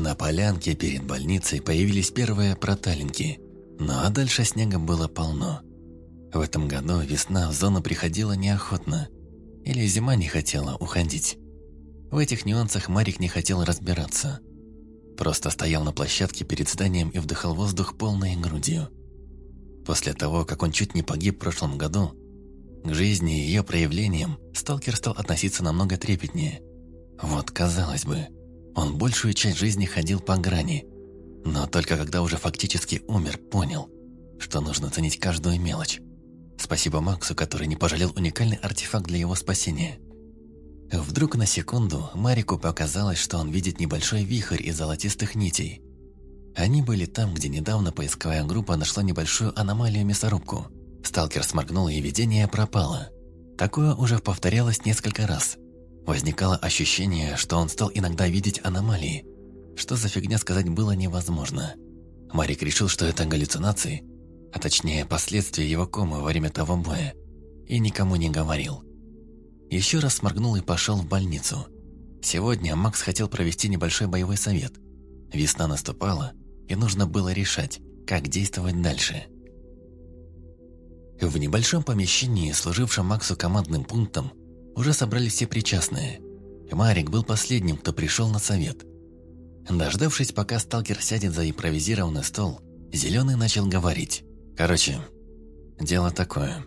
на полянке перед больницей появились первые проталинки, ну а дальше снега было полно. В этом году весна в зону приходила неохотно, или зима не хотела уходить. В этих нюансах Марик не хотел разбираться. Просто стоял на площадке перед зданием и вдыхал воздух полной грудью. После того, как он чуть не погиб в прошлом году, к жизни и ее проявлениям сталкер стал относиться намного трепетнее. Вот, казалось бы, он большую часть жизни ходил по грани, но только когда уже фактически умер, понял, что нужно ценить каждую мелочь. Спасибо Максу, который не пожалел уникальный артефакт для его спасения. Вдруг на секунду Марику показалось, что он видит небольшой вихрь из золотистых нитей. Они были там, где недавно поисковая группа нашла небольшую аномалию-мясорубку. Сталкер сморгнул, и видение пропало. Такое уже повторялось несколько раз. Возникало ощущение, что он стал иногда видеть аномалии. Что за фигня сказать было невозможно. Марик решил, что это галлюцинации, а точнее последствия его комы во время того боя, и никому не говорил. Еще раз сморгнул и пошел в больницу. Сегодня Макс хотел провести небольшой боевой совет. Весна наступала, и нужно было решать, как действовать дальше. В небольшом помещении, служившем Максу командным пунктом, уже собрались все причастные. Марик был последним, кто пришел на совет. Дождавшись, пока сталкер сядет за импровизированный стол, Зеленый начал говорить. Короче, дело такое.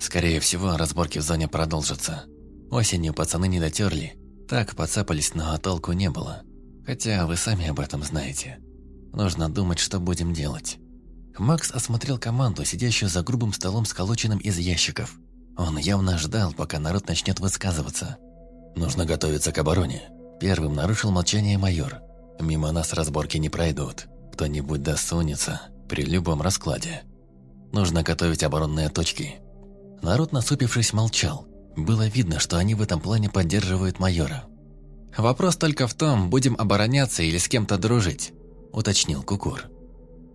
Скорее всего, разборки в зоне продолжатся. Осенью пацаны не дотерли. Так подцапались, но толку не было. Хотя вы сами об этом знаете. Нужно думать, что будем делать. Макс осмотрел команду, сидящую за грубым столом, сколоченным из ящиков. Он явно ждал, пока народ начнет высказываться. «Нужно готовиться к обороне». Первым нарушил молчание майор. «Мимо нас разборки не пройдут. Кто-нибудь досунется при любом раскладе. Нужно готовить оборонные точки. Народ, насупившись, молчал. Было видно, что они в этом плане поддерживают майора. «Вопрос только в том, будем обороняться или с кем-то дружить», – уточнил Кукур.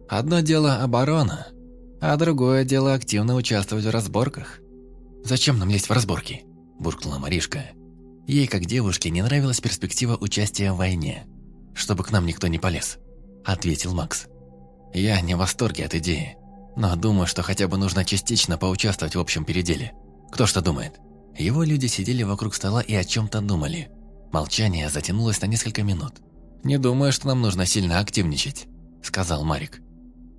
«Одно дело оборона, а другое дело активно участвовать в разборках». «Зачем нам лезть в разборки?» – буркнула Маришка. Ей, как девушке, не нравилась перспектива участия в войне. «Чтобы к нам никто не полез», – ответил Макс. «Я не в восторге от идеи. Но думаю, что хотя бы нужно частично поучаствовать в общем переделе. Кто что думает? Его люди сидели вокруг стола и о чем-то думали. Молчание затянулось на несколько минут. «Не думаю, что нам нужно сильно активничать», — сказал Марик.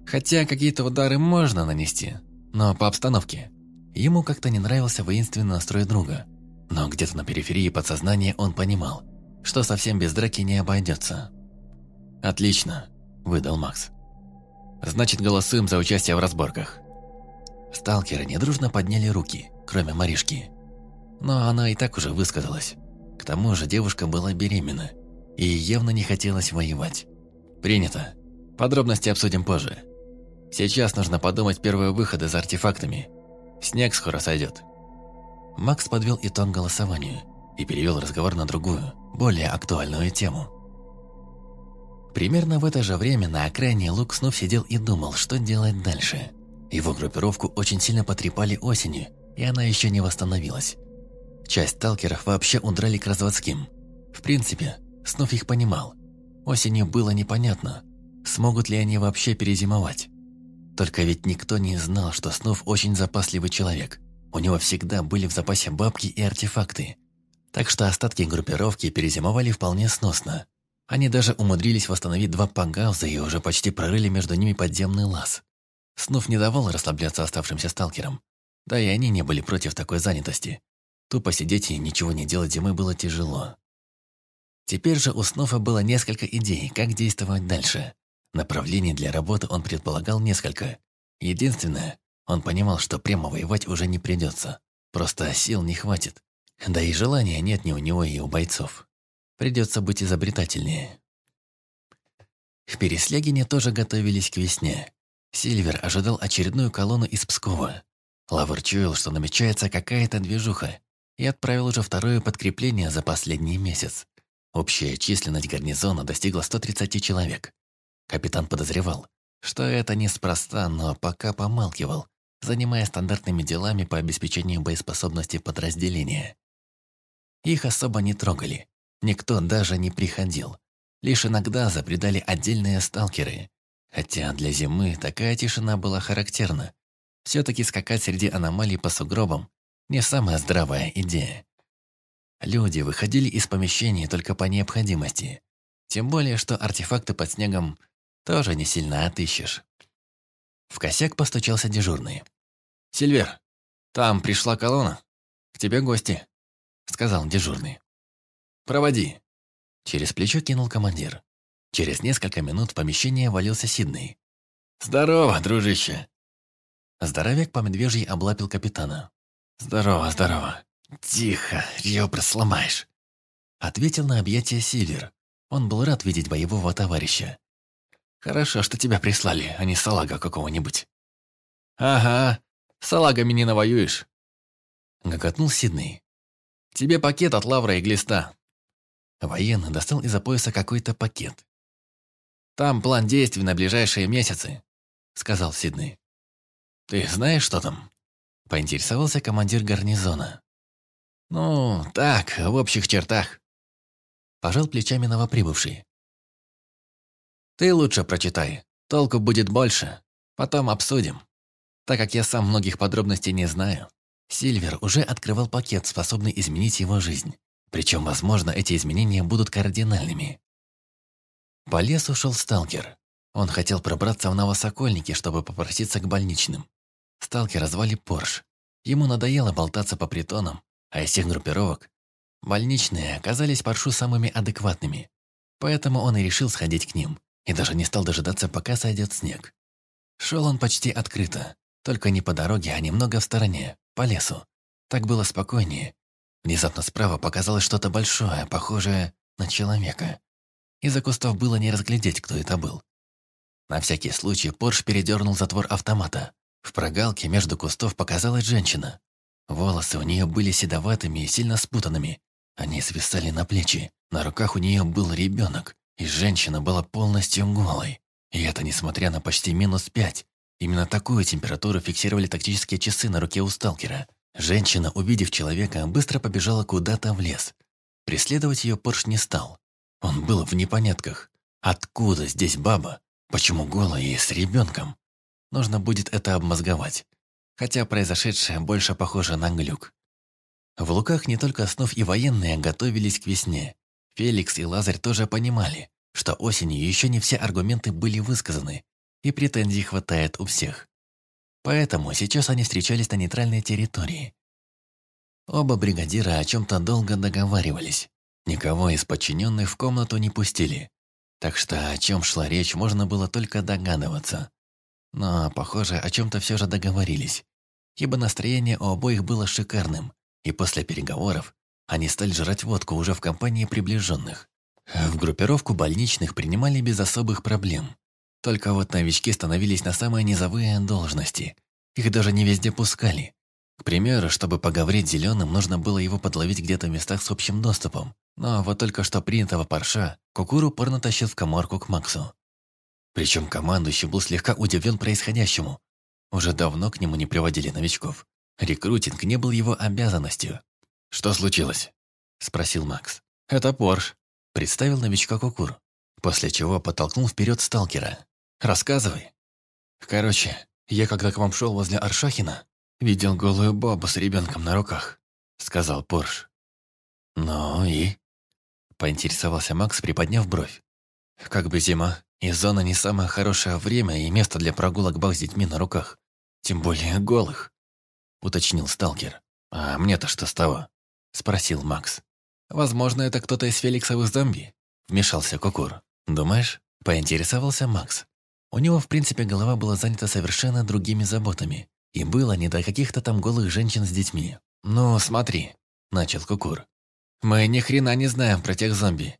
«Хотя какие-то удары можно нанести, но по обстановке». Ему как-то не нравился воинственный настрой друга. Но где-то на периферии подсознания он понимал, что совсем без драки не обойдется. «Отлично», — выдал Макс. Значит, голосуем за участие в разборках. Сталкеры недружно подняли руки, кроме Маришки. Но она и так уже высказалась. К тому же девушка была беременна, и явно не хотелось воевать. Принято. Подробности обсудим позже. Сейчас нужно подумать первые выходы за артефактами. Снег скоро сойдет. Макс подвел итог голосованию и перевел разговор на другую, более актуальную тему. Примерно в это же время на окраине Лук снова сидел и думал, что делать дальше. Его группировку очень сильно потрепали осенью, и она еще не восстановилась. Часть сталкеров вообще удрали к разводским. В принципе, Снов их понимал. Осенью было непонятно, смогут ли они вообще перезимовать. Только ведь никто не знал, что Снов очень запасливый человек. У него всегда были в запасе бабки и артефакты. Так что остатки группировки перезимовали вполне сносно. Они даже умудрились восстановить два пангауза и уже почти прорыли между ними подземный лаз. Снув не давал расслабляться оставшимся сталкерам. Да и они не были против такой занятости. Тупо сидеть и ничего не делать зимой было тяжело. Теперь же у Снуфа было несколько идей, как действовать дальше. Направлений для работы он предполагал несколько. Единственное, он понимал, что прямо воевать уже не придется. Просто сил не хватит. Да и желания нет ни у него, и у бойцов. Придется быть изобретательнее. В Переслягине тоже готовились к весне. Сильвер ожидал очередную колонну из Пскова. Лавр чуял, что намечается какая-то движуха, и отправил уже второе подкрепление за последний месяц. Общая численность гарнизона достигла 130 человек. Капитан подозревал, что это неспроста, но пока помалкивал, занимаясь стандартными делами по обеспечению боеспособности подразделения. Их особо не трогали, Никто даже не приходил. Лишь иногда забредали отдельные сталкеры. Хотя для зимы такая тишина была характерна. Все-таки скакать среди аномалий по сугробам – не самая здравая идея. Люди выходили из помещений только по необходимости. Тем более, что артефакты под снегом тоже не сильно отыщешь. В косяк постучался дежурный. «Сильвер, там пришла колонна. К тебе гости», — сказал дежурный. «Проводи». Через плечо кинул командир. Через несколько минут в помещение валился Сидней. «Здорово, дружище!» Здоровяк по медвежьей облапил капитана. «Здорово, здорово. Тихо, ребра сломаешь!» Ответил на объятие Сильвер. Он был рад видеть боевого товарища. «Хорошо, что тебя прислали, а не салага какого-нибудь». «Ага, салагами не навоюешь», — гоготнул Сидней. «Тебе пакет от Лавра и Глиста». Военный достал из-за пояса какой-то пакет. «Там план действий на ближайшие месяцы», — сказал Сидней. «Ты знаешь, что там?» — поинтересовался командир гарнизона. «Ну, так, в общих чертах», — пожал плечами новоприбывший. «Ты лучше прочитай, толку будет больше, потом обсудим. Так как я сам многих подробностей не знаю». Сильвер уже открывал пакет, способный изменить его жизнь. Причем, возможно, эти изменения будут кардинальными. По лесу шел сталкер. Он хотел пробраться в Новосокольники, чтобы попроситься к больничным. Сталкера звали Порш. Ему надоело болтаться по притонам, а из всех группировок больничные оказались Поршу самыми адекватными. Поэтому он и решил сходить к ним, и даже не стал дожидаться, пока сойдет снег. Шел он почти открыто, только не по дороге, а немного в стороне, по лесу. Так было спокойнее. Внезапно справа показалось что-то большое, похожее на человека. Из-за кустов было не разглядеть, кто это был. На всякий случай Порш передернул затвор автомата. В прогалке между кустов показалась женщина. Волосы у нее были седоватыми и сильно спутанными. Они свисали на плечи. На руках у нее был ребенок, и женщина была полностью голой. И это несмотря на почти минус пять. Именно такую температуру фиксировали тактические часы на руке у сталкера. Женщина, увидев человека, быстро побежала куда-то в лес. Преследовать ее Порш не стал. Он был в непонятках. Откуда здесь баба? Почему голая и с ребенком? Нужно будет это обмозговать. Хотя произошедшее больше похоже на глюк. В Луках не только Снов и военные готовились к весне. Феликс и Лазарь тоже понимали, что осенью еще не все аргументы были высказаны, и претензий хватает у всех. Поэтому сейчас они встречались на нейтральной территории. Оба бригадира о чем-то долго договаривались. Никого из подчиненных в комнату не пустили. Так что о чем шла речь, можно было только догадываться. Но, похоже, о чем-то все же договорились. Ибо настроение у обоих было шикарным, и после переговоров они стали жрать водку уже в компании приближенных. В группировку больничных принимали без особых проблем. Только вот новички становились на самые низовые должности. Их даже не везде пускали. К примеру, чтобы поговорить с Зеленым, нужно было его подловить где-то в местах с общим доступом. Но вот только что принятого парша Кукуру упорно тащил в коморку к Максу. Причем командующий был слегка удивлен происходящему. Уже давно к нему не приводили новичков. Рекрутинг не был его обязанностью. «Что случилось?» – спросил Макс. «Это Порш», – представил новичка Кукур. После чего подтолкнул вперед сталкера. «Рассказывай». «Короче, я когда к вам шел возле Аршахина, видел голую бабу с ребенком на руках», — сказал Порш. «Ну и?» — поинтересовался Макс, приподняв бровь. «Как бы зима, и зона не самое хорошее время и место для прогулок баб с детьми на руках. Тем более голых», — уточнил сталкер. «А мне-то что с того?» — спросил Макс. «Возможно, это кто-то из Феликсовых зомби», — вмешался Кукур. «Думаешь?» – поинтересовался Макс. У него, в принципе, голова была занята совершенно другими заботами. И было не до каких-то там голых женщин с детьми. «Ну, смотри», – начал Кукур. «Мы ни хрена не знаем про тех зомби.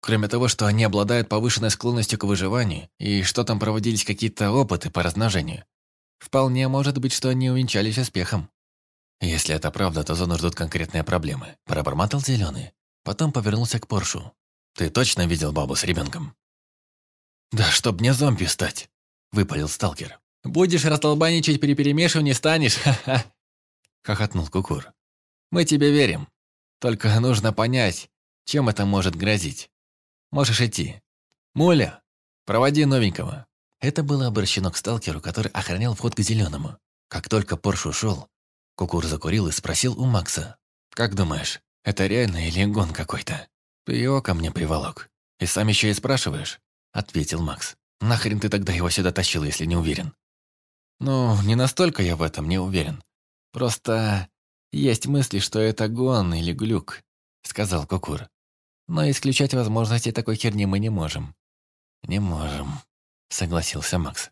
Кроме того, что они обладают повышенной склонностью к выживанию, и что там проводились какие-то опыты по размножению. Вполне может быть, что они увенчались успехом. Если это правда, то зону ждут конкретные проблемы. Пробормотал Зеленый. Потом повернулся к Поршу. Ты точно видел бабу с ребенком? Да чтоб мне зомби стать, выпалил сталкер. Будешь растолбаничать при перемешивании, станешь, ха-ха. Хохотнул Кукур. Мы тебе верим. Только нужно понять, чем это может грозить. Можешь идти. Муля, проводи новенького». Это было обращено к сталкеру, который охранял вход к зеленому. Как только Порш ушел, Кукур закурил и спросил у Макса. «Как думаешь, это реально или гон какой-то? Ты его ко мне приволок. И сам еще и спрашиваешь?» Ответил Макс. «Нахрен ты тогда его сюда тащил, если не уверен?» «Ну, не настолько я в этом не уверен. Просто есть мысли, что это гон или глюк», сказал Кукур. «Но исключать возможности такой херни мы не можем». «Не можем», согласился Макс.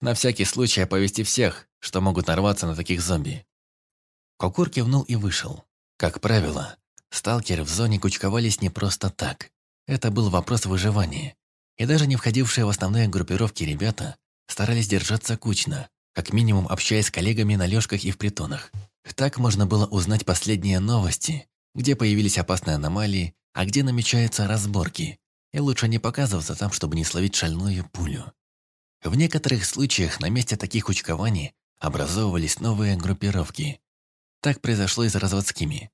«На всякий случай оповести всех, что могут нарваться на таких зомби». Кукур кивнул и вышел. Как правило, сталкеры в зоне кучковались не просто так. Это был вопрос выживания. И даже не входившие в основные группировки ребята старались держаться кучно, как минимум общаясь с коллегами на лёжках и в притонах. Так можно было узнать последние новости, где появились опасные аномалии, а где намечаются разборки. И лучше не показываться там, чтобы не словить шальную пулю. В некоторых случаях на месте таких учкований образовывались новые группировки. Так произошло и с разводскими.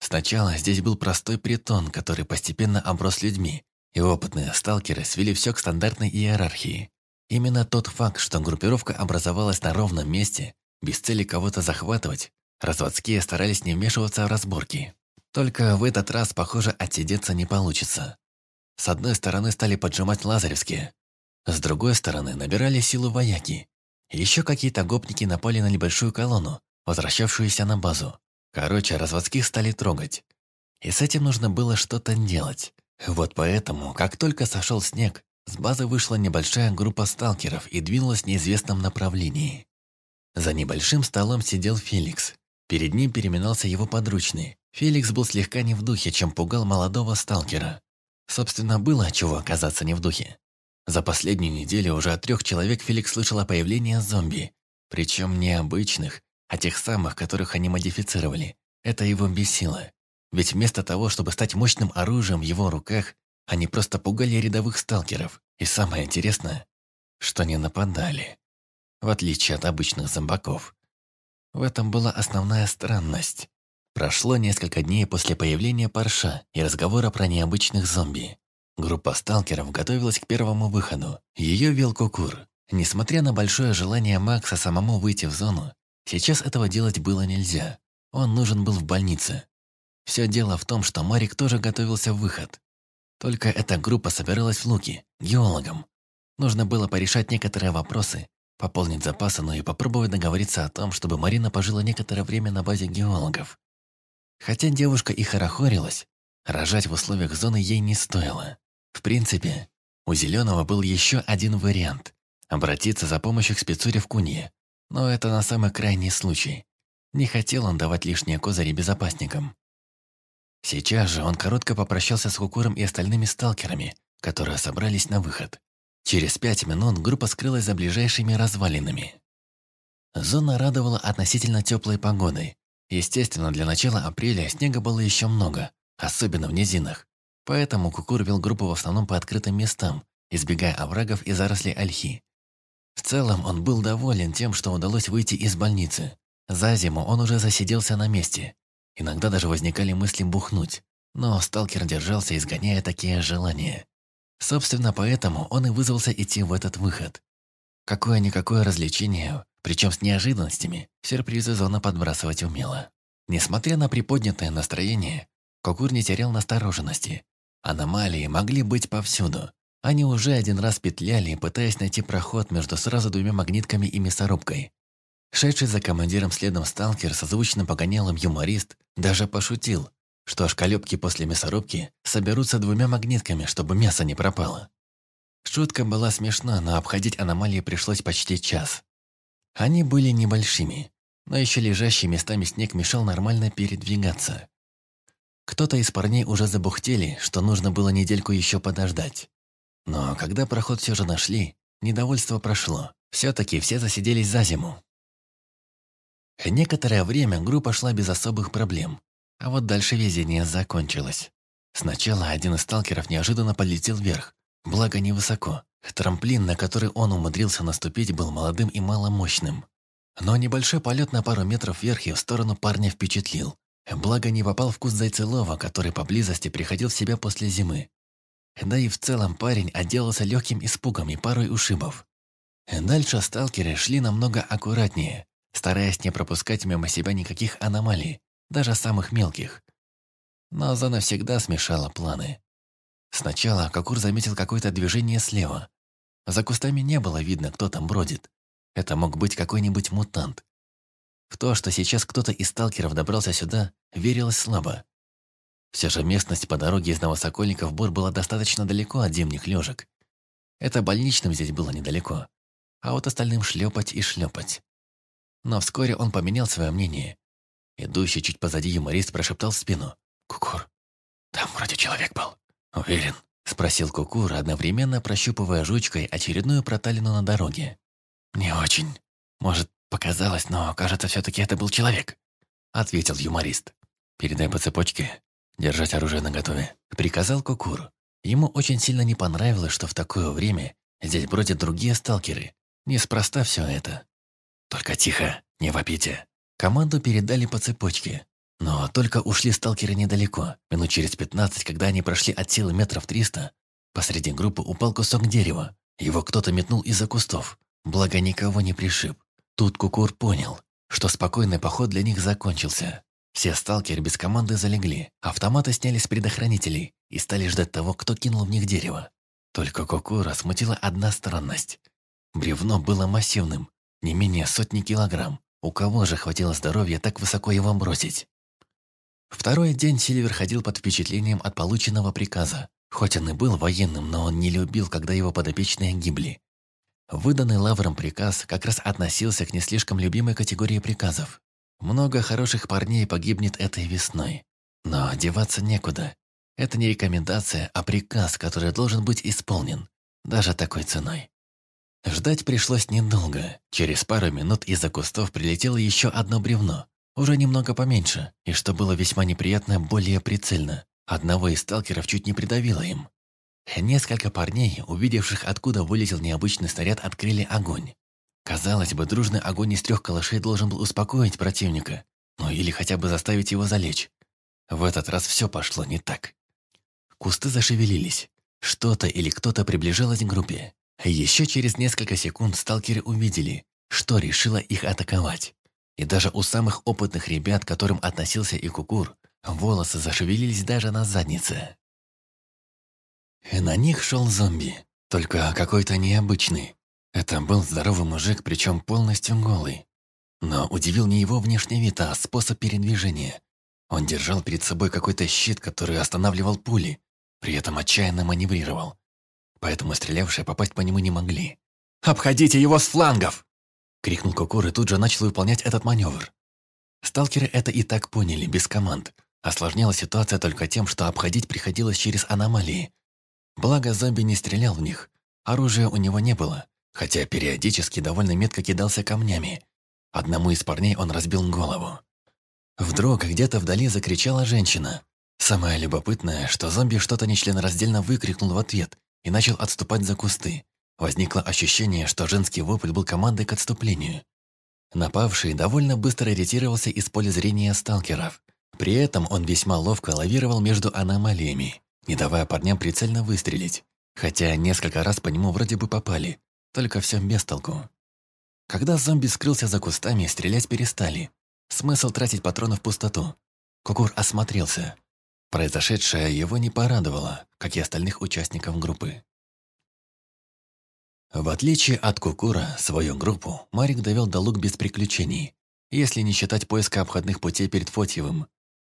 Сначала здесь был простой притон, который постепенно оброс людьми, и опытные сталкеры свели все к стандартной иерархии. Именно тот факт, что группировка образовалась на ровном месте, без цели кого-то захватывать, разводские старались не вмешиваться в разборки. Только в этот раз, похоже, отсидеться не получится. С одной стороны стали поджимать лазаревские, с другой стороны набирали силу вояки. Еще какие-то гопники напали на небольшую колонну, возвращавшуюся на базу. Короче, разводских стали трогать. И с этим нужно было что-то делать. Вот поэтому, как только сошел снег, с базы вышла небольшая группа сталкеров и двинулась в неизвестном направлении. За небольшим столом сидел Феликс. Перед ним переминался его подручный. Феликс был слегка не в духе, чем пугал молодого сталкера. Собственно, было чего оказаться не в духе. За последнюю неделю уже от трех человек Феликс слышал о появлении зомби. Причем не обычных, а тех самых, которых они модифицировали. Это его бесило. Ведь вместо того, чтобы стать мощным оружием в его руках, они просто пугали рядовых сталкеров. И самое интересное, что не нападали. В отличие от обычных зомбаков. В этом была основная странность. Прошло несколько дней после появления Парша и разговора про необычных зомби. Группа сталкеров готовилась к первому выходу. Ее вел Кукур. Несмотря на большое желание Макса самому выйти в зону, Сейчас этого делать было нельзя. Он нужен был в больнице. Все дело в том, что Марик тоже готовился в выход. Только эта группа собиралась в Луки, геологом. Нужно было порешать некоторые вопросы, пополнить запасы, но и попробовать договориться о том, чтобы Марина пожила некоторое время на базе геологов. Хотя девушка и хорохорилась, рожать в условиях зоны ей не стоило. В принципе, у Зеленого был еще один вариант – обратиться за помощью к спецуре в Кунье, но это на самый крайний случай. Не хотел он давать лишние козыри безопасникам. Сейчас же он коротко попрощался с Кукуром и остальными сталкерами, которые собрались на выход. Через пять минут группа скрылась за ближайшими развалинами. Зона радовала относительно теплой погодой. Естественно, для начала апреля снега было еще много, особенно в низинах. Поэтому Кукур вел группу в основном по открытым местам, избегая оврагов и зарослей ольхи. В целом он был доволен тем, что удалось выйти из больницы. За зиму он уже засиделся на месте. Иногда даже возникали мысли бухнуть, но сталкер держался, изгоняя такие желания. Собственно, поэтому он и вызвался идти в этот выход. Какое-никакое развлечение, причем с неожиданностями, сюрпризы зона подбрасывать умела. Несмотря на приподнятое настроение, Кокур не терял настороженности. Аномалии могли быть повсюду, они уже один раз петляли, пытаясь найти проход между сразу двумя магнитками и мясорубкой. Шедший за командиром следом сталкер со звучным погонялом юморист даже пошутил, что шкалёбки после мясорубки соберутся двумя магнитками, чтобы мясо не пропало. Шутка была смешна, но обходить аномалии пришлось почти час. Они были небольшими, но еще лежащий местами снег мешал нормально передвигаться. Кто-то из парней уже забухтели, что нужно было недельку еще подождать. Но когда проход все же нашли, недовольство прошло. Все-таки все засиделись за зиму. Некоторое время группа шла без особых проблем, а вот дальше везение закончилось. Сначала один из сталкеров неожиданно полетел вверх, благо невысоко. Трамплин, на который он умудрился наступить, был молодым и маломощным. Но небольшой полет на пару метров вверх и в сторону парня впечатлил. Благо не попал в куст зайцелова, который поблизости приходил в себя после зимы. Да и в целом парень отделался легким испугом и парой ушибов. Дальше сталкеры шли намного аккуратнее, стараясь не пропускать мимо себя никаких аномалий, даже самых мелких. Но зона всегда смешала планы. Сначала Кокур заметил какое-то движение слева. За кустами не было видно, кто там бродит. Это мог быть какой-нибудь мутант. В то, что сейчас кто-то из сталкеров добрался сюда, верилось слабо. Все же местность по дороге из Новосокольника в Бор была достаточно далеко от зимних лёжек. Это больничным здесь было недалеко, а вот остальным шлепать и шлепать. Но вскоре он поменял свое мнение. Идущий чуть позади юморист прошептал в спину. «Кукур, там вроде человек был». «Уверен?» – спросил Кукур, одновременно прощупывая жучкой очередную проталину на дороге. «Не очень. Может, показалось, но, кажется, все-таки это был человек», – ответил юморист. «Передай по цепочке. Держать оружие наготове», – приказал Кукур. Ему очень сильно не понравилось, что в такое время здесь бродят другие сталкеры. Неспроста все это. «Только тихо, не вопите». Команду передали по цепочке. Но только ушли сталкеры недалеко. Минут через пятнадцать, когда они прошли от силы метров триста, посреди группы упал кусок дерева. Его кто-то метнул из-за кустов. Благо, никого не пришиб. Тут Кукур понял, что спокойный поход для них закончился. Все сталкеры без команды залегли, автоматы сняли с предохранителей и стали ждать того, кто кинул в них дерево. Только Кукура смутила одна странность. Бревно было массивным, не менее сотни килограмм. У кого же хватило здоровья так высоко его бросить? Второй день Сильвер ходил под впечатлением от полученного приказа. Хоть он и был военным, но он не любил, когда его подопечные гибли. Выданный Лавром приказ как раз относился к не слишком любимой категории приказов. Много хороших парней погибнет этой весной. Но одеваться некуда. Это не рекомендация, а приказ, который должен быть исполнен. Даже такой ценой. Ждать пришлось недолго. Через пару минут из-за кустов прилетело еще одно бревно уже немного поменьше, и что было весьма неприятно, более прицельно. Одного из сталкеров чуть не придавило им. Несколько парней, увидевших, откуда вылетел необычный снаряд, открыли огонь. Казалось бы, дружный огонь из трех калашей должен был успокоить противника, ну или хотя бы заставить его залечь. В этот раз все пошло не так. Кусты зашевелились. Что-то или кто-то приближалось к группе. Еще через несколько секунд сталкеры увидели, что решило их атаковать. И даже у самых опытных ребят, к которым относился и Кукур, волосы зашевелились даже на заднице. И на них шел зомби, только какой-то необычный. Это был здоровый мужик, причем полностью голый. Но удивил не его внешний вид, а способ передвижения. Он держал перед собой какой-то щит, который останавливал пули, при этом отчаянно маневрировал. Поэтому стрелявшие попасть по нему не могли. «Обходите его с флангов!» Крикнул Кокур и тут же начал выполнять этот маневр. Сталкеры это и так поняли, без команд. Осложняла ситуация только тем, что обходить приходилось через аномалии. Благо, зомби не стрелял в них. Оружия у него не было, хотя периодически довольно метко кидался камнями. Одному из парней он разбил голову. Вдруг где-то вдали закричала женщина. Самое любопытное, что зомби что-то нечленораздельно выкрикнул в ответ и начал отступать за кусты. Возникло ощущение, что женский вопль был командой к отступлению. Напавший довольно быстро ретировался из поля зрения сталкеров. При этом он весьма ловко лавировал между аномалиями, не давая парням прицельно выстрелить. Хотя несколько раз по нему вроде бы попали, только все без толку. Когда зомби скрылся за кустами, стрелять перестали. Смысл тратить патроны в пустоту. Кукур осмотрелся. Произошедшее его не порадовало, как и остальных участников группы. В отличие от Кукура, свою группу Марик довел до лук без приключений, если не считать поиска обходных путей перед Фотьевым.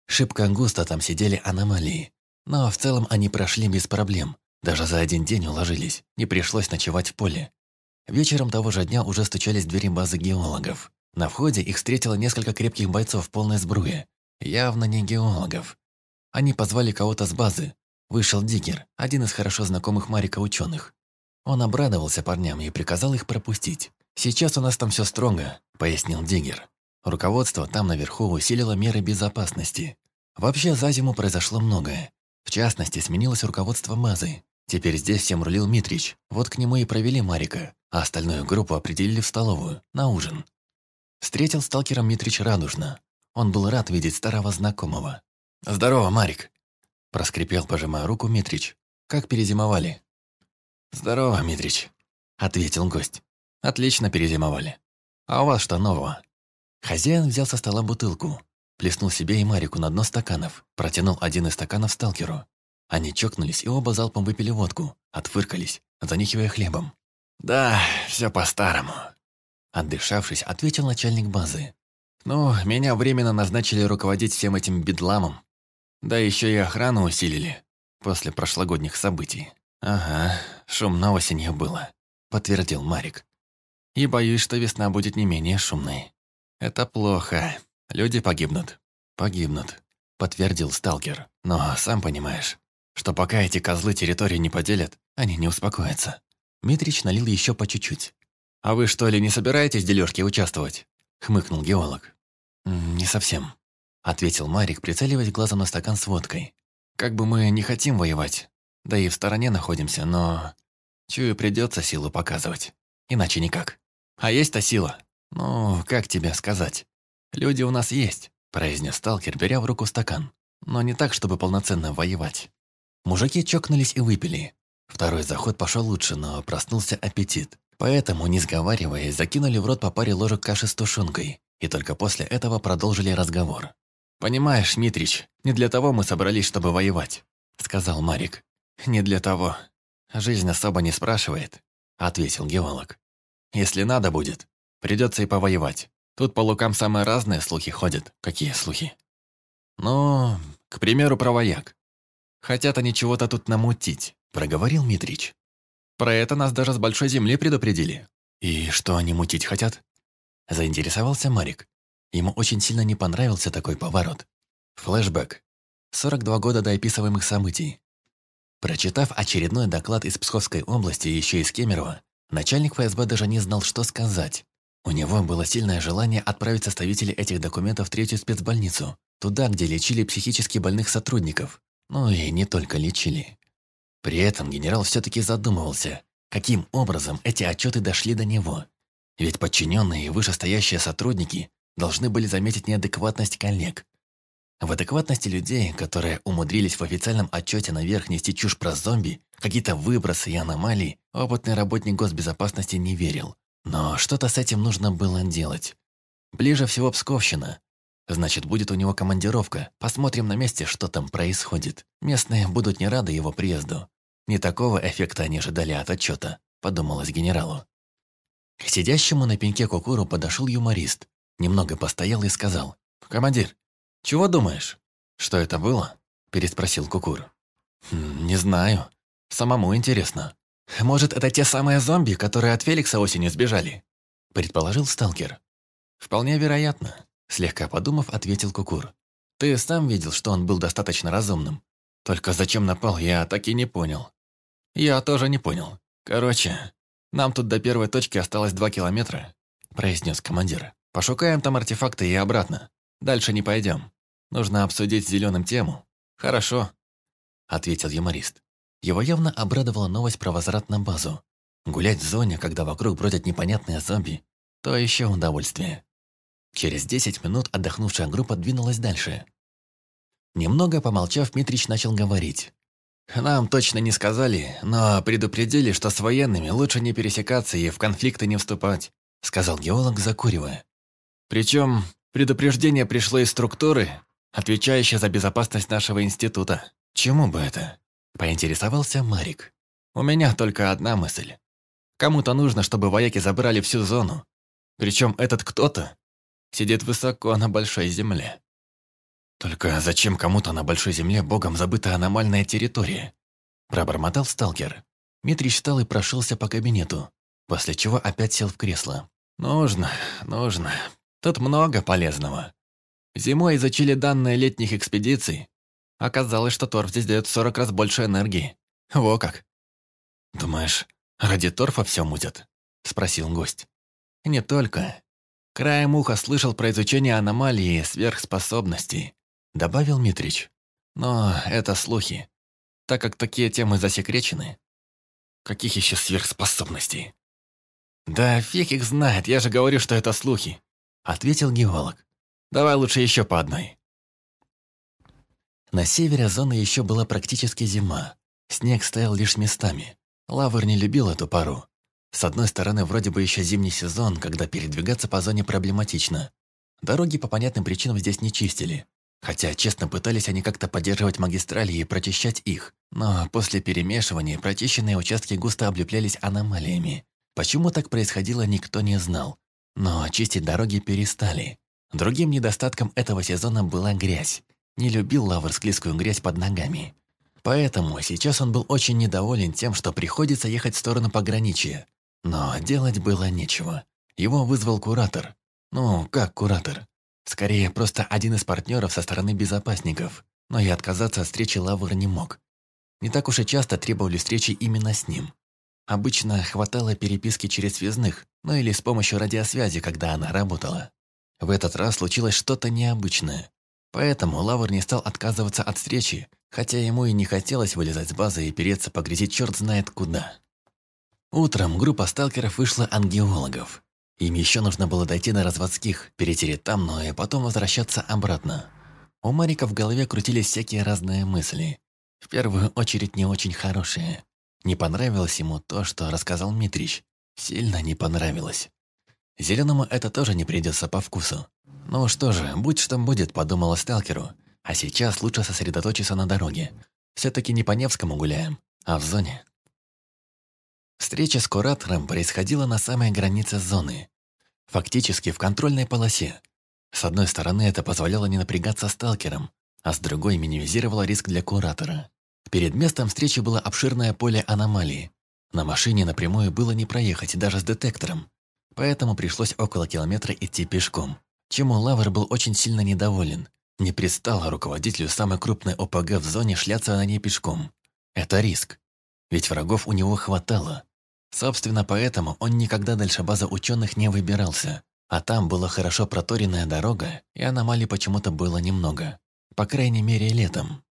Шибко густо там сидели аномалии, но в целом они прошли без проблем, даже за один день уложились, не пришлось ночевать в поле. Вечером того же дня уже стучались двери базы геологов. На входе их встретило несколько крепких бойцов в полной сбруе, явно не геологов. Они позвали кого-то с базы. Вышел Дикер, один из хорошо знакомых Марика ученых. Он обрадовался парням и приказал их пропустить. «Сейчас у нас там все строго», — пояснил Диггер. Руководство там наверху усилило меры безопасности. Вообще за зиму произошло многое. В частности, сменилось руководство Мазы. Теперь здесь всем рулил Митрич. Вот к нему и провели Марика, а остальную группу определили в столовую, на ужин. Встретил сталкера Митрич радушно. Он был рад видеть старого знакомого. «Здорово, Марик!» Проскрипел, пожимая руку Митрич. Как перезимовали?» «Здорово, Митрич», — ответил гость. «Отлично перезимовали. А у вас что нового?» Хозяин взял со стола бутылку, плеснул себе и Марику на дно стаканов, протянул один из стаканов сталкеру. Они чокнулись и оба залпом выпили водку, отфыркались, занихивая хлебом. «Да, все по-старому», — отдышавшись, ответил начальник базы. «Ну, меня временно назначили руководить всем этим бедламом. Да еще и охрану усилили после прошлогодних событий». «Ага, шумно осенью было», — подтвердил Марик. «И боюсь, что весна будет не менее шумной. Это плохо. Люди погибнут». «Погибнут», — подтвердил сталкер. «Но сам понимаешь, что пока эти козлы территорию не поделят, они не успокоятся». Митрич налил еще по чуть-чуть. «А вы что ли не собираетесь в дележке участвовать?» — хмыкнул геолог. «Не совсем», — ответил Марик, прицеливаясь глазом на стакан с водкой. «Как бы мы не хотим воевать, да и в стороне находимся, но... Чую, придется силу показывать. Иначе никак. А есть-то сила? Ну, как тебе сказать? Люди у нас есть», — произнес сталкер, беря в руку стакан. «Но не так, чтобы полноценно воевать». Мужики чокнулись и выпили. Второй заход пошел лучше, но проснулся аппетит. Поэтому, не сговариваясь, закинули в рот по паре ложек каши с тушенкой. И только после этого продолжили разговор. «Понимаешь, Митрич, не для того мы собрались, чтобы воевать», — сказал Марик. «Не для того. Жизнь особо не спрашивает», — ответил геолог. «Если надо будет, придется и повоевать. Тут по лукам самые разные слухи ходят. Какие слухи?» «Ну, к примеру, про вояк. Хотят они чего-то тут намутить», — проговорил Митрич. «Про это нас даже с большой земли предупредили». «И что они мутить хотят?» Заинтересовался Марик. Ему очень сильно не понравился такой поворот. Флэшбэк. 42 года до описываемых событий. Прочитав очередной доклад из Псковской области еще из Кемерово, начальник ФСБ даже не знал, что сказать. У него было сильное желание отправить составителей этих документов в третью спецбольницу, туда, где лечили психически больных сотрудников. Ну и не только лечили. При этом генерал все-таки задумывался, каким образом эти отчеты дошли до него. Ведь подчиненные и вышестоящие сотрудники должны были заметить неадекватность коллег, в адекватности людей, которые умудрились в официальном отчете наверх нести чушь про зомби, какие-то выбросы и аномалии, опытный работник госбезопасности не верил. Но что-то с этим нужно было делать. Ближе всего Псковщина. Значит, будет у него командировка. Посмотрим на месте, что там происходит. Местные будут не рады его приезду. Не такого эффекта они ожидали от отчета, подумалось генералу. К сидящему на пеньке кукуру подошел юморист. Немного постоял и сказал. «Командир, «Чего думаешь?» «Что это было?» – переспросил Кукур. «Хм, «Не знаю. Самому интересно. Может, это те самые зомби, которые от Феликса осенью сбежали?» – предположил сталкер. «Вполне вероятно», – слегка подумав, ответил Кукур. «Ты сам видел, что он был достаточно разумным. Только зачем напал, я так и не понял». «Я тоже не понял. Короче, нам тут до первой точки осталось два километра», – произнес командир. «Пошукаем там артефакты и обратно. Дальше не пойдем. Нужно обсудить с зеленым тему. Хорошо, ответил юморист. Его явно обрадовала новость про возврат на базу. Гулять в зоне, когда вокруг бродят непонятные зомби, то еще удовольствие. Через десять минут отдохнувшая группа двинулась дальше. Немного помолчав, Митрич начал говорить. «Нам точно не сказали, но предупредили, что с военными лучше не пересекаться и в конфликты не вступать», сказал геолог, закуривая. «Причем предупреждение пришло из структуры, отвечающая за безопасность нашего института. Чему бы это? Поинтересовался Марик. У меня только одна мысль. Кому-то нужно, чтобы вояки забрали всю зону. Причем этот кто-то сидит высоко на большой земле. Только зачем кому-то на большой земле богом забыта аномальная территория? Пробормотал сталкер. Митрич встал и прошелся по кабинету, после чего опять сел в кресло. «Нужно, нужно. Тут много полезного. Зимой изучили данные летних экспедиций. Оказалось, что торф здесь дает в 40 раз больше энергии. Во как. «Думаешь, ради торфа все мутят?» – спросил гость. «Не только. Краем уха слышал про изучение аномалии и сверхспособностей», – добавил Митрич. «Но это слухи, так как такие темы засекречены». «Каких еще сверхспособностей?» «Да фиг их знает, я же говорю, что это слухи», – ответил геолог. Давай лучше еще по одной. На севере зоны еще была практически зима. Снег стоял лишь местами. Лавр не любил эту пару. С одной стороны, вроде бы еще зимний сезон, когда передвигаться по зоне проблематично. Дороги по понятным причинам здесь не чистили. Хотя, честно, пытались они как-то поддерживать магистрали и прочищать их. Но после перемешивания прочищенные участки густо облеплялись аномалиями. Почему так происходило, никто не знал. Но чистить дороги перестали. Другим недостатком этого сезона была грязь. Не любил Лавр склизкую грязь под ногами. Поэтому сейчас он был очень недоволен тем, что приходится ехать в сторону пограничья. Но делать было нечего. Его вызвал куратор. Ну, как куратор? Скорее, просто один из партнеров со стороны безопасников. Но и отказаться от встречи Лавр не мог. Не так уж и часто требовали встречи именно с ним. Обычно хватало переписки через связных, ну или с помощью радиосвязи, когда она работала. В этот раз случилось что-то необычное. Поэтому Лавр не стал отказываться от встречи, хотя ему и не хотелось вылезать с базы и переться погрязить черт знает куда. Утром группа сталкеров вышла ангеологов. Им еще нужно было дойти на разводских, перетереть там, но и потом возвращаться обратно. У Марика в голове крутились всякие разные мысли. В первую очередь не очень хорошие. Не понравилось ему то, что рассказал Митрич. Сильно не понравилось. Зеленому это тоже не придется по вкусу. Ну что же, будь что будет, подумала сталкеру. А сейчас лучше сосредоточиться на дороге. Все-таки не по Невскому гуляем, а в зоне. Встреча с куратором происходила на самой границе зоны. Фактически в контрольной полосе. С одной стороны, это позволяло не напрягаться сталкерам, а с другой минимизировало риск для куратора. Перед местом встречи было обширное поле аномалии. На машине напрямую было не проехать, даже с детектором. Поэтому пришлось около километра идти пешком. Чему Лавр был очень сильно недоволен. Не пристало руководителю самой крупной ОПГ в зоне шляться на ней пешком. Это риск. Ведь врагов у него хватало. Собственно, поэтому он никогда дальше базы ученых не выбирался. А там была хорошо проторенная дорога, и аномалий почему-то было немного. По крайней мере, летом.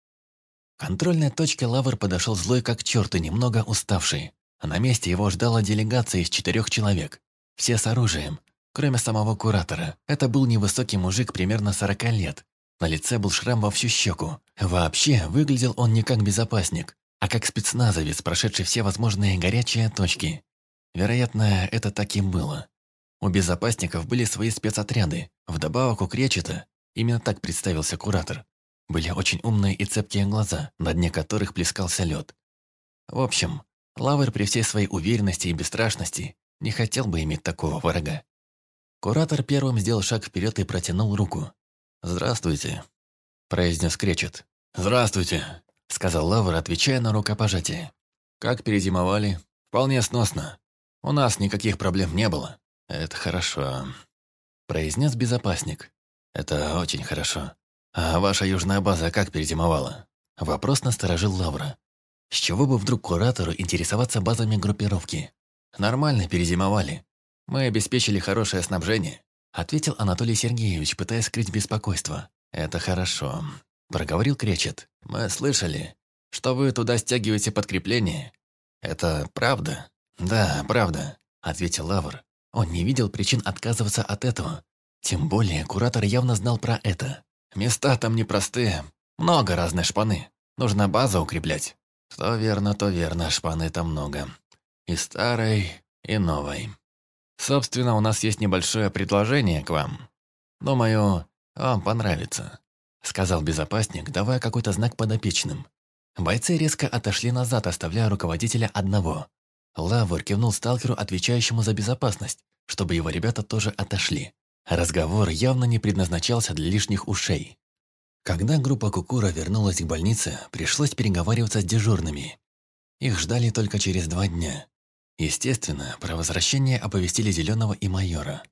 К контрольной точке Лавр подошел злой как черт и немного уставший. А на месте его ждала делегация из четырех человек. Все с оружием, кроме самого куратора. Это был невысокий мужик примерно 40 лет. На лице был шрам во всю щеку. Вообще, выглядел он не как безопасник, а как спецназовец, прошедший все возможные горячие точки. Вероятно, это так и было. У безопасников были свои спецотряды. Вдобавок у Кречета, именно так представился куратор, были очень умные и цепкие глаза, на дне которых плескался лед. В общем, Лавр при всей своей уверенности и бесстрашности не хотел бы иметь такого врага. Куратор первым сделал шаг вперед и протянул руку. «Здравствуйте», – произнес Кречет. «Здравствуйте», – сказал Лавр, отвечая на рукопожатие. «Как перезимовали?» «Вполне сносно. У нас никаких проблем не было». «Это хорошо», – произнес безопасник. «Это очень хорошо. А ваша южная база как перезимовала?» Вопрос насторожил Лавра. С чего бы вдруг куратору интересоваться базами группировки? Нормально перезимовали. Мы обеспечили хорошее снабжение. Ответил Анатолий Сергеевич, пытаясь скрыть беспокойство. «Это хорошо», – проговорил Кречет. «Мы слышали, что вы туда стягиваете подкрепление. Это правда?» «Да, правда», – ответил Лавр. Он не видел причин отказываться от этого. Тем более, куратор явно знал про это. «Места там непростые. Много разной шпаны. Нужно базу укреплять». «То верно, то верно, шпаны там много. И старой, и новой». Собственно, у нас есть небольшое предложение к вам. Думаю, вам понравится», — сказал безопасник, давая какой-то знак подопечным. Бойцы резко отошли назад, оставляя руководителя одного. Лавр кивнул сталкеру, отвечающему за безопасность, чтобы его ребята тоже отошли. Разговор явно не предназначался для лишних ушей. Когда группа Кукура вернулась к больнице, пришлось переговариваться с дежурными. Их ждали только через два дня. Естественно, про возвращение оповестили Зеленого и майора.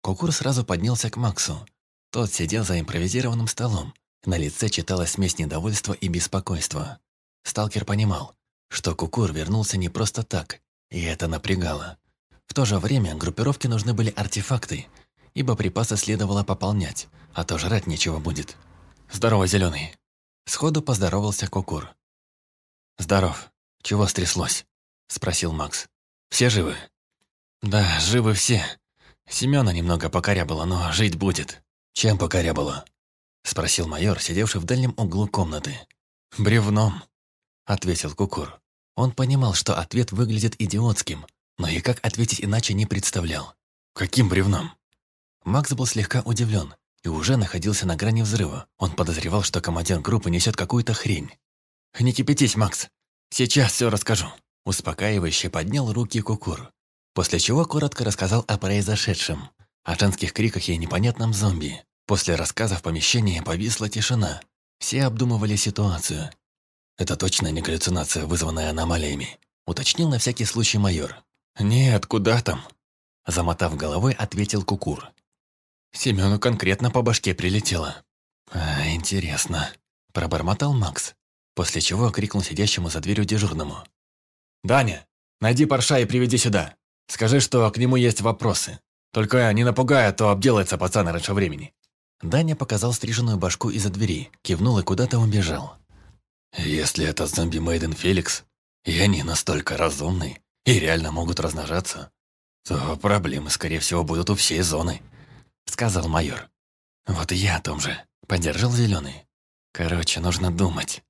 Кукур сразу поднялся к Максу. Тот сидел за импровизированным столом. На лице читалась смесь недовольства и беспокойства. Сталкер понимал, что Кукур вернулся не просто так, и это напрягало. В то же время группировке нужны были артефакты, ибо припасы следовало пополнять, а то жрать нечего будет. «Здорово, Зеленый!» Сходу поздоровался Кукур. «Здоров. Чего стряслось?» – спросил Макс. «Все живы?» «Да, живы все. Семена немного покорябало, но жить будет». «Чем покорябало?» – спросил майор, сидевший в дальнем углу комнаты. «Бревном». – ответил Кукур. Он понимал, что ответ выглядит идиотским, но и как ответить иначе не представлял. «Каким бревном?» Макс был слегка удивлен и уже находился на грани взрыва. Он подозревал, что командир группы несет какую-то хрень. «Не кипятись, Макс. Сейчас все расскажу». Успокаивающе поднял руки Кукур, после чего коротко рассказал о произошедшем, о женских криках и непонятном зомби. После рассказа в помещении повисла тишина. Все обдумывали ситуацию. «Это точно не галлюцинация, вызванная аномалиями», уточнил на всякий случай майор. «Нет, куда там?» Замотав головой, ответил Кукур. Семену конкретно по башке прилетело. «А, интересно», – пробормотал Макс, после чего крикнул сидящему за дверью дежурному. «Даня, найди парша и приведи сюда. Скажи, что к нему есть вопросы. Только не напугай, а то обделается пацан раньше времени». Даня показал стриженную башку из-за двери, кивнул и куда-то убежал. «Если это зомби Мейден Феликс, и они настолько разумны и реально могут размножаться, то проблемы, скорее всего, будут у всей зоны», — сказал майор. «Вот и я о том же», — поддержал Зеленый. «Короче, нужно думать».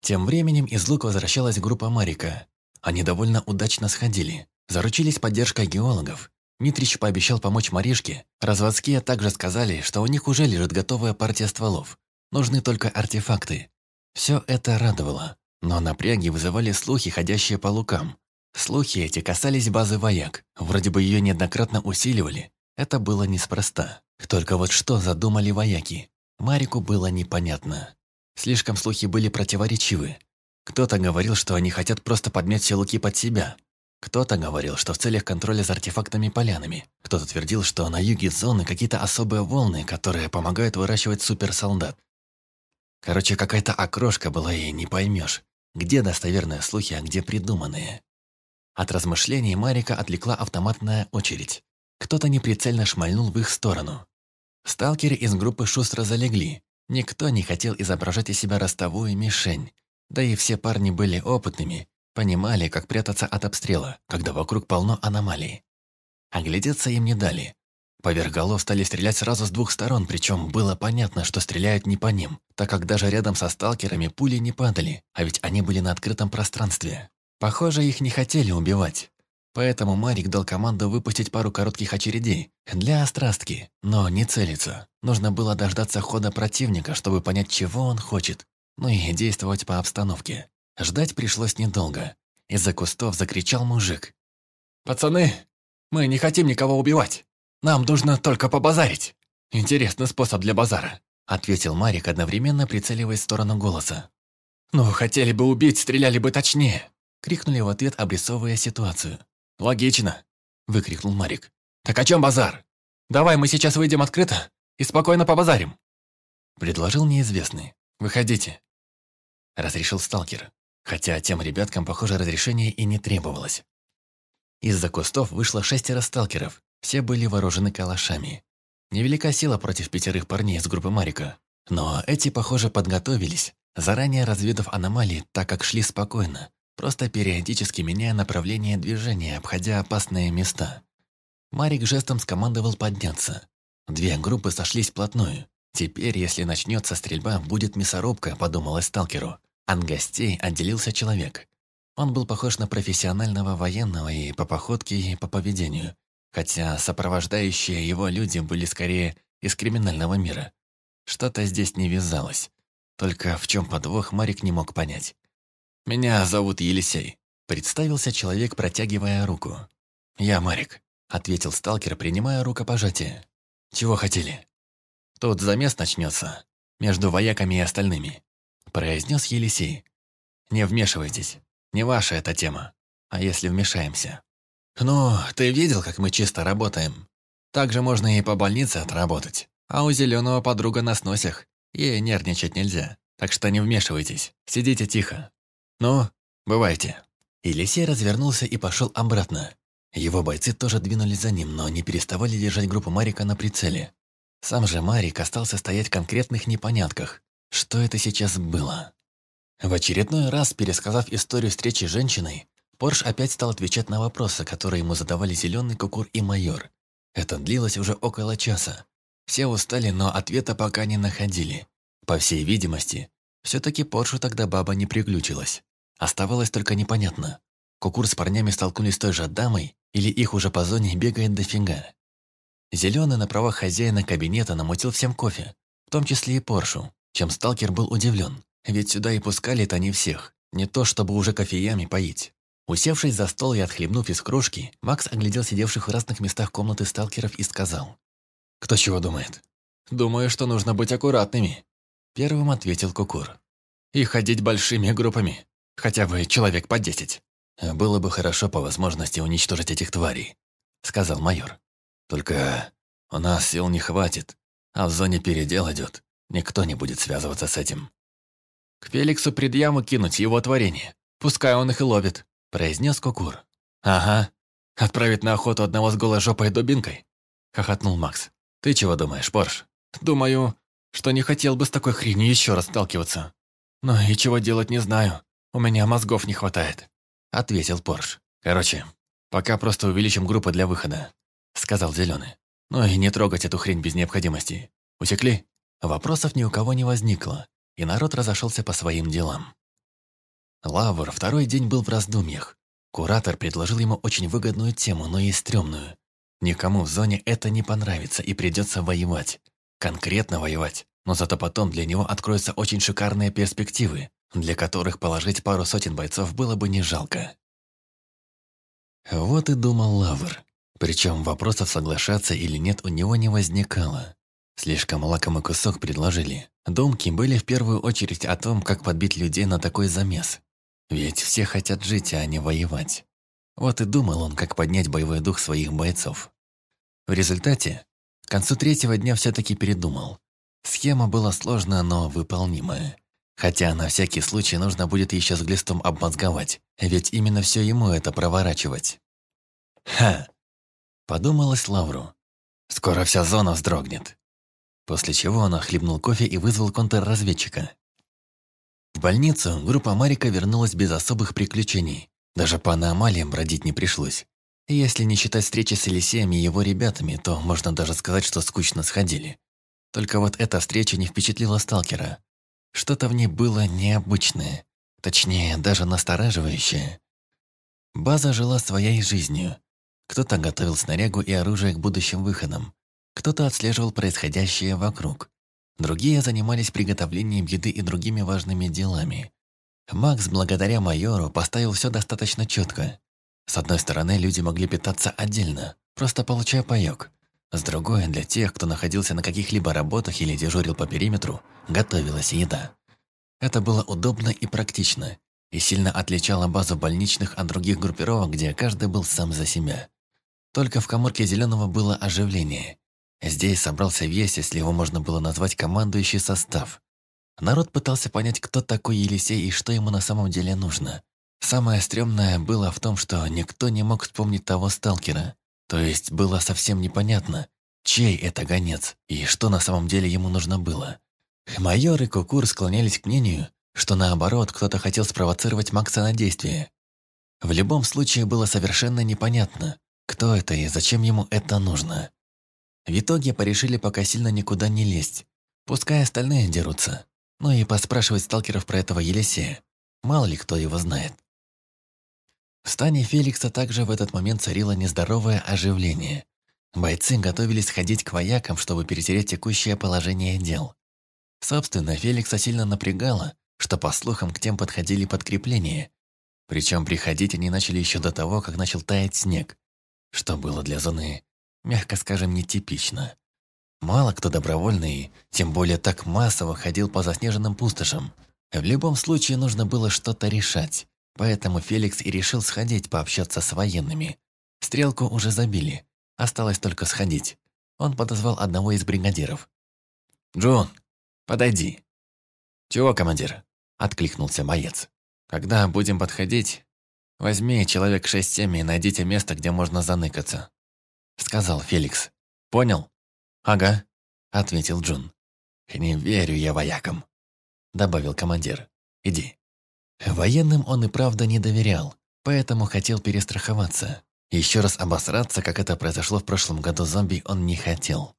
Тем временем из лука возвращалась группа Марика. Они довольно удачно сходили, заручились поддержкой геологов. Митрич пообещал помочь Маришке. Разводские также сказали, что у них уже лежит готовая партия стволов. Нужны только артефакты. Все это радовало, но напряги вызывали слухи, ходящие по лукам. Слухи эти касались базы вояк. Вроде бы ее неоднократно усиливали. Это было неспроста. Только вот что задумали вояки? Марику было непонятно. Слишком слухи были противоречивы. Кто-то говорил, что они хотят просто подмять все луки под себя. Кто-то говорил, что в целях контроля за артефактами-полянами. Кто-то твердил, что на юге зоны какие-то особые волны, которые помогают выращивать суперсолдат. Короче, какая-то окрошка была и не поймешь, где достоверные слухи, а где придуманные. От размышлений Марика отвлекла автоматная очередь. Кто-то неприцельно шмальнул в их сторону. Сталкеры из группы шустро залегли. Никто не хотел изображать из себя ростовую мишень. Да и все парни были опытными, понимали, как прятаться от обстрела, когда вокруг полно аномалий. Оглядеться им не дали. Поверх голов стали стрелять сразу с двух сторон, причем было понятно, что стреляют не по ним, так как даже рядом со сталкерами пули не падали, а ведь они были на открытом пространстве. Похоже, их не хотели убивать. Поэтому Марик дал команду выпустить пару коротких очередей для острастки, но не целиться. Нужно было дождаться хода противника, чтобы понять, чего он хочет, ну и действовать по обстановке. Ждать пришлось недолго. Из-за кустов закричал мужик. «Пацаны, мы не хотим никого убивать!» Нам нужно только побазарить. Интересный способ для базара», — ответил Марик, одновременно прицеливаясь в сторону голоса. «Ну, хотели бы убить, стреляли бы точнее», — крикнули в ответ, обрисовывая ситуацию. «Логично», — выкрикнул Марик. «Так о чем базар? Давай мы сейчас выйдем открыто и спокойно побазарим», — предложил неизвестный. «Выходите», — разрешил сталкер, хотя тем ребяткам, похоже, разрешения и не требовалось. Из-за кустов вышло шестеро сталкеров, все были вооружены калашами. Невелика сила против пятерых парней из группы Марика. Но эти, похоже, подготовились, заранее разведав аномалии, так как шли спокойно, просто периодически меняя направление движения, обходя опасные места. Марик жестом скомандовал подняться. Две группы сошлись вплотную. Теперь, если начнется стрельба, будет мясорубка, подумалось сталкеру. От гостей отделился человек. Он был похож на профессионального военного и по походке, и по поведению хотя сопровождающие его люди были скорее из криминального мира. Что-то здесь не вязалось. Только в чем подвох Марик не мог понять. «Меня зовут Елисей», — представился человек, протягивая руку. «Я Марик», — ответил сталкер, принимая рукопожатие. «Чего хотели?» «Тут замес начнется, между вояками и остальными», — произнес Елисей. «Не вмешивайтесь, не ваша эта тема. А если вмешаемся?» «Ну, ты видел, как мы чисто работаем? Так же можно и по больнице отработать. А у Зеленого подруга на сносях. Ей нервничать нельзя. Так что не вмешивайтесь. Сидите тихо. Ну, бывайте». Елисей развернулся и пошел обратно. Его бойцы тоже двинулись за ним, но не переставали держать группу Марика на прицеле. Сам же Марик остался стоять в конкретных непонятках. Что это сейчас было? В очередной раз, пересказав историю встречи с женщиной, Порш опять стал отвечать на вопросы, которые ему задавали Зеленый Кукур и Майор. Это длилось уже около часа. Все устали, но ответа пока не находили. По всей видимости, Все-таки Поршу тогда баба не приглючилась. Оставалось только непонятно, Кукур с парнями столкнулись с той же дамой, или их уже по зоне бегает дофига. Зеленый на правах хозяина кабинета намутил всем кофе, в том числе и Поршу, чем сталкер был удивлен, ведь сюда и пускали-то не всех, не то чтобы уже кофеями поить. Усевшись за стол и отхлебнув из кружки, Макс оглядел сидевших в разных местах комнаты сталкеров и сказал. «Кто чего думает?» «Думаю, что нужно быть аккуратными», — первым ответил Кукур. «И ходить большими группами, хотя бы человек по десять». «Было бы хорошо по возможности уничтожить этих тварей», — сказал майор. «Только у нас сил не хватит, а в зоне передел идет. Никто не будет связываться с этим». «К Феликсу предъяву кинуть его творение. Пускай он их и ловит», — произнес Кукур. «Ага. Отправить на охоту одного с голой жопой дубинкой?» — хохотнул Макс. «Ты чего думаешь, Порш?» «Думаю, что не хотел бы с такой хренью еще раз сталкиваться. Но и чего делать не знаю. У меня мозгов не хватает», — ответил Порш. «Короче, пока просто увеличим группы для выхода», — сказал Зеленый. «Ну и не трогать эту хрень без необходимости. Усекли?» Вопросов ни у кого не возникло, и народ разошелся по своим делам. Лавр второй день был в раздумьях. Куратор предложил ему очень выгодную тему, но и стрёмную. Никому в зоне это не понравится и придется воевать. Конкретно воевать. Но зато потом для него откроются очень шикарные перспективы, для которых положить пару сотен бойцов было бы не жалко. Вот и думал Лавр. Причем вопросов соглашаться или нет у него не возникало. Слишком лакомый кусок предложили. Думки были в первую очередь о том, как подбить людей на такой замес. Ведь все хотят жить, а не воевать. Вот и думал он, как поднять боевой дух своих бойцов. В результате, к концу третьего дня все-таки передумал. Схема была сложная, но выполнимая. Хотя на всякий случай нужно будет еще с глистом обмозговать, ведь именно все ему это проворачивать. «Ха!» – подумалось Лавру. «Скоро вся зона вздрогнет». После чего он охлебнул кофе и вызвал контрразведчика. В больницу группа Марика вернулась без особых приключений. Даже по аномалиям бродить не пришлось. Если не считать встречи с Елисеем и его ребятами, то можно даже сказать, что скучно сходили. Только вот эта встреча не впечатлила сталкера. Что-то в ней было необычное. Точнее, даже настораживающее. База жила своей жизнью. Кто-то готовил снарягу и оружие к будущим выходам. Кто-то отслеживал происходящее вокруг. Другие занимались приготовлением еды и другими важными делами. Макс, благодаря майору, поставил все достаточно четко. С одной стороны, люди могли питаться отдельно, просто получая паёк. С другой, для тех, кто находился на каких-либо работах или дежурил по периметру, готовилась еда. Это было удобно и практично, и сильно отличало базу больничных от других группировок, где каждый был сам за себя. Только в коморке Зеленого было оживление. Здесь собрался весь, если его можно было назвать, командующий состав. Народ пытался понять, кто такой Елисей и что ему на самом деле нужно. Самое стрёмное было в том, что никто не мог вспомнить того сталкера. То есть было совсем непонятно, чей это гонец и что на самом деле ему нужно было. Майор и Кукур склонялись к мнению, что наоборот, кто-то хотел спровоцировать Макса на действие. В любом случае было совершенно непонятно, кто это и зачем ему это нужно. В итоге порешили пока сильно никуда не лезть. Пускай остальные дерутся. Ну и поспрашивать сталкеров про этого Елисея. Мало ли кто его знает. В стане Феликса также в этот момент царило нездоровое оживление. Бойцы готовились ходить к воякам, чтобы перетереть текущее положение дел. Собственно, Феликса сильно напрягало, что, по слухам, к тем подходили подкрепления. Причем приходить они начали еще до того, как начал таять снег, что было для зоны мягко скажем, нетипично. Мало кто добровольный, тем более так массово ходил по заснеженным пустошам. В любом случае нужно было что-то решать, поэтому Феликс и решил сходить пообщаться с военными. Стрелку уже забили, осталось только сходить. Он подозвал одного из бригадиров. «Джон, подойди». «Чего, командир?» – откликнулся боец. «Когда будем подходить, возьми человек шесть-семь и найдите место, где можно заныкаться сказал Феликс. «Понял?» «Ага», — ответил Джун. «Не верю я воякам», — добавил командир. «Иди». Военным он и правда не доверял, поэтому хотел перестраховаться. Еще раз обосраться, как это произошло в прошлом году зомби, он не хотел.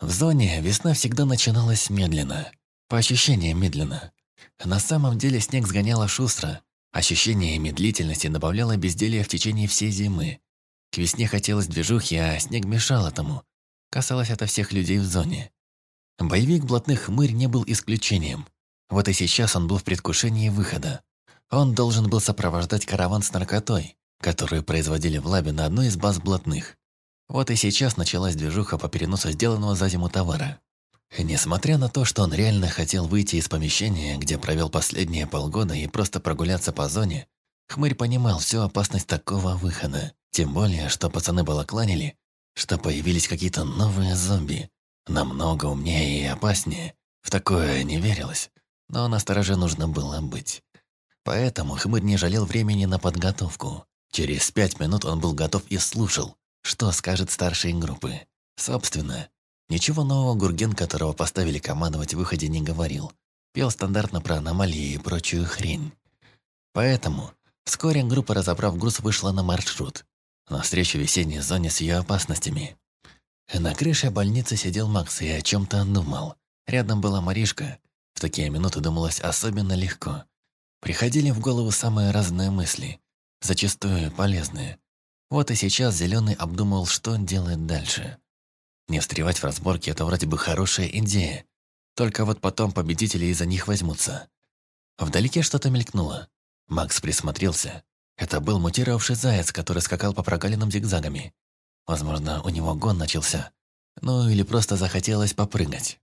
В зоне весна всегда начиналась медленно. По ощущениям медленно. На самом деле снег сгоняло шустро. Ощущение медлительности добавляло безделие в течение всей зимы. К весне хотелось движухи, а снег мешал этому. Касалось это всех людей в зоне. Боевик блатных хмырь не был исключением. Вот и сейчас он был в предвкушении выхода. Он должен был сопровождать караван с наркотой, которую производили в лабе на одной из баз блатных. Вот и сейчас началась движуха по переносу сделанного за зиму товара. Несмотря на то, что он реально хотел выйти из помещения, где провел последние полгода и просто прогуляться по зоне, Хмырь понимал всю опасность такого выхода. Тем более, что пацаны балакланили, что появились какие-то новые зомби. Намного умнее и опаснее. В такое не верилось, но на стороже нужно было быть. Поэтому Хмырь не жалел времени на подготовку. Через пять минут он был готов и слушал, что скажет старший группы. Собственно, ничего нового Гурген, которого поставили командовать в выходе, не говорил. Пел стандартно про аномалии и прочую хрень. Поэтому вскоре группа, разобрав груз, вышла на маршрут. Навстречу весенней зоне с ее опасностями. На крыше больницы сидел Макс и о чем-то думал. Рядом была Маришка. В такие минуты думалось особенно легко. Приходили в голову самые разные мысли, зачастую полезные. Вот и сейчас Зеленый обдумывал, что делать дальше. Не встревать в разборки – это вроде бы хорошая идея. Только вот потом победители из-за них возьмутся. Вдалеке что-то мелькнуло. Макс присмотрелся. Это был мутировавший заяц, который скакал по прогалинам зигзагами. Возможно, у него гон начался. Ну или просто захотелось попрыгать.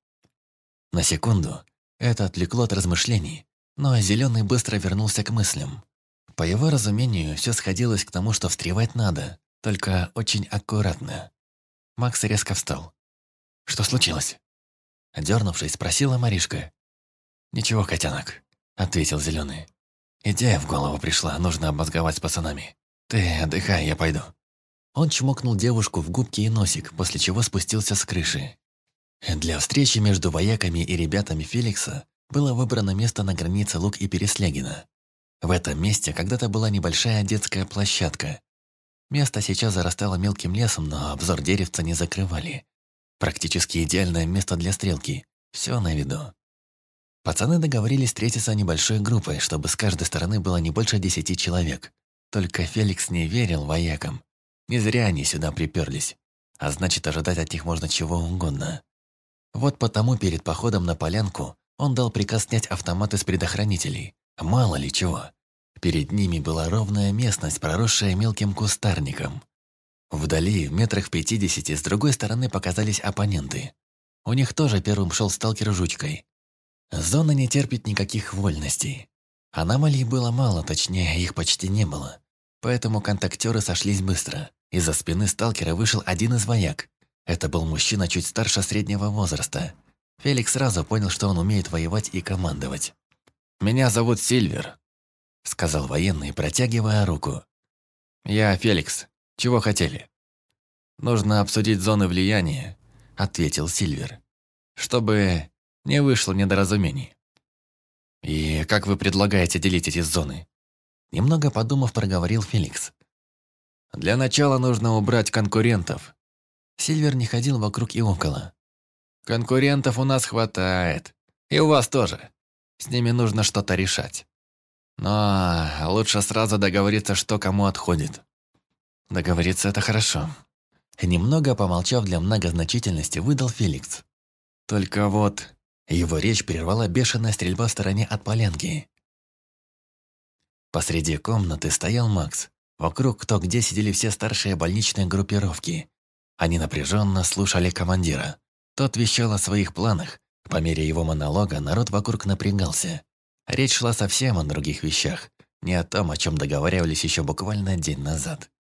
На секунду это отвлекло от размышлений, но Зеленый быстро вернулся к мыслям. По его разумению, все сходилось к тому, что встревать надо, только очень аккуратно. Макс резко встал. «Что случилось?» Дернувшись, спросила Маришка. «Ничего, котенок», — ответил Зеленый. «Идея в голову пришла, нужно обмозговать с пацанами. Ты отдыхай, я пойду». Он чмокнул девушку в губки и носик, после чего спустился с крыши. Для встречи между вояками и ребятами Феликса было выбрано место на границе Лук и Переслегина. В этом месте когда-то была небольшая детская площадка. Место сейчас зарастало мелким лесом, но обзор деревца не закрывали. Практически идеальное место для стрелки. Все на виду. Пацаны договорились встретиться небольшой группой, чтобы с каждой стороны было не больше десяти человек. Только Феликс не верил воякам. Не зря они сюда приперлись. А значит, ожидать от них можно чего угодно. Вот потому перед походом на полянку он дал приказ снять автоматы с предохранителей. Мало ли чего. Перед ними была ровная местность, проросшая мелким кустарником. Вдали, в метрах пятидесяти, с другой стороны показались оппоненты. У них тоже первым шел сталкер жучкой. Зона не терпит никаких вольностей. Аномалий было мало, точнее, их почти не было. Поэтому контактеры сошлись быстро. Из-за спины сталкера вышел один из вояк. Это был мужчина чуть старше среднего возраста, Феликс сразу понял, что он умеет воевать и командовать. «Меня зовут Сильвер», — сказал военный, протягивая руку. «Я Феликс. Чего хотели?» «Нужно обсудить зоны влияния», — ответил Сильвер. «Чтобы не вышло недоразумений». «И как вы предлагаете делить эти зоны?» Немного подумав, проговорил Феликс. «Для начала нужно убрать конкурентов». Сильвер не ходил вокруг и около. Конкурентов у нас хватает. И у вас тоже. С ними нужно что-то решать. Но лучше сразу договориться, что кому отходит. Договориться – это хорошо. Немного помолчав для многозначительности, выдал Феликс. Только вот его речь прервала бешеная стрельба в стороне от полянки. Посреди комнаты стоял Макс. Вокруг кто где сидели все старшие больничные группировки. Они напряженно слушали командира. Тот вещал о своих планах. По мере его монолога народ вокруг напрягался. Речь шла совсем о других вещах, не о том, о чем договаривались еще буквально день назад.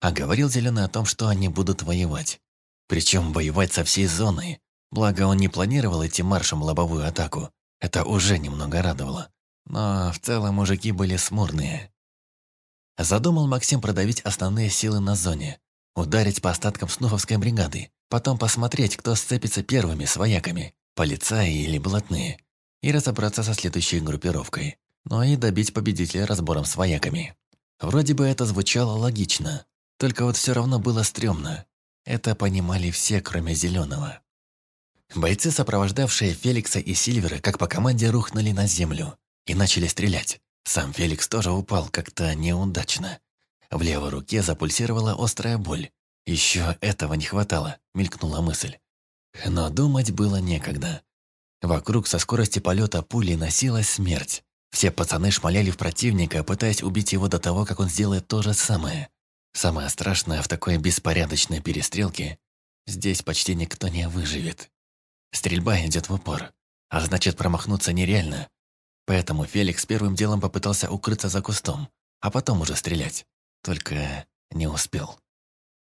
А говорил Зеленый о том, что они будут воевать. Причем воевать со всей зоной. Благо, он не планировал идти маршем лобовую атаку. Это уже немного радовало. Но в целом мужики были смурные. Задумал Максим продавить основные силы на зоне, ударить по остаткам снуфовской бригады, Потом посмотреть, кто сцепится первыми с вояками, полицаи или блатные, и разобраться со следующей группировкой. Ну и добить победителя разбором с вояками. Вроде бы это звучало логично, только вот все равно было стрёмно. Это понимали все, кроме Зеленого. Бойцы, сопровождавшие Феликса и Сильвера, как по команде рухнули на землю и начали стрелять. Сам Феликс тоже упал как-то неудачно. В левой руке запульсировала острая боль. Еще этого не хватало, мелькнула мысль. Но думать было некогда. Вокруг со скорости полета пули носилась смерть. Все пацаны шмаляли в противника, пытаясь убить его до того, как он сделает то же самое. Самое страшное в такой беспорядочной перестрелке – здесь почти никто не выживет. Стрельба идет в упор, а значит промахнуться нереально. Поэтому Феликс первым делом попытался укрыться за кустом, а потом уже стрелять. Только не успел.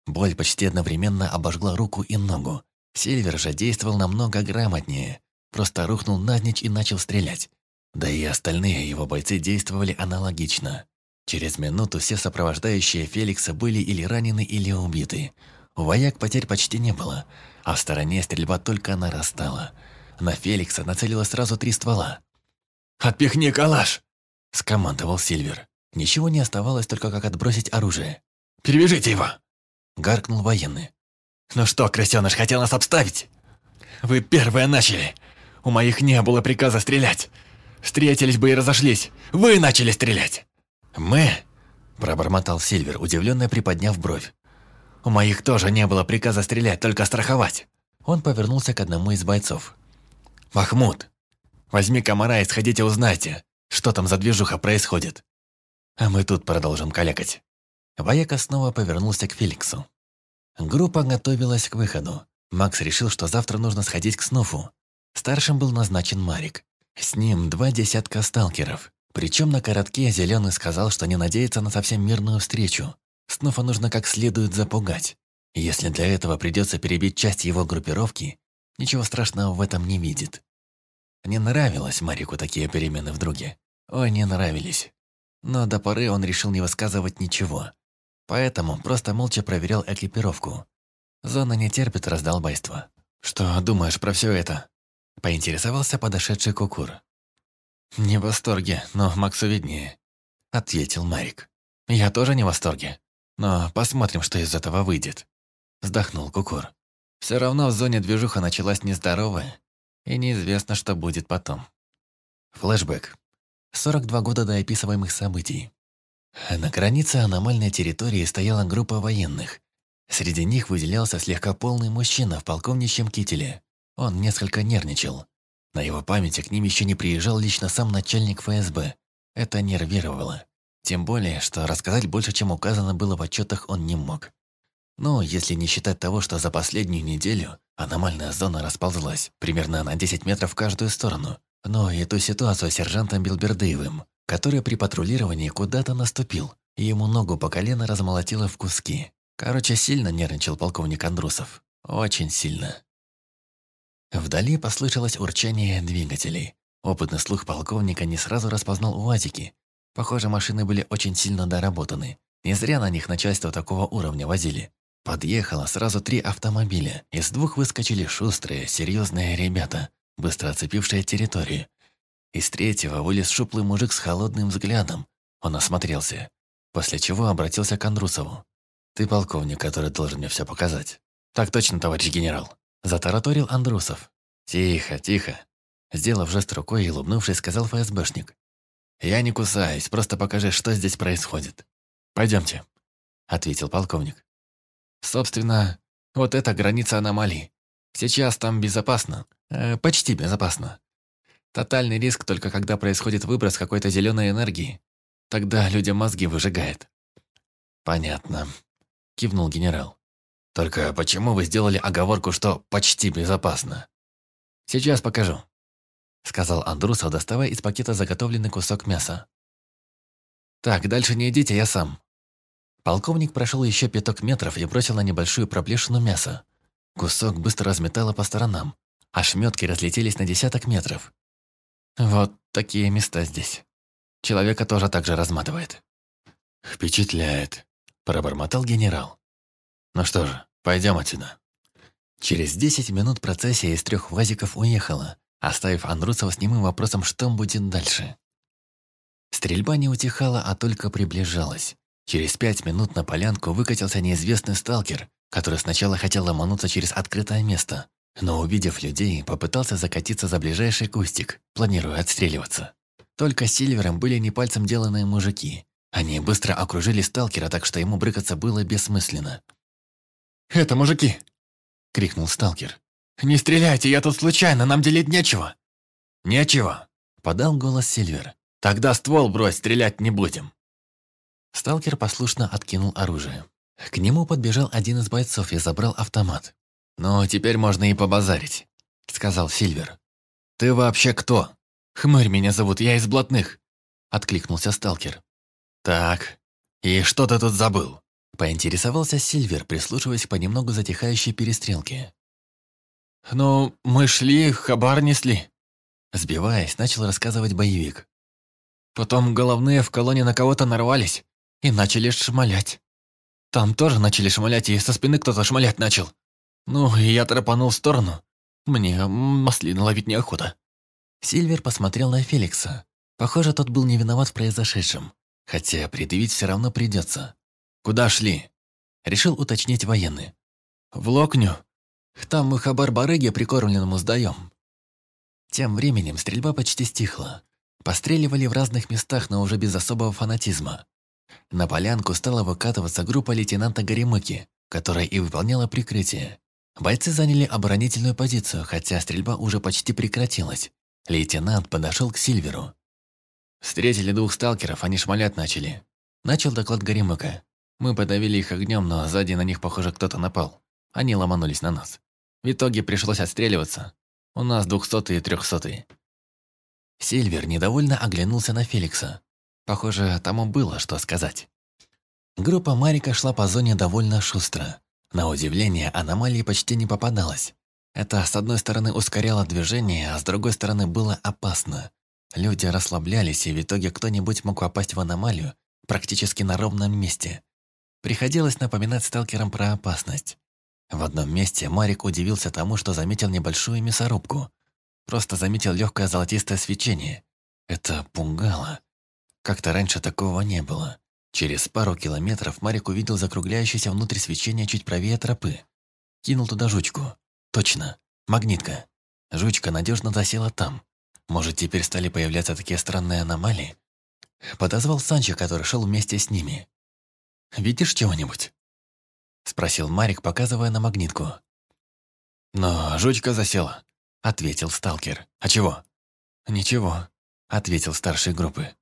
Боль почти одновременно обожгла руку и ногу. Сильвер же действовал намного грамотнее. Просто рухнул навзничь и начал стрелять. Да и остальные его бойцы действовали аналогично. Через минуту все сопровождающие Феликса были или ранены, или убиты. У вояк потерь почти не было, а в стороне стрельба только нарастала. На Феликса нацелилось сразу три ствола. «Отпихни калаш!» – скомандовал Сильвер. Ничего не оставалось, только как отбросить оружие. «Перевяжите его!» – гаркнул военный. «Ну что, крысёныш, хотел нас обставить?» «Вы первые начали! У моих не было приказа стрелять! Встретились бы и разошлись! Вы начали стрелять!» «Мы?» – пробормотал Сильвер, удивленно приподняв бровь. «У моих тоже не было приказа стрелять, только страховать!» Он повернулся к одному из бойцов. «Махмуд, возьми комара и сходите узнайте, что там за движуха происходит. А мы тут продолжим калякать». Вояка снова повернулся к Феликсу. Группа готовилась к выходу. Макс решил, что завтра нужно сходить к Снуфу. Старшим был назначен Марик. С ним два десятка сталкеров. Причем на коротке Зеленый сказал, что не надеется на совсем мирную встречу. Снуфа нужно как следует запугать. Если для этого придется перебить часть его группировки, ничего страшного в этом не видит. Не нравилось Марику такие перемены в друге. Ой, не нравились. Но до поры он решил не высказывать ничего. Поэтому просто молча проверял экипировку. Зона не терпит раздолбайства. «Что думаешь про все это?» Поинтересовался подошедший Кукур. «Не в восторге, но Максу виднее», — ответил Марик. «Я тоже не в восторге, но посмотрим, что из этого выйдет», — вздохнул Кукур. «Все равно в зоне движуха началась нездоровая, и неизвестно, что будет потом». Флэшбэк. 42 года до описываемых событий. На границе аномальной территории стояла группа военных. Среди них выделялся слегка полный мужчина в полковничьем кителе. Он несколько нервничал. На его памяти к ним еще не приезжал лично сам начальник ФСБ. Это нервировало. Тем более, что рассказать больше, чем указано было в отчетах, он не мог. Но если не считать того, что за последнюю неделю аномальная зона расползлась примерно на 10 метров в каждую сторону, но и ту ситуацию с сержантом Билбердыевым, который при патрулировании куда-то наступил, и ему ногу по колено размолотило в куски. Короче, сильно нервничал полковник Андрусов. Очень сильно. Вдали послышалось урчание двигателей. Опытный слух полковника не сразу распознал УАЗики. Похоже, машины были очень сильно доработаны. Не зря на них начальство такого уровня возили. Подъехало сразу три автомобиля. Из двух выскочили шустрые, серьезные ребята, быстро оцепившие территорию. Из третьего вылез шуплый мужик с холодным взглядом. Он осмотрелся, после чего обратился к Андрусову. «Ты полковник, который должен мне все показать». «Так точно, товарищ генерал», Затараторил Андрусов. «Тихо, тихо!» Сделав жест рукой и улыбнувшись, сказал ФСБшник. «Я не кусаюсь, просто покажи, что здесь происходит. Пойдемте», — ответил полковник. «Собственно, вот это граница аномалий. Сейчас там безопасно. Э, почти безопасно. Тотальный риск только когда происходит выброс какой-то зеленой энергии. Тогда людям мозги выжигает». «Понятно», — кивнул генерал. Только почему вы сделали оговорку, что почти безопасно? Сейчас покажу», — сказал Андрусов, доставая из пакета заготовленный кусок мяса. «Так, дальше не идите, я сам». Полковник прошел еще пяток метров и бросил на небольшую проплешину мяса. Кусок быстро разметало по сторонам, а шметки разлетелись на десяток метров. Вот такие места здесь. Человека тоже так же разматывает. «Впечатляет», — пробормотал генерал. Ну что же, пойдем отсюда. Через десять минут процессия из трех вазиков уехала, оставив Андрусова с немым вопросом, что будет дальше. Стрельба не утихала, а только приближалась. Через пять минут на полянку выкатился неизвестный сталкер, который сначала хотел ломануться через открытое место, но, увидев людей, попытался закатиться за ближайший кустик, планируя отстреливаться. Только Сильвером были не пальцем деланные мужики. Они быстро окружили сталкера, так что ему брыкаться было бессмысленно. «Это мужики!» — крикнул сталкер. «Не стреляйте, я тут случайно, нам делить нечего!» «Нечего!» — подал голос Сильвер. «Тогда ствол брось, стрелять не будем!» Сталкер послушно откинул оружие. К нему подбежал один из бойцов и забрал автомат. «Ну, теперь можно и побазарить», — сказал Сильвер. «Ты вообще кто?» «Хмырь меня зовут, я из блатных», — откликнулся сталкер. «Так, и что ты тут забыл?» — поинтересовался Сильвер, прислушиваясь к понемногу затихающей перестрелке. «Ну, мы шли, хабар несли», — сбиваясь, начал рассказывать боевик. «Потом головные в колонне на кого-то нарвались и начали шмалять. Там тоже начали шмалять, и со спины кто-то шмалять начал. Ну, я тропанул в сторону. Мне маслины ловить неохота». Сильвер посмотрел на Феликса. Похоже, тот был не виноват в произошедшем. Хотя предъявить все равно придется. «Куда шли?» Решил уточнить военный. «В Локню. Там мы хабар барыге прикормленному сдаем». Тем временем стрельба почти стихла. Постреливали в разных местах, но уже без особого фанатизма. На полянку стала выкатываться группа лейтенанта Горемыки, которая и выполняла прикрытие. Бойцы заняли оборонительную позицию, хотя стрельба уже почти прекратилась. Лейтенант подошел к Сильверу. «Встретили двух сталкеров, они шмалять начали». Начал доклад Горемыка. Мы подавили их огнем, но сзади на них, похоже, кто-то напал. Они ломанулись на нас. В итоге пришлось отстреливаться. У нас двухсотые и трехсотые. Сильвер недовольно оглянулся на Феликса. Похоже, тому было что сказать. Группа Марика шла по зоне довольно шустро. На удивление, аномалии почти не попадалось. Это, с одной стороны, ускоряло движение, а с другой стороны, было опасно. Люди расслаблялись, и в итоге кто-нибудь мог попасть в аномалию практически на ровном месте. Приходилось напоминать сталкерам про опасность. В одном месте Марик удивился тому, что заметил небольшую мясорубку. Просто заметил легкое золотистое свечение. Это пугало. Как-то раньше такого не было. Через пару километров Марик увидел закругляющееся внутрь свечение чуть правее тропы. Кинул туда жучку. Точно, магнитка. Жучка надежно засела там. Может, теперь стали появляться такие странные аномалии? Подозвал Санчо, который шел вместе с ними. «Видишь чего-нибудь?» Спросил Марик, показывая на магнитку. «Но жучка засела», — ответил сталкер. «А чего?» «Ничего», — ответил старший группы.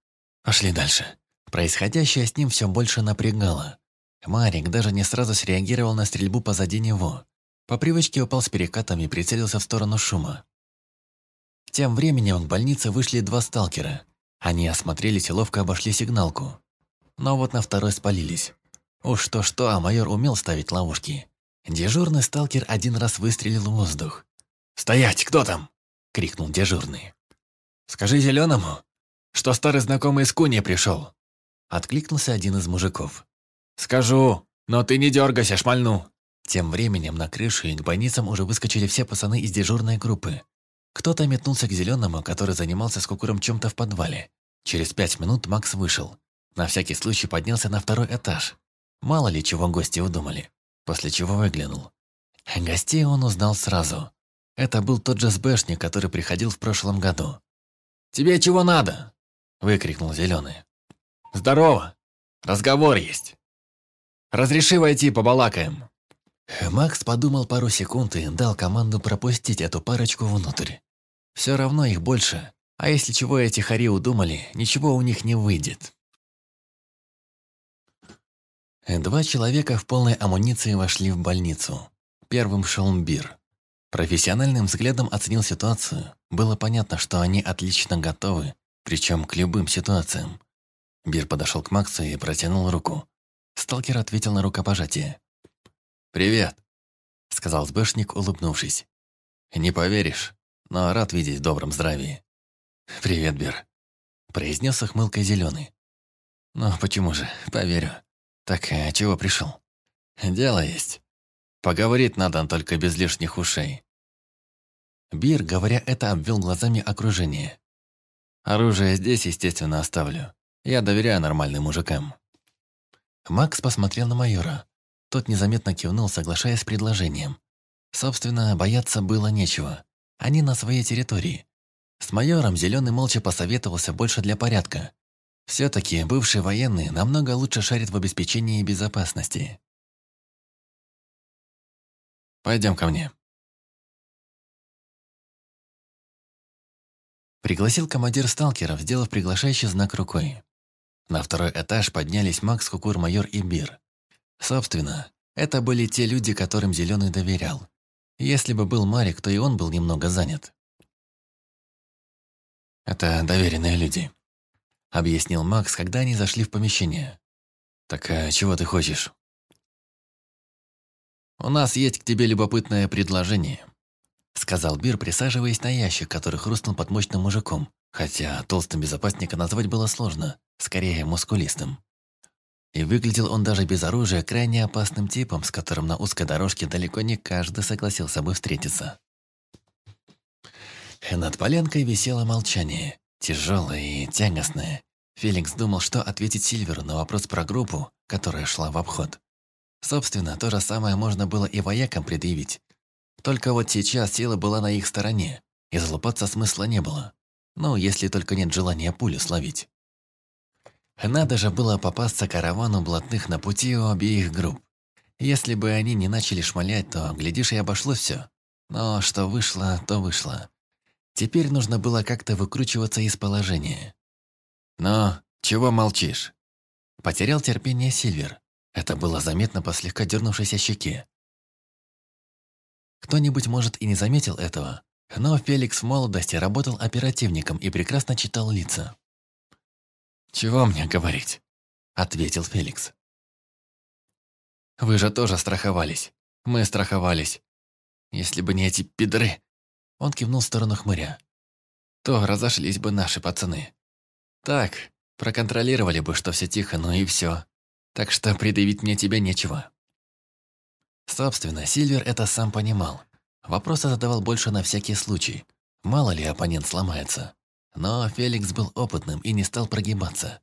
«Пошли дальше». Происходящее с ним все больше напрягало. Марик даже не сразу среагировал на стрельбу позади него. По привычке упал с перекатом и прицелился в сторону шума. Тем временем в больнице вышли два сталкера. Они осмотрелись и ловко обошли сигналку. Но вот на второй спалились. Уж то-что, а майор умел ставить ловушки. Дежурный сталкер один раз выстрелил в воздух. «Стоять, кто там?» — крикнул дежурный. «Скажи зеленому, что старый знакомый из Куни пришел. Откликнулся один из мужиков. «Скажу, но ты не дергайся, шмальну!» Тем временем на крышу и к больницам уже выскочили все пацаны из дежурной группы. Кто-то метнулся к зеленому, который занимался с кукуром чем-то в подвале. Через пять минут Макс вышел. На всякий случай поднялся на второй этаж. Мало ли чего гости удумали. После чего выглянул. Гостей он узнал сразу. Это был тот же СБшник, который приходил в прошлом году. «Тебе чего надо?» – выкрикнул Зеленый. «Здорово! Разговор есть. Разреши войти, побалакаем». Макс подумал пару секунд и дал команду пропустить эту парочку внутрь. Все равно их больше, а если чего эти хари удумали, ничего у них не выйдет. Два человека в полной амуниции вошли в больницу. Первым шел Бир. Профессиональным взглядом оценил ситуацию. Было понятно, что они отлично готовы, причем к любым ситуациям. Бир подошел к Максу и протянул руку. Сталкер ответил на рукопожатие. «Привет», — сказал СБшник, улыбнувшись. «Не поверишь, но рад видеть в добром здравии». «Привет, Бир», — произнес ухмылкой зеленый. «Ну, почему же, поверю. Так, а чего пришел?» «Дело есть. Поговорить надо, только без лишних ушей». Бир, говоря это, обвел глазами окружение. «Оружие здесь, естественно, оставлю. Я доверяю нормальным мужикам». Макс посмотрел на майора. Тот незаметно кивнул, соглашаясь с предложением. Собственно, бояться было нечего. Они на своей территории. С майором Зеленый молча посоветовался больше для порядка. Все-таки бывший военный намного лучше шарит в обеспечении безопасности. «Пойдем ко мне», Пригласил командир сталкеров, сделав приглашающий знак рукой. На второй этаж поднялись Макс, Кукур, майор и Бир. Собственно, это были те люди, которым Зеленый доверял. Если бы был Марик, то и он был немного занят. «Это доверенные люди», — объяснил Макс, когда они зашли в помещение. «Так а чего ты хочешь?» «У нас есть к тебе любопытное предложение», Сказал Бир, присаживаясь на ящик, который хрустнул под мощным мужиком. Хотя толстым безопасника назвать было сложно, скорее мускулистым. И выглядел он даже без оружия крайне опасным типом, с которым на узкой дорожке далеко не каждый согласился бы встретиться. Над поленкой висело молчание, тяжелое и тягостное. Феликс думал, что ответить Сильверу на вопрос про группу, которая шла в обход. Собственно, то же самое можно было и воякам предъявить, только вот сейчас сила была на их стороне, и залупаться смысла не было. Ну, если только нет желания пулю словить. Надо же было попасться каравану блатных на пути у обеих групп. Если бы они не начали шмалять, то, глядишь, и обошло все. Но что вышло, то вышло. Теперь нужно было как-то выкручиваться из положения. «Но чего молчишь?» Потерял терпение Сильвер. Это было заметно по слегка дернувшейся щеке. Кто-нибудь, может, и не заметил этого, но Феликс в молодости работал оперативником и прекрасно читал лица. «Чего мне говорить?» – ответил Феликс. «Вы же тоже страховались. Мы страховались. Если бы не эти пидры...» Он кивнул в сторону хмыря. «То разошлись бы наши пацаны. Так, проконтролировали бы, что все тихо, ну и все. Так что предъявить мне тебе нечего». Собственно, Сильвер это сам понимал. Вопросы задавал больше на всякий случай. Мало ли оппонент сломается. Но Феликс был опытным и не стал прогибаться.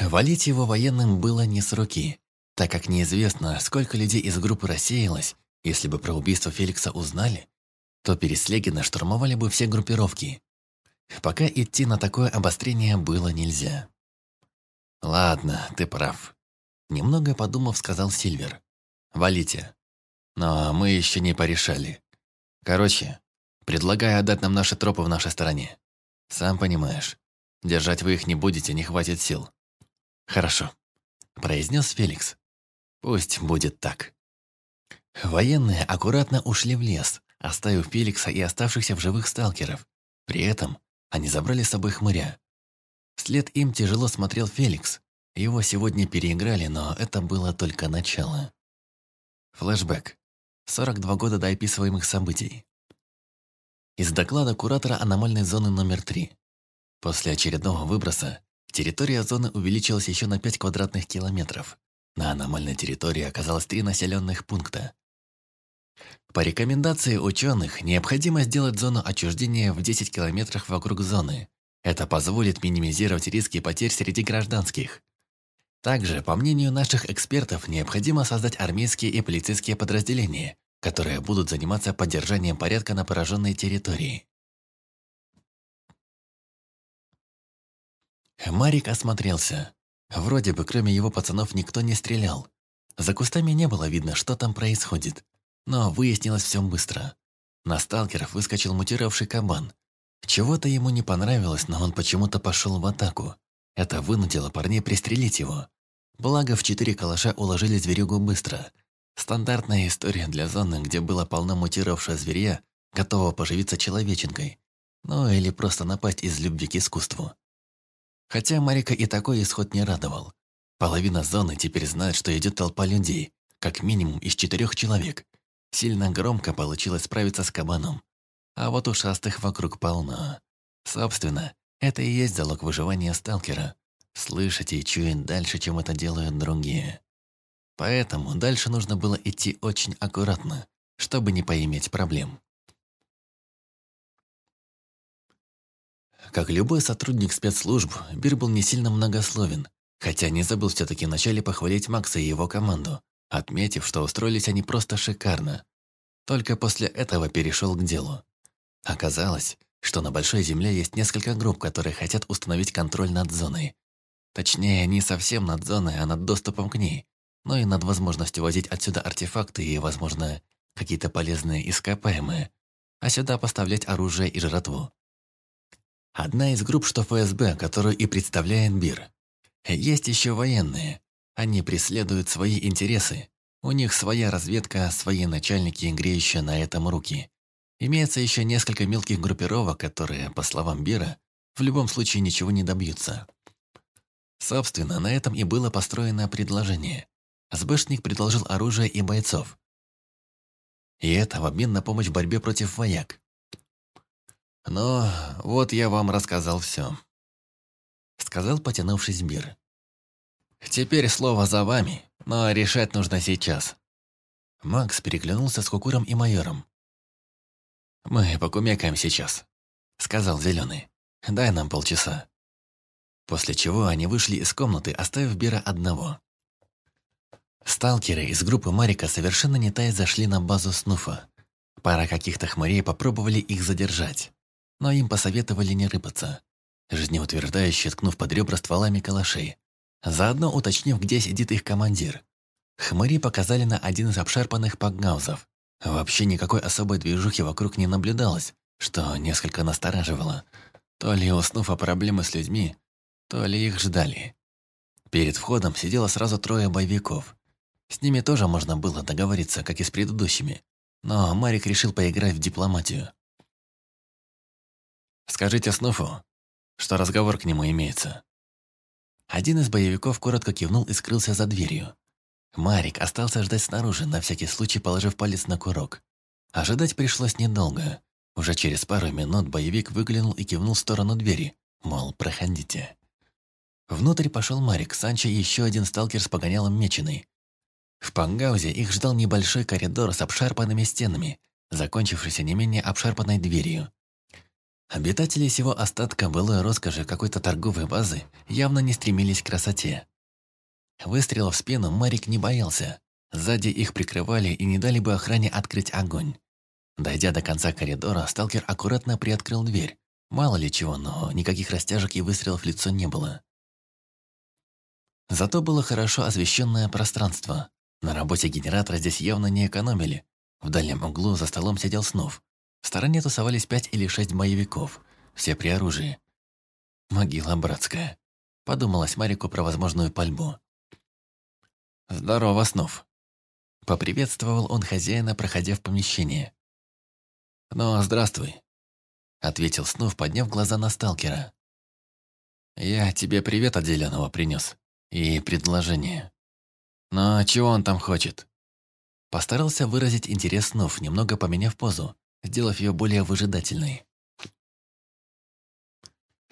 Валить его военным было не с руки, так как неизвестно, сколько людей из группы рассеялось. Если бы про убийство Феликса узнали, то Переслегина штурмовали бы все группировки. Пока идти на такое обострение было нельзя. «Ладно, ты прав», — немного подумав, сказал Сильвер. Валите. Но мы еще не порешали. Короче, предлагаю отдать нам наши тропы в нашей стороне. Сам понимаешь, держать вы их не будете, не хватит сил. Хорошо, произнес Феликс. Пусть будет так. Военные аккуратно ушли в лес, оставив Феликса и оставшихся в живых сталкеров. При этом они забрали с собой хмыря. Вслед им тяжело смотрел Феликс. Его сегодня переиграли, но это было только начало. Флэшбэк. 42 года до описываемых событий. Из доклада куратора аномальной зоны номер 3. После очередного выброса территория зоны увеличилась еще на 5 квадратных километров. На аномальной территории оказалось три населенных пункта. По рекомендации ученых, необходимо сделать зону отчуждения в 10 километрах вокруг зоны. Это позволит минимизировать риски потерь среди гражданских. Также, по мнению наших экспертов, необходимо создать армейские и полицейские подразделения, которые будут заниматься поддержанием порядка на пораженной территории. Марик осмотрелся. Вроде бы, кроме его пацанов, никто не стрелял. За кустами не было видно, что там происходит. Но выяснилось все быстро. На сталкеров выскочил мутировавший кабан. Чего-то ему не понравилось, но он почему-то пошел в атаку. Это вынудило парней пристрелить его. Благо, в четыре калаша уложили зверюгу быстро. Стандартная история для зоны, где было полно мутировавшего зверя, готово поживиться человеченкой. Ну или просто напасть из любви к искусству. Хотя Марика и такой исход не радовал. Половина зоны теперь знает, что идет толпа людей, как минимум из четырех человек. Сильно громко получилось справиться с кабаном. А вот ушастых вокруг полно. Собственно, это и есть залог выживания сталкера. Слышать и чуять дальше, чем это делают другие. Поэтому дальше нужно было идти очень аккуратно, чтобы не поиметь проблем. Как любой сотрудник спецслужб, Бир был не сильно многословен, хотя не забыл все-таки вначале похвалить Макса и его команду, отметив, что устроились они просто шикарно. Только после этого перешел к делу. Оказалось, что на Большой Земле есть несколько групп, которые хотят установить контроль над зоной. Точнее, не совсем над зоной, а над доступом к ней, но и над возможностью возить отсюда артефакты и, возможно, какие-то полезные ископаемые, а сюда поставлять оружие и жратву. Одна из групп, что ФСБ, которую и представляет БИР. Есть еще военные. Они преследуют свои интересы. У них своя разведка, свои начальники, греющие на этом руки. Имеется еще несколько мелких группировок, которые, по словам Бира, в любом случае ничего не добьются. Собственно, на этом и было построено предложение. СБшник предложил оружие и бойцов. И это в обмен на помощь в борьбе против вояк. Но вот я вам рассказал все. Сказал, потянувшись Бир. Теперь слово за вами, но решать нужно сейчас. Макс переглянулся с Кукуром и майором. «Мы покумекаем сейчас», — сказал Зеленый. «Дай нам полчаса». После чего они вышли из комнаты, оставив Бира одного. Сталкеры из группы Марика совершенно не тая зашли на базу Снуфа. Пара каких-то хмырей попробовали их задержать, но им посоветовали не рыпаться, жизнеутверждающе ткнув под ребра стволами калашей, заодно уточнив, где сидит их командир. Хмыри показали на один из обшарпанных пакгаузов. Вообще никакой особой движухи вокруг не наблюдалось, что несколько настораживало. То ли уснув о проблемы с людьми, то ли их ждали. Перед входом сидело сразу трое боевиков. С ними тоже можно было договориться, как и с предыдущими. Но Марик решил поиграть в дипломатию. «Скажите Снуфу, что разговор к нему имеется». Один из боевиков коротко кивнул и скрылся за дверью. Марик остался ждать снаружи, на всякий случай положив палец на курок. Ожидать пришлось недолго. Уже через пару минут боевик выглянул и кивнул в сторону двери, мол, проходите. Внутрь пошел Марик, Санчо и еще один сталкер с погонялом меченый. В Пангаузе их ждал небольшой коридор с обшарпанными стенами, закончившийся не менее обшарпанной дверью. Обитатели всего остатка былой роскоши какой-то торговой базы явно не стремились к красоте. Выстрелов в спину Марик не боялся. Сзади их прикрывали и не дали бы охране открыть огонь. Дойдя до конца коридора, сталкер аккуратно приоткрыл дверь. Мало ли чего, но никаких растяжек и выстрелов в лицо не было. Зато было хорошо освещенное пространство. На работе генератора здесь явно не экономили. В дальнем углу за столом сидел Снов. В стороне тусовались пять или шесть боевиков, все при оружии. «Могила братская», — подумалось Марику про возможную пальбу. «Здорово, Снов», — поприветствовал он хозяина, проходя в помещение. «Ну, здравствуй», — ответил Снов, подняв глаза на сталкера. «Я тебе привет от Зеленого принес и предложение. Но чего он там хочет?» Постарался выразить интерес снов, немного поменяв позу, сделав ее более выжидательной.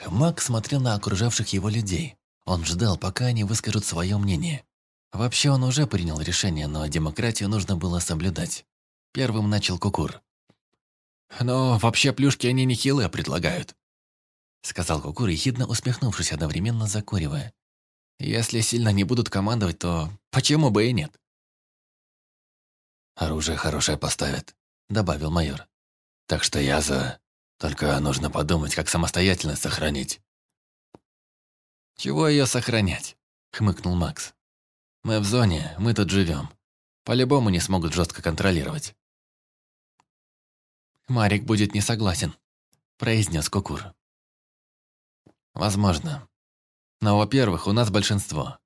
Маг смотрел на окружавших его людей. Он ждал, пока они выскажут свое мнение. Вообще он уже принял решение, но демократию нужно было соблюдать. Первым начал Кукур. «Но вообще плюшки они нехилые предлагают», — сказал Кукур, ехидно усмехнувшись, одновременно закуривая. «Если сильно не будут командовать, то почему бы и нет?» «Оружие хорошее поставят», — добавил майор. Так что я за... Только нужно подумать, как самостоятельность сохранить». «Чего ее сохранять?» — хмыкнул Макс. «Мы в зоне, мы тут живем. По-любому не смогут жестко контролировать». «Марик будет не согласен», — произнес Кукур. «Возможно. Но, во-первых, у нас большинство.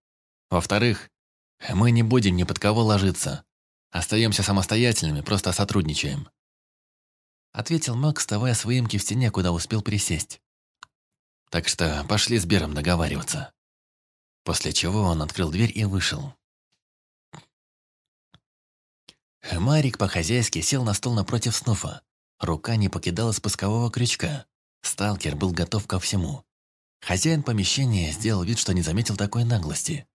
Во-вторых, мы не будем ни под кого ложиться. Остаемся самостоятельными, просто сотрудничаем. Ответил Мак, вставая с выемки в стене, куда успел присесть. Так что пошли с Бером договариваться. После чего он открыл дверь и вышел. Марик по-хозяйски сел на стол напротив Снуфа. Рука не покидала спускового крючка. Сталкер был готов ко всему. Хозяин помещения сделал вид, что не заметил такой наглости.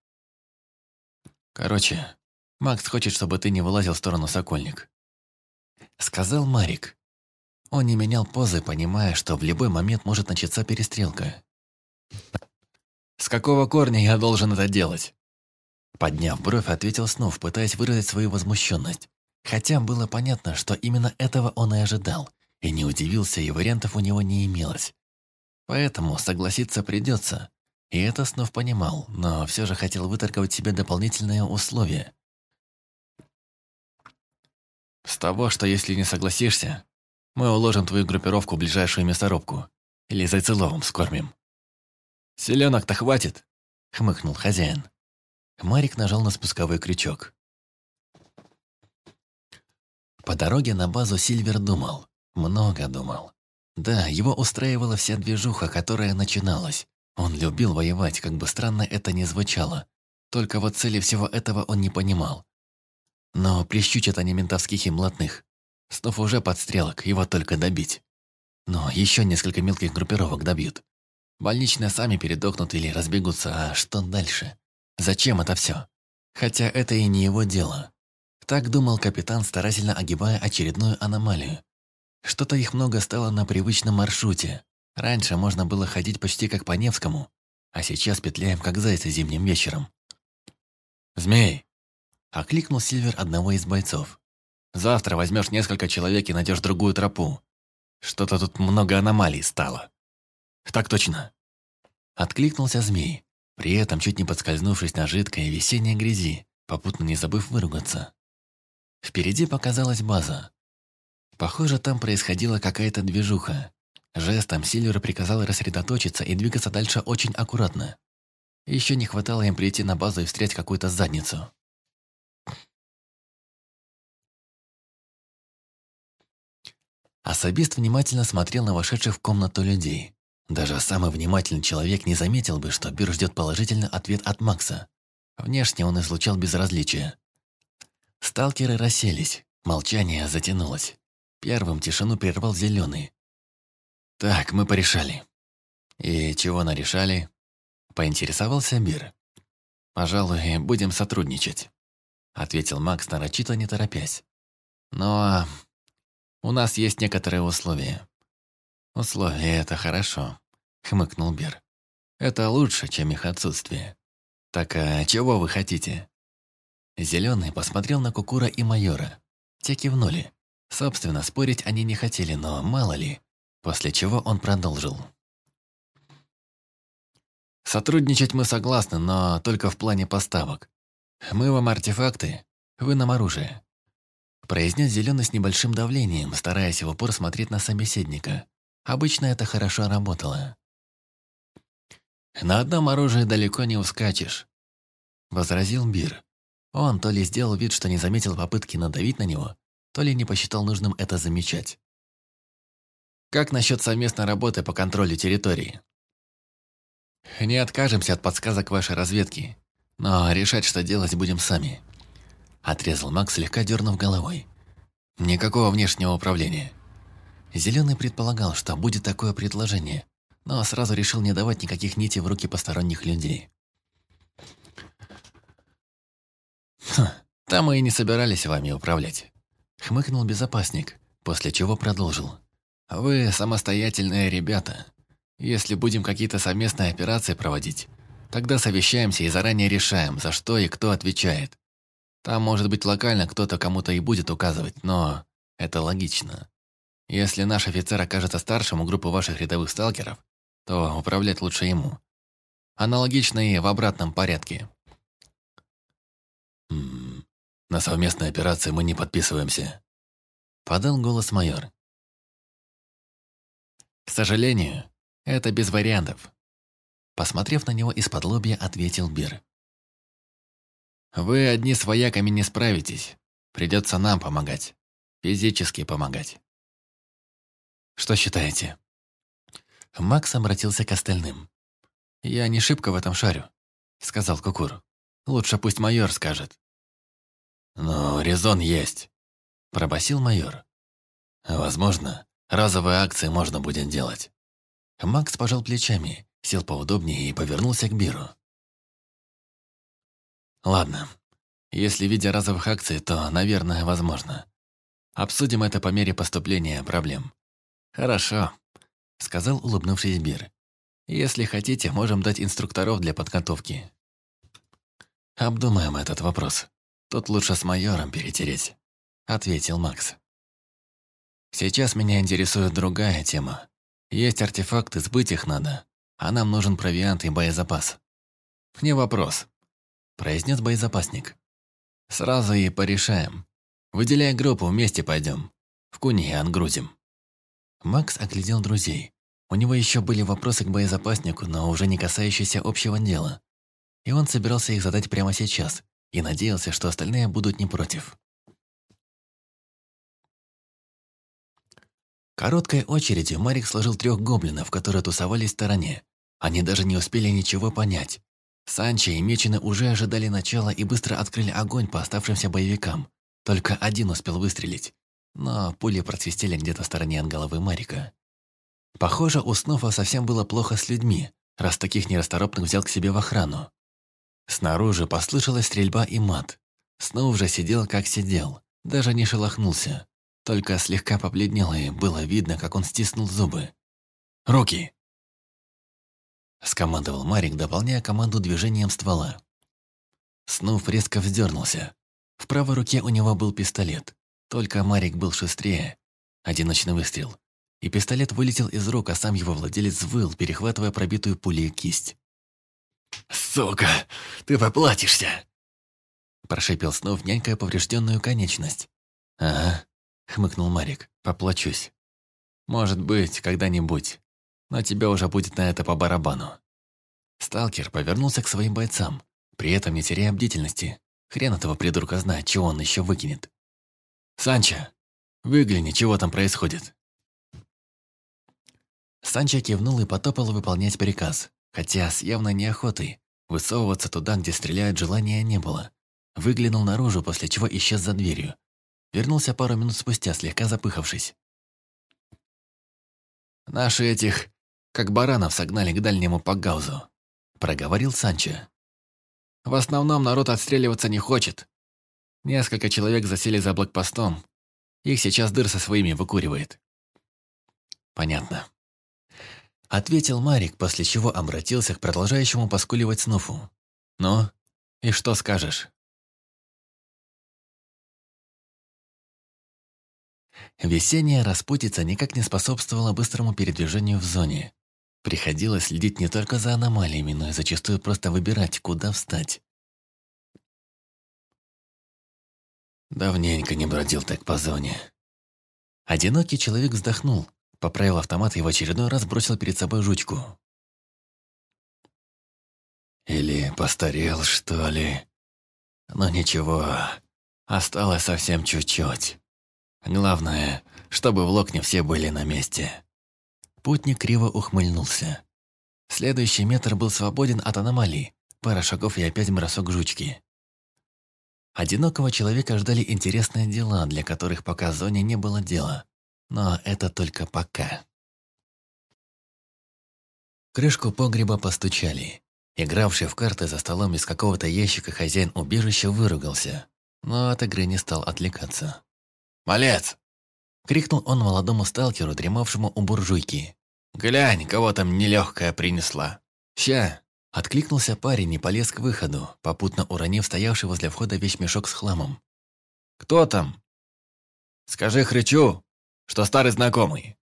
«Короче, Макс хочет, чтобы ты не вылазил в сторону Сокольник», — сказал Марик. Он не менял позы, понимая, что в любой момент может начаться перестрелка. «С какого корня я должен это делать?» Подняв бровь, ответил Снов, пытаясь выразить свою возмущенность. Хотя было понятно, что именно этого он и ожидал, и не удивился, и вариантов у него не имелось. Поэтому согласиться придется. И это Снов понимал, но все же хотел выторговать себе дополнительные условия. «С того, что если не согласишься, мы уложим твою группировку в ближайшую мясорубку или зайцеловым скормим». «Селенок-то хватит!» — хмыкнул хозяин. Марик нажал на спусковой крючок. По дороге на базу Сильвер думал. Много думал. Да, его устраивала вся движуха, которая начиналась. Он любил воевать, как бы странно это ни звучало. Только вот цели всего этого он не понимал. Но прищучат они ментовских и млотных. Снов уже подстрелок, его только добить. Но еще несколько мелких группировок добьют. Больничные сами передохнут или разбегутся, а что дальше? Зачем это все? Хотя это и не его дело. Так думал капитан, старательно огибая очередную аномалию. Что-то их много стало на привычном маршруте. Раньше можно было ходить почти как по Невскому, а сейчас петляем как зайцы зимним вечером. «Змей!» – окликнул Сильвер одного из бойцов. «Завтра возьмешь несколько человек и найдешь другую тропу. Что-то тут много аномалий стало». «Так точно!» Откликнулся змей, при этом чуть не подскользнувшись на жидкой весенней грязи, попутно не забыв выругаться. Впереди показалась база. Похоже, там происходила какая-то движуха. Жестом Сильвер приказал рассредоточиться и двигаться дальше очень аккуратно. Еще не хватало им прийти на базу и встретить какую-то задницу. Особист внимательно смотрел на вошедших в комнату людей. Даже самый внимательный человек не заметил бы, что Бир ждет положительный ответ от Макса. Внешне он излучал безразличие. Сталкеры расселись, молчание затянулось. Первым тишину прервал Зеленый. «Так, мы порешали». «И чего нарешали?» Поинтересовался Бир. «Пожалуй, будем сотрудничать», ответил Макс, нарочито не торопясь. «Но у нас есть некоторые условия». «Условия — это хорошо», хмыкнул Бир. «Это лучше, чем их отсутствие. Так а чего вы хотите?» Зеленый посмотрел на Кукура и майора. Те кивнули. Собственно, спорить они не хотели, но мало ли. После чего он продолжил. «Сотрудничать мы согласны, но только в плане поставок. Мы вам артефакты, вы нам оружие». Произнес Зеленый с небольшим давлением, стараясь в упор смотреть на собеседника. Обычно это хорошо работало. «На одном оружии далеко не ускачешь», — возразил Бир. Он то ли сделал вид, что не заметил попытки надавить на него, то ли не посчитал нужным это замечать. Как насчет совместной работы по контролю территории? Не откажемся от подсказок вашей разведки, но решать, что делать, будем сами. Отрезал Макс, слегка дернув головой. Никакого внешнего управления. Зеленый предполагал, что будет такое предложение, но сразу решил не давать никаких нитей в руки посторонних людей. «Хм, там мы и не собирались вами управлять», — хмыкнул безопасник, после чего продолжил. «Вы самостоятельные ребята. Если будем какие-то совместные операции проводить, тогда совещаемся и заранее решаем, за что и кто отвечает. Там, может быть, локально кто-то кому-то и будет указывать, но это логично. Если наш офицер окажется старшим у группы ваших рядовых сталкеров, то управлять лучше ему. Аналогично и в обратном порядке. «М -м, «На совместной операции мы не подписываемся», — подал голос майор. «К сожалению, это без вариантов», — посмотрев на него из-под лобья, ответил Бир. «Вы одни с вояками не справитесь. Придется нам помогать. Физически помогать». «Что считаете?» Макс обратился к остальным. «Я не шибко в этом шарю», — сказал Кукур. Лучше пусть майор скажет». «Но резон есть», — пробасил майор. «Возможно, разовые акции можно будет делать». Макс пожал плечами, сел поудобнее и повернулся к Биру. «Ладно, если в виде разовых акций, то, наверное, возможно. Обсудим это по мере поступления проблем». «Хорошо», — сказал, улыбнувшись Бир. «Если хотите, можем дать инструкторов для подготовки. Обдумаем этот вопрос. Тут лучше с майором перетереть. ответил Макс. Сейчас меня интересует другая тема. Есть артефакты, сбыть их надо, а нам нужен провиант и боезапас. Не вопрос, произнес боезапасник. Сразу и порешаем. Выделяй группу, вместе пойдем. В Куньян грузим. Макс оглядел друзей. У него еще были вопросы к боезапаснику, но уже не касающиеся общего дела. И он собирался их задать прямо сейчас, и надеялся, что остальные будут не против. Короткой очередью Марик сложил трех гоблинов, которые тусовались в стороне. Они даже не успели ничего понять. Санчо и Мечины уже ожидали начала и быстро открыли огонь по оставшимся боевикам. Только один успел выстрелить. Но пули просвистели где-то в стороне от головы Марика. Похоже, у Снова совсем было плохо с людьми, раз таких нерасторопных взял к себе в охрану. Снаружи послышалась стрельба и мат. Снов же сидел, как сидел, даже не шелохнулся. Только слегка побледнел, и было видно, как он стиснул зубы. «Руки!» Скомандовал Марик, дополняя команду движением ствола. Снув резко вздернулся. В правой руке у него был пистолет. Только Марик был шустрее. Одиночный выстрел. И пистолет вылетел из рук, а сам его владелец выл, перехватывая пробитую пулей кисть. «Сука, ты поплатишься!» Прошипел снов, нянькая поврежденную конечность. «Ага», — хмыкнул Марик, — «поплачусь. Может быть, когда-нибудь но тебе уже будет на это по барабану». Сталкер повернулся к своим бойцам, при этом не теряя бдительности. Хрен этого придурка знает, чего он еще выкинет. «Санчо, выгляни, чего там происходит». Санчо кивнул и потопал выполнять приказ, хотя с явной неохотой. Высовываться туда, где стреляют, желания не было. Выглянул наружу, после чего исчез за дверью. Вернулся пару минут спустя, слегка запыхавшись. «Наши этих как баранов согнали к дальнему Пагаузу», — проговорил Санчо. «В основном народ отстреливаться не хочет. Несколько человек засели за блокпостом. Их сейчас дыр со своими выкуривает». «Понятно», — ответил Марик, после чего обратился к продолжающему поскуливать Снуфу. «Ну, и что скажешь?» Весенняя распутица никак не способствовала быстрому передвижению в зоне. Приходилось следить не только за аномалиями, но и зачастую просто выбирать, куда встать. Давненько не бродил так по зоне. Одинокий человек вздохнул, поправил автомат и в очередной раз бросил перед собой жучку. Или постарел, что ли. Но ничего, осталось совсем чуть-чуть. Главное, чтобы в локне все были на месте. Путник криво ухмыльнулся. Следующий метр был свободен от аномалий. Пара шагов и опять бросок жучки. Одинокого человека ждали интересные дела, для которых пока зоне не было дела. Но это только пока. Крышку погреба постучали. Игравший в карты за столом из какого-то ящика хозяин убежища выругался, но от игры не стал отвлекаться. «Малец!» — крикнул он молодому сталкеру, дремавшему у буржуйки. «Глянь, кого там нелегкая принесла!» «Ща!» — откликнулся парень и полез к выходу, попутно уронив стоявший возле входа вещмешок с хламом. «Кто там?» «Скажи Хрычу, что старый знакомый!»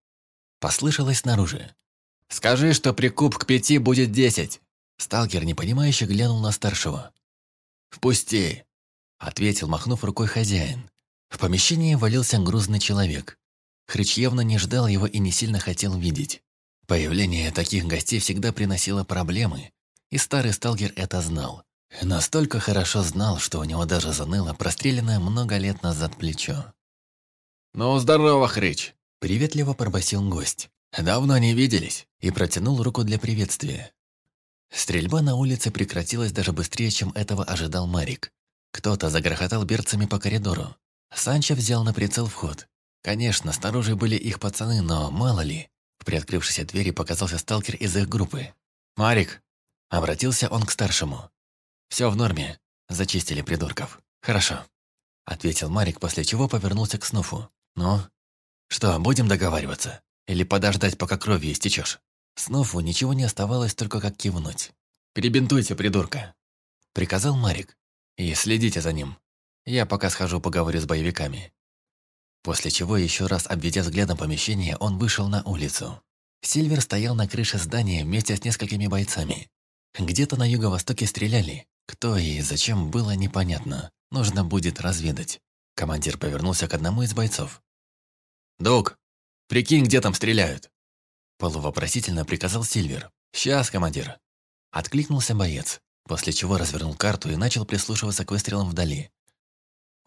Послышалось снаружи. «Скажи, что прикуп к пяти будет десять!» Сталкер, непонимающе, глянул на старшего. «Впусти!» — ответил, махнув рукой хозяин. В помещении валился грузный человек. Хрич явно не ждал его и не сильно хотел видеть. Появление таких гостей всегда приносило проблемы, и старый сталкер это знал. Настолько хорошо знал, что у него даже заныло простреленное много лет назад плечо. «Ну, здорово, Хрич!» – приветливо пробасил гость. «Давно не виделись» и протянул руку для приветствия. Стрельба на улице прекратилась даже быстрее, чем этого ожидал Марик. Кто-то загрохотал берцами по коридору. Санчо взял на прицел вход. Конечно, снаружи были их пацаны, но мало ли. В приоткрывшейся двери показался сталкер из их группы. «Марик!» Обратился он к старшему. «Все в норме. Зачистили придурков. Хорошо», — ответил Марик, после чего повернулся к Снуфу. «Ну, что, будем договариваться? Или подождать, пока кровью истечешь?» Снуфу ничего не оставалось, только как кивнуть. «Перебинтуйте, придурка», — приказал Марик. «И следите за ним. Я пока схожу поговорю с боевиками. После чего, еще раз обведя взглядом помещение, он вышел на улицу. Сильвер стоял на крыше здания вместе с несколькими бойцами. Где-то на юго-востоке стреляли. Кто и зачем было непонятно. Нужно будет разведать. Командир повернулся к одному из бойцов. «Док, прикинь, где там стреляют?» Полувопросительно приказал Сильвер. «Сейчас, командир». Откликнулся боец, после чего развернул карту и начал прислушиваться к выстрелам вдали.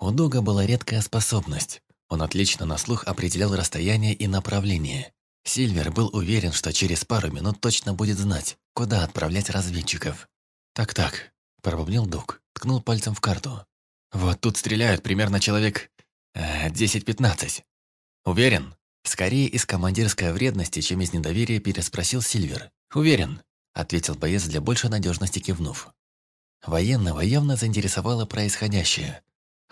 У Дога была редкая способность. Он отлично на слух определял расстояние и направление. Сильвер был уверен, что через пару минут точно будет знать, куда отправлять разведчиков. «Так-так», – пробубнил Дуг, ткнул пальцем в карту. «Вот тут стреляют примерно человек... Э, 10-15. Уверен?» Скорее из командирской вредности, чем из недоверия, переспросил Сильвер. «Уверен», – ответил боец для большей надежности кивнув. Военного явно заинтересовало происходящее.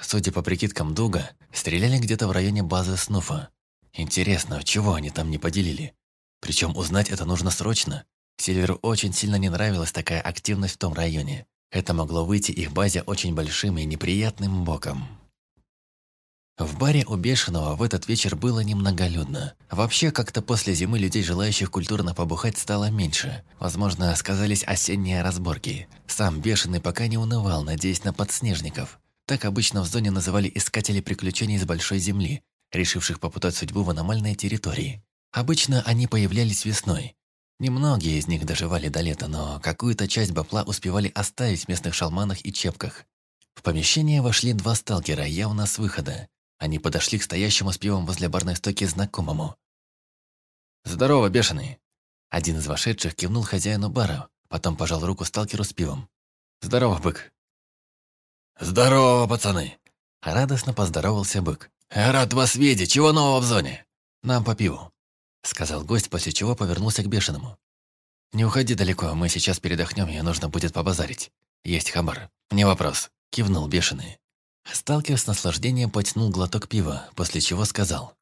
Судя по прикидкам Дуга, стреляли где-то в районе базы Снуфа. Интересно, чего они там не поделили? Причем узнать это нужно срочно. Сильверу очень сильно не нравилась такая активность в том районе. Это могло выйти их базе очень большим и неприятным боком. В баре у Бешеного в этот вечер было немноголюдно. Вообще, как-то после зимы людей, желающих культурно побухать, стало меньше. Возможно, сказались осенние разборки. Сам Бешеный пока не унывал, надеясь на подснежников. Так обычно в зоне называли искатели приключений с большой земли, решивших попытать судьбу в аномальной территории. Обычно они появлялись весной. Немногие из них доживали до лета, но какую-то часть бапла успевали оставить в местных шалманах и чепках. В помещение вошли два сталкера, явно с выхода. Они подошли к стоящему с пивом возле барной стойки знакомому. «Здорово, бешеный!» Один из вошедших кивнул хозяину бара, потом пожал руку сталкеру с пивом. «Здорово, бык!» «Здорово, пацаны!» Радостно поздоровался бык. «Рад вас видеть! Чего нового в зоне?» «Нам по пиву», — сказал гость, после чего повернулся к бешеному. «Не уходи далеко, мы сейчас передохнем, и нужно будет побазарить. Есть хабар». «Не вопрос», — кивнул бешеный. Сталкер с наслаждением потянул глоток пива, после чего сказал.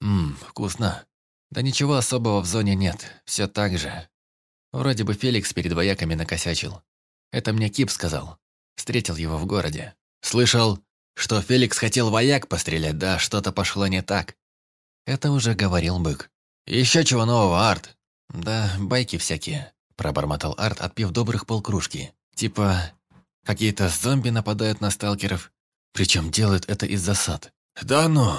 «Ммм, вкусно. Да ничего особого в зоне нет, все так же. Вроде бы Феликс перед вояками накосячил. Это мне Кип сказал. Встретил его в городе. Слышал, что Феликс хотел вояк пострелять, да что-то пошло не так. Это уже говорил бык. Еще чего нового, Арт? Да, байки всякие, пробормотал Арт, отпив добрых полкружки. Типа, какие-то зомби нападают на сталкеров, причем делают это из засад. Да ну!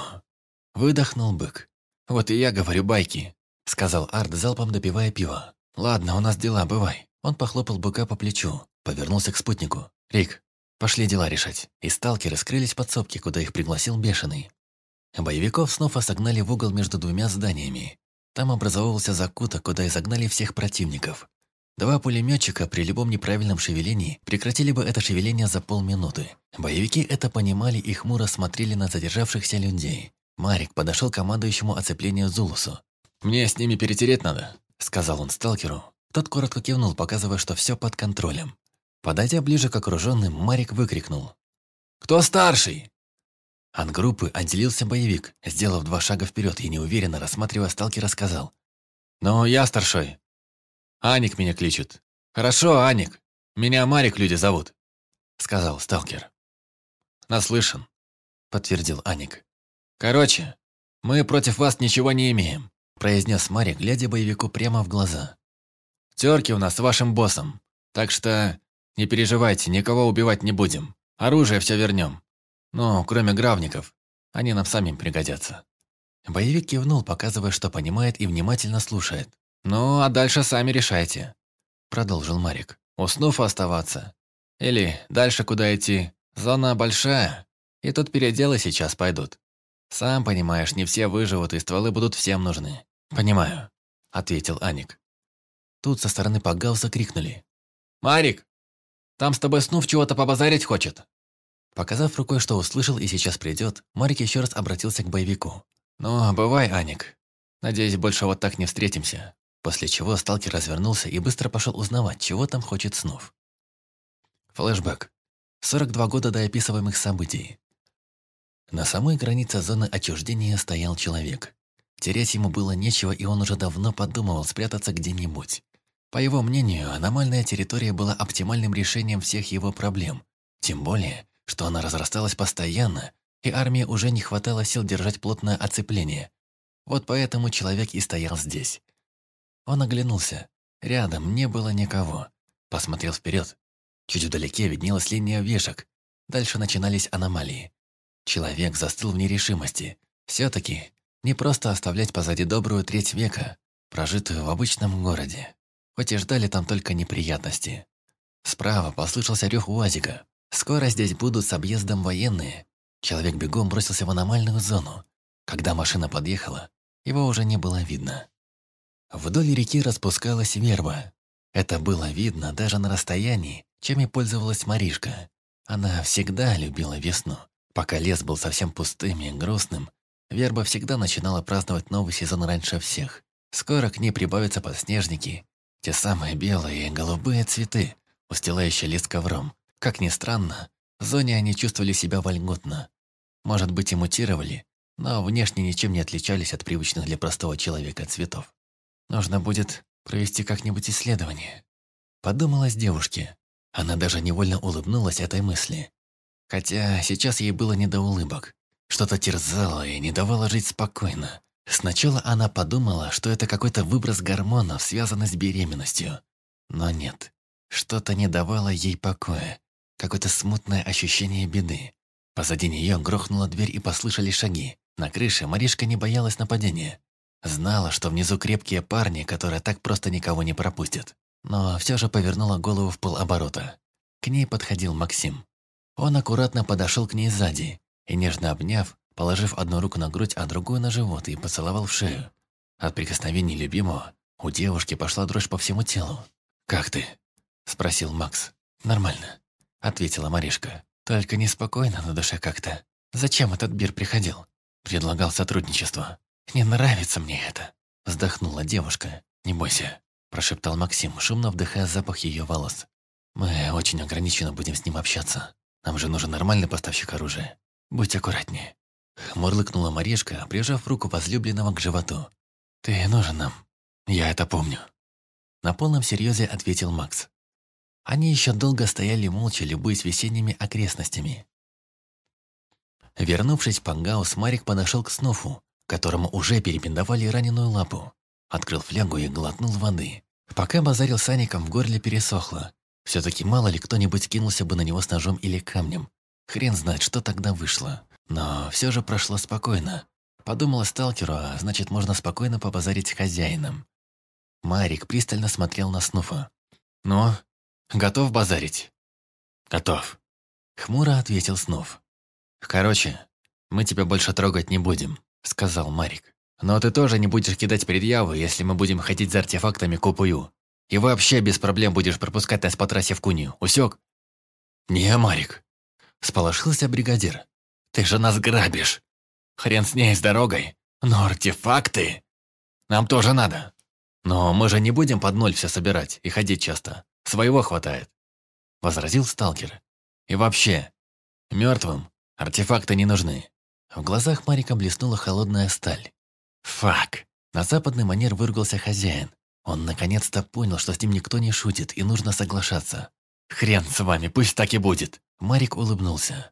Выдохнул бык. Вот и я говорю байки, сказал Арт, залпом допивая пиво. Ладно, у нас дела, бывай. Он похлопал быка по плечу, повернулся к спутнику. «Рик, Пошли дела решать. И сталкеры скрылись в подсобке, куда их пригласил Бешеный. Боевиков снова согнали в угол между двумя зданиями. Там образовывался закуток, куда и загнали всех противников. Два пулеметчика при любом неправильном шевелении прекратили бы это шевеление за полминуты. Боевики это понимали и хмуро смотрели на задержавшихся людей. Марик подошел к командующему оцеплению Зулусу. «Мне с ними перетереть надо», — сказал он сталкеру. Тот коротко кивнул, показывая, что все под контролем. Подойдя ближе к окруженным, Марик выкрикнул. «Кто старший?» От группы отделился боевик, сделав два шага вперед и неуверенно рассматривая сталкера, сказал. «Ну, я старшой. Аник меня кличут». «Хорошо, Аник. Меня Марик люди зовут», — сказал сталкер. «Наслышан», — подтвердил Аник. «Короче, мы против вас ничего не имеем», — произнес Марик, глядя боевику прямо в глаза. «Терки у нас с вашим боссом, так что не переживайте, никого убивать не будем. Оружие все вернем. Ну, кроме гравников. Они нам самим пригодятся». Боевик кивнул, показывая, что понимает и внимательно слушает. «Ну, а дальше сами решайте», — продолжил Марик. «Уснув оставаться? Или дальше куда идти? Зона большая, и тут переделы сейчас пойдут. Сам понимаешь, не все выживут, и стволы будут всем нужны». «Понимаю», — ответил Аник. Тут со стороны Пагауса крикнули. «Марик, там с тобой Снув чего-то побазарить хочет». Показав рукой, что услышал и сейчас придет, Марик еще раз обратился к боевику. «Ну, бывай, Аник. Надеюсь, больше вот так не встретимся». После чего сталкер развернулся и быстро пошел узнавать, чего там хочет Снув. Флэшбэк. 42 года до описываемых событий. На самой границе зоны отчуждения стоял человек. Терять ему было нечего, и он уже давно подумывал спрятаться где-нибудь. По его мнению, аномальная территория была оптимальным решением всех его проблем. Тем более, что она разрасталась постоянно, и армии уже не хватало сил держать плотное оцепление. Вот поэтому человек и стоял здесь. Он оглянулся. Рядом не было никого. Посмотрел вперед. Чуть вдалеке виднелась линия вешек. Дальше начинались аномалии. Человек застыл в нерешимости. Все-таки не просто оставлять позади добрую треть века, прожитую в обычном городе. Хоть и ждали там только неприятности. Справа послышался рёв УАЗика. Скоро здесь будут с объездом военные. Человек бегом бросился в аномальную зону. Когда машина подъехала, его уже не было видно. Вдоль реки распускалась верба. Это было видно даже на расстоянии, чем и пользовалась Маришка. Она всегда любила весну. Пока лес был совсем пустым и грустным, верба всегда начинала праздновать новый сезон раньше всех. Скоро к ней прибавятся подснежники, те самые белые и голубые цветы, устилающие лес ковром. Как ни странно, в зоне они чувствовали себя вольготно. Может быть, и мутировали, но внешне ничем не отличались от привычных для простого человека цветов. Нужно будет провести как-нибудь исследование. Подумалась девушке. Она даже невольно улыбнулась этой мысли. Хотя сейчас ей было не до улыбок. Что-то терзало и не давало жить спокойно. Сначала она подумала, что это какой-то выброс гормонов, связанный с беременностью. Но нет. Что-то не давало ей покоя. Какое-то смутное ощущение беды. Позади нее грохнула дверь и послышались шаги. На крыше Маришка не боялась нападения. Знала, что внизу крепкие парни, которые так просто никого не пропустят. Но все же повернула голову в полоборота. К ней подходил Максим. Он аккуратно подошел к ней сзади и, нежно обняв, положив одну руку на грудь, а другую на живот и поцеловал в шею. От прикосновений любимого у девушки пошла дрожь по всему телу. «Как ты?» – спросил Макс. «Нормально», – ответила Маришка. Только неспокойно на душе как-то. Зачем этот Бир приходил? Предлагал сотрудничество. Не нравится мне это. Вздохнула девушка. Не бойся, прошептал Максим, шумно вдыхая запах ее волос. Мы очень ограниченно будем с ним общаться. Нам же нужен нормальный поставщик оружия. Будь аккуратнее. Мурлыкнула Марешка, прижав руку возлюбленного к животу. «Ты нужен нам. Я это помню». На полном серьезе ответил Макс. Они еще долго стояли молча, любуясь весенними окрестностями. Вернувшись в Пангаус, Марик подошел к Снофу, которому уже перебинтовали раненую лапу. Открыл флягу и глотнул воды. Пока базарил с Аником, в горле пересохло. Все-таки мало ли кто-нибудь кинулся бы на него с ножом или камнем. Хрен знает, что тогда вышло. Но все же прошло спокойно. Подумала сталкеру, а значит, можно спокойно побазарить с хозяином. Марик пристально смотрел на Снуфа. «Ну, Готов базарить?» «Готов», — хмуро ответил Снов. «Короче, мы тебя больше трогать не будем», — сказал Марик. «Но ты тоже не будешь кидать предъявы, если мы будем ходить за артефактами Купую. И вообще без проблем будешь пропускать нас по трассе в Кунию. Усек?» «Не, Марик», — сполошился бригадир. «Ты же нас грабишь. Хрен с ней с дорогой. Но артефакты... Нам тоже надо. Но мы же не будем под ноль все собирать и ходить часто. Своего хватает», — возразил сталкер. «И вообще, мертвым артефакты не нужны». В глазах Марика блеснула холодная сталь. «Фак!» На западный манер выругался хозяин. Он наконец-то понял, что с ним никто не шутит, и нужно соглашаться. «Хрен с вами, пусть так и будет!» Марик улыбнулся.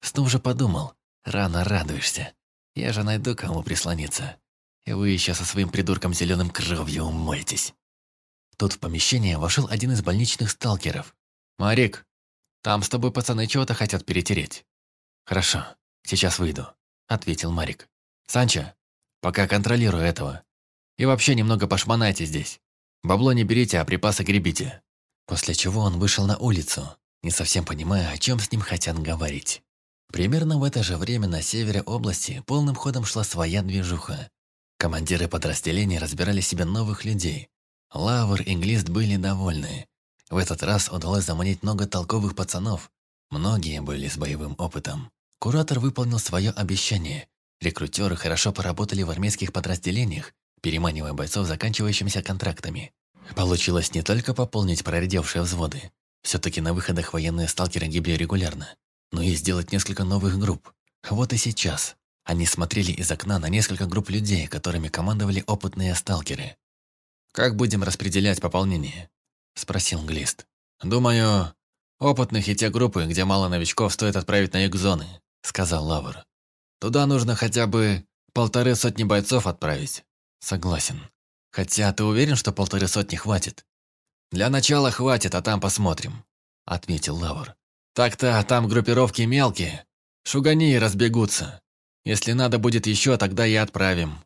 Снова же подумал. «Рано радуешься. Я же найду, кому прислониться. И вы еще со своим придурком зеленым кровью умоетесь». Тут в помещение вошел один из больничных сталкеров. «Марик, там с тобой пацаны чего-то хотят перетереть». «Хорошо, сейчас выйду», — ответил Марик. «Санчо, пока контролирую этого. И вообще немного пошмонайте здесь. Бабло не берите, а припасы гребите». После чего он вышел на улицу, не совсем понимая, о чем с ним хотят говорить. Примерно в это же время на севере области полным ходом шла своя движуха. Командиры подразделений разбирали себе новых людей, Лавр и Глист были довольны. В этот раз удалось заманить много толковых пацанов. Многие были с боевым опытом. Куратор выполнил свое обещание. Рекрутеры хорошо поработали в армейских подразделениях, переманивая бойцов заканчивающимися контрактами. Получилось не только пополнить проредевшие взводы, все-таки на выходах военные сталкеры гибли регулярно, но и сделать несколько новых групп. Вот и сейчас. Они смотрели из окна на несколько групп людей, которыми командовали опытные сталкеры. «Как будем распределять пополнение?» – спросил Глист. «Думаю, опытных и те группы, где мало новичков, стоит отправить на юг зоны. сказал Лавр. «Туда нужно хотя бы полторы сотни бойцов отправить». «Согласен. Хотя ты уверен, что полторы сотни хватит?» «Для начала хватит, а там посмотрим», — отметил Лавр. «Так-то там группировки мелкие. Шугани и разбегутся. Если надо будет еще, тогда и отправим.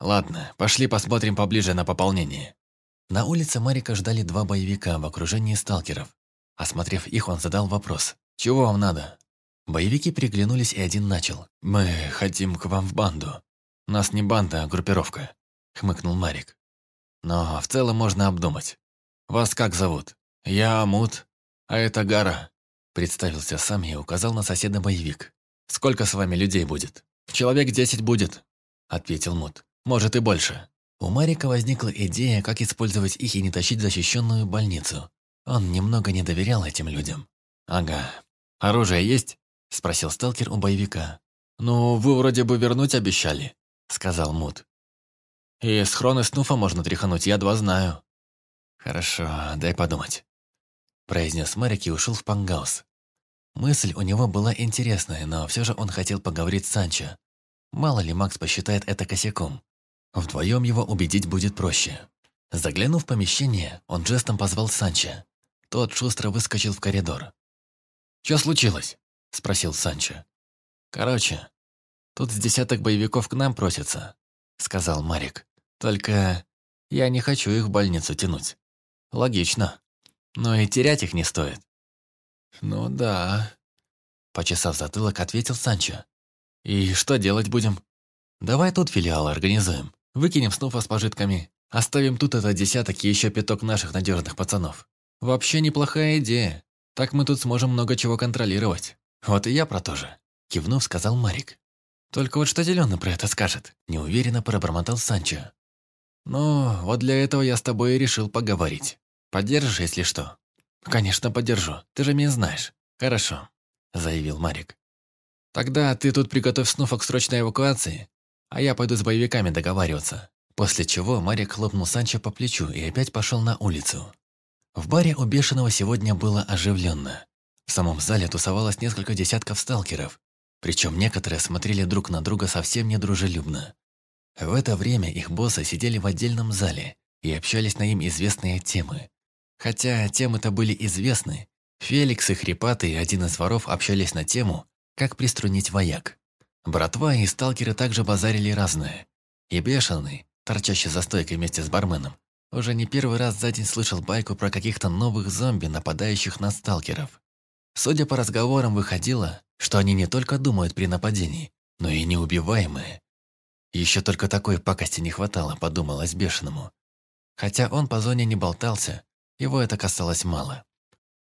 Ладно, пошли посмотрим поближе на пополнение». На улице Марика ждали два боевика в окружении сталкеров. Осмотрев их, он задал вопрос. «Чего вам надо?» Боевики приглянулись, и один начал. «Мы хотим к вам в банду. Нас не банда, а группировка», — хмыкнул Марик. «Но в целом можно обдумать. Вас как зовут?» «Я Амут, а это Гара», — представился сам и указал на соседа боевик. «Сколько с вами людей будет?» «Человек десять будет», — ответил Мут. «Может и больше». У Марика возникла идея, как использовать их и не тащить защищенную больницу. Он немного не доверял этим людям. «Ага. Оружие есть?» – спросил сталкер у боевика. «Ну, вы вроде бы вернуть обещали», – сказал Мут. «И схроны снуфа можно тряхануть, я два знаю». «Хорошо, дай подумать», – произнес Марик и ушел в пангаус. Мысль у него была интересная, но все же он хотел поговорить с Санчо. Мало ли Макс посчитает это косяком. Вдвоем его убедить будет проще. Заглянув в помещение, он жестом позвал Санчо. Тот шустро выскочил в коридор. «Что случилось?» – спросил Санчо. «Короче, тут с десяток боевиков к нам просятся», – сказал Марик. «Только я не хочу их в больницу тянуть. Логично. Но и терять их не стоит». «Ну да», – почесав затылок, ответил Санчо. «И что делать будем?» «Давай тут филиал организуем. Выкинем снова с пожитками. Оставим тут этот десяток и еще пяток наших надежных пацанов. Вообще неплохая идея. Так мы тут сможем много чего контролировать. «Вот и я про то же», – кивнув, сказал Марик. «Только вот что Зеленый про это скажет?» – неуверенно пробормотал Санчо. «Ну, вот для этого я с тобой и решил поговорить. Поддержишь, если что?» «Конечно, поддержу. Ты же меня знаешь». «Хорошо», – заявил Марик. «Тогда ты тут приготовь снуфа к срочной эвакуации, а я пойду с боевиками договариваться». После чего Марик хлопнул Санчо по плечу и опять пошел на улицу. В баре у Бешеного сегодня было оживленно. В самом зале тусовалось несколько десятков сталкеров, причем некоторые смотрели друг на друга совсем недружелюбно. В это время их боссы сидели в отдельном зале и общались на им известные темы. Хотя темы-то были известны, Феликс и Хрипатый, один из воров, общались на тему, как приструнить вояк. Братва и сталкеры также базарили разное. И бешеный, торчащий за стойкой вместе с барменом, уже не первый раз за день слышал байку про каких-то новых зомби, нападающих на сталкеров. Судя по разговорам, выходило, что они не только думают при нападении, но и неубиваемые. Еще только такой пакости не хватало, подумалось бешеному. Хотя он по зоне не болтался, его это касалось мало.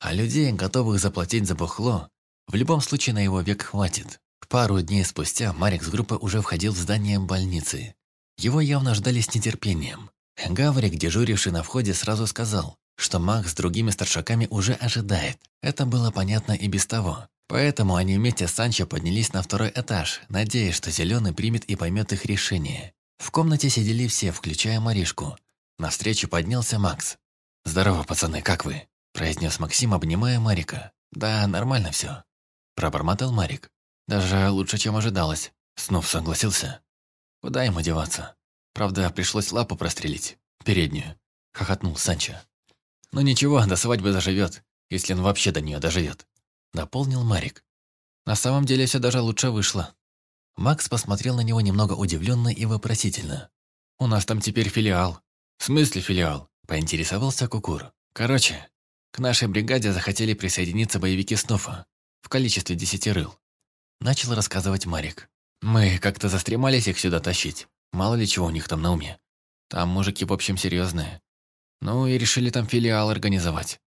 А людей, готовых заплатить за бухло, в любом случае на его век хватит. Пару дней спустя Марик с группой уже входил в здание больницы. Его явно ждали с нетерпением. Гаврик, дежуривший на входе, сразу сказал, что Макс с другими старшаками уже ожидает. Это было понятно и без того. Поэтому они вместе с Санчо поднялись на второй этаж, надеясь, что Зеленый примет и поймет их решение. В комнате сидели все, включая Маришку. Навстречу поднялся Макс. «Здорово, пацаны, как вы?» – произнес Максим, обнимая Марика. «Да, нормально все», – пробормотал Марик. «Даже лучше, чем ожидалось». Снов согласился. «Куда ему деваться? Правда, пришлось лапу прострелить. Переднюю», – хохотнул Санчо. «Ну ничего, до свадьбы доживет, если он вообще до нее доживет», — дополнил Марик. «На самом деле все даже лучше вышло». Макс посмотрел на него немного удивленно и вопросительно. «У нас там теперь филиал». «В смысле филиал?» – поинтересовался Кукур. «Короче, к нашей бригаде захотели присоединиться боевики Снуфа в количестве десяти рыл». Начал рассказывать Марик. «Мы как-то застремались их сюда тащить. Мало ли чего у них там на уме. Там мужики в общем серьезные. Ну и решили там филиал организовать.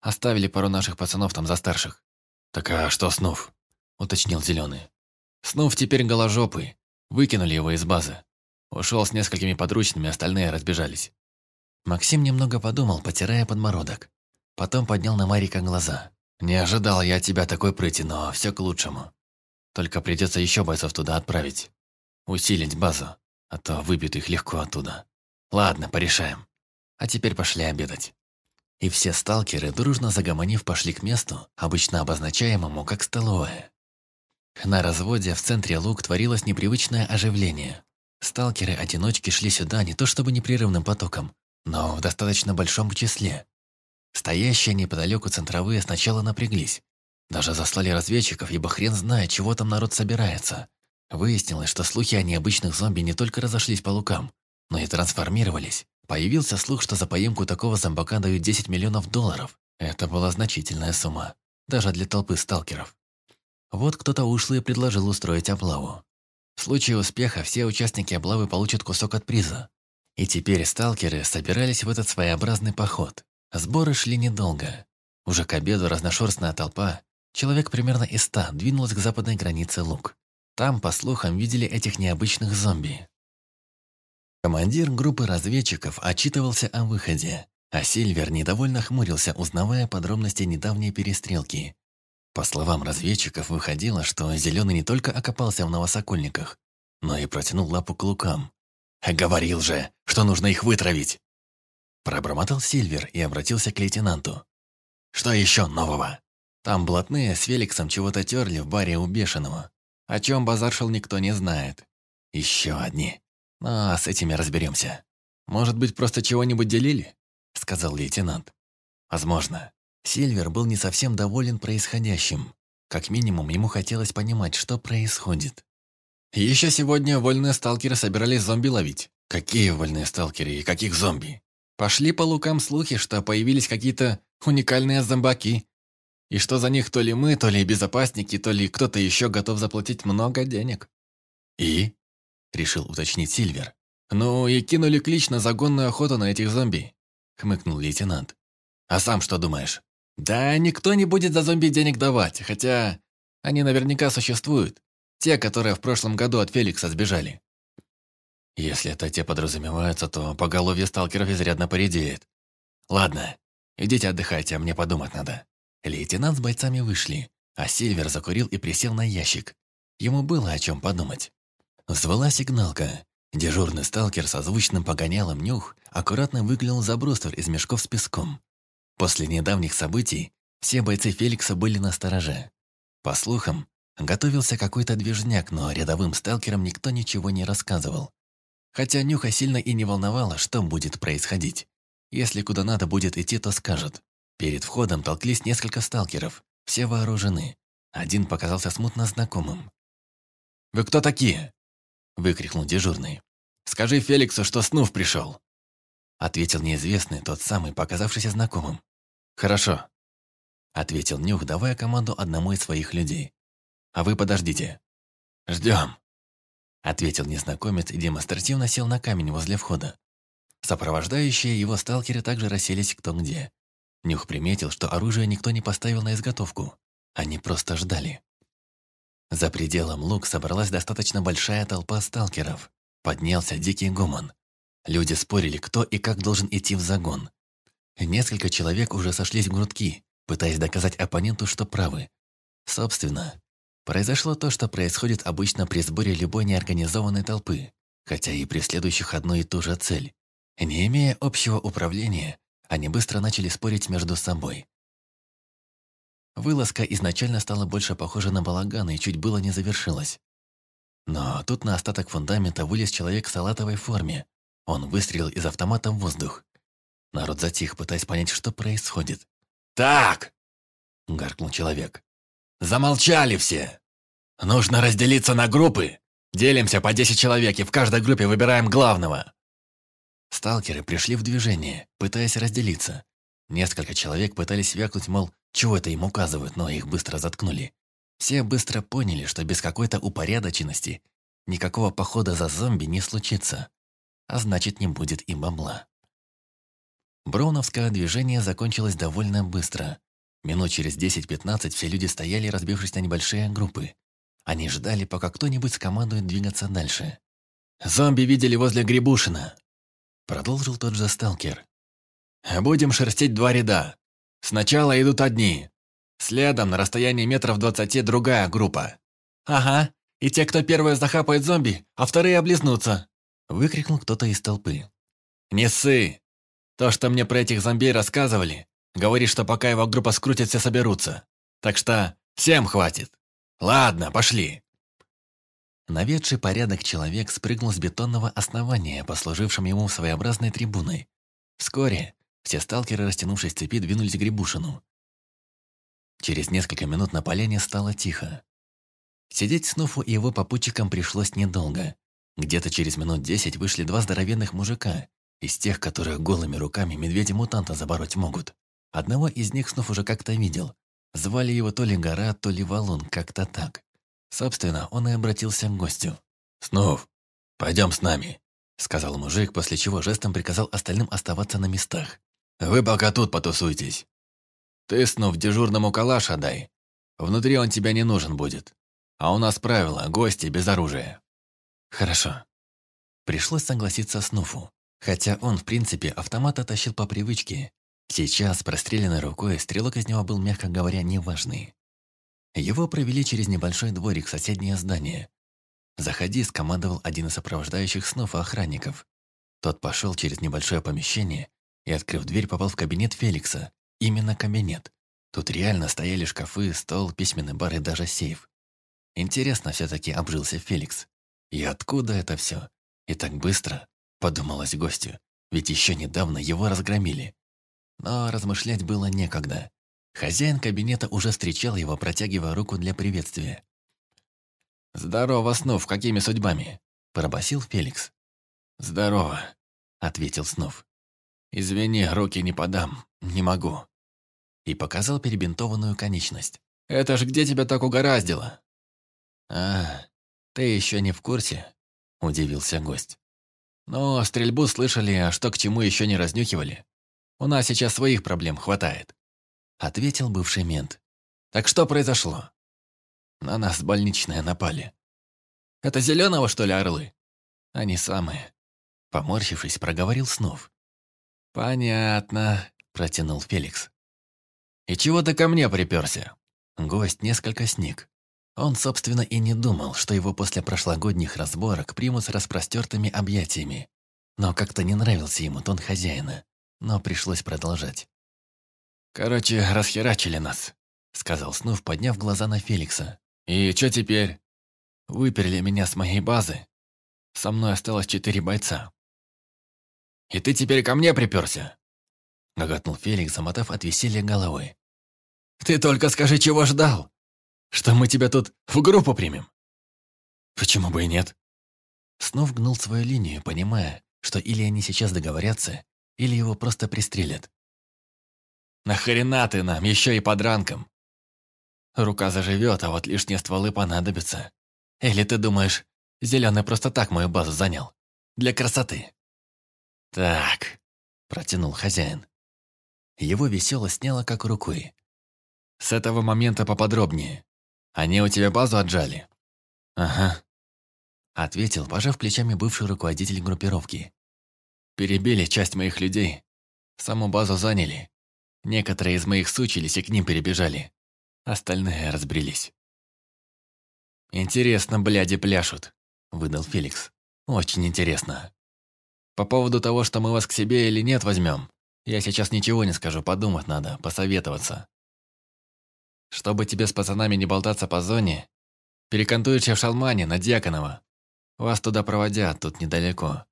Оставили пару наших пацанов там за старших. «Так а что Снув?» – уточнил Зеленый. «Снув теперь голожопый. Выкинули его из базы. Ушел с несколькими подручными, остальные разбежались». Максим немного подумал, потирая подбородок. Потом поднял на Марика глаза. «Не ожидал я тебя такой прыти, но все к лучшему. Только придется еще бойцов туда отправить. Усилить базу, а то выбьют их легко оттуда. Ладно, порешаем». А теперь пошли обедать. И все сталкеры, дружно загомонив, пошли к месту, обычно обозначаемому как столовая. На разводе в центре луг творилось непривычное оживление. Сталкеры-одиночки шли сюда не то чтобы непрерывным потоком, но в достаточно большом числе. Стоящие неподалеку центровые сначала напряглись. Даже заслали разведчиков, ибо хрен знает, чего там народ собирается. Выяснилось, что слухи о необычных зомби не только разошлись по лукам, но и трансформировались. Появился слух, что за поимку такого зомбака дают 10 миллионов долларов. Это была значительная сумма, даже для толпы сталкеров. Вот кто-то ушлый предложил устроить облаву. В случае успеха все участники облавы получат кусок от приза. И теперь сталкеры собирались в этот своеобразный поход. Сборы шли недолго. Уже к обеду разношерстная толпа, человек примерно из ста, двинулась к западной границе луг. Там, по слухам, видели этих необычных зомби. Командир группы разведчиков отчитывался о выходе, а Сильвер недовольно хмурился, узнавая подробности недавней перестрелки. По словам разведчиков, выходило, что Зеленый не только окопался в Новосокольниках, но и протянул лапу к лукам. «Говорил же, что нужно их вытравить!» Пробормотал Сильвер и обратился к лейтенанту. «Что еще нового?» Там блатные с Феликсом чего-то терли в баре у Бешеного. О чем базаршил никто не знает. Еще одни. А с этими разберемся. Может быть, просто чего-нибудь делили? Сказал лейтенант. Возможно. Сильвер был не совсем доволен происходящим. Как минимум, ему хотелось понимать, что происходит. Еще сегодня вольные сталкеры собирались зомби ловить. Какие вольные сталкеры и каких зомби? Пошли по лукам слухи, что появились какие-то уникальные зомбаки. И что за них то ли мы, то ли безопасники, то ли кто-то еще готов заплатить много денег. И? Решил уточнить Сильвер. Ну и кинули клич на загонную охоту на этих зомби. Хмыкнул лейтенант. А сам что думаешь? Да никто не будет за зомби денег давать, хотя они наверняка существуют. Те, которые в прошлом году от Феликса сбежали. Если это те подразумеваются, то поголовье сталкеров изрядно поредеет. Ладно, идите отдыхайте, а мне подумать надо. Лейтенант с бойцами вышли, а Сильвер закурил и присел на ящик. Ему было о чем подумать. Взвала сигналка. Дежурный сталкер со звучным погонялом нюх аккуратно выглянул за бруствер из мешков с песком. После недавних событий все бойцы Феликса были на стороже. По слухам, готовился какой-то движняк, но рядовым сталкерам никто ничего не рассказывал. Хотя Нюха сильно и не волновало, что будет происходить. Если куда надо будет идти, то скажут. Перед входом толклись несколько сталкеров, все вооружены. Один показался смутно знакомым. «Вы кто такие?» – выкрикнул дежурный. «Скажи Феликсу, что Снув пришел!» Ответил неизвестный, тот самый, показавшийся знакомым. «Хорошо», – ответил Нюх, давая команду одному из своих людей. «А вы подождите». «Ждем», ответил незнакомец и демонстративно сел на камень возле входа. Сопровождающие его сталкеры также расселись кто где. Нюх приметил, что оружие никто не поставил на изготовку. Они просто ждали. За пределом луг собралась достаточно большая толпа сталкеров. Поднялся дикий гомон. Люди спорили, кто и как должен идти в загон. Несколько человек уже сошлись в грудки, пытаясь доказать оппоненту, что правы. Собственно, Произошло то, что происходит обычно при сборе любой неорганизованной толпы, хотя и преследующих одну и ту же цель. Не имея общего управления, они быстро начали спорить между собой. Вылазка изначально стала больше похожа на балаган и чуть было не завершилась. Но тут на остаток фундамента вылез человек в салатовой форме. Он выстрелил из автомата в воздух. Народ затих, пытаясь понять, что происходит. «Так!» — гаркнул человек. Замолчали все. Нужно разделиться на группы. Делимся по 10 человек и в каждой группе выбираем главного. Сталкеры пришли в движение, пытаясь разделиться. Несколько человек пытались вякнуть, мол, чего это им указывают, но их быстро заткнули. Все быстро поняли, что без какой-то упорядоченности никакого похода за зомби не случится, а значит не будет и бабла. Броуновское движение закончилось довольно быстро. Минут через 10-15 все люди стояли, разбившись на небольшие группы. Они ждали, пока кто-нибудь скомандует двигаться дальше. «Зомби видели возле Грибушина», — продолжил тот же сталкер. «Будем шерстить два ряда. Сначала идут одни. Следом, на расстоянии метров двадцати, другая группа». «Ага, и те, кто первые захапает зомби, а вторые облизнутся», — выкрикнул кто-то из толпы. «Не ссы! То, что мне про этих зомби рассказывали, Говорит, что пока его группа скрутит, все соберутся. Так что всем хватит. Ладно, пошли. Наведший порядок человек спрыгнул с бетонного основания, послужившим ему своеобразной трибуной. Вскоре все сталкеры, растянувшись в цепи, двинулись к Грибушину. Через несколько минут на поляне стало тихо. Сидеть Снуфу и его попутчикам пришлось недолго. Где-то через минут десять вышли два здоровенных мужика, из тех, которых голыми руками медведя-мутанта забороть могут. Одного из них Снуф уже как-то видел. Звали его то ли Гора, то ли Валун, как-то так. Собственно, он и обратился к гостю. «Снув, пойдем с нами», — сказал мужик, после чего жестом приказал остальным оставаться на местах. «Вы пока тут потусуйтесь. Ты, Снув, дежурному калаш отдай. Внутри он тебе не нужен будет. А у нас правило – гости без оружия». «Хорошо». Пришлось согласиться с Нуфу, хотя он, в принципе, автомат оттащил по привычке. Сейчас, простреленной рукой, стрелок из него был, мягко говоря, неважный. Его провели через небольшой дворик в соседнее здание. «Заходи», — скомандовал один из сопровождающих снов охранников. Тот пошел через небольшое помещение и, открыв дверь, попал в кабинет Феликса. Именно кабинет. Тут реально стояли шкафы, стол, письменный бар и даже сейф. Интересно все-таки обжился Феликс. И откуда это все? И так быстро, подумалось гостю. Ведь еще недавно его разгромили. Но размышлять было некогда. Хозяин кабинета уже встречал его, протягивая руку для приветствия. «Здорово, Снов, какими судьбами?» – пробасил Феликс. «Здорово», – ответил Снов. «Извини, руки не подам, не могу». И показал перебинтованную конечность. «Это ж где тебя так угораздило?» «А, ты еще не в курсе?» – удивился гость. «Но стрельбу слышали, а что к чему еще не разнюхивали. У нас сейчас своих проблем хватает». — ответил бывший мент. «Так что произошло?» «На нас больничные напали». «Это зеленого, что ли, орлы?» «Они самые». Поморщившись, проговорил снов. «Понятно», — протянул Феликс. «И чего ты ко мне приперся?» Гость несколько сник. Он, собственно, и не думал, что его после прошлогодних разборок примут с распростертыми объятиями. Но как-то не нравился ему тон хозяина. Но пришлось продолжать. «Короче, расхерачили нас», — сказал Снув, подняв глаза на Феликса. «И что теперь?» «Выперли меня с моей базы. Со мной осталось четыре бойца». «И ты теперь ко мне приперся?» — гоготнул Феликс, замотав от веселья головой. «Ты только скажи, чего ждал? Что мы тебя тут в группу примем?» «Почему бы и нет?» Снов гнул свою линию, понимая, что или они сейчас договорятся, или его просто пристрелят. Нахрена ты нам, еще и подранком? Рука заживет, а вот лишние стволы понадобятся. Или ты думаешь, Зеленый просто так мою базу занял? Для красоты. Так, протянул хозяин. Его веселость сняла как рукой. С этого момента поподробнее. Они у тебя базу отжали? Ага. Ответил, пожав плечами бывший руководитель группировки. Перебили часть моих людей. Саму базу заняли. Некоторые из моих сучились и к ним перебежали. Остальные разбрелись. «Интересно, бляди пляшут», — выдал Феликс. «Очень интересно. По поводу того, что мы вас к себе или нет возьмем, я сейчас ничего не скажу, подумать надо, посоветоваться. Чтобы тебе с пацанами не болтаться по зоне, перекантуешься в Шалмане на Дьяконова. Вас туда проводят, тут недалеко.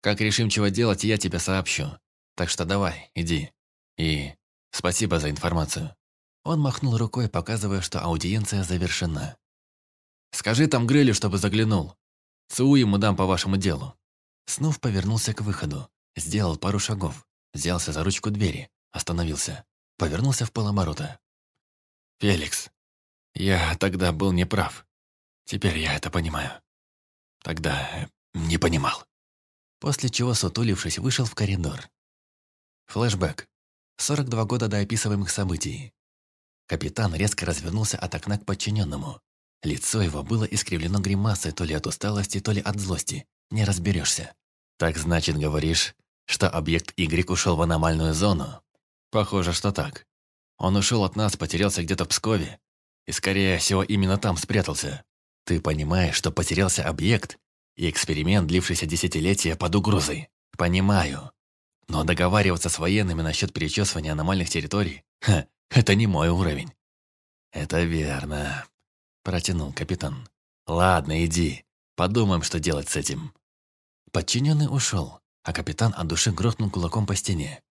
Как решим, чего делать, я тебе сообщу. Так что давай, иди. И Спасибо за информацию». Он махнул рукой, показывая, что аудиенция завершена. «Скажи там Грелю, чтобы заглянул. ЦУ ему дам по вашему делу». Снув повернулся к выходу, сделал пару шагов, взялся за ручку двери, остановился, повернулся в полоборота. «Феликс, я тогда был неправ. Теперь я это понимаю. Тогда не понимал». После чего, сутулившись, вышел в коридор. Флэшбэк. 42 года до описываемых событий. Капитан резко развернулся от окна к подчиненному. Лицо его было искривлено гримасой то ли от усталости, то ли от злости. Не разберешься. «Так значит, говоришь, что объект Y ушел в аномальную зону?» «Похоже, что так. Он ушел от нас, потерялся где-то в Пскове. И, скорее всего, именно там спрятался. Ты понимаешь, что потерялся объект, и эксперимент, длившийся десятилетия, под угрозой? Понимаю. Но договариваться с военными насчет перечесывания аномальных территорий это не мой уровень. Это верно. протянул капитан. «Ладно, иди. Подумаем, что делать с этим». Подчиненный ушел, а капитан от души грохнул кулаком по стене.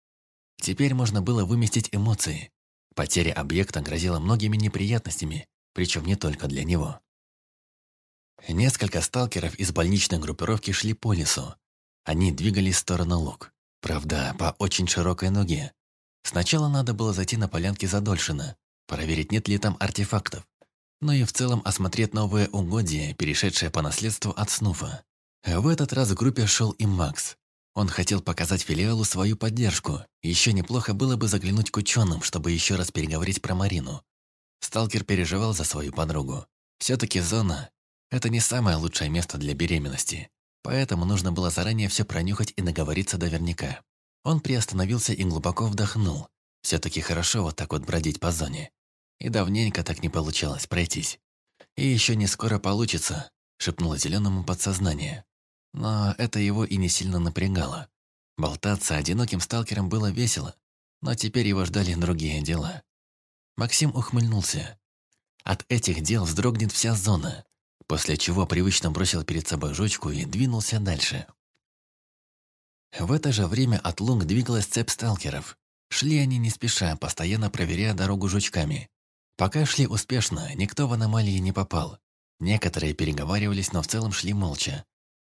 Теперь можно было выместить эмоции. Потеря объекта грозила многими неприятностями, причем не только для него. Несколько сталкеров из больничной группировки шли по лесу. Они двигались в сторону луг. Правда, по очень широкой ноге. Сначала надо было зайти на полянки Задольшина, проверить, нет ли там артефактов, но и в целом осмотреть новое угодье, перешедшее по наследству от Снуфа. В этот раз в группе шел и Макс. Он хотел показать филиалу свою поддержку. Еще неплохо было бы заглянуть к ученым, чтобы еще раз переговорить про Марину. Сталкер переживал за свою подругу. Все-таки зона – это не самое лучшее место для беременности. Поэтому нужно было заранее все пронюхать и наговориться наверняка. Он приостановился и глубоко вдохнул. Все-таки хорошо вот так вот бродить по зоне. И давненько так не получалось пройтись. И еще не скоро получится, шепнуло зеленому подсознание. Но это его и не сильно напрягало. Болтаться одиноким сталкером было весело, но теперь его ждали другие дела. Максим ухмыльнулся. От этих дел вздрогнет вся зона, после чего привычно бросил перед собой жучку и двинулся дальше. В это же время от лунг двигалась цепь сталкеров. Шли они не спеша, постоянно проверяя дорогу жучками. Пока шли успешно, никто в аномалии не попал. Некоторые переговаривались, но в целом шли молча.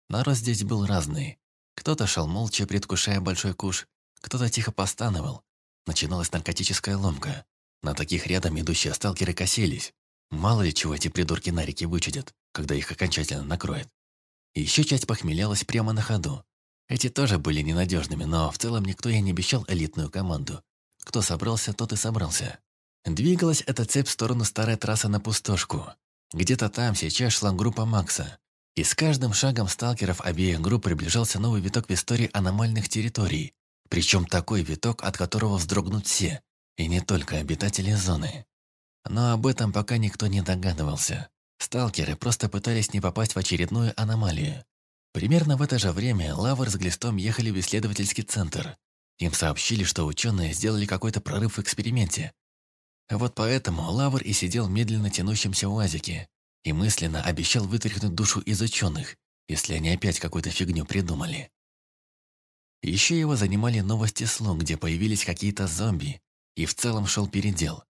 Народ здесь был разный. Кто-то шел молча, предвкушая большой куш, кто-то тихо постановал. Начиналась наркотическая ломка. На таких рядом идущие сталкеры косились. Мало ли чего эти придурки на реке вычудят, когда их окончательно накроет. Еще часть похмелялась прямо на ходу. Эти тоже были ненадежными, но в целом никто и не обещал элитную команду. Кто собрался, тот и собрался. Двигалась эта цепь в сторону старой трассы на пустошку. Где-то там сейчас шла группа Макса. И с каждым шагом сталкеров обеих групп приближался новый виток в истории аномальных территорий. Причем такой виток, от которого вздрогнут все, и не только обитатели зоны. Но об этом пока никто не догадывался. Сталкеры просто пытались не попасть в очередную аномалию. Примерно в это же время Лавр с Глистом ехали в исследовательский центр. Им сообщили, что ученые сделали какой-то прорыв в эксперименте. Вот поэтому Лавр и сидел в медленно тянущемся уазике и мысленно обещал вытряхнуть душу из ученых, если они опять какую-то фигню придумали. Еще его занимали новости слуг, где появились какие-то зомби, и в целом шел передел.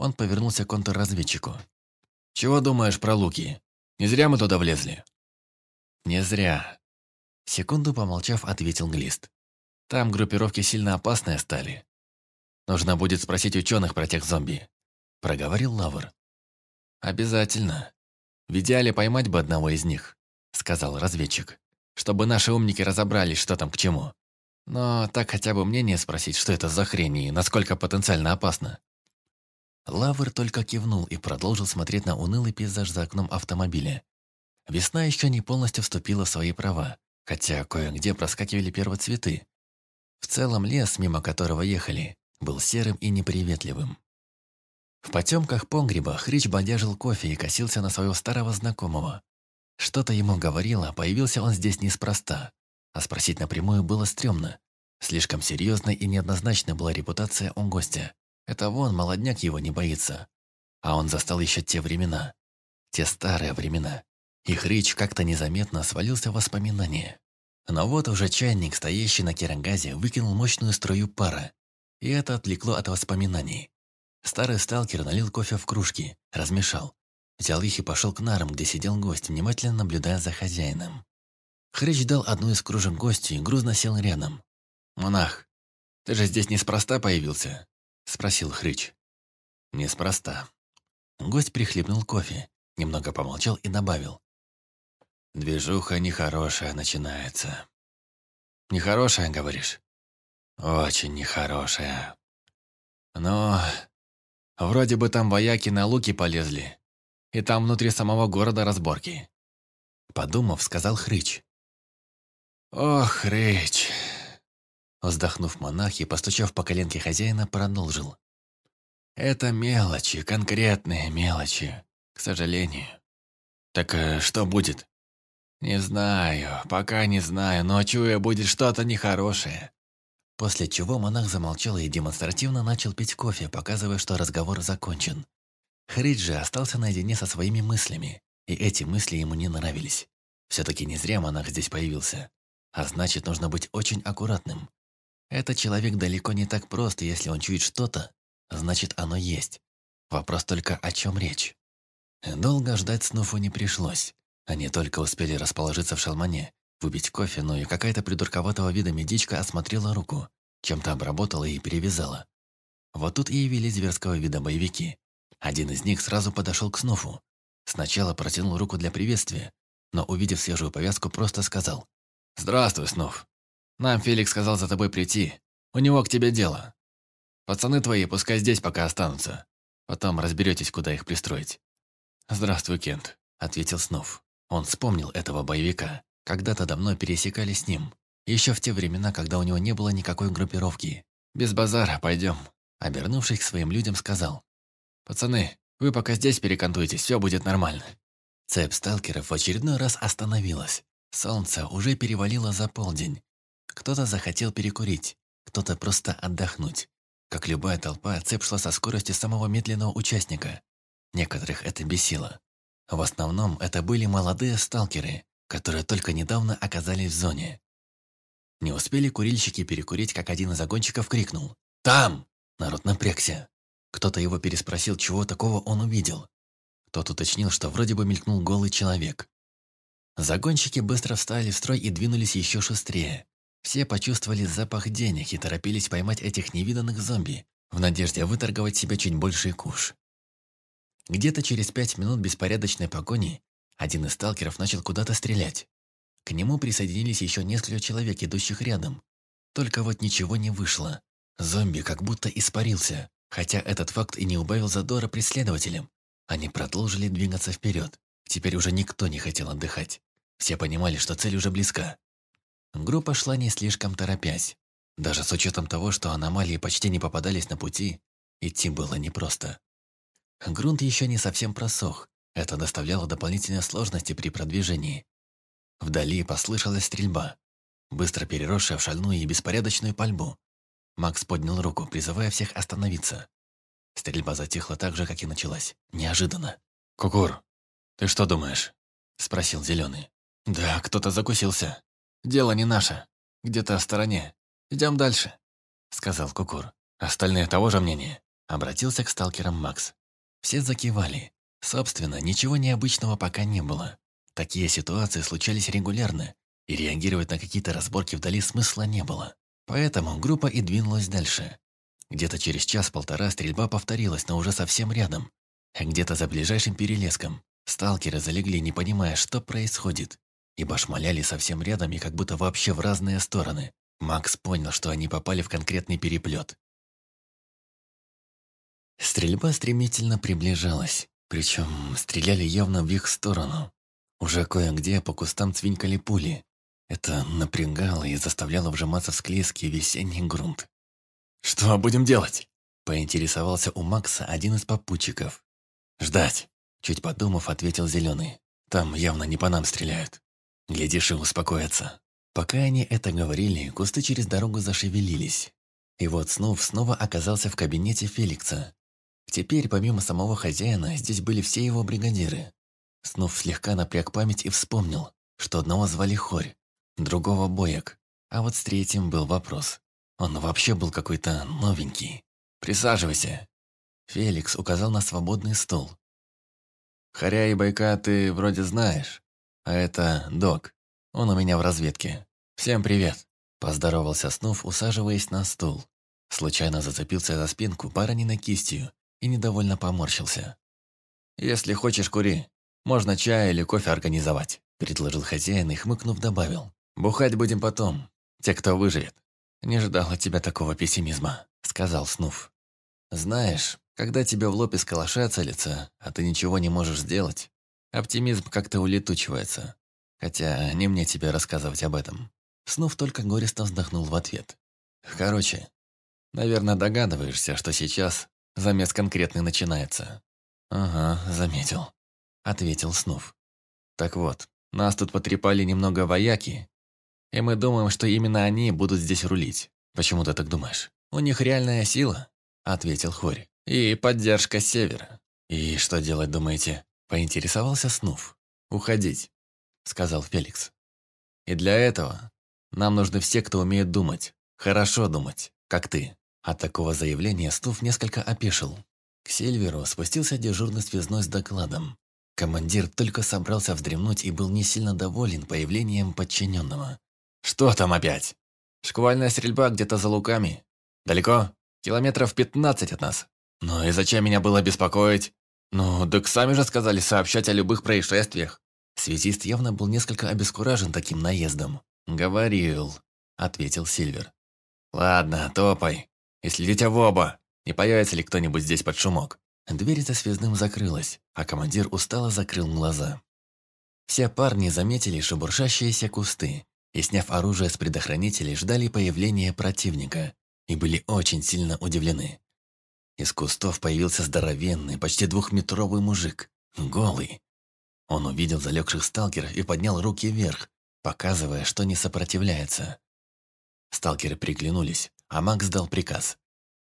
Он повернулся к контрразведчику. «Чего думаешь про Луки? Не зря мы туда влезли?» «Не зря», — секунду помолчав, ответил Глист. «Там группировки сильно опасные стали. Нужно будет спросить ученых про тех зомби», — проговорил Лавр. «Обязательно. В идеале поймать бы одного из них», — сказал разведчик, «чтобы наши умники разобрались, что там к чему. Но так хотя бы мнение спросить, что это за хрень и насколько потенциально опасно. Лавр только кивнул и продолжил смотреть на унылый пейзаж за окном автомобиля. Весна еще не полностью вступила в свои права, хотя кое-где проскакивали первоцветы. В целом лес, мимо которого ехали, был серым и неприветливым. В потемках погреба Хрич бодяжил кофе и косился на своего старого знакомого. Что-то ему говорило, появился он здесь неспроста. А спросить напрямую было стрёмно. Слишком серьезной и неоднозначной была репутация у гостя. Это вон, молодняк его не боится. А он застал еще те времена. Те старые времена. Их речь как-то незаметно свалился в воспоминания. Но вот уже чайник, стоящий на керангазе, выкинул мощную струю пара. И это отвлекло от воспоминаний. Старый сталкер налил кофе в кружки, размешал. Взял их и пошел к нарам, где сидел гость, внимательно наблюдая за хозяином. Хрыч дал одну из кружек гостю и грузно сел рядом. «Монах, ты же здесь неспроста появился?» – спросил Хрыч. «Неспроста». Гость прихлебнул кофе, немного помолчал и добавил. «Движуха нехорошая начинается». «Нехорошая, говоришь?» «Очень нехорошая. Но вроде бы там вояки на луки полезли, и там внутри самого города разборки». Подумав, сказал Хрыч. «Ох, Рыч!» Вздохнув монах и постучав по коленке хозяина, продолжил. «Это мелочи, конкретные мелочи, к сожалению. Так э, что будет?» «Не знаю, пока не знаю, но чую, будет что-то нехорошее». После чего монах замолчал и демонстративно начал пить кофе, показывая, что разговор закончен. Хридж же остался наедине со своими мыслями, и эти мысли ему не нравились. Все-таки не зря монах здесь появился. А значит, нужно быть очень аккуратным. Этот человек далеко не так прост, если он чует что-то, значит оно есть. Вопрос только, о чем речь. Долго ждать Снуфу не пришлось. Они только успели расположиться в шалмане, выпить кофе, но и какая-то придурковатого вида медичка осмотрела руку, чем-то обработала и перевязала. Вот тут и явились зверского вида боевики. Один из них сразу подошел к Снуфу. Сначала протянул руку для приветствия, но, увидев свежую повязку, просто сказал «Здравствуй, Снуф. Нам Феликс сказал за тобой прийти. У него к тебе дело. Пацаны твои пускай здесь пока останутся. Потом разберетесь, куда их пристроить». «Здравствуй, Кент», — ответил Снуф. Он вспомнил этого боевика. Когда-то давно пересекались с ним. Еще в те времена, когда у него не было никакой группировки. «Без базара, пойдем», — обернувшись к своим людям, сказал. «Пацаны, вы пока здесь перекантуйтесь, все будет нормально». Цепь сталкеров в очередной раз остановилась. Солнце уже перевалило за полдень. Кто-то захотел перекурить, кто-то просто отдохнуть. Как любая толпа, цепь шла со скоростью самого медленного участника. Некоторых это бесило. В основном это были молодые сталкеры, которые только недавно оказались в зоне. Не успели курильщики перекурить, как один из загонщиков крикнул «Там!» Народ напрягся. Кто-то его переспросил, чего такого он увидел. Тот уточнил, что вроде бы мелькнул голый человек. Загонщики быстро встали в строй и двинулись еще шустрее. Все почувствовали запах денег и торопились поймать этих невиданных зомби, в надежде выторговать себе чуть больший куш. Где-то через пять минут беспорядочной погони один из сталкеров начал куда-то стрелять. К нему присоединились еще несколько человек, идущих рядом. Только вот ничего не вышло. Зомби как будто испарился, хотя этот факт и не убавил задора преследователям. Они продолжили двигаться вперед. Теперь уже никто не хотел отдыхать. Все понимали, что цель уже близка. Группа шла не слишком торопясь. Даже с учетом того, что аномалии почти не попадались на пути, идти было непросто. Грунт еще не совсем просох. Это доставляло дополнительные сложности при продвижении. Вдали послышалась стрельба, быстро переросшая в шальную и беспорядочную пальбу. Макс поднял руку, призывая всех остановиться. Стрельба затихла так же, как и началась. Неожиданно. «Кукур, ты что думаешь?» Спросил Зеленый. «Да, кто-то закусился. Дело не наше. Где-то в стороне. Идем дальше», сказал Кукур. «Остальные того же мнения?» Обратился к сталкерам Макс. Все закивали. Собственно, ничего необычного пока не было. Такие ситуации случались регулярно, и реагировать на какие-то разборки вдали смысла не было. Поэтому группа и двинулась дальше. Где-то через час-полтора стрельба повторилась, но уже совсем рядом. Где-то за ближайшим перелеском. Сталкеры залегли, не понимая, что происходит. Ибо шмаляли совсем рядом и как будто вообще в разные стороны. Макс понял, что они попали в конкретный переплет. Стрельба стремительно приближалась, причем стреляли явно в их сторону. Уже кое-где по кустам цвинькали пули. Это напрягало и заставляло вжиматься в склизкий весенний грунт. «Что будем делать?» – поинтересовался у Макса один из попутчиков. «Ждать», – чуть подумав, ответил Зеленый. «Там явно не по нам стреляют. Глядишь и успокоятся». Пока они это говорили, кусты через дорогу зашевелились. И вот Снув снова оказался в кабинете Феликса. Теперь, помимо самого хозяина, здесь были все его бригадиры. Снув слегка напряг память и вспомнил, что одного звали Хорь, другого Боек, а вот с третьим был вопрос. Он вообще был какой-то новенький. «Присаживайся». Феликс указал на свободный стул. «Харя и Байка ты вроде знаешь, а это док. Он у меня в разведке. Всем привет». Поздоровался Снув, усаживаясь на стул. Случайно зацепился за спинку баранина кистью и недовольно поморщился. «Если хочешь, кури. Можно чай или кофе организовать», – предложил хозяин и, хмыкнув, добавил. «Бухать будем потом, те, кто выживет». «Не ждал от тебя такого пессимизма», — сказал Снуф. «Знаешь, когда тебе в лоб из калаша целится, а ты ничего не можешь сделать, оптимизм как-то улетучивается. Хотя не мне тебе рассказывать об этом». Снуф только горестно вздохнул в ответ. «Короче, наверное, догадываешься, что сейчас замес конкретный начинается». «Ага, заметил», — ответил Снуф. «Так вот, нас тут потрепали немного вояки, и мы думаем, что именно они будут здесь рулить. Почему ты так думаешь? У них реальная сила, ответил Хорь. И поддержка с севера. «И что делать, думаете?» – поинтересовался Снув. «Уходить», – сказал Феликс. «И для этого нам нужны все, кто умеет думать, хорошо думать, как ты». От такого заявления Снув несколько опешил. К Сильверу спустился дежурный связной с докладом. Командир только собрался вздремнуть и был не сильно доволен появлением подчиненного. «Что там опять?» «Шквальная стрельба где-то за луками. Далеко? Километров пятнадцать от нас. Ну и зачем меня было беспокоить? Ну, так сами же сказали сообщать о любых происшествиях». Связист явно был несколько обескуражен таким наездом. «Говорил», — ответил Сильвер. «Ладно, топай. И следите в оба. Не появится ли кто-нибудь здесь под шумок?» Дверь за связным закрылась, а командир устало закрыл глаза. Все парни заметили шебуршащиеся кусты и, сняв оружие с предохранителей, ждали появления противника и были очень сильно удивлены. Из кустов появился здоровенный, почти двухметровый мужик, голый. Он увидел залегших сталкеров и поднял руки вверх, показывая, что не сопротивляется. Сталкеры приглянулись, а Макс дал приказ.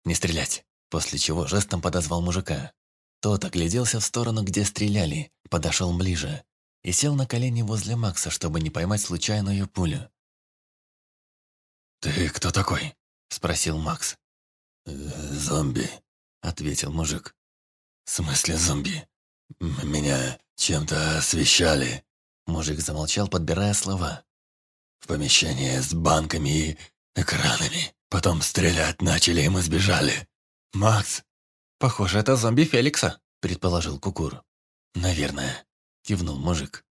«Не стрелять!» После чего жестом подозвал мужика. Тот огляделся в сторону, где стреляли, подошел ближе и сел на колени возле Макса, чтобы не поймать случайную пулю. «Ты кто такой?» – спросил Макс. «Э, «Зомби», – ответил мужик. «В смысле зомби? Меня чем-то освещали». Мужик замолчал, подбирая слова. «В помещение с банками и экранами. Потом стрелять начали, и мы сбежали. «Макс, похоже, это зомби Феликса», – предположил Кукур. «Наверное», – кивнул мужик.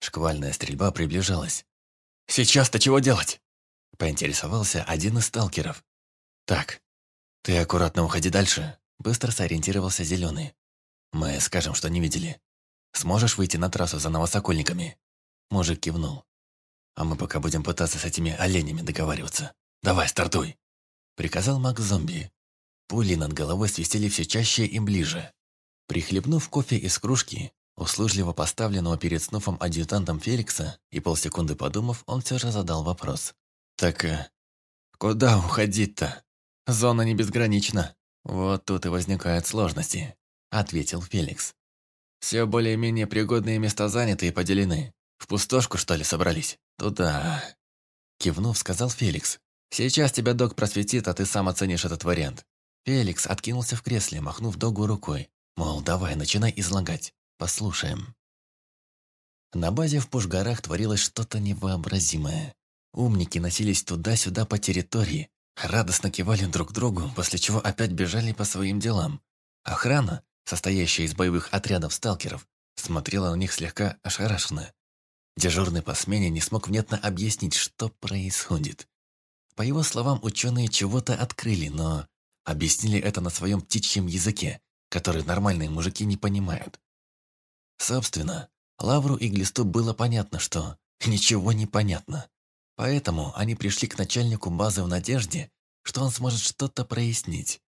Шквальная стрельба приближалась. «Сейчас-то чего делать?» – поинтересовался один из сталкеров. «Так, ты аккуратно уходи дальше», – быстро сориентировался Зеленый. «Мы скажем, что не видели. Сможешь выйти на трассу за новосокольниками?» Мужик кивнул. «А мы пока будем пытаться с этими оленями договариваться. Давай, стартуй!» Приказал маг зомби Пули над головой свистели все чаще и ближе. Прихлебнув кофе из кружки, услужливо поставленного перед снофом адъютантом Феликса, и полсекунды подумав, он все же задал вопрос. «Так э, куда уходить-то? Зона не безгранична. Вот тут и возникают сложности», — ответил Феликс. «Все более-менее пригодные места заняты и поделены. В пустошку, что ли, собрались? Туда...» Кивнув, сказал Феликс. «Сейчас тебя док просветит, а ты сам оценишь этот вариант. Феликс откинулся в кресле, махнув Догу рукой. Мол, давай, начинай излагать. Послушаем. На базе в Пушгарах творилось что-то невообразимое. Умники носились туда-сюда по территории, радостно кивали друг другу, после чего опять бежали по своим делам. Охрана, состоящая из боевых отрядов сталкеров, смотрела на них слегка ошарашенно. Дежурный по смене не смог внятно объяснить, что происходит. По его словам, ученые чего-то открыли, но Объяснили это на своем птичьем языке, который нормальные мужики не понимают. Собственно, Лавру и Глисту было понятно, что ничего не понятно. Поэтому они пришли к начальнику базы в надежде, что он сможет что-то прояснить.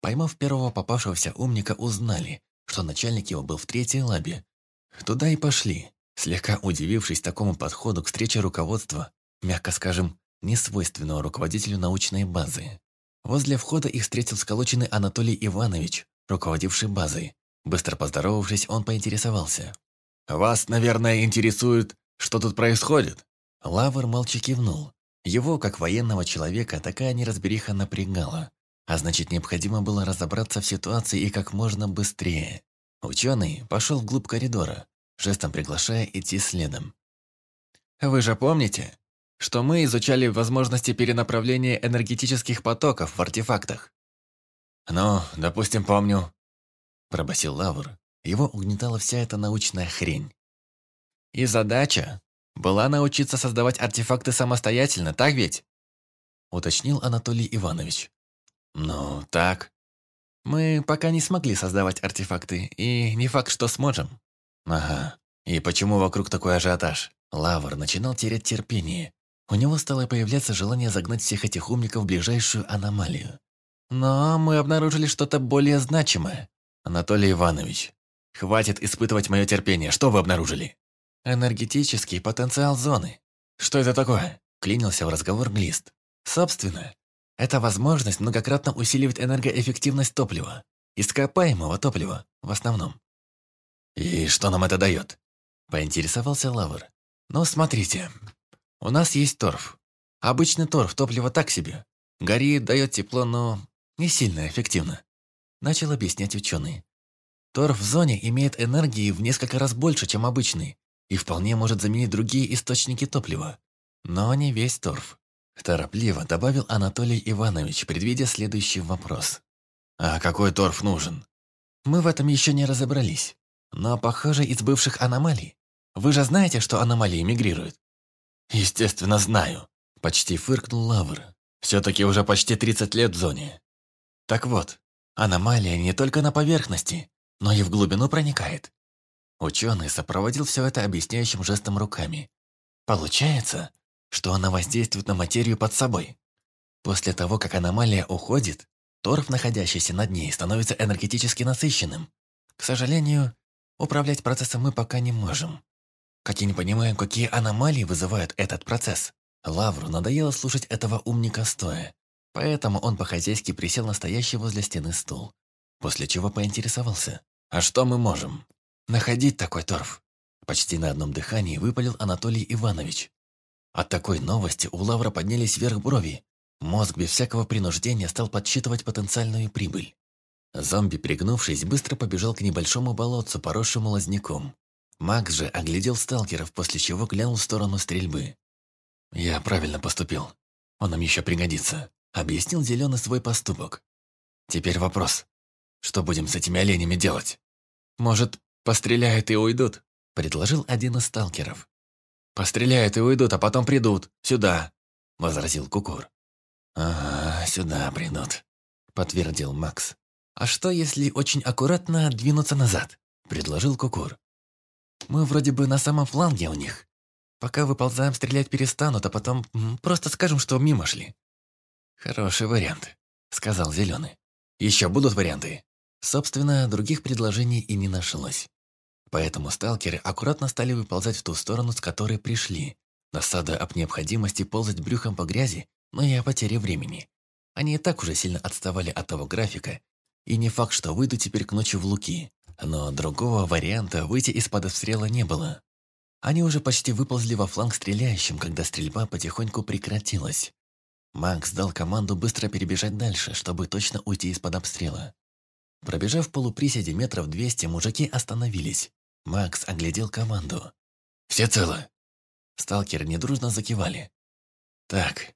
Поймав первого попавшегося умника, узнали, что начальник его был в третьей лабе. Туда и пошли, слегка удивившись такому подходу к встрече руководства, мягко скажем, несвойственного руководителю научной базы. Возле входа их встретил сколоченный Анатолий Иванович, руководивший базой. Быстро поздоровавшись, он поинтересовался. «Вас, наверное, интересует, что тут происходит?» Лавр молча кивнул. Его, как военного человека, такая неразбериха напрягала. А значит, необходимо было разобраться в ситуации и как можно быстрее. Ученый пошел вглубь коридора, жестом приглашая идти следом. «Вы же помните, что мы изучали возможности перенаправления энергетических потоков в артефактах. «Ну, допустим, помню», – пробасил Лавр. Его угнетала вся эта научная хрень. «И задача была научиться создавать артефакты самостоятельно, так ведь?» – уточнил Анатолий Иванович. «Ну, так. Мы пока не смогли создавать артефакты, и не факт, что сможем». «Ага. И почему вокруг такой ажиотаж?» Лавр начинал терять терпение. У него стало появляться желание загнать всех этих умников в ближайшую аномалию. Но мы обнаружили что-то более значимое. Анатолий Иванович, хватит испытывать мое терпение. Что вы обнаружили? Энергетический потенциал зоны. Что это такое? Клинился в разговор Глист. Собственно, это возможность многократно усиливать энергоэффективность топлива. Ископаемого топлива, в основном. «И что нам это дает?» – поинтересовался Лавр. «Ну, смотрите, у нас есть торф. Обычный торф, топливо так себе. Горит, дает тепло, но не сильно эффективно», – начал объяснять ученый. Торф в зоне имеет энергии в несколько раз больше, чем обычный, и вполне может заменить другие источники топлива. Но не весь торф. Торопливо добавил Анатолий Иванович, предвидя следующий вопрос. «А какой торф нужен?» Мы в этом еще не разобрались. Но, похоже, из бывших аномалий. Вы же знаете, что аномалии мигрируют? Естественно, знаю. Почти фыркнул Лавр. Все-таки уже почти 30 лет в зоне. Так вот, аномалия не только на поверхности, но и в глубину проникает. Ученый сопроводил все это объясняющим жестом руками. Получается, что она воздействует на материю под собой. После того, как аномалия уходит, торф, находящийся над ней, становится энергетически насыщенным. К сожалению, управлять процессом мы пока не можем. Как и не понимаем, какие аномалии вызывают этот процесс. Лавру надоело слушать этого умника стоя, поэтому он по-хозяйски присел на стоящий возле стены стул, после чего поинтересовался. «А что мы можем?» «Находить такой торф», Почти на одном дыхании выпалил Анатолий Иванович. От такой новости у Лавра поднялись вверх брови. Мозг без всякого принуждения стал подсчитывать потенциальную прибыль. Зомби, пригнувшись, быстро побежал к небольшому болотцу, поросшему лозняком. Макс же оглядел сталкеров, после чего глянул в сторону стрельбы. «Я правильно поступил. Он нам еще пригодится», — объяснил Зеленый свой поступок. «Теперь вопрос. Что будем с этими оленями делать? Может, постреляют и уйдут?» — предложил один из сталкеров. «Постреляют и уйдут, а потом придут. Сюда», — возразил Кукур. «Ага, сюда придут», — подтвердил Макс. «А что, если очень аккуратно двинуться назад?» — предложил Кукур. «Мы вроде бы на самом фланге у них. Пока выползаем, стрелять перестанут, а потом просто скажем, что мимо шли». «Хороший вариант», — сказал Зеленый. «Еще будут варианты?» Собственно, других предложений и не нашлось. Поэтому сталкеры аккуратно стали выползать в ту сторону, с которой пришли, досада об необходимости ползать брюхом по грязи, но и о потере времени. Они и так уже сильно отставали от того графика, и не факт, что выйдут теперь к ночи в Луки, но другого варианта выйти из-под обстрела не было. Они уже почти выползли во фланг стреляющим, когда стрельба потихоньку прекратилась. Макс дал команду быстро перебежать дальше, чтобы точно уйти из-под обстрела. Пробежав полуприседе метров двести, мужики остановились. Макс оглядел команду. «Все целы?» Сталкеры недружно закивали. «Так,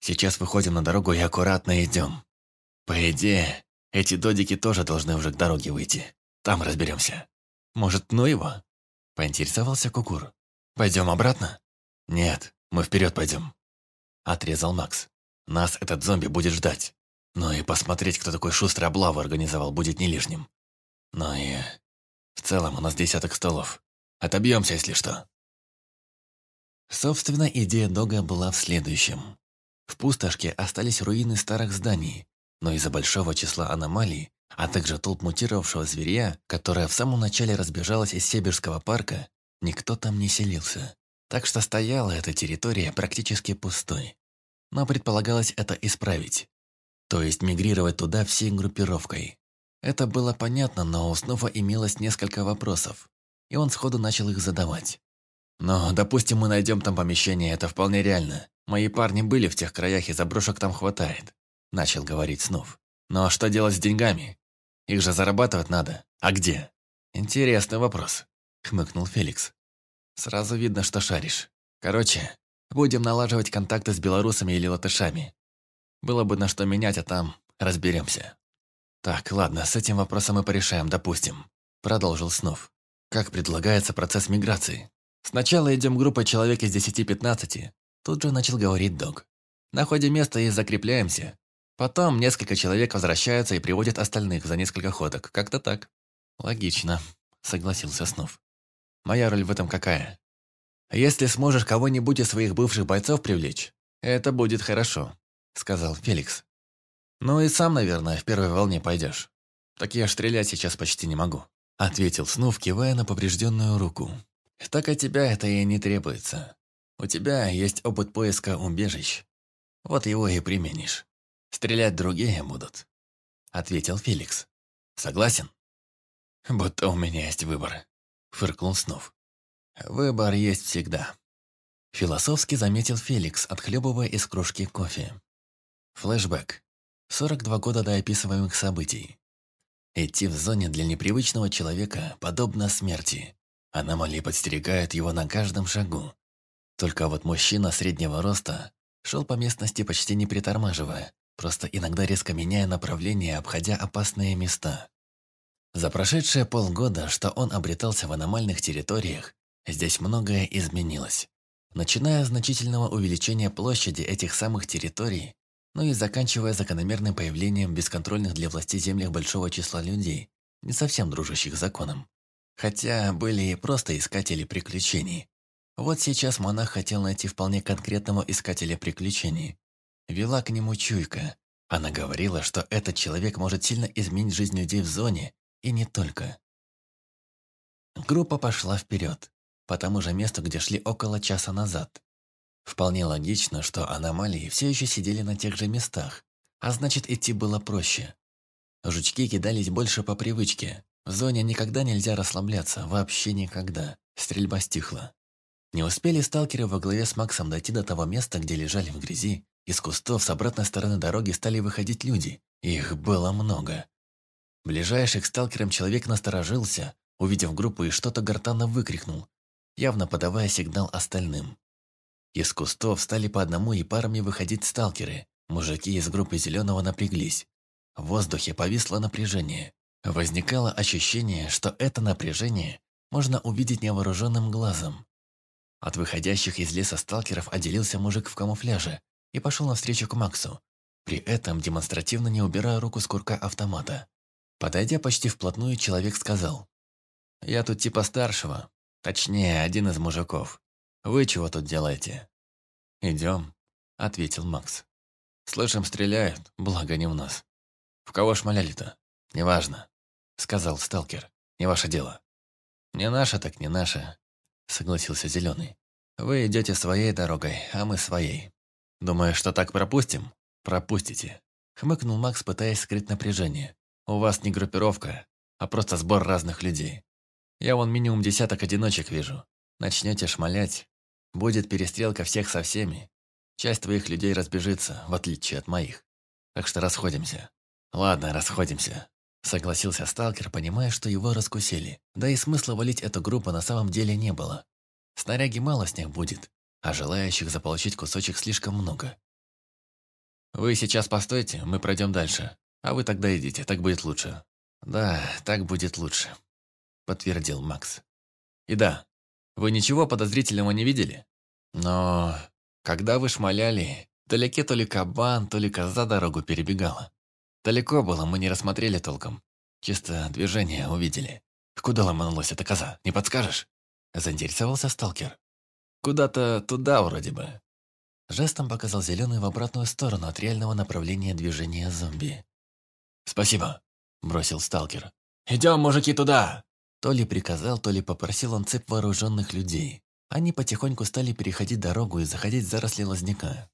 сейчас выходим на дорогу и аккуратно идем. По идее, эти додики тоже должны уже к дороге выйти. Там разберемся. Может, ну его?» Поинтересовался Кукур. «Пойдем обратно?» «Нет, мы вперед пойдем», — отрезал Макс. «Нас этот зомби будет ждать. Но и посмотреть, кто такой шустрый облаву организовал, будет не лишним. Но и в целом у нас десяток столов. Отобьемся, если что. Собственно, идея Дога была в следующем. В пустошке остались руины старых зданий, но из-за большого числа аномалий, а также толп мутировавшего зверя, которая в самом начале разбежалась из Сибирского парка, никто там не селился. Так что стояла эта территория практически пустой. Но предполагалось это исправить. То есть мигрировать туда всей группировкой. Это было понятно, но у Снова имелось несколько вопросов, и он сходу начал их задавать. «Но, допустим, мы найдем там помещение, это вполне реально. Мои парни были в тех краях, и заброшек там хватает», – начал говорить Снов. «Но что делать с деньгами? Их же зарабатывать надо. А где?» «Интересный вопрос», – хмыкнул Феликс. «Сразу видно, что шаришь. Короче, будем налаживать контакты с белорусами или латышами. Было бы на что менять, а там разберемся. Так, ладно, с этим вопросом мы порешаем, допустим. Продолжил Снов. Как предлагается процесс миграции? Сначала идем группой человек из 10-15. Тут же начал говорить Дог. Находим место и закрепляемся. Потом несколько человек возвращаются и приводят остальных за несколько ходок. Как-то так. Логично, согласился Снов. Моя роль в этом какая? Если сможешь кого-нибудь из своих бывших бойцов привлечь, это будет хорошо сказал Феликс. «Ну и сам, наверное, в первой волне пойдешь. Так я стрелять сейчас почти не могу», — ответил Снув, кивая на поврежденную руку. «Так от тебя это и не требуется. У тебя есть опыт поиска убежищ. Вот его и применишь. Стрелять другие будут», — ответил Феликс. Согласен? Будто у меня есть выбор, фыркнул Снов. Выбор есть всегда. Философски заметил Феликс, отхлебывая из кружки кофе. Флэшбэк. 42 года до описываемых событий. Идти в зоне для непривычного человека подобно смерти. Аномалии подстерегают его на каждом шагу. Только вот мужчина среднего роста шел по местности почти не притормаживая, просто иногда резко меняя направление, обходя опасные места. За прошедшие полгода, что он обретался в аномальных территориях, здесь многое изменилось. Начиная с значительного увеличения площади этих самых территорий, ну и заканчивая закономерным появлением бесконтрольных для власти землях большого числа людей, не совсем дружащих с законом. Хотя были и просто искатели приключений. Вот сейчас монах хотел найти вполне конкретного искателя приключений. Вела к нему чуйка. Она говорила, что этот человек может сильно изменить жизнь людей в зоне, и не только. Группа пошла вперед, по тому же месту, где шли около часа назад. Вполне логично, что аномалии все еще сидели на тех же местах, а значит идти было проще. Жучки кидались больше по привычке. В зоне никогда нельзя расслабляться, вообще никогда. Стрельба стихла. Не успели сталкеры во главе с Максом дойти до того места, где лежали в грязи. Из кустов с обратной стороны дороги стали выходить люди. Их было много. Ближайший к сталкерам человек насторожился, увидев группу и что-то гортанно выкрикнул, явно подавая сигнал остальным. Из кустов стали по одному и парами выходить сталкеры. Мужики из группы «Зеленого» напряглись. В воздухе повисло напряжение. Возникало ощущение, что это напряжение можно увидеть невооруженным глазом. От выходящих из леса сталкеров отделился мужик в камуфляже и пошел навстречу к Максу, при этом демонстративно не убирая руку с курка автомата. Подойдя почти вплотную, человек сказал, «Я тут типа старшего, точнее, один из мужиков. «Вы чего тут делаете?» «Идем», — ответил Макс. «Слышим, стреляют, благо не в нас». «В кого шмаляли-то?» «Неважно», — сказал сталкер. «Не ваше дело». «Не наше, так не наше», — согласился Зеленый. «Вы идете своей дорогой, а мы своей. Думаю, что так пропустим?» «Пропустите», — хмыкнул Макс, пытаясь скрыть напряжение. «У вас не группировка, а просто сбор разных людей. Я вон минимум десяток одиночек вижу. Начнете шмалять, Будет перестрелка всех со всеми. Часть твоих людей разбежится, в отличие от моих. Так что расходимся. Ладно, расходимся. Согласился сталкер, понимая, что его раскусили. Да и смысла валить эту группу на самом деле не было. Снаряги мало с них будет, а желающих заполучить кусочек слишком много. Вы сейчас постойте, мы пройдем дальше. А вы тогда идите, так будет лучше. Да, так будет лучше, подтвердил Макс. И да, вы ничего подозрительного не видели? Но когда вы шмаляли, далеке то ли кабан, то ли коза дорогу перебегала. Далеко было, мы не рассмотрели толком. Чисто движение увидели. Куда ломанулась эта коза, не подскажешь? Заинтересовался сталкер. Куда-то туда вроде бы. Жестом показал зеленый в обратную сторону от реального направления движения зомби. «Спасибо», – бросил сталкер. «Идем, мужики, туда!» То ли приказал, то ли попросил он цепь вооруженных людей. Они потихоньку стали переходить дорогу и заходить в заросли лозняка.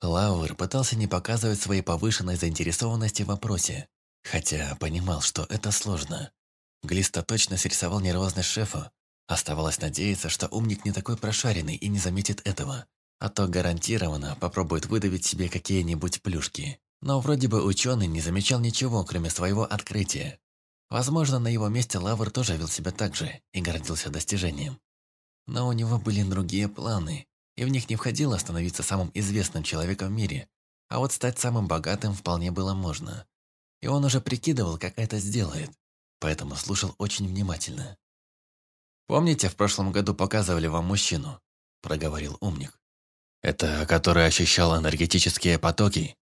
Лауэр пытался не показывать своей повышенной заинтересованности в вопросе, хотя понимал, что это сложно. Глиста точно срисовал нервозность шефа. Оставалось надеяться, что умник не такой прошаренный и не заметит этого, а то гарантированно попробует выдавить себе какие-нибудь плюшки. Но вроде бы ученый не замечал ничего, кроме своего открытия. Возможно, на его месте Лавр тоже вел себя так же и гордился достижением. Но у него были другие планы, и в них не входило становиться самым известным человеком в мире, а вот стать самым богатым вполне было можно. И он уже прикидывал, как это сделает, поэтому слушал очень внимательно. «Помните, в прошлом году показывали вам мужчину?» – проговорил умник. «Это который ощущал энергетические потоки?»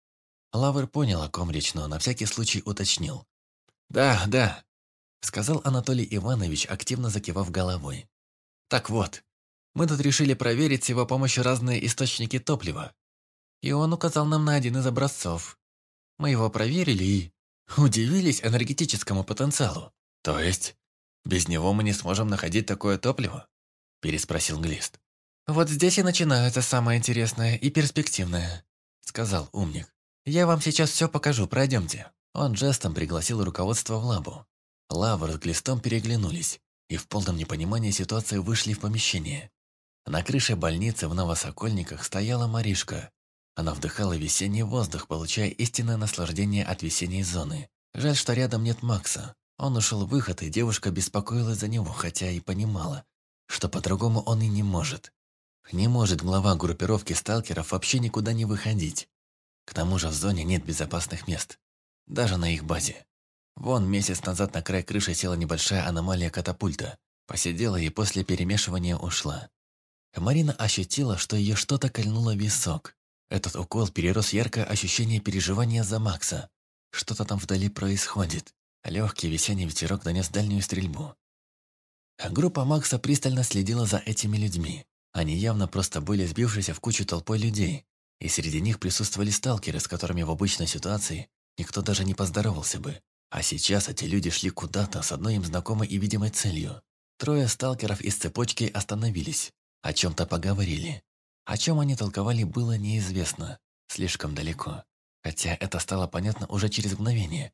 Лавр понял, о ком речь, но на всякий случай уточнил. «Да, да», — сказал Анатолий Иванович, активно закивав головой. «Так вот, мы тут решили проверить с его помощью разные источники топлива. И он указал нам на один из образцов. Мы его проверили и удивились энергетическому потенциалу. То есть, без него мы не сможем находить такое топливо?» – переспросил Глист. «Вот здесь и начинается самое интересное и перспективное», – сказал умник. «Я вам сейчас все покажу, пройдемте». Он жестом пригласил руководство в лабу. Лавр с Глистом переглянулись и в полном непонимании ситуации вышли в помещение. На крыше больницы в Новосокольниках стояла Маришка. Она вдыхала весенний воздух, получая истинное наслаждение от весенней зоны. Жаль, что рядом нет Макса. Он ушел в выход, и девушка беспокоилась за него, хотя и понимала, что по-другому он и не может. Не может глава группировки сталкеров вообще никуда не выходить. К тому же в зоне нет безопасных мест. Даже на их базе. Вон месяц назад на край крыши села небольшая аномалия катапульта. Посидела и после перемешивания ушла. Марина ощутила, что ее что-то кольнуло в висок. Этот укол перерос яркое ощущение переживания за Макса. Что-то там вдали происходит. Легкий весенний ветерок донес дальнюю стрельбу. Группа Макса пристально следила за этими людьми. Они явно просто были сбившиеся в кучу толпой людей, и среди них присутствовали сталкеры, с которыми в обычной ситуации никто даже не поздоровался бы. А сейчас эти люди шли куда-то с одной им знакомой и видимой целью. Трое сталкеров из цепочки остановились, о чем-то поговорили. О чем они толковали, было неизвестно, слишком далеко. Хотя это стало понятно уже через мгновение.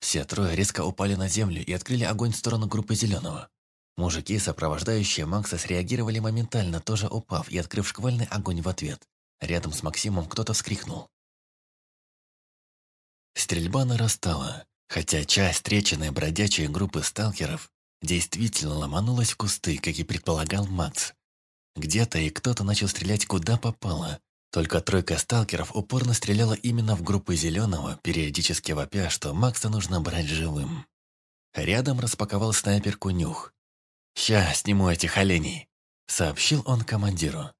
Все трое резко упали на землю и открыли огонь в сторону группы Зеленого. Мужики, сопровождающие Макса, среагировали моментально, тоже упав и открыв шквальный огонь в ответ. Рядом с Максимом кто-то вскрикнул. Стрельба нарастала, хотя часть встреченной бродячей группы сталкеров действительно ломанулась в кусты, как и предполагал Макс. Где-то и кто-то начал стрелять куда попало. Только тройка сталкеров упорно стреляла именно в группу Зеленого, периодически вопя, что Макса нужно брать живым. Рядом распаковал снайперку Нюх. «Ща сниму этих оленей», — сообщил он командиру.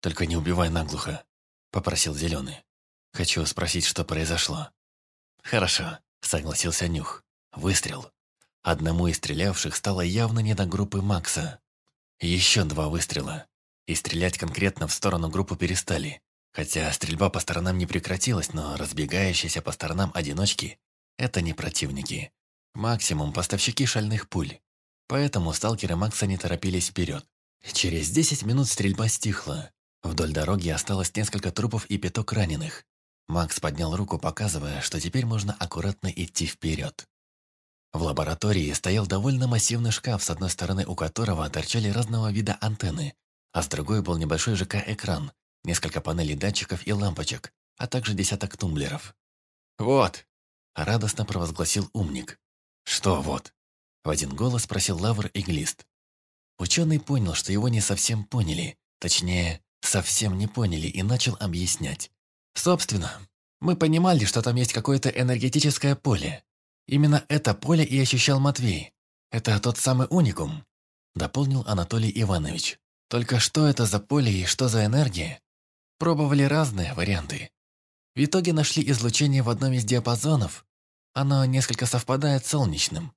«Только не убивай наглухо», — попросил Зеленый. «Хочу спросить, что произошло». «Хорошо», — согласился Нюх. Выстрел. Одному из стрелявших стало явно не до группы Макса. Еще два выстрела и стрелять конкретно в сторону группы перестали. Хотя стрельба по сторонам не прекратилась, но разбегающиеся по сторонам одиночки – это не противники. Максимум поставщики шальных пуль. Поэтому сталкеры Макса не торопились вперед. Через 10 минут стрельба стихла. Вдоль дороги осталось несколько трупов и пяток раненых. Макс поднял руку, показывая, что теперь можно аккуратно идти вперед. В лаборатории стоял довольно массивный шкаф, с одной стороны у которого торчали разного вида антенны, а с другой был небольшой ЖК-экран, несколько панелей датчиков и лампочек, а также десяток тумблеров. «Вот!» – радостно провозгласил умник. «Что вот?» – в один голос спросил Лавр и Глист. Ученый понял, что его не совсем поняли, точнее, совсем не поняли и начал объяснять. «Собственно, мы понимали, что там есть какое-то энергетическое поле. Именно это поле и ощущал Матвей. Это тот самый уникум», – дополнил Анатолий Иванович. Только что это за поле и что за энергия? Пробовали разные варианты. В итоге нашли излучение в одном из диапазонов. Оно несколько совпадает с солнечным.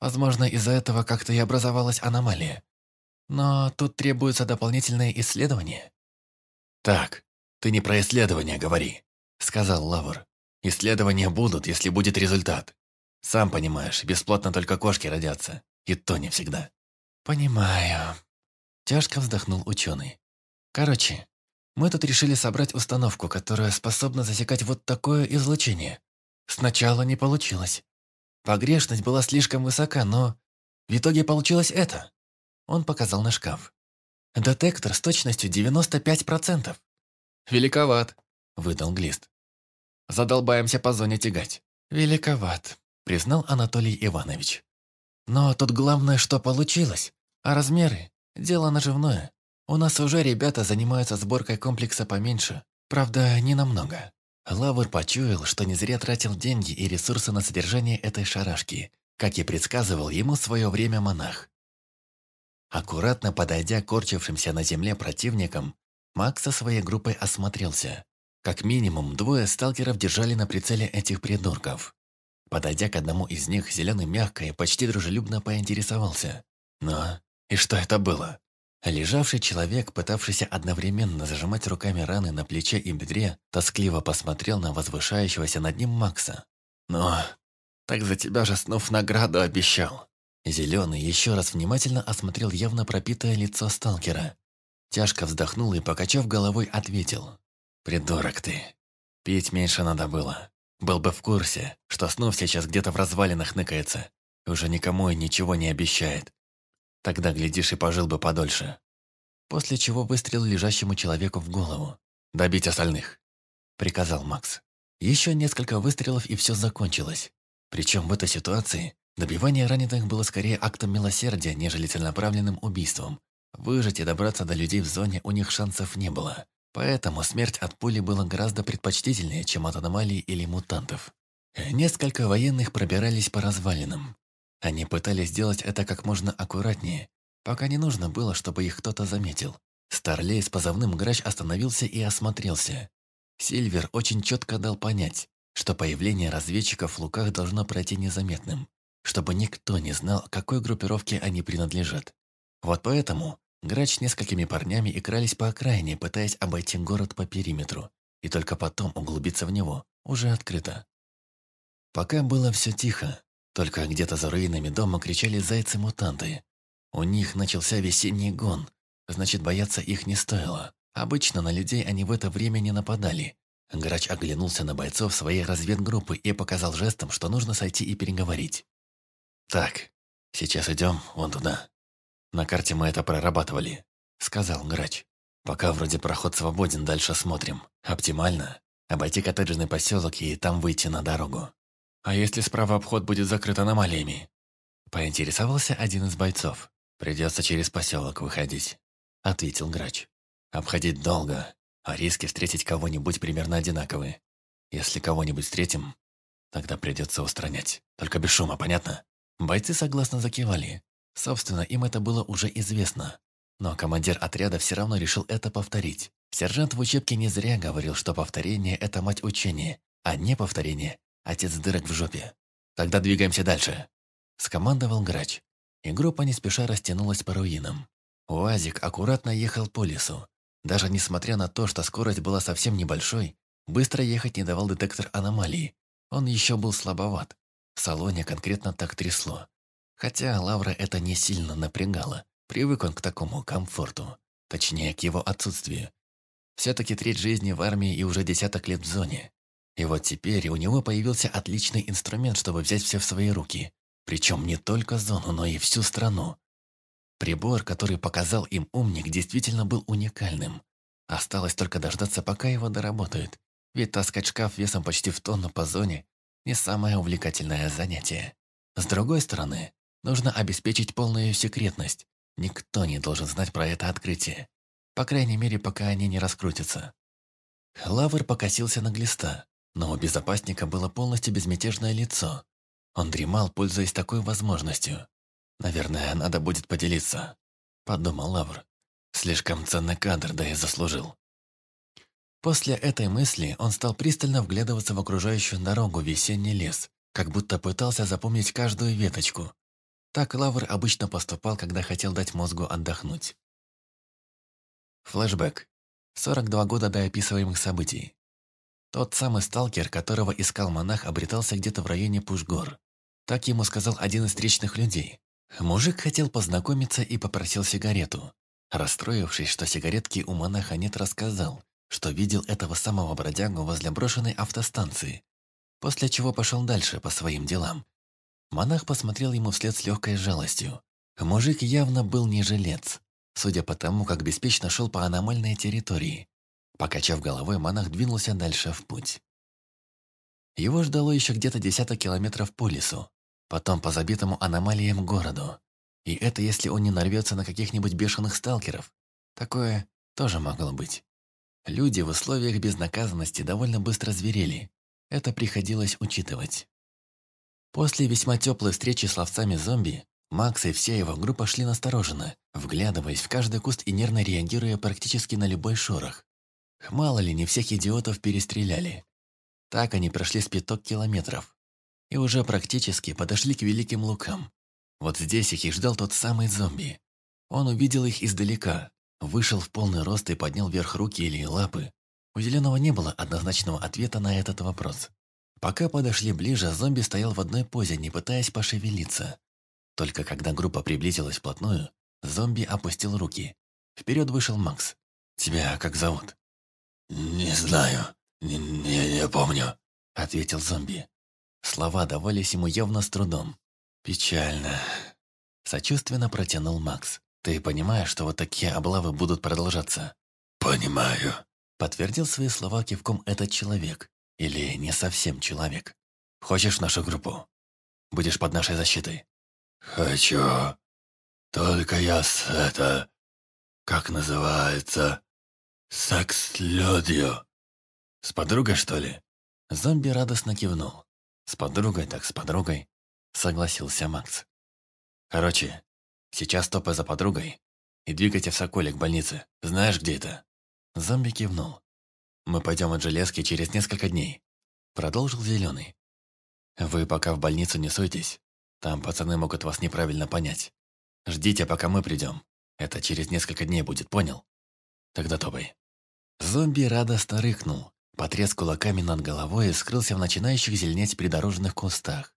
Возможно, из-за этого как-то и образовалась аномалия. Но тут требуется дополнительное исследование. «Так, ты не про исследования говори», — сказал Лавр. «Исследования будут, если будет результат. Сам понимаешь, бесплатно только кошки родятся. И то не всегда». «Понимаю», Тяжко вздохнул ученый. Короче, мы тут решили собрать установку, которая способна засекать вот такое излучение. Сначала не получилось. Погрешность была слишком высока, но в итоге получилось это. Он показал на шкаф. Детектор с точностью 95%. Великоват, выдал Глист. Задолбаемся по зоне тягать. Великоват, признал Анатолий Иванович. Но тут главное, что получилось. А размеры? Дело наживное. У нас уже ребята занимаются сборкой комплекса поменьше. Правда, не намного. Лавр почуял, что не зря тратил деньги и ресурсы на содержание этой шарашки, как и предсказывал ему в свое время монах. Аккуратно подойдя корчившимся на земле противникам, Макс со своей группой осмотрелся. Как минимум, двое сталкеров держали на прицеле этих придурков. Подойдя к одному из них, Зеленый мягко и почти дружелюбно поинтересовался. «Но и что это было? Лежавший человек, пытавшийся одновременно зажимать руками раны на плече и бедре, тоскливо посмотрел на возвышающегося над ним Макса. «Но, так за тебя же снув награду обещал». Зеленый еще раз внимательно осмотрел явно пропитое лицо сталкера. Тяжко вздохнул и, покачав головой, ответил. «Придурок ты. Пить меньше надо было. был бы в курсе, что Снов сейчас где-то в развалинах ныкается и уже никому и ничего не обещает. Тогда, глядишь, и пожил бы подольше. После чего выстрелил лежащему человеку в голову. «Добить остальных», — приказал Макс. Еще несколько выстрелов, и все закончилось. Причем в этой ситуации добивание раненых было скорее актом милосердия, нежели целенаправленным убийством. Выжить и добраться до людей в зоне у них шансов не было. Поэтому смерть от пули была гораздо предпочтительнее, чем от аномалий или мутантов. Несколько военных пробирались по развалинам. Они пытались сделать это как можно аккуратнее, пока не нужно было, чтобы их кто-то заметил. Старлей с позывным «Грач» остановился и осмотрелся. Сильвер очень четко дал понять, что появление разведчиков в луках должно пройти незаметным, чтобы никто не знал, какой группировке они принадлежат. Вот поэтому Грач с несколькими парнями игрались по окраине, пытаясь обойти город по периметру, и только потом углубиться в него, уже открыто. Пока было все тихо, только где-то за руинами дома кричали зайцы-мутанты. У них начался весенний гон, значит, бояться их не стоило. Обычно на людей они в это время не нападали. Грач оглянулся на бойцов своей разведгруппы и показал жестом, что нужно сойти и переговорить. «Так, сейчас идем вон туда», на карте мы это прорабатывали», — сказал Грач. «Пока вроде проход свободен, дальше смотрим. Оптимально. Обойти коттеджный поселок и там выйти на дорогу». «А если справа обход будет закрыт аномалиями?» Поинтересовался один из бойцов. «Придется через поселок выходить», — ответил Грач. «Обходить долго, а риски встретить кого-нибудь примерно одинаковые. Если кого-нибудь встретим, тогда придется устранять. Только без шума, понятно?» Бойцы согласно закивали, Собственно, им это было уже известно. Но командир отряда все равно решил это повторить. Сержант в учебке не зря говорил, что повторение – это мать учения, а не повторение – отец дырок в жопе. «Тогда двигаемся дальше», – скомандовал грач. И группа не спеша растянулась по руинам. УАЗик аккуратно ехал по лесу. Даже несмотря на то, что скорость была совсем небольшой, быстро ехать не давал детектор аномалии. Он еще был слабоват. В салоне конкретно так трясло. Хотя Лавра это не сильно напрягало. Привык он к такому комфорту. Точнее, к его отсутствию. Все-таки треть жизни в армии и уже десяток лет в зоне. И вот теперь у него появился отличный инструмент, чтобы взять все в свои руки. Причем не только зону, но и всю страну. Прибор, который показал им умник, действительно был уникальным. Осталось только дождаться, пока его доработают. Ведь таскать шкаф весом почти в тонну по зоне – не самое увлекательное занятие. С другой стороны, Нужно обеспечить полную секретность. Никто не должен знать про это открытие. По крайней мере, пока они не раскрутятся. Лавр покосился на глиста, но у безопасника было полностью безмятежное лицо. Он дремал, пользуясь такой возможностью. «Наверное, надо будет поделиться», — подумал Лавр. «Слишком ценный кадр, да и заслужил». После этой мысли он стал пристально вглядываться в окружающую дорогу весенний лес, как будто пытался запомнить каждую веточку, так Лавр обычно поступал, когда хотел дать мозгу отдохнуть. Флэшбэк. 42 года до описываемых событий. Тот самый сталкер, которого искал монах, обретался где-то в районе Пушгор. Так ему сказал один из встречных людей. Мужик хотел познакомиться и попросил сигарету. Расстроившись, что сигаретки у монаха нет, рассказал, что видел этого самого бродягу возле брошенной автостанции, после чего пошел дальше по своим делам, Монах посмотрел ему вслед с легкой жалостью. Мужик явно был не жилец, судя по тому, как беспечно шел по аномальной территории. Покачав головой, монах двинулся дальше в путь. Его ждало еще где-то десяток километров по лесу, потом по забитому аномалиям городу. И это если он не нарвется на каких-нибудь бешеных сталкеров. Такое тоже могло быть. Люди в условиях безнаказанности довольно быстро зверели. Это приходилось учитывать. После весьма теплой встречи с ловцами зомби, Макс и вся его группа шли настороженно, вглядываясь в каждый куст и нервно реагируя практически на любой шорох. Мало ли, не всех идиотов перестреляли. Так они прошли с пяток километров. И уже практически подошли к Великим Лукам. Вот здесь их и ждал тот самый зомби. Он увидел их издалека, вышел в полный рост и поднял вверх руки или лапы. У Зеленого не было однозначного ответа на этот вопрос. Пока подошли ближе, зомби стоял в одной позе, не пытаясь пошевелиться. Только когда группа приблизилась вплотную, зомби опустил руки. Вперед вышел Макс. «Тебя как зовут?» «Не знаю. Не, не, не помню». ответил зомби. Слова давались ему явно с трудом. «Печально», – сочувственно протянул Макс. «Ты понимаешь, что вот такие облавы будут продолжаться?» «Понимаю», – подтвердил свои слова кивком этот человек. Или не совсем человек. «Хочешь в нашу группу? Будешь под нашей защитой?» «Хочу. Только я с это... Как называется? Секс-людью». «С подругой, что ли?» Зомби радостно кивнул. «С подругой так с подругой», — согласился Макс. «Короче, сейчас топай за подругой и двигайте в Соколе к больнице. Знаешь, где это?» Зомби кивнул. «Мы пойдем от железки через несколько дней», — продолжил Зеленый. «Вы пока в больницу не суйтесь. Там пацаны могут вас неправильно понять. Ждите, пока мы придем. Это через несколько дней будет, понял? Тогда топай». Зомби радостно рыкнул, Потряс кулаками над головой и скрылся в начинающих зеленеть придорожных кустах.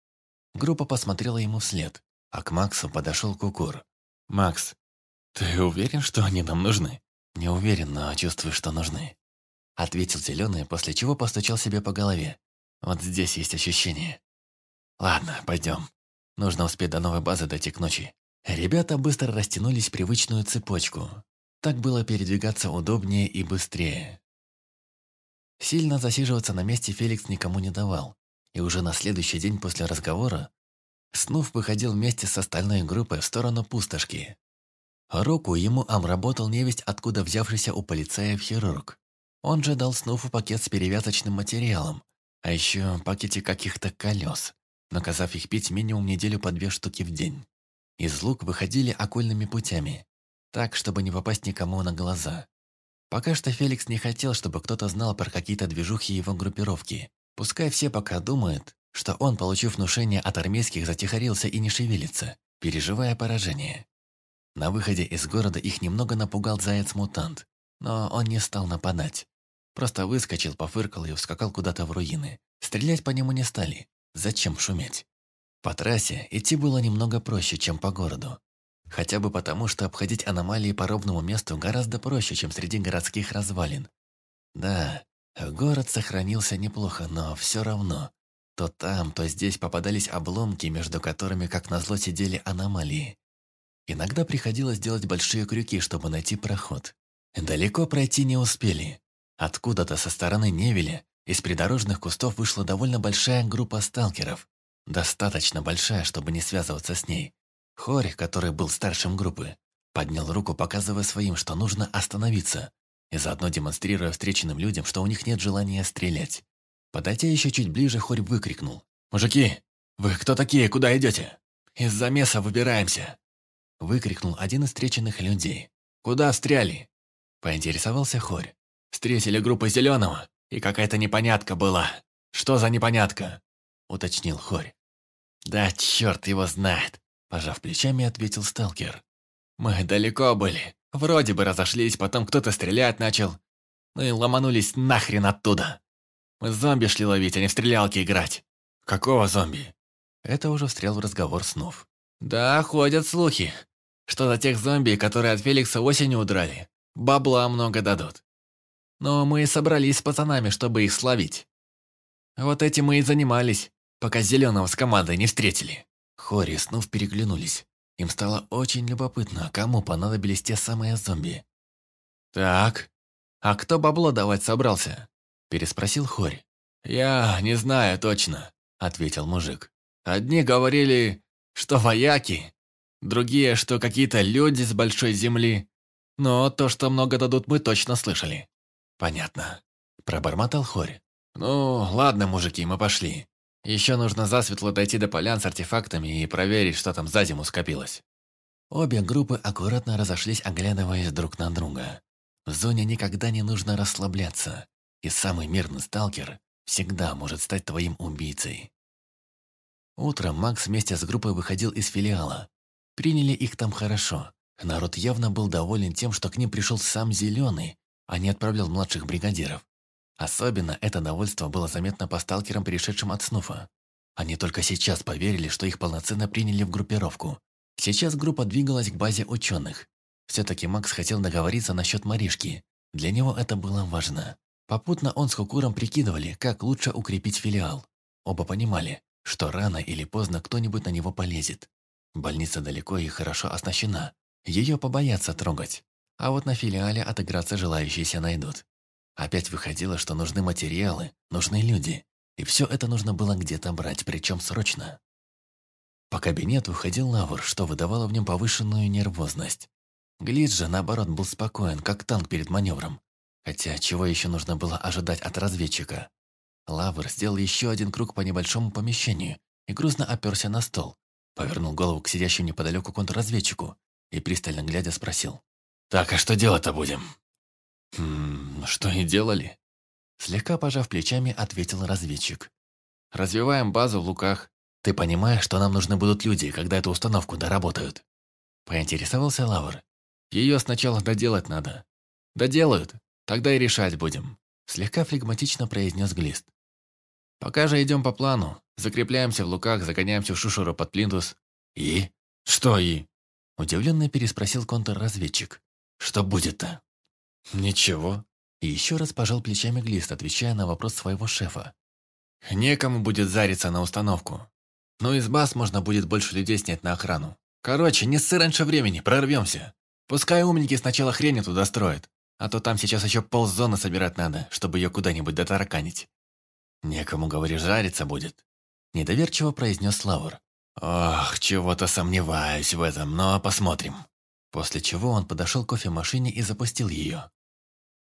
Группа посмотрела ему вслед, а к Максу подошел Кукур. «Макс, ты уверен, что они нам нужны?» «Не уверен, но чувствую, что нужны», — ответил Зеленый, после чего постучал себе по голове. «Вот здесь есть ощущение». «Ладно, пойдем. Нужно успеть до новой базы дойти к ночи». Ребята быстро растянулись в привычную цепочку. Так было передвигаться удобнее и быстрее. Сильно засиживаться на месте Феликс никому не давал, и уже на следующий день после разговора Снув выходил вместе с остальной группой в сторону пустошки. Руку ему обработал невесть, откуда взявшийся у полицая хирург. Он же дал Снуфу пакет с перевязочным материалом, а еще пакете каких-то колес, наказав их пить минимум неделю по две штуки в день. Из лук выходили окольными путями, так, чтобы не попасть никому на глаза. Пока что Феликс не хотел, чтобы кто-то знал про какие-то движухи его группировки. Пускай все пока думают, что он, получив внушение от армейских, затихарился и не шевелится, переживая поражение. На выходе из города их немного напугал заяц-мутант, но он не стал нападать. Просто выскочил, пофыркал и ускакал куда-то в руины. Стрелять по нему не стали. Зачем шуметь? По трассе идти было немного проще, чем по городу. Хотя бы потому, что обходить аномалии по ровному месту гораздо проще, чем среди городских развалин. Да, город сохранился неплохо, но все равно. То там, то здесь попадались обломки, между которыми, как назло, сидели аномалии. Иногда приходилось делать большие крюки, чтобы найти проход. Далеко пройти не успели. Откуда-то со стороны Невеля из придорожных кустов вышла довольно большая группа сталкеров. Достаточно большая, чтобы не связываться с ней. Хорь, который был старшим группы, поднял руку, показывая своим, что нужно остановиться, и заодно демонстрируя встреченным людям, что у них нет желания стрелять. Подойдя еще чуть ближе, Хорь выкрикнул. «Мужики, вы кто такие, куда идете? Из замеса выбираемся!» Выкрикнул один из встреченных людей. «Куда встряли?» Поинтересовался Хорь. «Встретили группу Зеленого, и какая-то непонятка была. Что за непонятка?» Уточнил Хорь. «Да черт его знает. Пожав плечами, ответил сталкер. «Мы далеко были. Вроде бы разошлись, потом кто-то стрелять начал. Ну и ломанулись нахрен оттуда. Мы зомби шли ловить, а не в стрелялки играть». «Какого зомби?» Это уже встрял в разговор снов. «Да, ходят слухи, что за тех зомби, которые от Феликса осенью удрали, бабла много дадут. Но мы собрались с пацанами, чтобы их словить. Вот этим мы и занимались, пока Зеленого с командой не встретили». Хори и переглянулись. Им стало очень любопытно, кому понадобились те самые зомби. «Так, а кто бабло давать собрался?» Переспросил Хори. «Я не знаю точно», — ответил мужик. «Одни говорили, что вояки, другие, что какие-то люди с большой земли. Но то, что много дадут, мы точно слышали». «Понятно», — пробормотал Хори. «Ну, ладно, мужики, мы пошли. Еще нужно засветло дойти до полян с артефактами и проверить, что там за зиму скопилось. Обе группы аккуратно разошлись, оглядываясь друг на друга. В зоне никогда не нужно расслабляться, и самый мирный сталкер всегда может стать твоим убийцей. Утром Макс вместе с группой выходил из филиала. Приняли их там хорошо. Народ явно был доволен тем, что к ним пришел сам Зеленый, а не отправлял младших бригадиров. Особенно это довольство было заметно по сталкерам, перешедшим от Снуфа. Они только сейчас поверили, что их полноценно приняли в группировку. Сейчас группа двигалась к базе ученых. Все-таки Макс хотел договориться насчет Маришки. Для него это было важно. Попутно он с Хукуром прикидывали, как лучше укрепить филиал. Оба понимали, что рано или поздно кто-нибудь на него полезет. Больница далеко и хорошо оснащена. Ее побоятся трогать. А вот на филиале отыграться желающиеся найдут. Опять выходило, что нужны материалы, нужны люди. И все это нужно было где-то брать, причем срочно. По кабинету ходил Лавр, что выдавало в нем повышенную нервозность. Глид же, наоборот, был спокоен, как танк перед маневром. Хотя чего еще нужно было ожидать от разведчика? Лавр сделал еще один круг по небольшому помещению и грузно оперся на стол, повернул голову к сидящему неподалеку контрразведчику и, пристально глядя, спросил. «Так, а что делать-то будем?» «Хм, что и делали?» Слегка пожав плечами, ответил разведчик. «Развиваем базу в Луках. Ты понимаешь, что нам нужны будут люди, когда эту установку доработают?» Поинтересовался Лавр. «Ее сначала доделать надо. Доделают, тогда и решать будем», слегка флегматично произнес Глист. «Пока же идем по плану. Закрепляемся в Луках, загоняемся в Шушуру под Плинтус. И? Что и? Удивленно переспросил контрразведчик. Что будет-то? Ничего. И еще раз пожал плечами Глист, отвечая на вопрос своего шефа. Некому будет зариться на установку. Но из баз можно будет больше людей снять на охрану. Короче, не ссы раньше времени, прорвемся. Пускай умники сначала хрень туда строят, а то там сейчас еще ползоны собирать надо, чтобы ее куда-нибудь дотараканить. Некому, говоришь, жариться будет. Недоверчиво произнес Лавр. «Ох, чего-то сомневаюсь в этом, но посмотрим». После чего он подошел к кофемашине и запустил ее.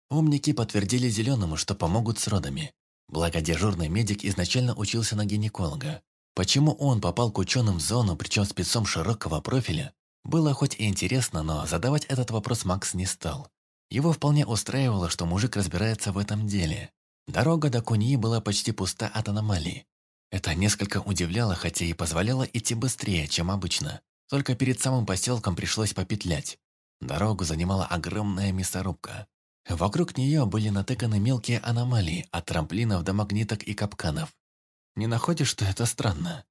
Умники подтвердили Зеленому, что помогут с родами. Благо дежурный медик изначально учился на гинеколога. Почему он попал к ученым в зону, причем спецом широкого профиля, было хоть и интересно, но задавать этот вопрос Макс не стал. Его вполне устраивало, что мужик разбирается в этом деле. Дорога до Куньи была почти пуста от аномалий. Это несколько удивляло, хотя и позволяло идти быстрее, чем обычно. Только перед самым поселком пришлось попетлять. Дорогу занимала огромная мясорубка. Вокруг нее были натыканы мелкие аномалии, от трамплинов до магниток и капканов. «Не находишь, что это странно?»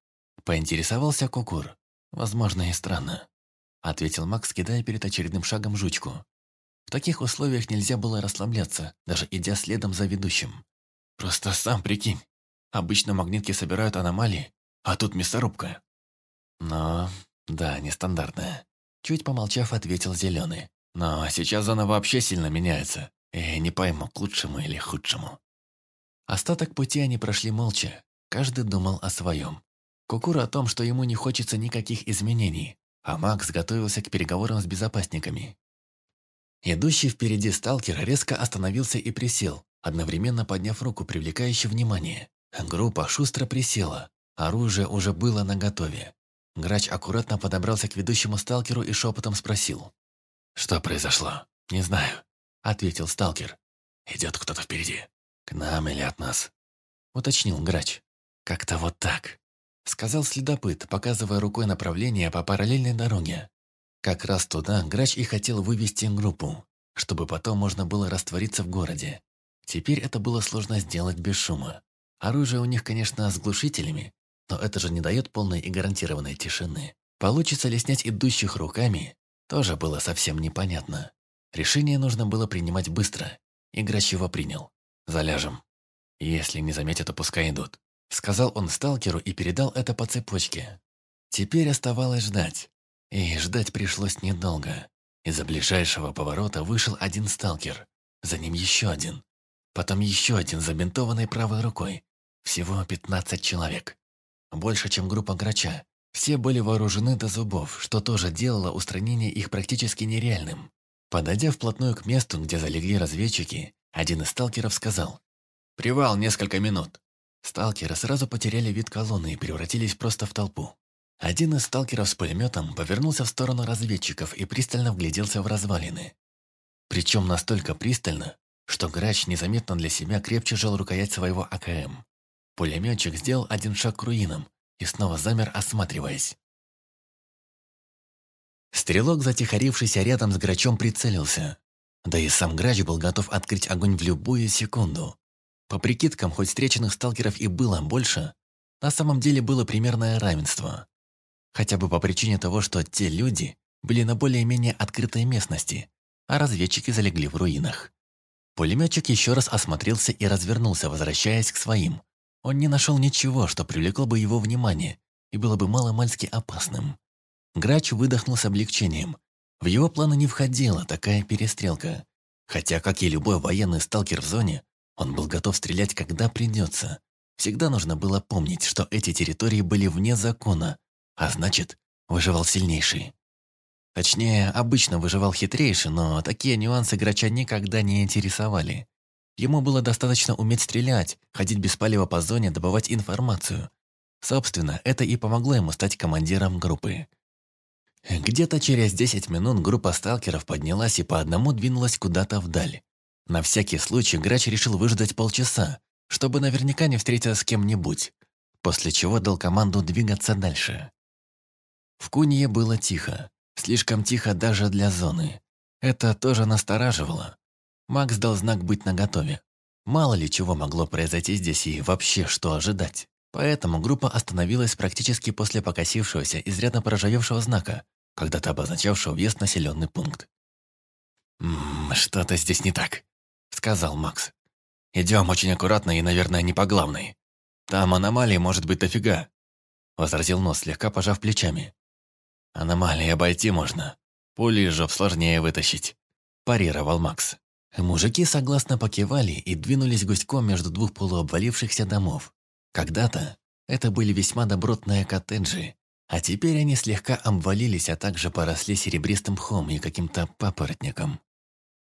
Поинтересовался Кукур. «Возможно, и странно», — ответил Макс, кидая перед очередным шагом жучку. В таких условиях нельзя было расслабляться, даже идя следом за ведущим. «Просто сам прикинь, Обычно магнитки собирают аномалии, а тут мясорубка. Но, да, нестандартная. Чуть помолчав, ответил Зеленый. Но сейчас зона вообще сильно меняется. И не пойму, к лучшему или худшему. Остаток пути они прошли молча. Каждый думал о своем. Кукура о том, что ему не хочется никаких изменений, а Макс готовился к переговорам с безопасниками. Идущий впереди сталкер резко остановился и присел, одновременно подняв руку, привлекающий внимание. Группа шустро присела. Оружие уже было наготове. Грач аккуратно подобрался к ведущему сталкеру и шепотом спросил. «Что произошло?» «Не знаю», — ответил сталкер. «Идет кто-то впереди. К нам или от нас?» Уточнил Грач. «Как-то вот так», — сказал следопыт, показывая рукой направление по параллельной дороге. Как раз туда Грач и хотел вывести группу, чтобы потом можно было раствориться в городе. Теперь это было сложно сделать без шума. Оружие у них, конечно, с глушителями, но это же не дает полной и гарантированной тишины. Получится ли снять идущих руками, тоже было совсем непонятно. Решение нужно было принимать быстро. Играч его принял. «Заляжем. Если не заметят, то пускай идут», — сказал он сталкеру и передал это по цепочке. Теперь оставалось ждать. И ждать пришлось недолго. Из-за ближайшего поворота вышел один сталкер. За ним еще один. Потом еще один забинтованный правой рукой. Всего 15 человек. Больше, чем группа Грача. Все были вооружены до зубов, что тоже делало устранение их практически нереальным. Подойдя вплотную к месту, где залегли разведчики, один из сталкеров сказал «Привал несколько минут». Сталкеры сразу потеряли вид колонны и превратились просто в толпу. Один из сталкеров с пулеметом повернулся в сторону разведчиков и пристально вгляделся в развалины. Причем настолько пристально, что грач незаметно для себя крепче жал рукоять своего АКМ. Пулеметчик сделал один шаг к руинам и снова замер, осматриваясь. Стрелок, затихарившийся рядом с грачом, прицелился. Да и сам грач был готов открыть огонь в любую секунду. По прикидкам, хоть встреченных сталкеров и было больше, на самом деле было примерное равенство. Хотя бы по причине того, что те люди были на более-менее открытой местности, а разведчики залегли в руинах. Пулеметчик еще раз осмотрелся и развернулся, возвращаясь к своим. Он не нашел ничего, что привлекло бы его внимание и было бы мало-мальски опасным. Грач выдохнул с облегчением. В его планы не входила такая перестрелка. Хотя, как и любой военный сталкер в зоне, он был готов стрелять, когда придется. Всегда нужно было помнить, что эти территории были вне закона, а значит, выживал сильнейший. Точнее, обычно выживал хитрейший, но такие нюансы Грача никогда не интересовали. Ему было достаточно уметь стрелять, ходить без палева по зоне, добывать информацию. Собственно, это и помогло ему стать командиром группы. Где-то через 10 минут группа сталкеров поднялась и по одному двинулась куда-то вдаль. На всякий случай Грач решил выждать полчаса, чтобы наверняка не встретиться с кем-нибудь, после чего дал команду двигаться дальше. В Кунье было тихо, слишком тихо даже для зоны. Это тоже настораживало. Макс дал знак быть наготове. Мало ли чего могло произойти здесь и вообще что ожидать. Поэтому группа остановилась практически после покосившегося, изрядно проржавевшего знака, когда-то обозначавшего въезд населенный пункт. «Что-то здесь не так», — сказал Макс. «Идем очень аккуратно и, наверное, не по главной. Там аномалии может быть дофига», — возразил Нос, слегка пожав плечами. «Аномалии обойти можно. Пули из жоп сложнее вытащить», – парировал Макс. Мужики согласно покивали и двинулись гуськом между двух полуобвалившихся домов. Когда-то это были весьма добротные коттеджи, а теперь они слегка обвалились, а также поросли серебристым мхом и каким-то папоротником.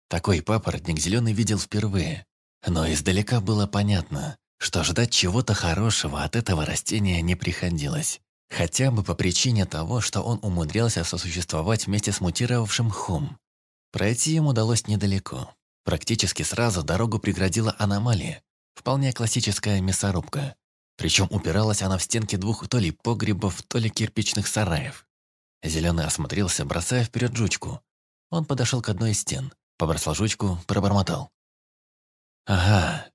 Такой папоротник Зеленый видел впервые, но издалека было понятно, что ждать чего-то хорошего от этого растения не приходилось. Хотя бы по причине того, что он умудрялся сосуществовать вместе с мутировавшим мхом. Пройти ему удалось недалеко. Практически сразу дорогу преградила аномалия, вполне классическая мясорубка. Причем упиралась она в стенки двух то ли погребов, то ли кирпичных сараев. Зеленый осмотрелся, бросая вперед жучку. Он подошел к одной из стен, побросал жучку, пробормотал. «Ага».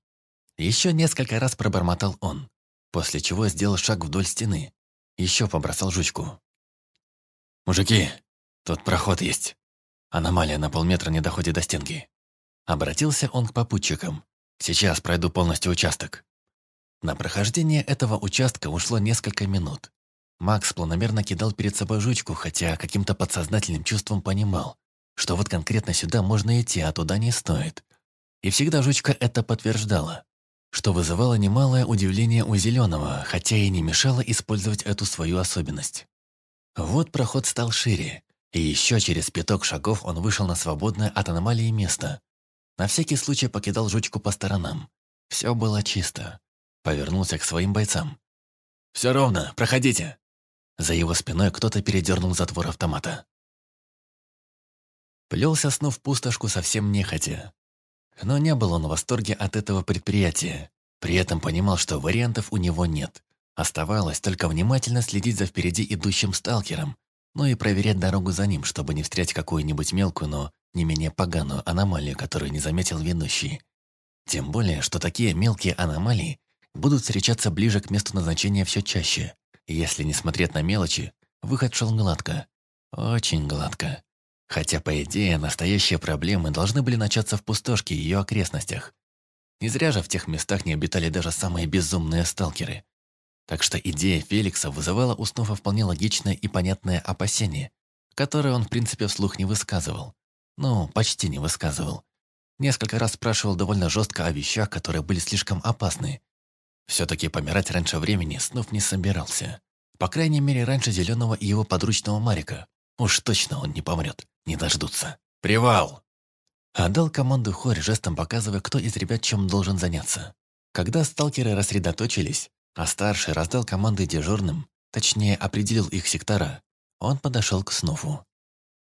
Еще несколько раз пробормотал он, после чего сделал шаг вдоль стены. Еще побросал жучку. «Мужики, тут проход есть. Аномалия на полметра не доходит до стенки». Обратился он к попутчикам. «Сейчас пройду полностью участок». На прохождение этого участка ушло несколько минут. Макс планомерно кидал перед собой жучку, хотя каким-то подсознательным чувством понимал, что вот конкретно сюда можно идти, а туда не стоит. И всегда жучка это подтверждала, что вызывало немалое удивление у Зеленого, хотя и не мешало использовать эту свою особенность. Вот проход стал шире, и еще через пяток шагов он вышел на свободное от аномалии место. На всякий случай покидал жучку по сторонам. Все было чисто. Повернулся к своим бойцам. «Все ровно, проходите!» За его спиной кто-то передернул затвор автомата. Плелся снова в пустошку совсем нехотя. Но не был он в восторге от этого предприятия. При этом понимал, что вариантов у него нет. Оставалось только внимательно следить за впереди идущим сталкером, ну и проверять дорогу за ним, чтобы не встрять какую-нибудь мелкую, но не менее поганую аномалию, которую не заметил ведущий. Тем более, что такие мелкие аномалии будут встречаться ближе к месту назначения все чаще. если не смотреть на мелочи, выход шел гладко. Очень гладко. Хотя, по идее, настоящие проблемы должны были начаться в пустошке и ее окрестностях. Не зря же в тех местах не обитали даже самые безумные сталкеры. Так что идея Феликса вызывала у Снова вполне логичное и понятное опасение, которое он, в принципе, вслух не высказывал. Ну, почти не высказывал. Несколько раз спрашивал довольно жестко о вещах, которые были слишком опасны, все-таки помирать раньше времени Снов не собирался. По крайней мере, раньше Зеленого и его подручного Марика. Уж точно он не помрет, не дождутся. «Привал!» Отдал команду Хорь, жестом показывая, кто из ребят чем должен заняться. Когда сталкеры рассредоточились, а старший раздал команды дежурным, точнее, определил их сектора, он подошел к Снофу.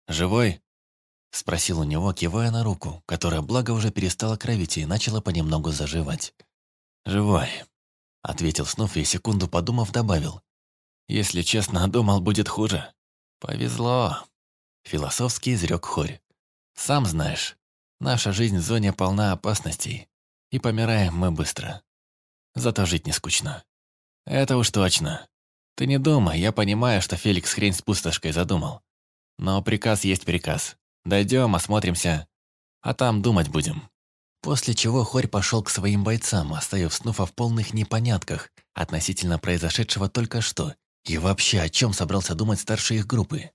«Живой?» – спросил у него, кивая на руку, которая, благо, уже перестала кровить и начала понемногу заживать. «Живой», Ответил снова и секунду подумав, добавил. «Если честно, думал, будет хуже. Повезло». Философский изрек Хорь. «Сам знаешь, наша жизнь в зоне полна опасностей, и помираем мы быстро. Зато жить не скучно. Это уж точно. Ты не думай, я понимаю, что Феликс хрень с пустошкой задумал. Но приказ есть приказ. Дойдем, осмотримся, а там думать будем». После чего Хорь пошел к своим бойцам, оставив Снуфа в полных непонятках относительно произошедшего только что и вообще о чем собрался думать старший их группы.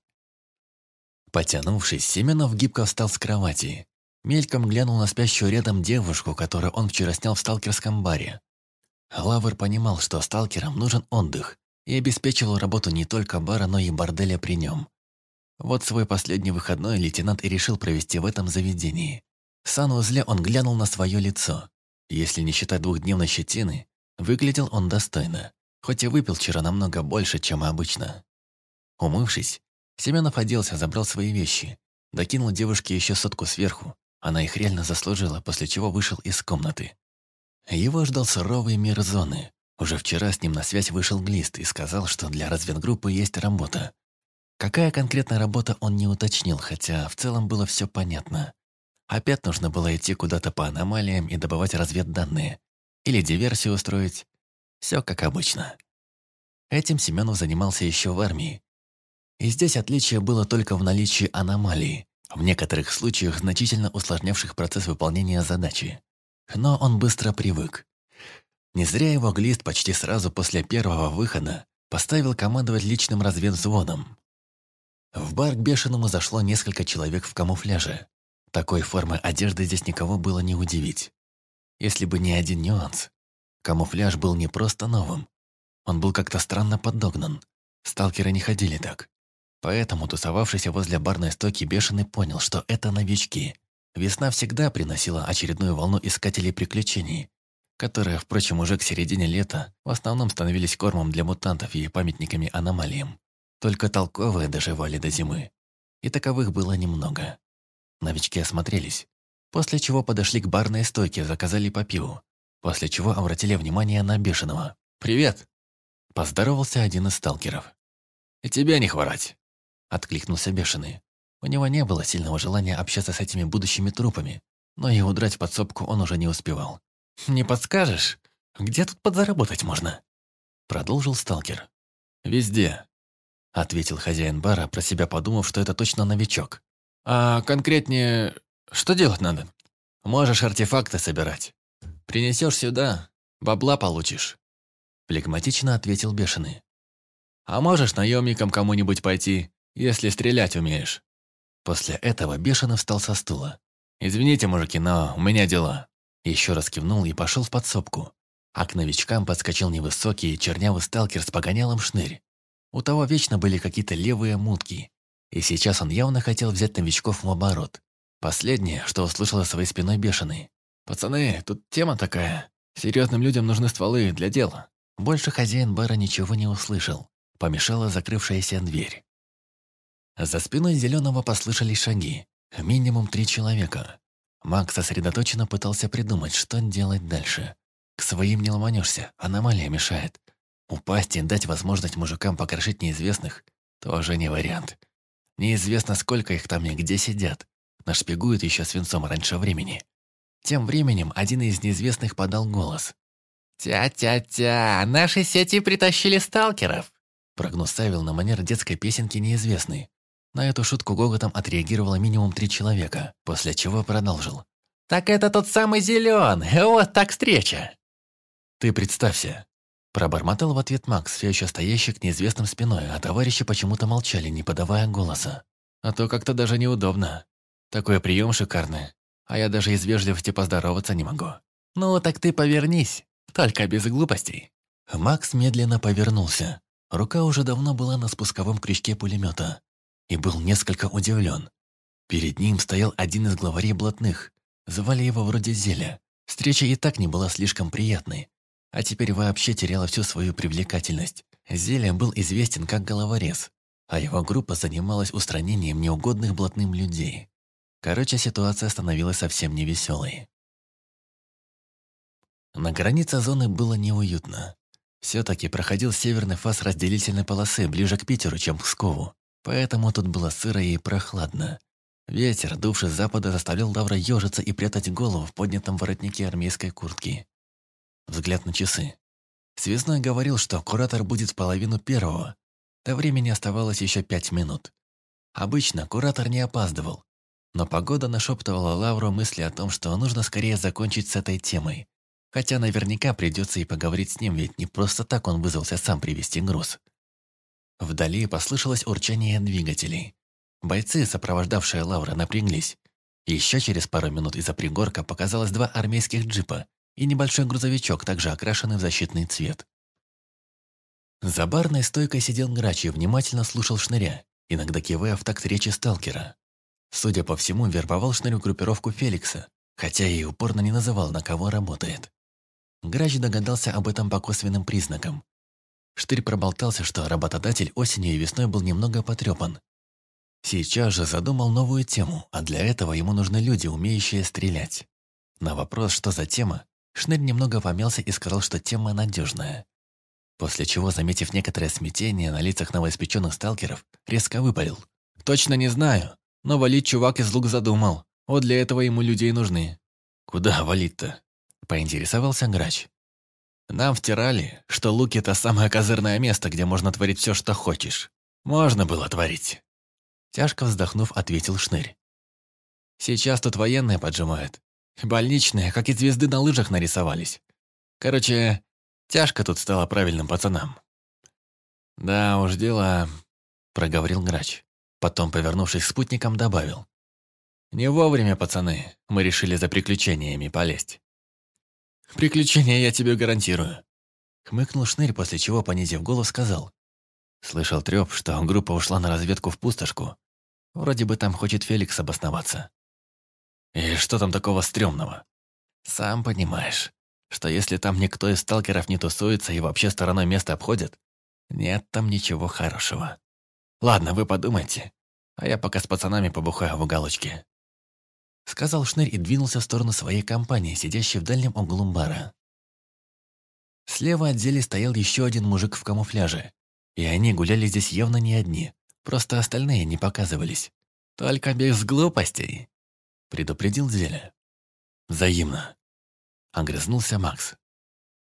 Потянувшись, Семенов гибко встал с кровати. Мельком глянул на спящую рядом девушку, которую он вчера снял в сталкерском баре. Лавр понимал, что сталкерам нужен отдых, и обеспечивал работу не только бара, но и борделя при нем. Вот свой последний выходной лейтенант и решил провести в этом заведении. В санузле он глянул на свое лицо. Если не считать двухдневной щетины, выглядел он достойно, хоть и выпил вчера намного больше, чем обычно. Умывшись, Семенов оделся, забрал свои вещи, докинул девушке еще сотку сверху, она их реально заслужила, после чего вышел из комнаты. Его ждал суровый мир зоны. Уже вчера с ним на связь вышел Глист и сказал, что для разведгруппы есть работа. Какая конкретно работа он не уточнил, хотя в целом было все понятно. Опять нужно было идти куда-то по аномалиям и добывать разведданные. Или диверсию устроить. Все как обычно. Этим Семенов занимался еще в армии. И здесь отличие было только в наличии аномалий, в некоторых случаях значительно усложнявших процесс выполнения задачи. Но он быстро привык. Не зря его Глист почти сразу после первого выхода поставил командовать личным разведвзводом. В бар к Бешеному зашло несколько человек в камуфляже. Такой формы одежды здесь никого было не удивить. Если бы не один нюанс. Камуфляж был не просто новым. Он был как-то странно подогнан. Сталкеры не ходили так. Поэтому тусовавшийся возле барной стойки бешеный понял, что это новички. Весна всегда приносила очередную волну искателей приключений, которые, впрочем, уже к середине лета в основном становились кормом для мутантов и памятниками аномалиям. Только толковые доживали до зимы. И таковых было немного. Новички осмотрелись, после чего подошли к барной стойке, заказали по пиву, после чего обратили внимание на Бешеного. «Привет!» – поздоровался один из сталкеров. «И тебя не хворать!» – откликнулся Бешеный. У него не было сильного желания общаться с этими будущими трупами, но и удрать в подсобку он уже не успевал. «Не подскажешь, где тут подзаработать можно?» Продолжил сталкер. «Везде», — ответил хозяин бара, про себя подумав, что это точно новичок. А конкретнее, что делать надо? Можешь артефакты собирать. Принесешь сюда, бабла получишь. Флегматично ответил Бешеный. А можешь наемником кому-нибудь пойти, если стрелять умеешь. После этого Бешеный встал со стула. «Извините, мужики, но у меня дела». Еще раз кивнул и пошел в подсобку. А к новичкам подскочил невысокий чернявый сталкер с погонялом шнырь. У того вечно были какие-то левые мутки, и сейчас он явно хотел взять новичков в оборот. Последнее, что услышал своей спиной бешеный. «Пацаны, тут тема такая. Серьезным людям нужны стволы для дела». Больше хозяин бара ничего не услышал. Помешала закрывшаяся дверь. За спиной Зеленого послышались шаги. Минимум три человека. Макс сосредоточенно пытался придумать, что делать дальше. К своим не ломанешься, аномалия мешает. Упасть и дать возможность мужикам покрошить неизвестных – тоже не вариант. Неизвестно, сколько их там и где сидят. Нашпигуют еще свинцом раньше времени. Тем временем один из неизвестных подал голос. «Тя-тя-тя, наши сети притащили сталкеров!» Прогнусавил на манер детской песенки неизвестный. На эту шутку гоготом отреагировало минимум три человека, после чего продолжил. «Так это тот самый Зелен! Вот так встреча!» «Ты представься!» Пробормотал в ответ Макс, все еще стоящий к неизвестным спиной, а товарищи почему-то молчали, не подавая голоса. А то как-то даже неудобно. Такой прием шикарный, а я даже из вежливости поздороваться не могу. Ну так ты повернись, только без глупостей. Макс медленно повернулся. Рука уже давно была на спусковом крючке пулемета и был несколько удивлен. Перед ним стоял один из главарей блатных. Звали его вроде Зеля. Встреча и так не была слишком приятной, а теперь вообще теряла всю свою привлекательность. Зелем был известен как головорез, а его группа занималась устранением неугодных блатным людей. Короче, ситуация становилась совсем невеселой. На границе зоны было неуютно. Все-таки проходил северный фас разделительной полосы ближе к Питеру, чем к Пскову, поэтому тут было сыро и прохладно. Ветер, дувший с запада, заставлял Лавра ежиться и прятать голову в поднятом воротнике армейской куртки. Взгляд на часы. Связной говорил, что куратор будет в половину первого. До времени оставалось еще пять минут. Обычно куратор не опаздывал. Но погода нашептывала Лавру мысли о том, что нужно скорее закончить с этой темой. Хотя наверняка придется и поговорить с ним, ведь не просто так он вызвался сам привезти груз. Вдали послышалось урчание двигателей. Бойцы, сопровождавшие Лавра, напряглись. Еще через пару минут из-за пригорка показалось два армейских джипа и небольшой грузовичок, также окрашенный в защитный цвет. За барной стойкой сидел грач и внимательно слушал шныря, иногда кивая в такт речи сталкера. Судя по всему, вербовал шнырю группировку Феликса, хотя и упорно не называл, на кого работает. Грач догадался об этом по косвенным признакам. Штырь проболтался, что работодатель осенью и весной был немного потрепан. Сейчас же задумал новую тему, а для этого ему нужны люди, умеющие стрелять. На вопрос, что за тема, Шнырь немного помялся и сказал, что тема надежная. После чего, заметив некоторое смятение на лицах новоиспеченных сталкеров, резко выпалил. «Точно не знаю, но валить чувак из лук задумал. Вот для этого ему людей нужны». «Куда валить-то?» – поинтересовался грач. «Нам втирали, что луки – это самое козырное место, где можно творить все, что хочешь. Можно было творить». Тяжко вздохнув, ответил Шнырь. «Сейчас тут военные поджимают. Больничные, как и звезды на лыжах, нарисовались. Короче, тяжко тут стало правильным пацанам». «Да уж, дела...» – проговорил грач. Потом, повернувшись к спутникам, добавил. «Не вовремя, пацаны, мы решили за приключениями полезть». «Приключения я тебе гарантирую», — хмыкнул Шнырь, после чего, понизив голос, сказал. Слышал трёп, что группа ушла на разведку в пустошку. Вроде бы там хочет Феликс обосноваться. И что там такого стрёмного? Сам понимаешь, что если там никто из сталкеров не тусуется и вообще стороной место обходит, нет там ничего хорошего. Ладно, вы подумайте, а я пока с пацанами побухаю в уголочке. Сказал Шнырь и двинулся в сторону своей компании, сидящей в дальнем углу бара. Слева от Зели стоял еще один мужик в камуфляже. И они гуляли здесь явно не одни, просто остальные не показывались. «Только без глупостей», — предупредил Зеля. «Взаимно», — огрызнулся Макс.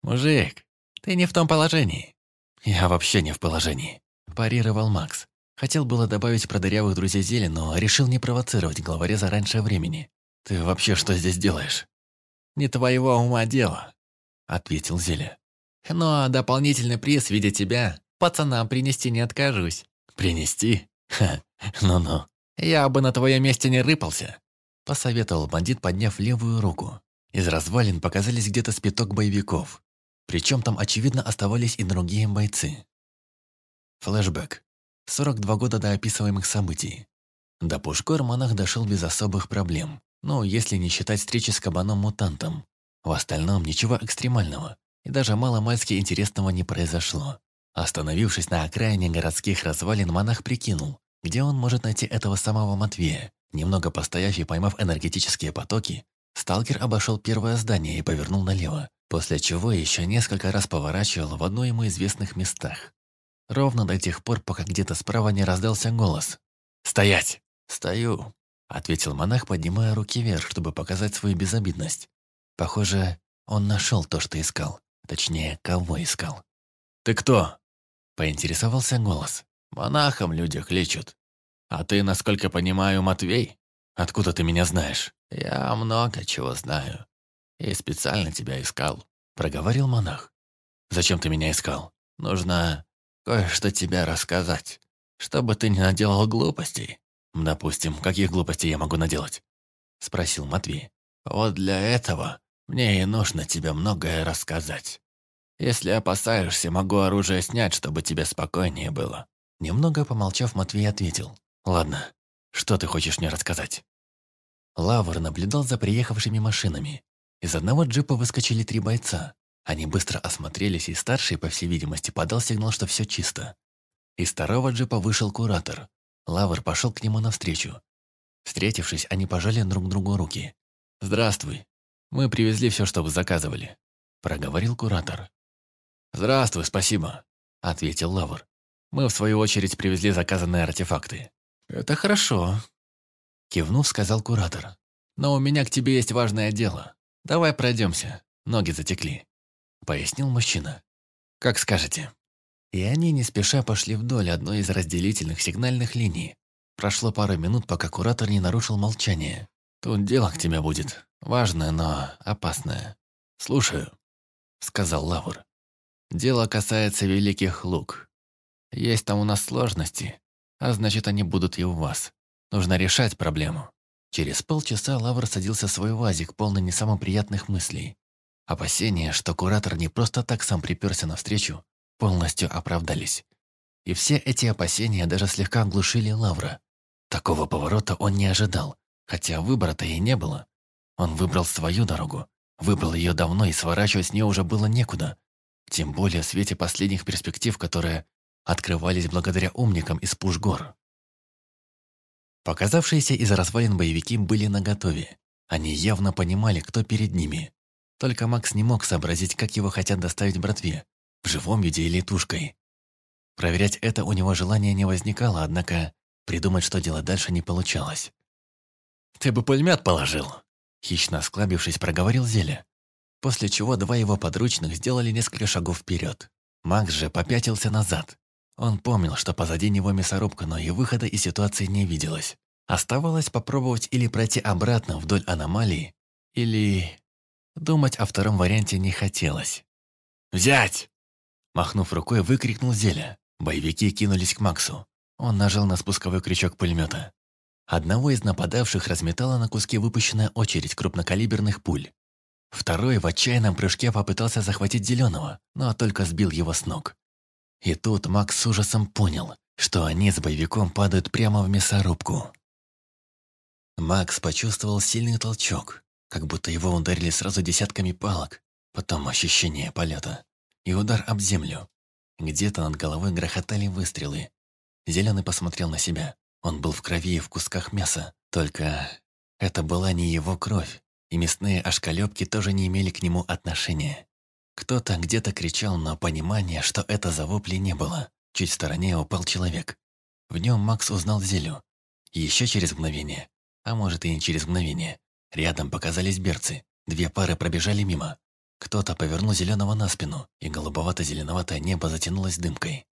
«Мужик, ты не в том положении». «Я вообще не в положении», — парировал Макс. Хотел было добавить про дырявых друзей Зели, но решил не провоцировать главореза раньше времени. «Ты вообще что здесь делаешь?» «Не твоего ума дело», — ответил Зеля. «Но дополнительный приз в виде тебя Пацанам принести не откажусь». «Принести? Ха, ну-ну. Я бы на твоем месте не рыпался», — посоветовал бандит, подняв левую руку. Из развалин показались где-то спиток боевиков. Причем там, очевидно, оставались и другие бойцы. Флэшбэк. 42 года до описываемых событий. До Пушкор монах дошел без особых проблем. Ну, если не считать встречи с кабаном-мутантом. В остальном ничего экстремального. И даже мало-мальски интересного не произошло. Остановившись на окраине городских развалин, монах прикинул, где он может найти этого самого Матвея. Немного постояв и поймав энергетические потоки, сталкер обошел первое здание и повернул налево, после чего еще несколько раз поворачивал в одно ему известных местах. Ровно до тех пор, пока где-то справа не раздался голос. «Стоять!» «Стою», — ответил монах, поднимая руки вверх, чтобы показать свою безобидность. Похоже, он нашел то, что искал. Точнее, кого искал. «Ты кто?» Поинтересовался голос. «Монахом люди кличут. А ты, насколько понимаю, Матвей? Откуда ты меня знаешь?» «Я много чего знаю. И специально тебя искал», — проговорил монах. «Зачем ты меня искал?» «Нужно кое-что тебе рассказать, чтобы ты не наделал глупостей». «Допустим, каких глупостей я могу наделать?» — спросил Матвей. «Вот для этого мне и нужно тебе многое рассказать. Если опасаешься, могу оружие снять, чтобы тебе спокойнее было». Немного помолчав, Матвей ответил. «Ладно, что ты хочешь мне рассказать?» Лавр наблюдал за приехавшими машинами. Из одного джипа выскочили три бойца. Они быстро осмотрелись, и старший, по всей видимости, подал сигнал, что все чисто. Из второго джипа вышел куратор. Лавр пошел к нему навстречу. Встретившись, они пожали друг другу руки. «Здравствуй. Мы привезли все, что вы заказывали», — проговорил куратор. «Здравствуй, спасибо», — ответил Лавр. «Мы, в свою очередь, привезли заказанные артефакты». «Это хорошо», — кивнув, сказал куратор. «Но у меня к тебе есть важное дело. Давай пройдемся. Ноги затекли», — пояснил мужчина. «Как скажете». И они не спеша пошли вдоль одной из разделительных сигнальных линий. Прошло пару минут, пока куратор не нарушил молчание. «Тут дело к тебе будет. Важное, но опасное. Слушаю», — сказал Лавр. «Дело касается великих лук. Есть там у нас сложности, а значит, они будут и у вас. Нужно решать проблему». Через полчаса Лавр садился в свой вазик, полный не самых приятных мыслей. Опасения, что куратор не просто так сам приперся навстречу, полностью оправдались. И все эти опасения даже слегка оглушили Лавра. Такого поворота он не ожидал, хотя выбора-то и не было. Он выбрал свою дорогу, выбрал ее давно, и сворачивать с нее уже было некуда. Тем более в свете последних перспектив, которые открывались благодаря умникам из Пушгор. Показавшиеся из развалин боевики были наготове. Они явно понимали, кто перед ними. Только Макс не мог сообразить, как его хотят доставить братве, в живом виде или тушкой. Проверять это у него желания не возникало, однако придумать, что делать дальше, не получалось. «Ты бы пулемет положил!» Хищно осклабившись, проговорил Зеля. После чего два его подручных сделали несколько шагов вперед. Макс же попятился назад. Он помнил, что позади него мясорубка, но и выхода из ситуации не виделось. Оставалось попробовать или пройти обратно вдоль аномалии, или... Думать о втором варианте не хотелось. «Взять!» Махнув рукой, выкрикнул Зеля. Боевики кинулись к Максу. Он нажал на спусковой крючок пулемета. Одного из нападавших разметала на куски выпущенная очередь крупнокалиберных пуль. Второй в отчаянном прыжке попытался захватить Зеленого, но только сбил его с ног. И тут Макс с ужасом понял, что они с боевиком падают прямо в мясорубку. Макс почувствовал сильный толчок, как будто его ударили сразу десятками палок, потом ощущение полета и удар об землю. Где-то над головой грохотали выстрелы. Зеленый посмотрел на себя. Он был в крови и в кусках мяса, только это была не его кровь, и мясные ошкалёпки тоже не имели к нему отношения. Кто-то где-то кричал, но понимания, что это за вопли, не было. Чуть в стороне упал человек. В нем Макс узнал Зелю. Еще через мгновение, а может и не через мгновение, рядом показались берцы. Две пары пробежали мимо. Кто-то повернул зеленого на спину, и голубовато-зеленоватое небо затянулось дымкой.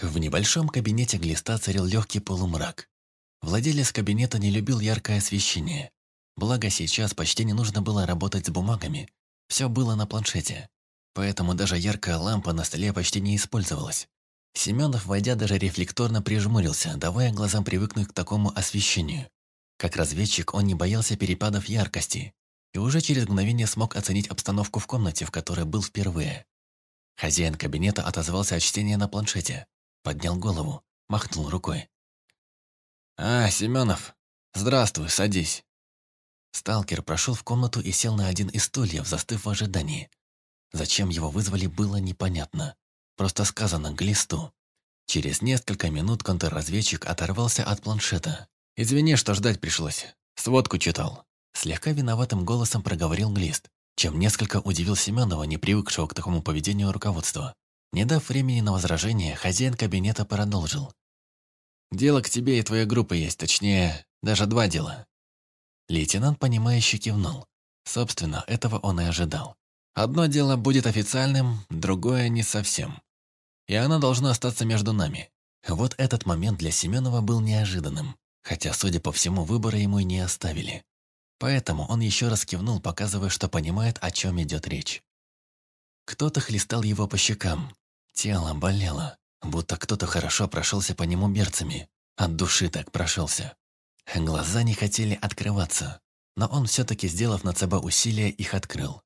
В небольшом кабинете глиста царил легкий полумрак. Владелец кабинета не любил яркое освещение. Благо сейчас почти не нужно было работать с бумагами. Все было на планшете. Поэтому даже яркая лампа на столе почти не использовалась. Семенов, войдя, даже рефлекторно прижмурился, давая глазам привыкнуть к такому освещению. Как разведчик он не боялся перепадов яркости и уже через мгновение смог оценить обстановку в комнате, в которой был впервые. Хозяин кабинета отозвался от чтения на планшете. Поднял голову, махнул рукой. «А, Семенов, здравствуй, садись». Сталкер прошел в комнату и сел на один из стульев, застыв в ожидании. Зачем его вызвали, было непонятно. Просто сказано «глисту». Через несколько минут контрразведчик оторвался от планшета. «Извини, что ждать пришлось. Сводку читал». Слегка виноватым голосом проговорил Глист, чем несколько удивил Семенова, не привыкшего к такому поведению руководства. Не дав времени на возражение, хозяин кабинета продолжил. «Дело к тебе и твоей группе есть, точнее, даже два дела». Лейтенант, понимающе кивнул. Собственно, этого он и ожидал. Одно дело будет официальным, другое не совсем. И оно должно остаться между нами. Вот этот момент для Семенова был неожиданным, хотя, судя по всему, выбора ему и не оставили. Поэтому он еще раз кивнул, показывая, что понимает, о чем идет речь. Кто-то хлестал его по щекам. Тело болело, будто кто-то хорошо прошелся по нему берцами. От души так прошелся. Глаза не хотели открываться, но он все-таки, сделав над собой усилие, их открыл.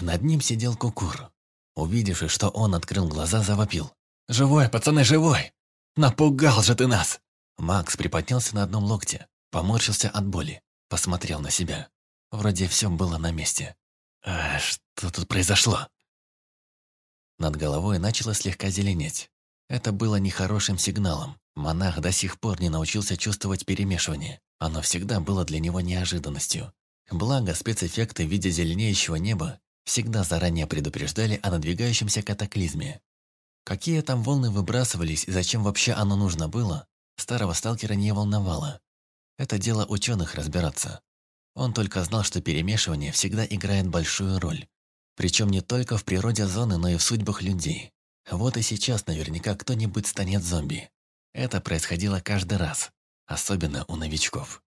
Над ним сидел кукур. Увидевши, что он открыл глаза, завопил. «Живой, пацаны, живой! Напугал же ты нас!» Макс приподнялся на одном локте, поморщился от боли, посмотрел на себя. Вроде все было на месте. «А что тут произошло?» Над головой начало слегка зеленеть. Это было нехорошим сигналом. Монах до сих пор не научился чувствовать перемешивание. Оно всегда было для него неожиданностью. Благо, спецэффекты в виде зеленеющего неба всегда заранее предупреждали о надвигающемся катаклизме. Какие там волны выбрасывались и зачем вообще оно нужно было, старого сталкера не волновало. Это дело ученых разбираться. Он только знал, что перемешивание всегда играет большую роль. Причем не только в природе зоны, но и в судьбах людей. Вот и сейчас наверняка кто-нибудь станет зомби. Это происходило каждый раз. особенно у новичков.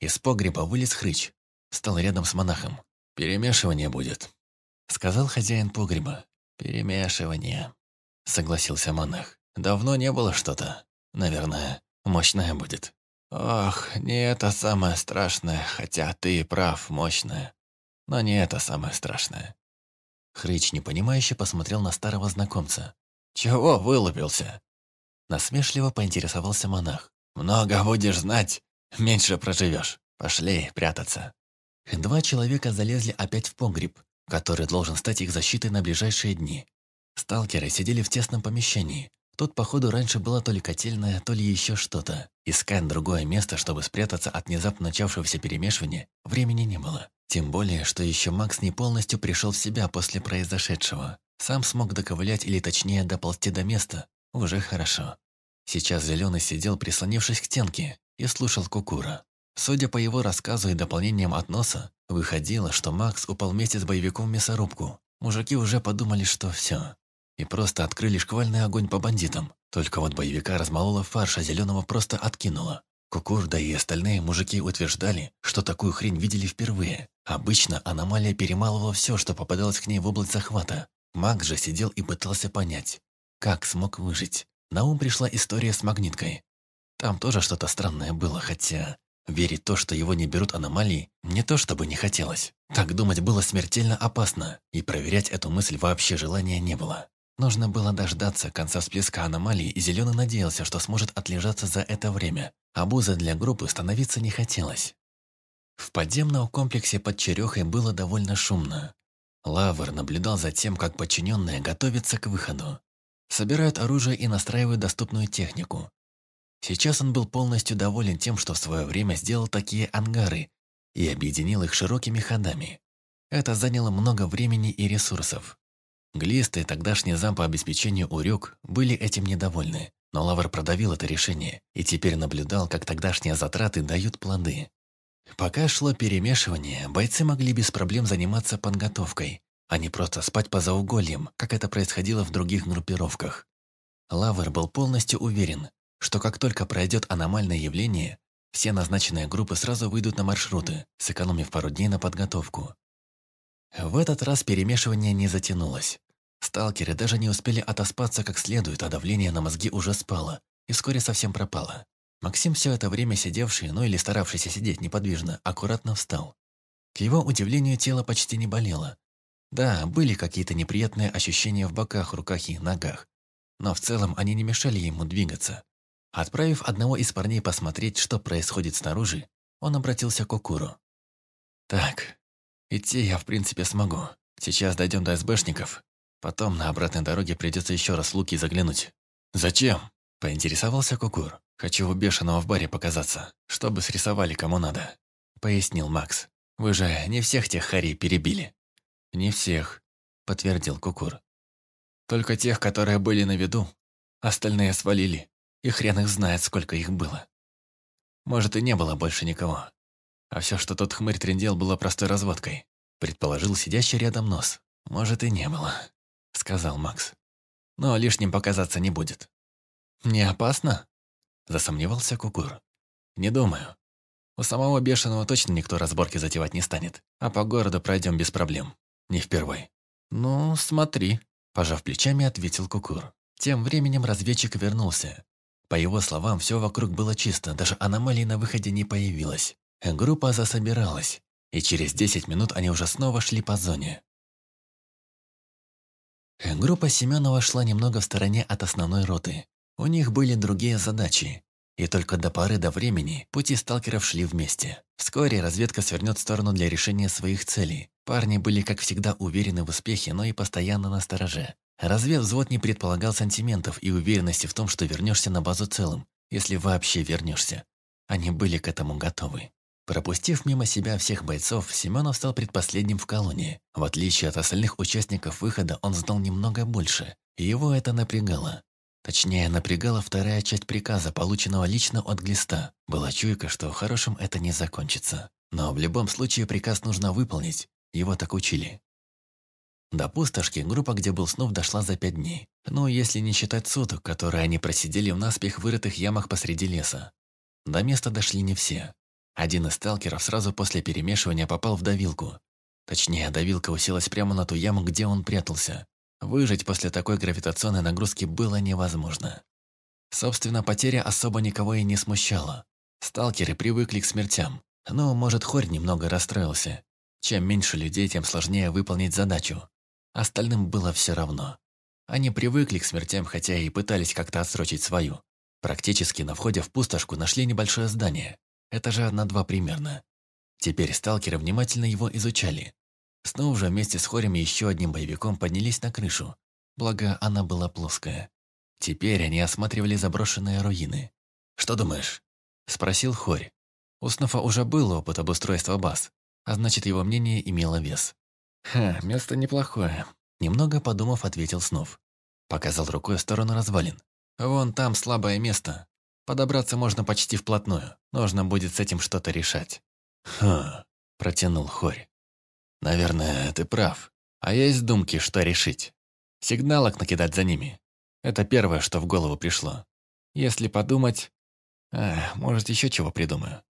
Из погреба вылез хрыч, стал рядом с монахом. «Перемешивание будет», — сказал хозяин погреба. «Перемешивание», — согласился монах. «Давно не было что-то. Наверное, мощное будет». «Ох, не это самое страшное, хотя ты прав, мощное. Но не это самое страшное». Хрыч непонимающе посмотрел на старого знакомца. «Чего вылупился?» Насмешливо поинтересовался монах. «Много будешь знать, меньше проживешь. Пошли прятаться». Два человека залезли опять в погреб, который должен стать их защитой на ближайшие дни. Сталкеры сидели в тесном помещении. Тут, походу, раньше была то ли котельная, то ли еще что-то. Искать другое место, чтобы спрятаться от внезапно начавшегося перемешивания, времени не было. Тем более, что еще Макс не полностью пришел в себя после произошедшего. Сам смог доковылять или точнее доползти до места. Уже хорошо. Сейчас Зеленый сидел, прислонившись к стенке, и слушал Кукура. Судя по его рассказу и дополнениям от носа, выходило, что Макс упал вместе с боевиком в мясорубку. Мужики уже подумали, что все. И просто открыли шквальный огонь по бандитам. Только вот боевика размолола фарш, а зеленого просто откинула. Кукур, да и остальные мужики утверждали, что такую хрень видели впервые. Обычно аномалия перемалывала все, что попадалось к ней в область захвата. Макс же сидел и пытался понять, как смог выжить. На ум пришла история с магниткой. Там тоже что-то странное было, хотя Верить то, что его не берут аномалии, не то чтобы не хотелось. Так думать было смертельно опасно, и проверять эту мысль вообще желания не было. Нужно было дождаться конца всплеска аномалии, и Зеленый надеялся, что сможет отлежаться за это время. А буза для группы становиться не хотелось. В подземном комплексе под Черехой было довольно шумно. Лавр наблюдал за тем, как подчиненные готовятся к выходу. Собирают оружие и настраивают доступную технику. Сейчас он был полностью доволен тем, что в свое время сделал такие ангары и объединил их широкими ходами. Это заняло много времени и ресурсов. Глист и тогдашний зам по обеспечению Урюк были этим недовольны, но Лавр продавил это решение и теперь наблюдал, как тогдашние затраты дают плоды. Пока шло перемешивание, бойцы могли без проблем заниматься подготовкой, а не просто спать по заугольям, как это происходило в других группировках. Лавр был полностью уверен, что как только пройдет аномальное явление, все назначенные группы сразу выйдут на маршруты, сэкономив пару дней на подготовку. В этот раз перемешивание не затянулось. Сталкеры даже не успели отоспаться как следует, а давление на мозги уже спало и вскоре совсем пропало. Максим все это время сидевший, ну или старавшийся сидеть неподвижно, аккуратно встал. К его удивлению, тело почти не болело. Да, были какие-то неприятные ощущения в боках, руках и ногах, но в целом они не мешали ему двигаться. Отправив одного из парней посмотреть, что происходит снаружи, он обратился к Окуру. «Так, идти я в принципе смогу. Сейчас дойдем до СБшников. Потом на обратной дороге придется еще раз в Луки заглянуть». «Зачем?» – поинтересовался Кукур. «Хочу у бешеного в баре показаться, чтобы срисовали кому надо», – пояснил Макс. «Вы же не всех тех харей перебили?» «Не всех», – подтвердил Кукур. «Только тех, которые были на виду. Остальные свалили. И хрен их знает, сколько их было. Может, и не было больше никого. А все, что тот хмырь трендел, было простой разводкой. Предположил сидящий рядом нос. Может, и не было, сказал Макс. Но лишним показаться не будет. Не опасно? Засомневался Кукур. Не думаю. У самого бешеного точно никто разборки затевать не станет. А по городу пройдем без проблем. Не впервой. Ну, смотри, пожав плечами, ответил Кукур. Тем временем разведчик вернулся, по его словам, все вокруг было чисто, даже аномалии на выходе не появилось. Группа засобиралась, и через 10 минут они уже снова шли по зоне. Группа Семенова шла немного в стороне от основной роты. У них были другие задачи, и только до поры до времени пути сталкеров шли вместе. Вскоре разведка свернет в сторону для решения своих целей. Парни были, как всегда, уверены в успехе, но и постоянно на стороже. Разведвзвод не предполагал сантиментов и уверенности в том, что вернешься на базу целым, если вообще вернешься. Они были к этому готовы. Пропустив мимо себя всех бойцов, Семенов стал предпоследним в колонии. В отличие от остальных участников выхода, он знал немного больше, и его это напрягало. Точнее, напрягала вторая часть приказа, полученного лично от Глиста. Была чуйка, что хорошим это не закончится. Но в любом случае приказ нужно выполнить, его так учили. До пустошки группа, где был снов, дошла за пять дней. Ну, если не считать суток, которые они просидели в наспех вырытых ямах посреди леса. До места дошли не все. Один из сталкеров сразу после перемешивания попал в давилку. Точнее, давилка уселась прямо на ту яму, где он прятался. Выжить после такой гравитационной нагрузки было невозможно. Собственно, потеря особо никого и не смущала. Сталкеры привыкли к смертям. Но, может, Хорь немного расстроился. Чем меньше людей, тем сложнее выполнить задачу. Остальным было все равно. Они привыкли к смертям, хотя и пытались как-то отсрочить свою. Практически на входе в пустошку нашли небольшое здание. Этажа на два примерно. Теперь сталкеры внимательно его изучали. Снова же вместе с Хорем и еще одним боевиком поднялись на крышу. Благо, она была плоская. Теперь они осматривали заброшенные руины. «Что думаешь?» – спросил Хорь. У Снофа уже был опыт обустройства баз, а значит, его мнение имело вес. «Ха, место неплохое», – немного подумав, ответил Снов. Показал рукой в сторону развалин. «Вон там слабое место. Подобраться можно почти вплотную. Нужно будет с этим что-то решать». «Ха», – протянул Хорь. «Наверное, ты прав. А есть думки, что решить. Сигналок накидать за ними. Это первое, что в голову пришло. Если подумать... А, может, еще чего придумаю.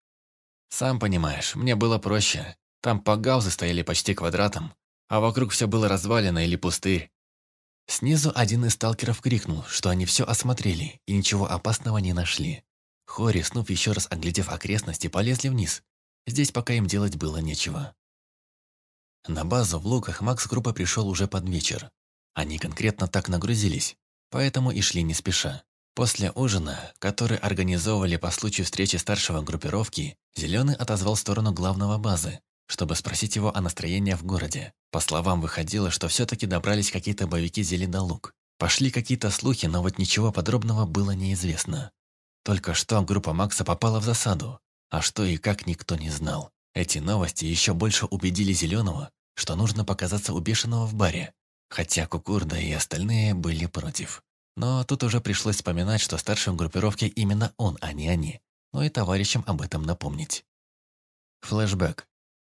Сам понимаешь, мне было проще. Там погаузы стояли почти квадратом, а вокруг все было развалено или пустырь. Снизу один из сталкеров крикнул, что они все осмотрели и ничего опасного не нашли. Хори, снув еще раз оглядев окрестности, полезли вниз. Здесь пока им делать было нечего. На базу в Луках Макс группа пришел уже под вечер. Они конкретно так нагрузились, поэтому и шли не спеша. После ужина, который организовывали по случаю встречи старшего группировки, Зеленый отозвал сторону главного базы, чтобы спросить его о настроении в городе. По словам выходило, что все-таки добрались какие-то боевики Зеленолук. Пошли какие-то слухи, но вот ничего подробного было неизвестно. Только что группа Макса попала в засаду, а что и как никто не знал. Эти новости еще больше убедили Зеленого, что нужно показаться у Бешеного в баре, хотя Кукурда и остальные были против. Но тут уже пришлось вспоминать, что старшим группировке именно он, а не они, но и товарищам об этом напомнить. Флэшбэк.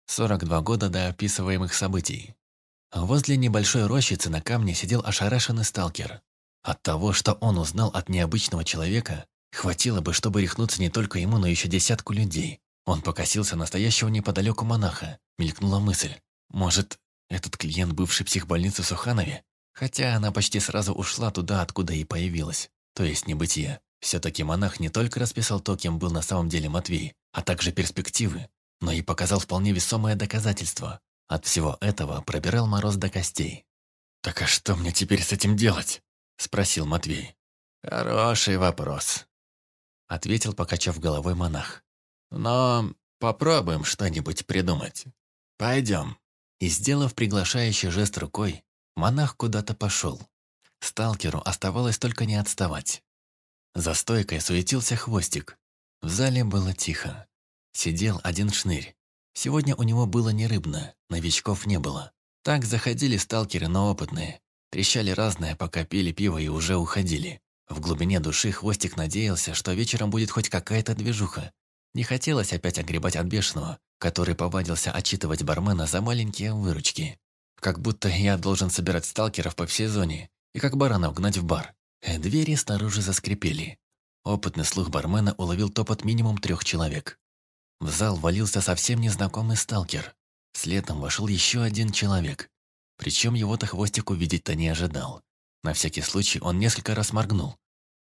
42 года до описываемых событий. Возле небольшой рощицы на камне сидел ошарашенный сталкер. От того, что он узнал от необычного человека, хватило бы, чтобы рехнуться не только ему, но еще десятку людей. Он покосился настоящего неподалеку монаха. Мелькнула мысль. Может, этот клиент бывший психбольницы в Суханове? Хотя она почти сразу ушла туда, откуда и появилась. То есть небытие. Все-таки монах не только расписал то, кем был на самом деле Матвей, а также перспективы, но и показал вполне весомое доказательство. От всего этого пробирал мороз до костей. «Так а что мне теперь с этим делать?» – спросил Матвей. «Хороший вопрос», – ответил, покачав головой монах. «Но попробуем что-нибудь придумать. Пойдем». И, сделав приглашающий жест рукой, монах куда-то пошел. Сталкеру оставалось только не отставать. За стойкой суетился хвостик. В зале было тихо. Сидел один шнырь. Сегодня у него было не рыбно, новичков не было. Так заходили сталкеры, но опытные. Трещали разное, пока пили пиво и уже уходили. В глубине души Хвостик надеялся, что вечером будет хоть какая-то движуха. Не хотелось опять огребать от бешеного, который повадился отчитывать бармена за маленькие выручки. Как будто я должен собирать сталкеров по всей зоне и как баранов гнать в бар. Э, двери снаружи заскрипели. Опытный слух бармена уловил топот минимум трех человек. В зал валился совсем незнакомый сталкер. Следом вошел еще один человек. Причем его-то хвостик увидеть-то не ожидал. На всякий случай он несколько раз моргнул.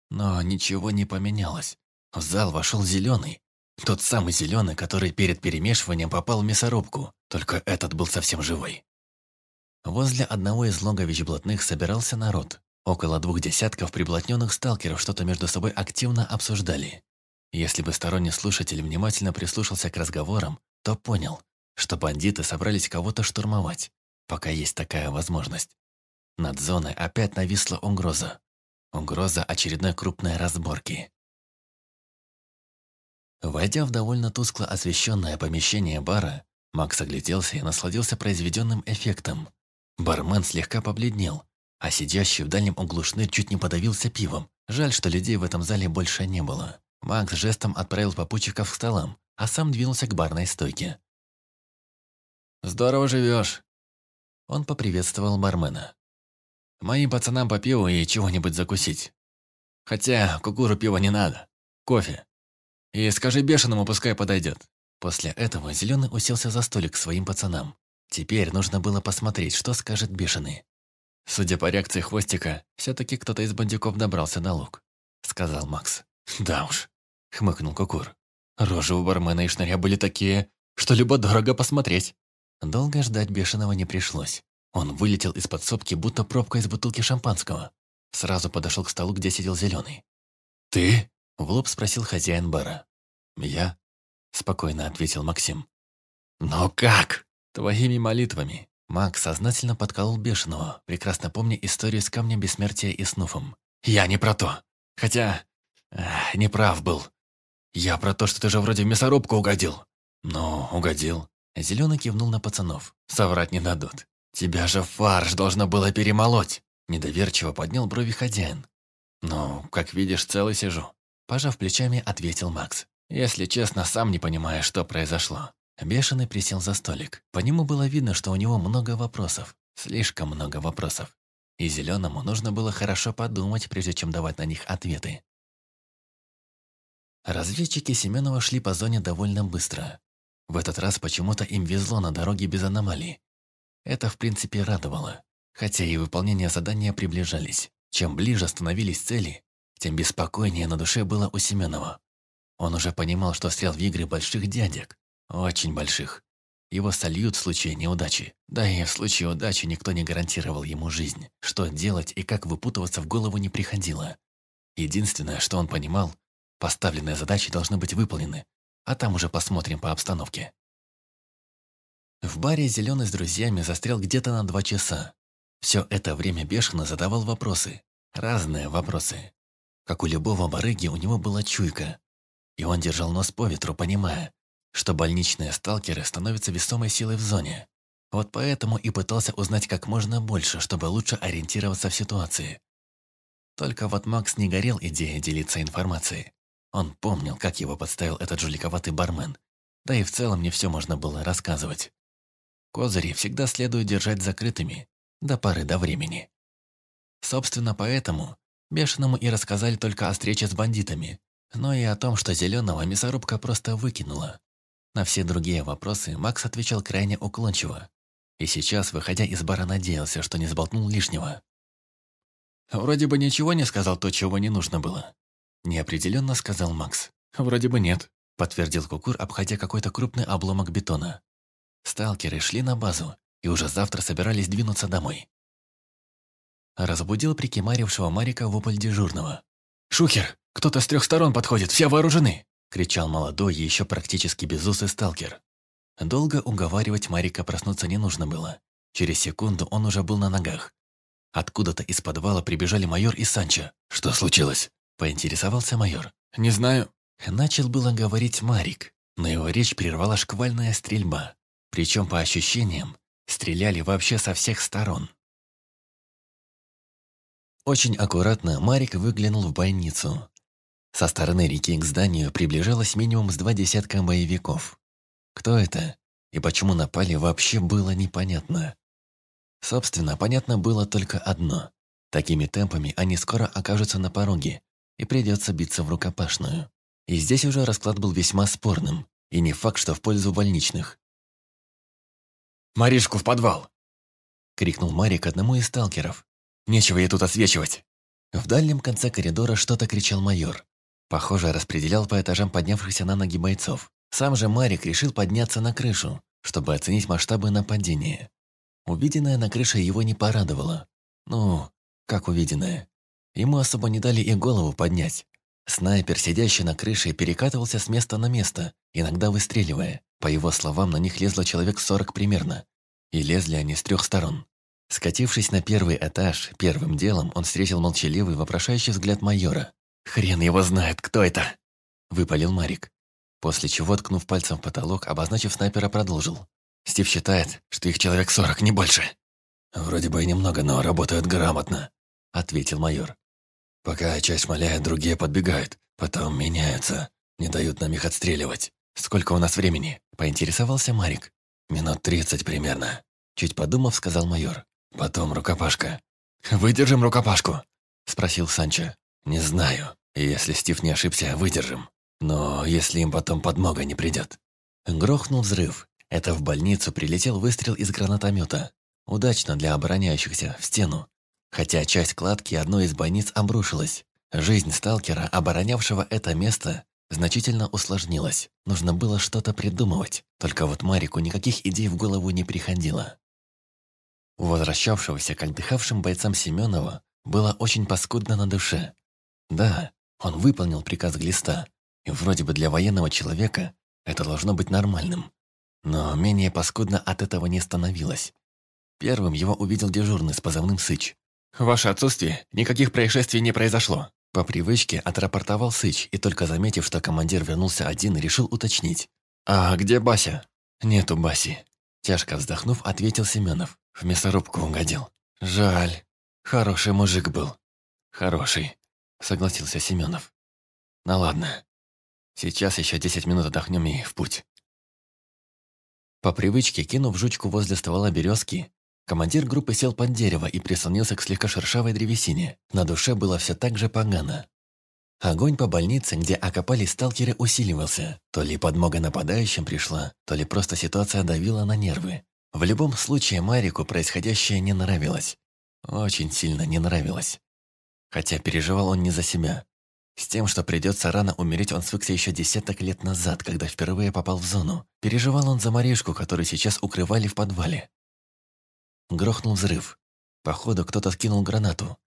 Но ничего не поменялось. В зал вошел зеленый, тот самый зеленый, который перед перемешиванием попал в мясорубку, только этот был совсем живой. Возле одного из логовищ блатных собирался народ. Около двух десятков приблотненных сталкеров что-то между собой активно обсуждали. Если бы сторонний слушатель внимательно прислушался к разговорам, то понял, что бандиты собрались кого-то штурмовать, пока есть такая возможность. Над зоной опять нависла угроза. Угроза очередной крупной разборки. Войдя в довольно тускло освещенное помещение бара, Макс огляделся и насладился произведенным эффектом. Бармен слегка побледнел, а сидящий в дальнем углу шнырь чуть не подавился пивом. Жаль, что людей в этом зале больше не было. Макс жестом отправил попутчиков к столам, а сам двинулся к барной стойке. «Здорово живешь!» Он поприветствовал бармена. «Моим пацанам по пиву и чего-нибудь закусить. Хотя кукуру пива не надо. Кофе. И скажи бешеному, пускай подойдет». После этого Зеленый уселся за столик к своим пацанам. Теперь нужно было посмотреть, что скажет бешеный. «Судя по реакции Хвостика, все-таки кто-то из бандюков добрался на луг», — сказал Макс. «Да уж», — хмыкнул Кукур. «Рожи у бармена и шныря были такие, что любо-дорого посмотреть». Долго ждать бешеного не пришлось. Он вылетел из подсобки, будто пробка из бутылки шампанского. Сразу подошел к столу, где сидел Зеленый. «Ты?» — в лоб спросил хозяин бара. «Я?» — спокойно ответил Максим. «Но как?» «Твоими молитвами». Маг сознательно подколол бешеного, прекрасно помня историю с камнем бессмертия и снуфом. «Я не про то. Хотя... Эх, не прав был. Я про то, что ты же вроде в мясорубку угодил». «Ну, угодил». Зеленый кивнул на пацанов. «Соврать не дадут. Тебя же фарш должно было перемолоть!» Недоверчиво поднял брови хозяин. «Ну, как видишь, целый сижу». Пожав плечами, ответил Макс. «Если честно, сам не понимаю, что произошло». Бешеный присел за столик. По нему было видно, что у него много вопросов. Слишком много вопросов. И Зеленому нужно было хорошо подумать, прежде чем давать на них ответы. Разведчики Семенова шли по зоне довольно быстро. В этот раз почему-то им везло на дороге без аномалий. Это, в принципе, радовало. Хотя и выполнение задания приближались. Чем ближе становились цели, тем беспокойнее на душе было у Семенова. Он уже понимал, что стрел в игры больших дядек. Очень больших. Его сольют в случае неудачи. Да и в случае удачи никто не гарантировал ему жизнь. Что делать и как выпутываться в голову не приходило. Единственное, что он понимал, поставленные задачи должны быть выполнены, а там уже посмотрим по обстановке. В баре Зеленый с друзьями застрял где-то на два часа. Все это время бешено задавал вопросы. Разные вопросы. Как у любого барыги, у него была чуйка. И он держал нос по ветру, понимая, что больничные сталкеры становятся весомой силой в зоне. Вот поэтому и пытался узнать как можно больше, чтобы лучше ориентироваться в ситуации. Только вот Макс не горел идеей делиться информацией. Он помнил, как его подставил этот жуликоватый бармен. Да и в целом не все можно было рассказывать. Козыри всегда следует держать закрытыми, до поры до времени. Собственно, поэтому Бешеному и рассказали только о встрече с бандитами, но и о том, что Зеленого мясорубка просто выкинула. На все другие вопросы Макс отвечал крайне уклончиво. И сейчас, выходя из бара, надеялся, что не сболтнул лишнего. «Вроде бы ничего не сказал то, чего не нужно было», Неопределенно сказал Макс. «Вроде бы нет», — подтвердил Кукур, обходя какой-то крупный обломок бетона. Сталкеры шли на базу и уже завтра собирались двинуться домой. Разбудил прикимарившего Марика вопль дежурного. «Шухер, кто-то с трех сторон подходит, все вооружены!» — кричал молодой, еще практически безусый сталкер. Долго уговаривать Марика проснуться не нужно было. Через секунду он уже был на ногах. Откуда-то из подвала прибежали майор и Санчо. «Что случилось?» Поинтересовался майор. «Не знаю». Начал было говорить Марик, но его речь прервала шквальная стрельба. Причем, по ощущениям, стреляли вообще со всех сторон. Очень аккуратно Марик выглянул в больницу. Со стороны реки к зданию приближалось минимум с два десятка боевиков. Кто это и почему напали, вообще было непонятно. Собственно, понятно было только одно. Такими темпами они скоро окажутся на пороге, и придется биться в рукопашную. И здесь уже расклад был весьма спорным, и не факт, что в пользу больничных. «Маришку в подвал!» — крикнул Марик одному из сталкеров. «Нечего ей тут освечивать!» В дальнем конце коридора что-то кричал майор. Похоже, распределял по этажам поднявшихся на ноги бойцов. Сам же Марик решил подняться на крышу, чтобы оценить масштабы нападения. Увиденное на крыше его не порадовало. Ну, как увиденное. Ему особо не дали и голову поднять. Снайпер, сидящий на крыше, перекатывался с места на место, иногда выстреливая. По его словам, на них лезло человек сорок примерно. И лезли они с трех сторон. Скатившись на первый этаж, первым делом он встретил молчаливый, вопрошающий взгляд майора. «Хрен его знает, кто это!» – выпалил Марик. После чего, ткнув пальцем в потолок, обозначив снайпера, продолжил. «Стив считает, что их человек сорок, не больше». «Вроде бы и немного, но работают грамотно», – ответил майор. Пока часть маляет, другие подбегают, потом меняются, не дают нам их отстреливать. Сколько у нас времени? Поинтересовался Марик. Минут тридцать примерно. Чуть подумав, сказал майор. Потом рукопашка. «Выдержим рукопашку?» Спросил Санчо. Не знаю. Если Стив не ошибся, выдержим. Но если им потом подмога не придет. Грохнул взрыв. Это в больницу прилетел выстрел из гранатомета. Удачно для обороняющихся, в стену. Хотя часть кладки одной из больниц обрушилась. Жизнь сталкера, оборонявшего это место, значительно усложнилась. Нужно было что-то придумывать. Только вот Марику никаких идей в голову не приходило. У возвращавшегося к отдыхавшим бойцам Семенова было очень паскудно на душе. Да, он выполнил приказ Глиста, и вроде бы для военного человека это должно быть нормальным. Но менее паскудно от этого не становилось. Первым его увидел дежурный с позывным «Сыч». «Ваше отсутствие, никаких происшествий не произошло». По привычке отрапортовал Сыч, и только заметив, что командир вернулся один, решил уточнить. «А где Бася?» «Нету Баси». Тяжко вздохнув, ответил Семенов. В мясорубку угодил. «Жаль. Хороший мужик был». «Хороший», согласился Семенов. «Ну ладно. Сейчас еще десять минут отдохнем и в путь». По привычке, кинув жучку возле ствола березки, командир группы сел под дерево и прислонился к слегка шершавой древесине. На душе было все так же погано. Огонь по больнице, где окопались сталкеры, усиливался. То ли подмога нападающим пришла, то ли просто ситуация давила на нервы. В любом случае Марику происходящее не нравилось. Очень сильно не нравилось. Хотя переживал он не за себя. С тем, что придется рано умереть, он свыкся еще десяток лет назад, когда впервые попал в зону. Переживал он за Маришку, которую сейчас укрывали в подвале. Грохнул взрыв. Походу, кто-то скинул гранату.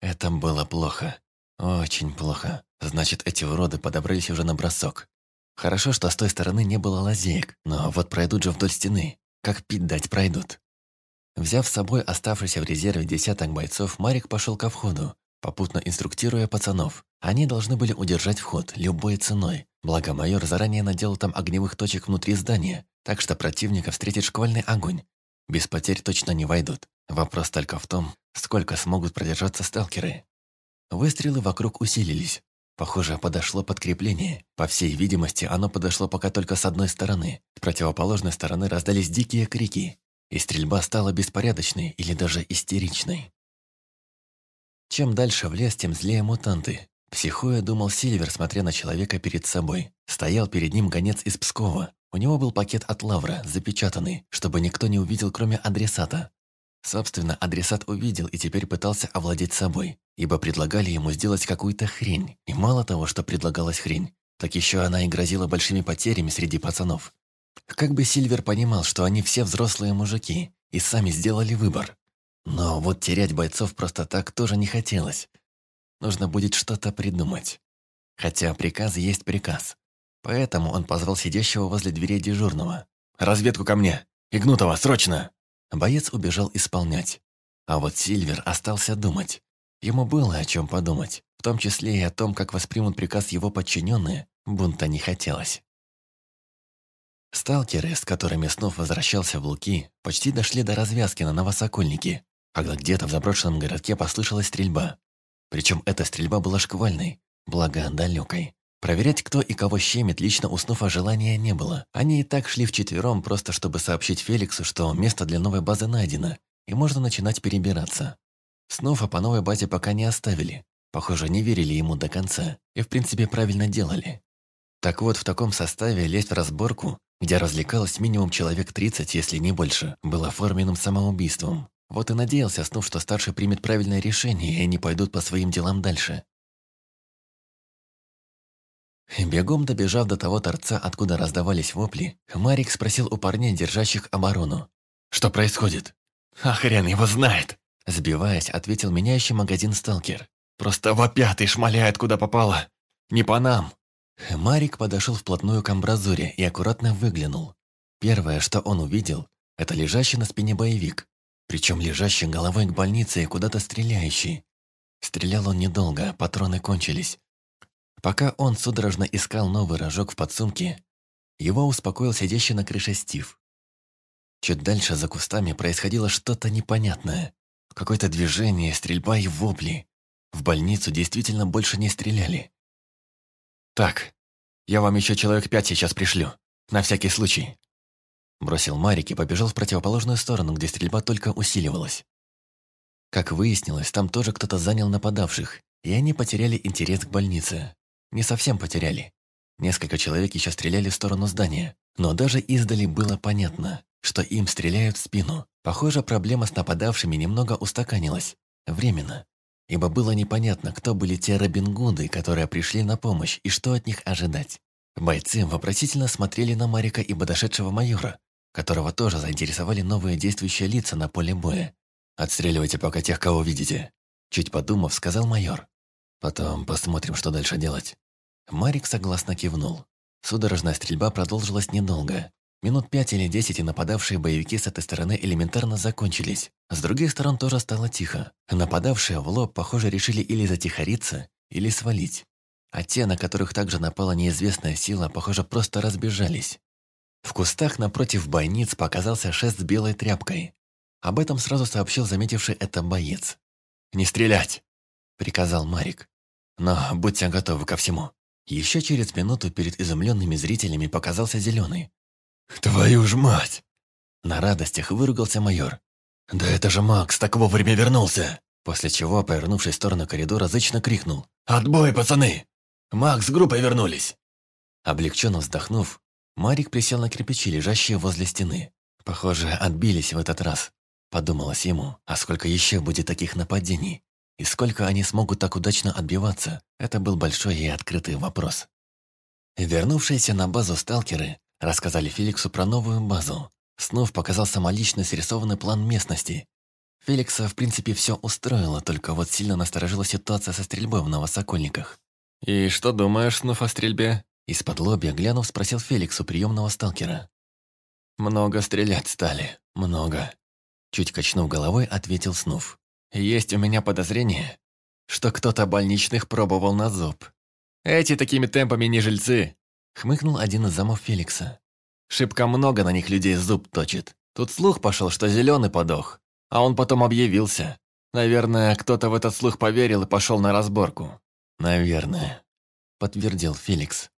Это было плохо. Очень плохо. Значит, эти уроды подобрались уже на бросок. Хорошо, что с той стороны не было лазеек, но вот пройдут же вдоль стены. Как пить дать пройдут. Взяв с собой оставшийся в резерве десяток бойцов, Марик пошел ко входу, попутно инструктируя пацанов. Они должны были удержать вход любой ценой. Благо майор заранее наделал там огневых точек внутри здания, так что противника встретит шквальный огонь. Без потерь точно не войдут. Вопрос только в том, сколько смогут продержаться сталкеры. Выстрелы вокруг усилились. Похоже, подошло подкрепление. По всей видимости, оно подошло пока только с одной стороны. С противоположной стороны раздались дикие крики, и стрельба стала беспорядочной или даже истеричной. Чем дальше в лес, тем злее мутанты. Психуя думал Сильвер, смотря на человека перед собой. Стоял перед ним гонец из Пскова. У него был пакет от Лавра, запечатанный, чтобы никто не увидел, кроме адресата. Собственно, адресат увидел и теперь пытался овладеть собой, ибо предлагали ему сделать какую-то хрень. И мало того, что предлагалась хрень, так еще она и грозила большими потерями среди пацанов. Как бы Сильвер понимал, что они все взрослые мужики и сами сделали выбор. Но вот терять бойцов просто так тоже не хотелось. Нужно будет что-то придумать. Хотя приказ есть приказ. Поэтому он позвал сидящего возле двери дежурного. «Разведку ко мне! Игнутова, срочно!» Боец убежал исполнять. А вот Сильвер остался думать. Ему было о чем подумать, в том числе и о том, как воспримут приказ его подчиненные, бунта не хотелось. Сталкеры, с которыми снов возвращался в Луки, почти дошли до развязки на Новосокольнике, когда где-то в заброшенном городке послышалась стрельба. Причем эта стрельба была шквальной, благо далекой. Проверять, кто и кого щемит, лично уснув о желания не было. Они и так шли вчетвером, просто чтобы сообщить Феликсу, что место для новой базы найдено, и можно начинать перебираться. Снова по новой базе пока не оставили. Похоже, не верили ему до конца, и в принципе правильно делали. Так вот, в таком составе лезть в разборку, где развлекалось минимум человек 30, если не больше, было форменным самоубийством. Вот и надеялся Снув, что старший примет правильное решение, и они пойдут по своим делам дальше. Бегом добежав до того торца, откуда раздавались вопли, Марик спросил у парней, держащих оборону. «Что происходит?» «А хрен его знает!» Сбиваясь, ответил меняющий магазин сталкер. «Просто вопят и шмаляют, куда попало. Не по нам!» Марик подошел вплотную к амбразуре и аккуратно выглянул. Первое, что он увидел, это лежащий на спине боевик, причем лежащий головой к больнице и куда-то стреляющий. Стрелял он недолго, патроны кончились. Пока он судорожно искал новый рожок в подсумке, его успокоил сидящий на крыше Стив. Чуть дальше за кустами происходило что-то непонятное. Какое-то движение, стрельба и вопли. В больницу действительно больше не стреляли. «Так, я вам еще человек пять сейчас пришлю, на всякий случай». Бросил Марик и побежал в противоположную сторону, где стрельба только усиливалась. Как выяснилось, там тоже кто-то занял нападавших, и они потеряли интерес к больнице. Не совсем потеряли. Несколько человек еще стреляли в сторону здания, но даже издали было понятно, что им стреляют в спину. Похоже, проблема с нападавшими немного устаканилась. Временно. Ибо было непонятно, кто были те Робин Гуды, которые пришли на помощь, и что от них ожидать. Бойцы вопросительно смотрели на Марика и подошедшего майора, которого тоже заинтересовали новые действующие лица на поле боя. «Отстреливайте пока тех, кого видите», – чуть подумав, сказал майор. «Потом посмотрим, что дальше делать». Марик согласно кивнул. Судорожная стрельба продолжилась недолго. Минут пять или десять и нападавшие боевики с этой стороны элементарно закончились. С других сторон тоже стало тихо. Нападавшие в лоб, похоже, решили или затихариться, или свалить. А те, на которых также напала неизвестная сила, похоже, просто разбежались. В кустах напротив бойниц показался шест с белой тряпкой. Об этом сразу сообщил заметивший это боец. «Не стрелять!» – приказал Марик. «Но будьте готовы ко всему». Еще через минуту перед изумленными зрителями показался зеленый. «Твою ж мать!» На радостях выругался майор. «Да это же Макс так вовремя вернулся!» После чего, повернувшись в сторону коридора, зычно крикнул. «Отбой, пацаны! Макс с группой вернулись!» Облегченно вздохнув, Марик присел на кирпичи, лежащие возле стены. Похоже, отбились в этот раз. Подумалось ему, а сколько еще будет таких нападений? И сколько они смогут так удачно отбиваться? Это был большой и открытый вопрос. Вернувшиеся на базу сталкеры рассказали Феликсу про новую базу. Снов показал самолично срисованный план местности. Феликса, в принципе, все устроило, только вот сильно насторожила ситуация со стрельбой в Новосокольниках. «И что думаешь, Снув, о стрельбе?» Из-под лобья, глянув, спросил Феликс у приемного сталкера. «Много стрелять стали, много». Чуть качнув головой, ответил Снув. Есть у меня подозрение, что кто-то больничных пробовал на зуб. Эти такими темпами не жильцы. Хмыкнул один из замов Феликса. Шибко много на них людей зуб точит. Тут слух пошел, что зеленый подох, а он потом объявился. Наверное, кто-то в этот слух поверил и пошел на разборку. Наверное, подтвердил Феликс.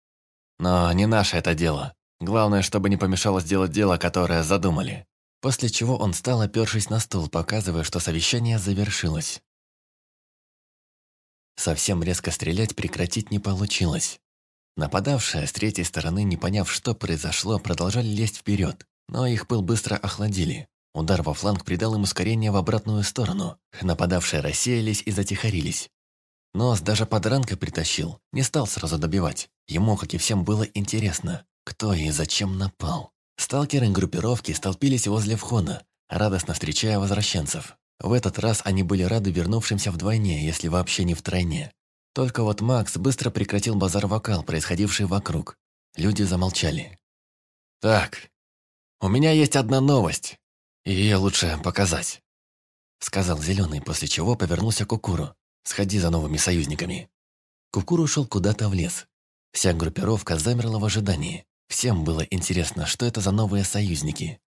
Но не наше это дело. Главное, чтобы не помешало сделать дело, которое задумали. После чего он стал, опершись на стул, показывая, что совещание завершилось. Совсем резко стрелять прекратить не получилось. Нападавшие с третьей стороны, не поняв, что произошло, продолжали лезть вперед, но их пыл быстро охладили. Удар во фланг придал им ускорение в обратную сторону. Нападавшие рассеялись и затихарились. Нос даже подранка притащил, не стал сразу добивать. Ему, как и всем, было интересно, кто и зачем напал. Сталкеры группировки столпились возле входа, радостно встречая возвращенцев. В этот раз они были рады вернувшимся вдвойне, если вообще не втройне. Только вот Макс быстро прекратил базар-вокал, происходивший вокруг. Люди замолчали. «Так, у меня есть одна новость, ее лучше показать», сказал Зеленый, после чего повернулся к Кукуру. «Сходи за новыми союзниками». Кукуру шел куда-то в лес. Вся группировка замерла в ожидании. Всем было интересно, что это за новые союзники.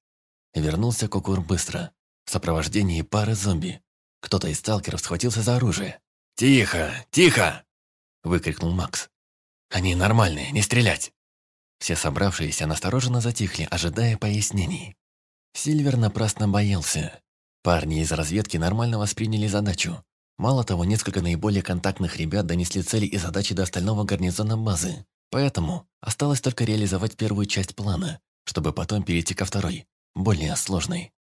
Вернулся Кукур быстро, в сопровождении пары зомби. Кто-то из сталкеров схватился за оружие. «Тихо! Тихо!» – выкрикнул Макс. «Они нормальные, не стрелять!» Все собравшиеся настороженно затихли, ожидая пояснений. Сильвер напрасно боялся. Парни из разведки нормально восприняли задачу. Мало того, несколько наиболее контактных ребят донесли цели и задачи до остального гарнизона базы. Поэтому осталось только реализовать первую часть плана, чтобы потом перейти ко второй, более сложной.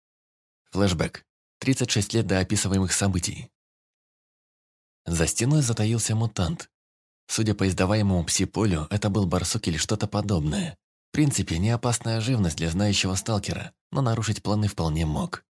Флэшбэк. 36 лет до описываемых событий. За стеной затаился мутант. Судя по издаваемому пси-полю, это был барсук или что-то подобное. В принципе, не опасная живность для знающего сталкера, но нарушить планы вполне мог.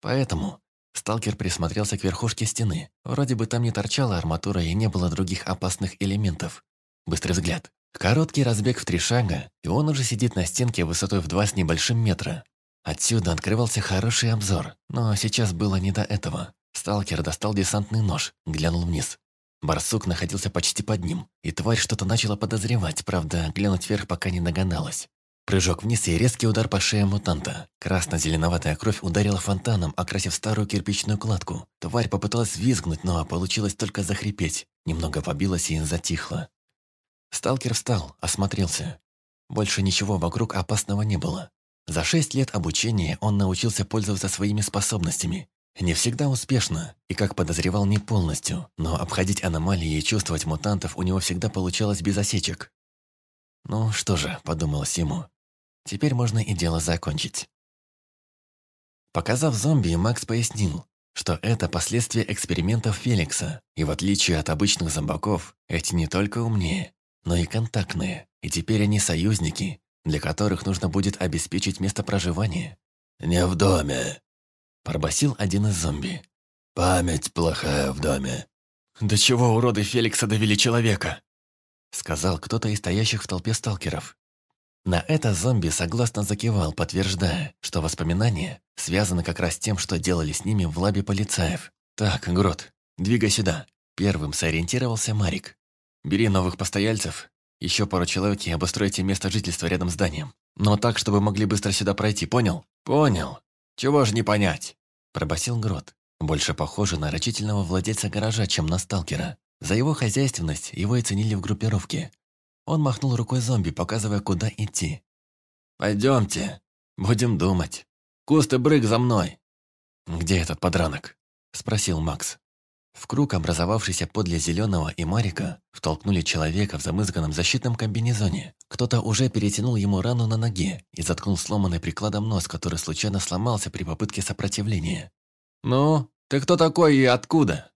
Поэтому сталкер присмотрелся к верхушке стены. Вроде бы там не торчала арматура и не было других опасных элементов. Быстрый взгляд. Короткий разбег в три шага, и он уже сидит на стенке высотой в два с небольшим метра. Отсюда открывался хороший обзор, но сейчас было не до этого. Сталкер достал десантный нож, глянул вниз. Барсук находился почти под ним, и тварь что-то начала подозревать, правда, глянуть вверх пока не догадалась. Прыжок вниз и резкий удар по шее мутанта. Красно-зеленоватая кровь ударила фонтаном, окрасив старую кирпичную кладку. Тварь попыталась визгнуть, но получилось только захрипеть. Немного побилась и затихла. Сталкер встал, осмотрелся. Больше ничего вокруг опасного не было. За шесть лет обучения он научился пользоваться своими способностями. Не всегда успешно, и, как подозревал, не полностью, но обходить аномалии и чувствовать мутантов у него всегда получалось без осечек. Ну что же, подумалось ему, теперь можно и дело закончить. Показав зомби, Макс пояснил, что это последствия экспериментов Феликса, и в отличие от обычных зомбаков, эти не только умнее, но и контактные, и теперь они союзники, для которых нужно будет обеспечить место проживания. «Не в доме», – пробасил один из зомби. «Память плохая в доме». «До чего уроды Феликса довели человека?» – сказал кто-то из стоящих в толпе сталкеров. На это зомби согласно закивал, подтверждая, что воспоминания связаны как раз с тем, что делали с ними в лабе полицаев. «Так, Грот, двигай сюда». Первым сориентировался Марик. «Бери новых постояльцев, еще пару человек и обустройте место жительства рядом с зданием. Но так, чтобы могли быстро сюда пройти, понял?» «Понял. Чего же не понять?» Пробасил Грот, больше похоже на рачительного владельца гаража, чем на сталкера. За его хозяйственность его и ценили в группировке, он махнул рукой зомби, показывая, куда идти. «Пойдемте, будем думать. Куст и брык за мной!» «Где этот подранок?» – спросил Макс. В круг, образовавшийся подле Зеленого и Марика, втолкнули человека в замызганном защитном комбинезоне. Кто-то уже перетянул ему рану на ноге и заткнул сломанный прикладом нос, который случайно сломался при попытке сопротивления. «Ну, ты кто такой и откуда?»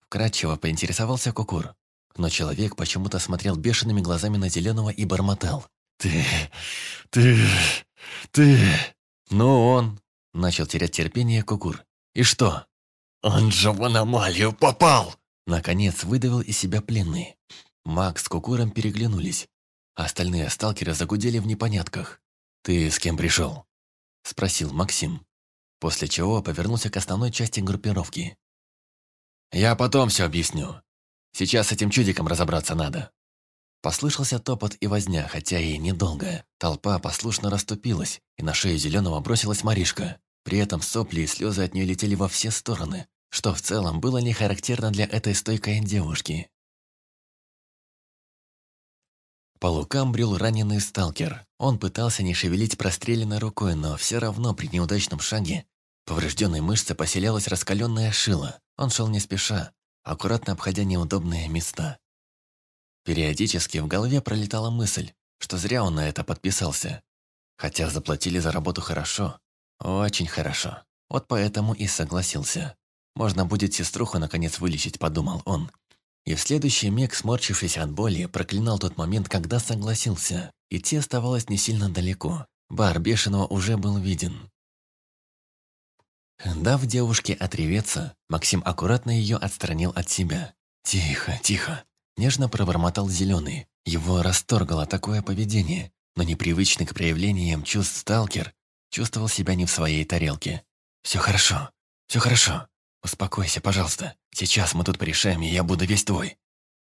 Вкратчиво поинтересовался Кукур но человек почему-то смотрел бешеными глазами на Зеленого и бормотал. «Ты... ты... ты...» «Ну он...» — начал терять терпение Кукур. «И что?» «Он же в аномалию попал!» Наконец выдавил из себя пленный. Макс с Кукуром переглянулись. Остальные сталкеры загудели в непонятках. «Ты с кем пришел?» — спросил Максим. После чего повернулся к основной части группировки. «Я потом все объясню. Сейчас с этим чудиком разобраться надо». Послышался топот и возня, хотя и недолго. Толпа послушно расступилась, и на шею Зеленого бросилась Маришка. При этом сопли и слезы от нее летели во все стороны, что в целом было не характерно для этой стойкой девушки. По лукам брел раненый сталкер. Он пытался не шевелить простреленной рукой, но все равно при неудачном шаге поврежденной мышце поселялась раскаленная шила. Он шел не спеша, аккуратно обходя неудобные места. Периодически в голове пролетала мысль, что зря он на это подписался. Хотя заплатили за работу хорошо, очень хорошо. Вот поэтому и согласился. Можно будет сеструху наконец вылечить, подумал он. И в следующий миг, сморчившись от боли, проклинал тот момент, когда согласился. Идти оставалось не сильно далеко. Бар бешеного уже был виден. Дав девушке отреветься, Максим аккуратно ее отстранил от себя. «Тихо, тихо!» Нежно пробормотал Зеленый. Его расторгало такое поведение, но непривычный к проявлениям чувств сталкер чувствовал себя не в своей тарелке. «Все хорошо, все хорошо. Успокойся, пожалуйста. Сейчас мы тут порешаем, и я буду весь твой».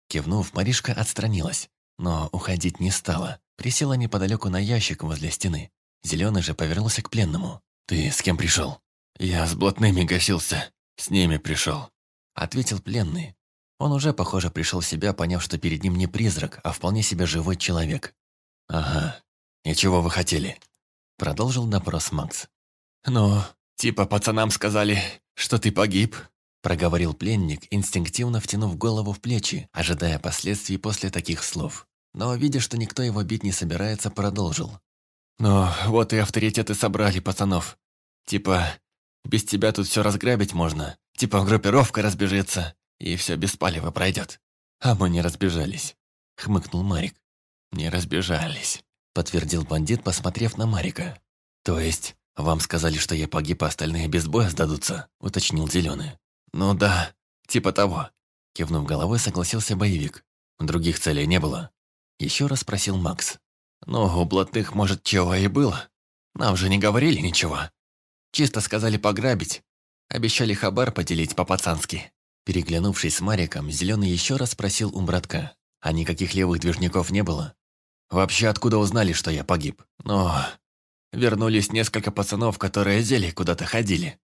Кивнув, Маришка отстранилась, но уходить не стала. Присела неподалеку на ящик возле стены. Зеленый же повернулся к пленному. «Ты с кем пришел?» «Я с блатными гасился, с ними пришел», — ответил пленный. Он уже, похоже, пришел в себя, поняв, что перед ним не призрак, а вполне себе живой человек. «Ага, и чего вы хотели?» — продолжил допрос Макс. «Ну, типа пацанам сказали, что ты погиб», — проговорил пленник, инстинктивно втянув голову в плечи, ожидая последствий после таких слов. Но, видя, что никто его бить не собирается, продолжил. «Ну, вот и авторитеты собрали пацанов. Типа, без тебя тут все разграбить можно. Типа группировка разбежится, и все без палева пройдет. А мы не разбежались, хмыкнул Марик. Не разбежались, подтвердил бандит, посмотрев на Марика. То есть, вам сказали, что я погиб, а остальные без боя сдадутся, уточнил Зеленый. Ну да, типа того. Кивнув головой, согласился боевик. Других целей не было. Еще раз спросил Макс. Ну, у блатных, может, чего и было. Нам же не говорили ничего. Чисто сказали пограбить. Обещали хабар поделить по-пацански. Переглянувшись с Мариком, Зеленый еще раз спросил у братка. А никаких левых движников не было? Вообще, откуда узнали, что я погиб? Но вернулись несколько пацанов, которые зелье куда-то ходили.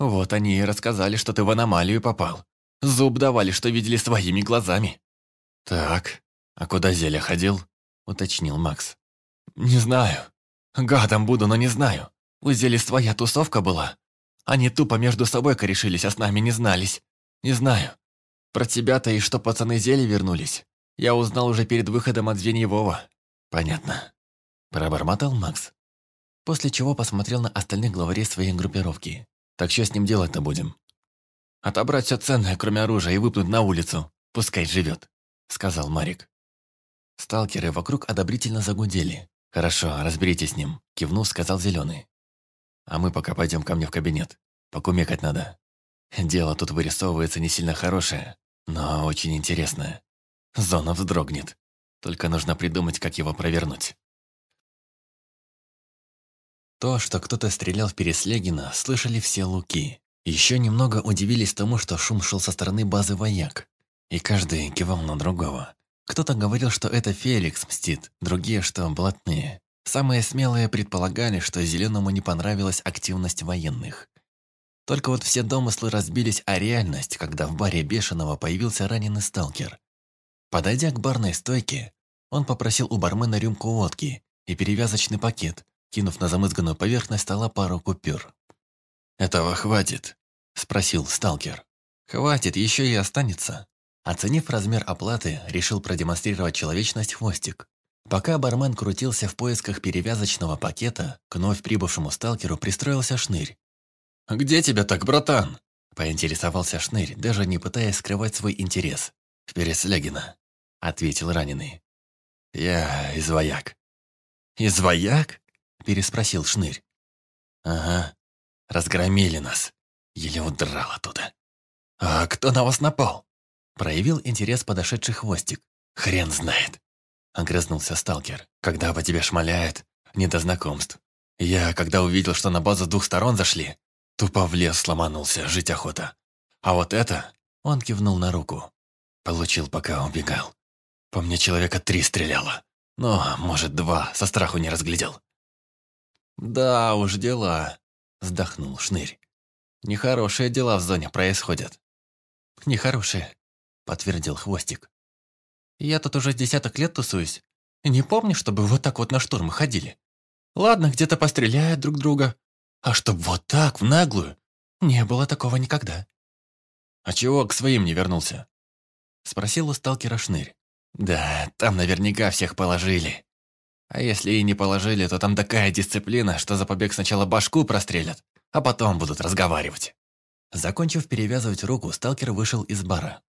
Вот они и рассказали, что ты в аномалию попал. Зуб давали, что видели своими глазами. Так, а куда зелье ходил? Уточнил Макс. Не знаю. Гадом буду, но не знаю. У Зели своя тусовка была. Они тупо между собой корешились, а с нами не знались. Не знаю. Про тебя-то и что пацаны Зели вернулись. Я узнал уже перед выходом от Звеньевого. «Понятно», – пробормотал Макс. После чего посмотрел на остальных главарей своей группировки. «Так что с ним делать-то будем?» «Отобрать все ценное, кроме оружия, и выпнуть на улицу. Пускай живет», – сказал Марик. Сталкеры вокруг одобрительно загудели. «Хорошо, разберитесь с ним», – кивнув, сказал Зеленый. «А мы пока пойдем ко мне в кабинет. Покумекать надо. Дело тут вырисовывается не сильно хорошее, но очень интересное. Зона вздрогнет. Только нужно придумать, как его провернуть». То, что кто-то стрелял в Переслегина, слышали все луки. Еще немного удивились тому, что шум шел со стороны базы вояк. И каждый кивал на другого. Кто-то говорил, что это Феликс мстит, другие, что блатные. Самые смелые предполагали, что Зеленому не понравилась активность военных. Только вот все домыслы разбились о реальность, когда в баре Бешеного появился раненый сталкер. Подойдя к барной стойке, он попросил у бармена рюмку водки и перевязочный пакет, кинув на замызганную поверхность стола пару купюр. «Этого хватит?» – спросил сталкер. «Хватит, еще и останется». Оценив размер оплаты, решил продемонстрировать человечность хвостик. Пока бармен крутился в поисках перевязочного пакета, к вновь прибывшему сталкеру пристроился шнырь. «Где тебя так, братан?» – поинтересовался шнырь, даже не пытаясь скрывать свой интерес. «В Переслягино», – ответил раненый. «Я из вояк». «Из вояк?» – переспросил шнырь. «Ага, разгромили нас. Еле удрал оттуда». «А кто на вас напал?» Проявил интерес подошедший хвостик. «Хрен знает!» Огрызнулся сталкер. «Когда по тебе шмаляет, не до знакомств. Я, когда увидел, что на базу двух сторон зашли, тупо в лес сломанулся, жить охота. А вот это...» Он кивнул на руку. Получил, пока убегал. По мне человека три стреляло. Но, может, два, со страху не разглядел. «Да уж, дела», — вздохнул Шнырь. «Нехорошие дела в зоне происходят». «Нехорошие», подтвердил Хвостик. «Я тут уже десяток лет тусуюсь. Не помню, чтобы вот так вот на штурмы ходили. Ладно, где-то постреляют друг друга. А чтоб вот так, в наглую, не было такого никогда». «А чего к своим не вернулся?» Спросил у сталкера Шнырь. «Да, там наверняка всех положили. А если и не положили, то там такая дисциплина, что за побег сначала башку прострелят, а потом будут разговаривать». Закончив перевязывать руку, сталкер вышел из бара.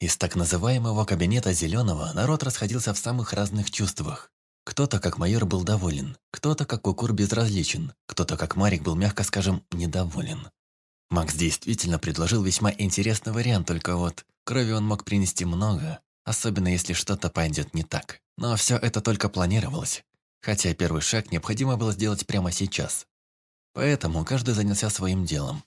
Из так называемого кабинета Зеленого народ расходился в самых разных чувствах. Кто-то, как майор, был доволен, кто-то, как Кукур, безразличен, кто-то, как Марик, был, мягко скажем, недоволен. Макс действительно предложил весьма интересный вариант, только вот крови он мог принести много, особенно если что-то пойдет не так. Но все это только планировалось, хотя первый шаг необходимо было сделать прямо сейчас. Поэтому каждый занялся своим делом.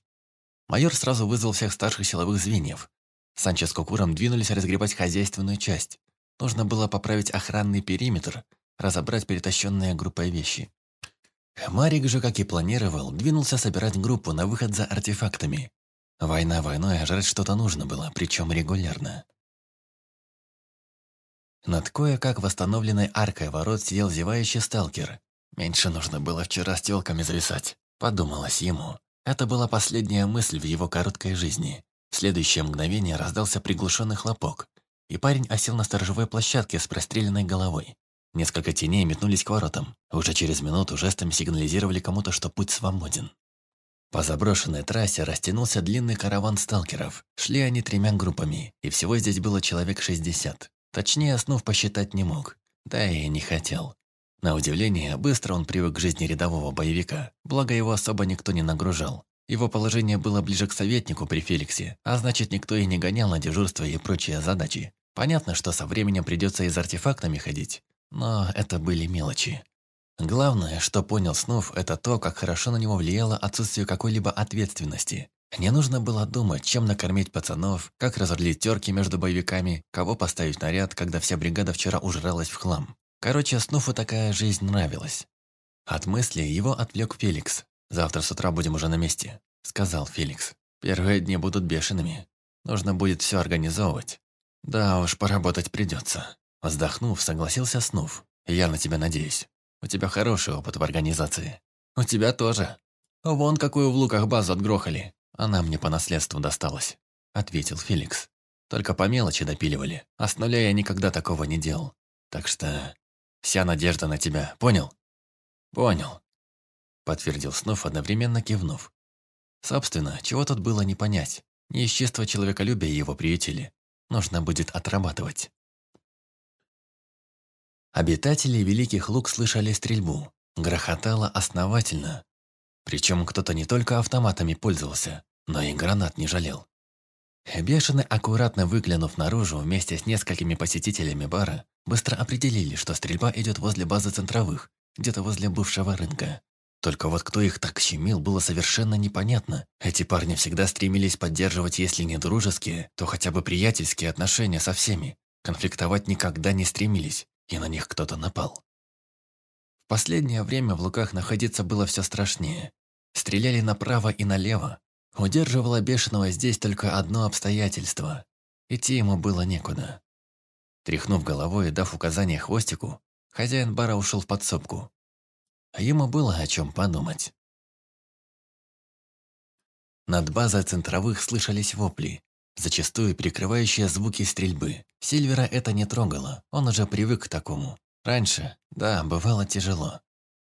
Майор сразу вызвал всех старших силовых звеньев, Санчо с Кукуром двинулись разгребать хозяйственную часть. Нужно было поправить охранный периметр, разобрать перетащенные группой вещи. Марик же, как и планировал, двинулся собирать группу на выход за артефактами. Война войной, а жрать что-то нужно было, причем регулярно. Над кое-как восстановленной аркой ворот сидел зевающий сталкер. Меньше нужно было вчера с телками зависать, подумалось ему. Это была последняя мысль в его короткой жизни. В следующее мгновение раздался приглушенный хлопок, и парень осел на сторожевой площадке с простреленной головой. Несколько теней метнулись к воротам. Уже через минуту жестами сигнализировали кому-то, что путь свободен. По заброшенной трассе растянулся длинный караван сталкеров. Шли они тремя группами, и всего здесь было человек 60. Точнее, Снув посчитать не мог. Да и не хотел. На удивление, быстро он привык к жизни рядового боевика, благо его особо никто не нагружал. Его положение было ближе к советнику при Феликсе, а значит, никто и не гонял на дежурство и прочие задачи. Понятно, что со временем придется и за артефактами ходить, но это были мелочи. Главное, что понял Снув, это то, как хорошо на него влияло отсутствие какой-либо ответственности. Не нужно было думать, чем накормить пацанов, как разорлить терки между боевиками, кого поставить наряд, когда вся бригада вчера ужралась в хлам. Короче, Снуфу такая жизнь нравилась. От мысли его отвлек Феликс. «Завтра с утра будем уже на месте», — сказал Феликс. «Первые дни будут бешеными. Нужно будет все организовывать. Да уж, поработать придется». Вздохнув, согласился Снув. «Я на тебя надеюсь. У тебя хороший опыт в организации. У тебя тоже. Вон какую в луках базу отгрохали. Она мне по наследству досталась», — ответил Феликс. «Только по мелочи допиливали, а с нуля я никогда такого не делал. Так что Вся надежда на тебя, понял?» «Понял», — подтвердил Снов, одновременно кивнув. Собственно, чего тут было не понять. Не из чувства человеколюбия его приютили. Нужно будет отрабатывать. Обитатели Великих Луг слышали стрельбу. Грохотало основательно. Причем кто-то не только автоматами пользовался, но и гранат не жалел. Бешеный, аккуратно выглянув наружу вместе с несколькими посетителями бара, быстро определили, что стрельба идет возле базы центровых, где-то возле бывшего рынка. Только вот кто их так щемил, было совершенно непонятно. Эти парни всегда стремились поддерживать, если не дружеские, то хотя бы приятельские отношения со всеми. Конфликтовать никогда не стремились, и на них кто-то напал. В последнее время в луках находиться было все страшнее. Стреляли направо и налево. Удерживало бешеного здесь только одно обстоятельство. Идти ему было некуда. Тряхнув головой и дав указание хвостику, хозяин бара ушел в подсобку. Ему было о чем подумать. Над базой центровых слышались вопли, зачастую прикрывающие звуки стрельбы. Сильвера это не трогало, он уже привык к такому. Раньше, да, бывало тяжело.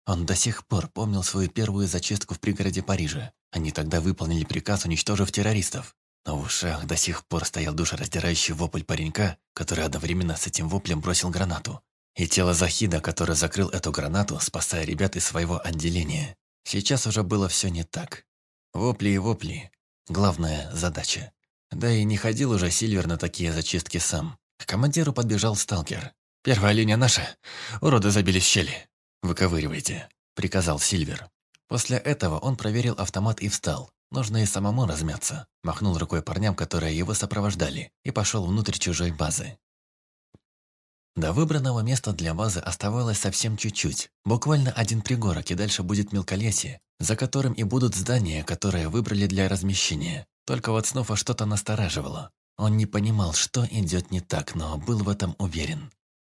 Он до сих пор помнил свою первую зачистку в пригороде Парижа. Они тогда выполнили приказ, уничтожив террористов. Но в ушах до сих пор стоял душераздирающий вопль паренька, который одновременно с этим воплем бросил гранату. И тело Захида, который закрыл эту гранату, спасая ребят из своего отделения. Сейчас уже было все не так. Вопли и вопли. Главная задача. Да и не ходил уже Сильвер на такие зачистки сам. К командиру подбежал сталкер. «Первая линия наша. Уроды забились в щели. Выковыривайте», — приказал Сильвер. После этого он проверил автомат и встал. Нужно и самому размяться. Махнул рукой парням, которые его сопровождали, и пошел внутрь чужой базы. До выбранного места для базы оставалось совсем чуть-чуть. Буквально один пригорок, и дальше будет мелколесье, за которым и будут здания, которые выбрали для размещения. Только вот снова что-то настораживало. Он не понимал, что идет не так, но был в этом уверен.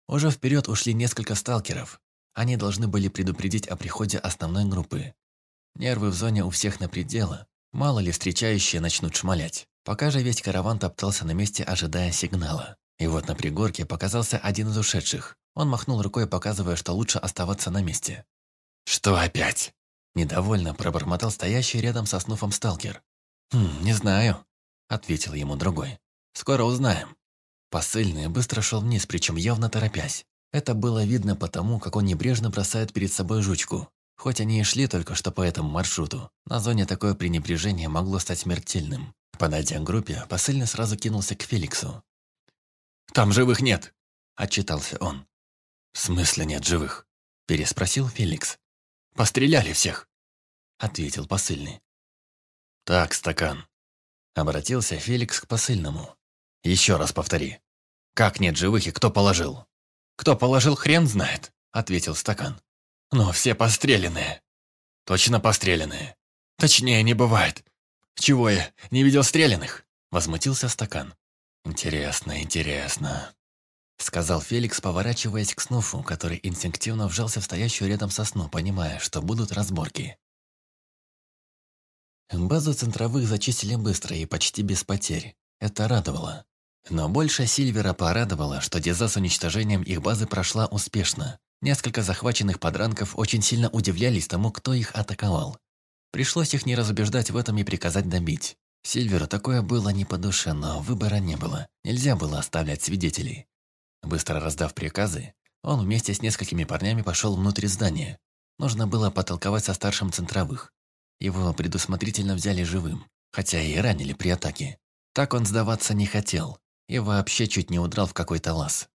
Уже вперед ушли несколько сталкеров. Они должны были предупредить о приходе основной группы. Нервы в зоне у всех на пределе. Мало ли встречающие начнут шмалять. Пока же весь караван топтался на месте, ожидая сигнала. И вот на пригорке показался один из ушедших. Он махнул рукой, показывая, что лучше оставаться на месте. «Что опять?» Недовольно пробормотал стоящий рядом со Снуфом сталкер. «Хм, не знаю», — ответил ему другой. «Скоро узнаем». Посыльный быстро шел вниз, причем явно торопясь. Это было видно потому, как он небрежно бросает перед собой жучку. Хоть они и шли только что по этому маршруту, на зоне такое пренебрежение могло стать смертельным. Подойдя к группе, посыльный сразу кинулся к Феликсу. «Там живых нет!» – отчитался он. «В смысле нет живых?» – переспросил Феликс. «Постреляли всех!» – ответил посыльный. «Так, стакан!» – обратился Феликс к посыльному. «Еще раз повтори. Как нет живых и кто положил?» «Кто положил, хрен знает», — ответил стакан. «Но все постреленные». «Точно постреленные?» «Точнее не бывает. Чего я, не видел стрелянных?» Возмутился стакан. «Интересно, интересно», — сказал Феликс, поворачиваясь к Снуфу, который инстинктивно вжался в стоящую рядом сосну, понимая, что будут разборки. Базу центровых зачистили быстро и почти без потерь. Это радовало. Но больше Сильвера порадовало, что деза с уничтожением их базы прошла успешно. Несколько захваченных подранков очень сильно удивлялись тому, кто их атаковал. Пришлось их не разубеждать в этом и приказать добить. Сильверу такое было не по душе, но выбора не было. Нельзя было оставлять свидетелей. Быстро раздав приказы, он вместе с несколькими парнями пошел внутрь здания. Нужно было потолковать со старшим центровых. Его предусмотрительно взяли живым, хотя и ранили при атаке. Так он сдаваться не хотел и вообще чуть не удрал в какой-то лаз.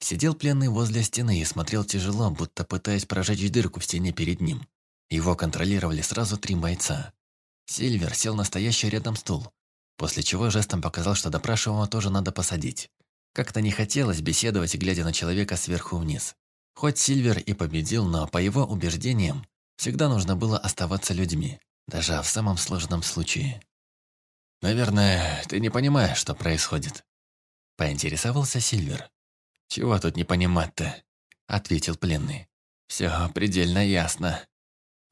Сидел пленный возле стены и смотрел тяжело, будто пытаясь прожечь дырку в стене перед ним. Его контролировали сразу три бойца. Сильвер сел на стоящий рядом стул, после чего жестом показал, что допрашиваемого тоже надо посадить. Как-то не хотелось беседовать, глядя на человека сверху вниз. Хоть Сильвер и победил, но, по его убеждениям, всегда нужно было оставаться людьми, даже в самом сложном случае. «Наверное, ты не понимаешь, что происходит», Поинтересовался Сильвер. «Чего тут не понимать-то?» Ответил пленный. «Все предельно ясно.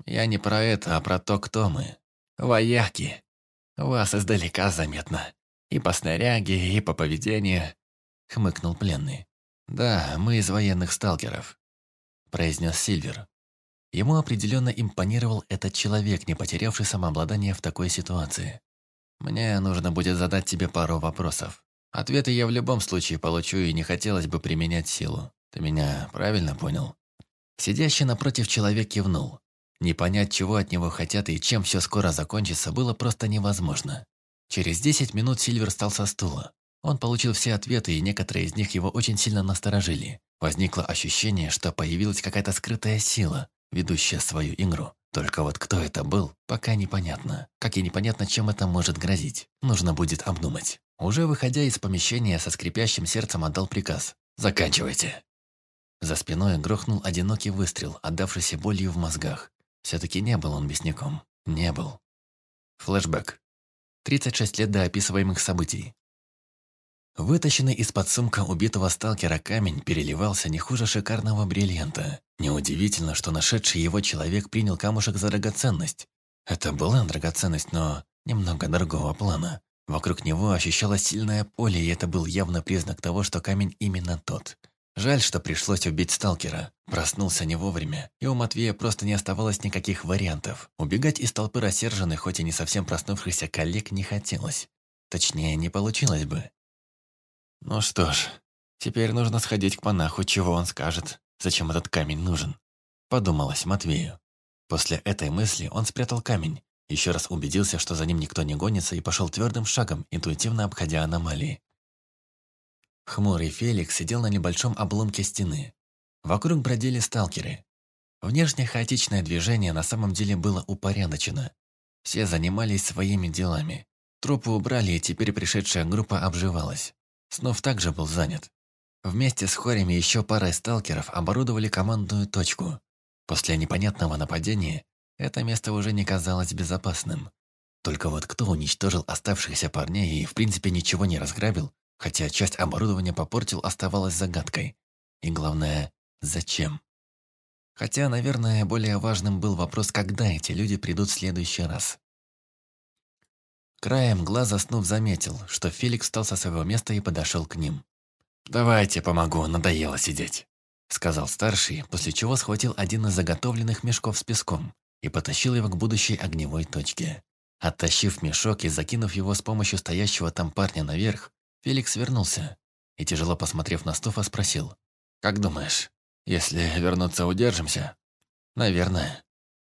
Я не про это, а про то, кто мы. Вояки. Вас издалека заметно. И по снаряге, и по поведению», — хмыкнул пленный. «Да, мы из военных сталкеров. – произнес Сильвер. Ему определенно импонировал этот человек, не потерявший самообладание в такой ситуации. «Мне нужно будет задать тебе пару вопросов. Ответы я в любом случае получу, и не хотелось бы применять силу. Ты меня правильно понял?» Сидящий напротив человек кивнул. Не понять, чего от него хотят и чем все скоро закончится, было просто невозможно. Через 10 минут Сильвер встал со стула. Он получил все ответы, и некоторые из них его очень сильно насторожили. Возникло ощущение, что появилась какая-то скрытая сила, ведущая свою игру. Только вот кто это был, пока непонятно. Как и непонятно, чем это может грозить. Нужно будет обдумать. Уже выходя из помещения, со скрипящим сердцем отдал приказ. «Заканчивайте». За спиной грохнул одинокий выстрел, отдавшийся болью в мозгах. Все-таки не был он мясником. Не был. Флэшбэк. 36 лет до описываемых событий. Вытащенный из-под сумка убитого сталкера камень переливался не хуже шикарного бриллианта. Неудивительно, что нашедший его человек принял камушек за драгоценность. Это была драгоценность, но немного другого плана. Вокруг него ощущалось сильное поле, и это был явно признак того, что камень именно тот. Жаль, что пришлось убить сталкера. Проснулся не вовремя, и у Матвея просто не оставалось никаких вариантов. Убегать из толпы рассерженных, хоть и не совсем проснувшихся коллег, не хотелось. Точнее, не получилось бы. Ну что ж, теперь нужно сходить к монаху, чего он скажет, зачем этот камень нужен. Подумалось Матвею. После этой мысли он спрятал камень, еще раз убедился, что за ним никто не гонится, и пошел твердым шагом, интуитивно обходя аномалии. Хмурый Феликс сидел на небольшом обломке стены. Вокруг бродили сталкеры. Внешне хаотичное движение на самом деле было упорядочено. Все занимались своими делами. Трупы убрали, и теперь пришедшая группа обживалась. Снов также был занят. Вместе с Хорями еще парой сталкеров оборудовали командную точку. После непонятного нападения это место уже не казалось безопасным. Только вот кто уничтожил оставшихся парней и в принципе ничего не разграбил, хотя часть оборудования попортил, оставалась загадкой. И главное, зачем? Хотя, наверное, более важным был вопрос, когда эти люди придут в следующий раз. Краем глаза Снув заметил, что Феликс встал со своего места и подошел к ним. «Давайте помогу, надоело сидеть», — сказал старший, после чего схватил один из заготовленных мешков с песком и потащил его к будущей огневой точке. Оттащив мешок и закинув его с помощью стоящего там парня наверх, Феликс вернулся и, тяжело посмотрев на Стуфа, спросил. «Как думаешь, если вернуться удержимся?» «Наверное»,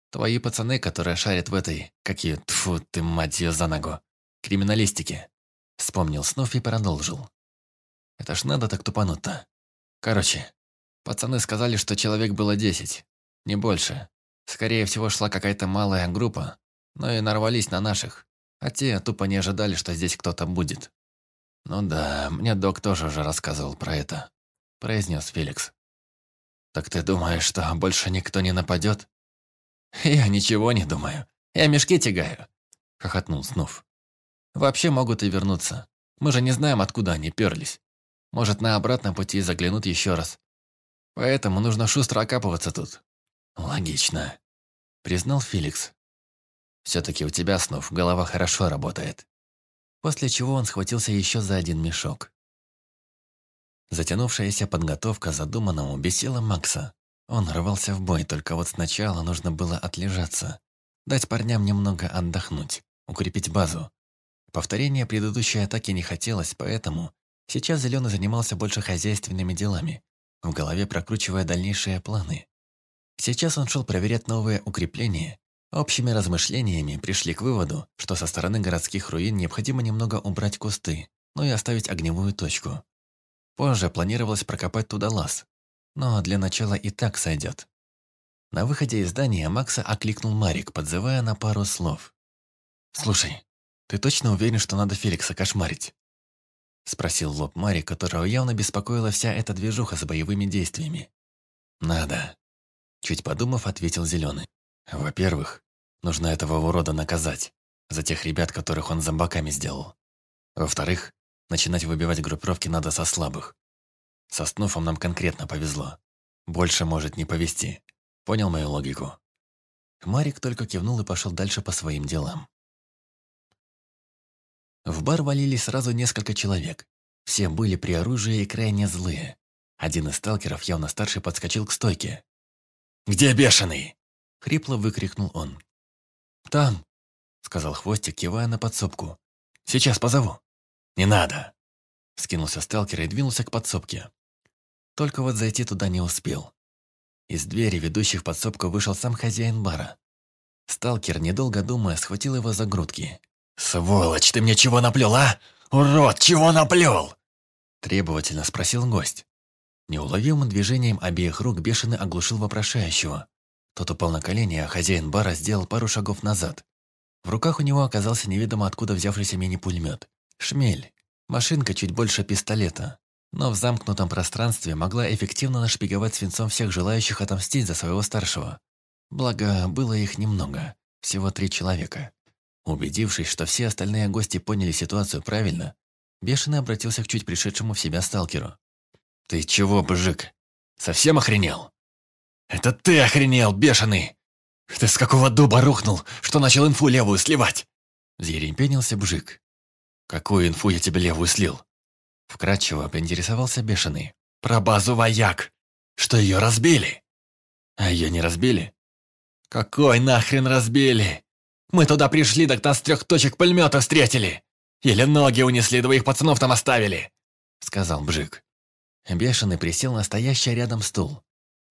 Твои пацаны, которые шарят в этой, какие, тфу ты, мать ее за ногу, криминалистике. Вспомнил снов и продолжил. Это ж надо так тупануть-то. Короче, пацаны сказали, что человек было десять, не больше. Скорее всего, шла какая-то малая группа, но и нарвались на наших. А те тупо не ожидали, что здесь кто-то будет. «Ну да, мне док тоже уже рассказывал про это», – произнес Феликс. «Так ты думаешь, что больше никто не нападет?» «Я ничего не думаю. Я мешки тягаю», — хохотнул Снув. «Вообще могут и вернуться. Мы же не знаем, откуда они перлись. Может, на обратном пути заглянут еще раз. Поэтому нужно шустро окапываться тут». «Логично», — признал Феликс. «Все-таки у тебя, Снув, голова хорошо работает». После чего он схватился еще за один мешок. Затянувшаяся подготовка задуманному бесила Макса. Он рвался в бой, только вот сначала нужно было отлежаться. Дать парням немного отдохнуть, укрепить базу. Повторения предыдущей атаки не хотелось, поэтому сейчас Зеленый занимался больше хозяйственными делами, в голове прокручивая дальнейшие планы. Сейчас он шел проверять новые укрепления. Общими размышлениями пришли к выводу, что со стороны городских руин необходимо немного убрать кусты, но и оставить огневую точку. Позже планировалось прокопать туда лаз, но для начала и так сойдет. На выходе из здания Макса окликнул Марик, подзывая на пару слов. «Слушай, ты точно уверен, что надо Феликса кошмарить?» Спросил лоб Марик, которого явно беспокоила вся эта движуха с боевыми действиями. «Надо», — чуть подумав, ответил Зеленый. «Во-первых, нужно этого урода наказать за тех ребят, которых он зомбаками сделал. Во-вторых, начинать выбивать группировки надо со слабых. Со Снуфом нам конкретно повезло. Больше может не повезти. Понял мою логику?» Марик только кивнул и пошел дальше по своим делам. В бар валились сразу несколько человек. Все были при оружии и крайне злые. Один из сталкеров, явно старший, подскочил к стойке. Где бешеный?» — хрипло выкрикнул он. «Там», — сказал Хвостик, кивая на подсобку. «Сейчас позову». «Не надо!» Скинулся сталкер и двинулся к подсобке. Только вот зайти туда не успел. Из двери, ведущих подсобку, вышел сам хозяин бара. Сталкер, недолго думая, схватил его за грудки. «Сволочь, ты мне чего наплел, а? Урод, чего наплел?» Требовательно спросил гость. Неуловимым движением обеих рук бешеный оглушил вопрошающего. Тот упал на колени, а хозяин бара сделал пару шагов назад. В руках у него оказался неведомо откуда взявшийся мини-пулемет. Шмель. Машинка чуть больше пистолета. Но в замкнутом пространстве могла эффективно нашпиговать свинцом всех желающих отомстить за своего старшего. Благо, было их немного. Всего три человека. Убедившись, что все остальные гости поняли ситуацию правильно, Бешеный обратился к чуть пришедшему в себя сталкеру. «Ты чего, Бжик? Совсем охренел?» «Это ты охренел, бешеный! Ты с какого дуба рухнул, что начал инфу левую сливать?» Взъерепенился Бжик. «Какую инфу я тебе левую слил?» Вкратчиво поинтересовался бешеный. «Про базу вояк! Что ее разбили?» «А ее не разбили?» «Какой нахрен разбили? Мы туда пришли, так нас с трех точек пулемета встретили! Или ноги унесли, двоих пацанов там оставили!» Сказал Бжик. Бешеный присел на стоящий рядом стул.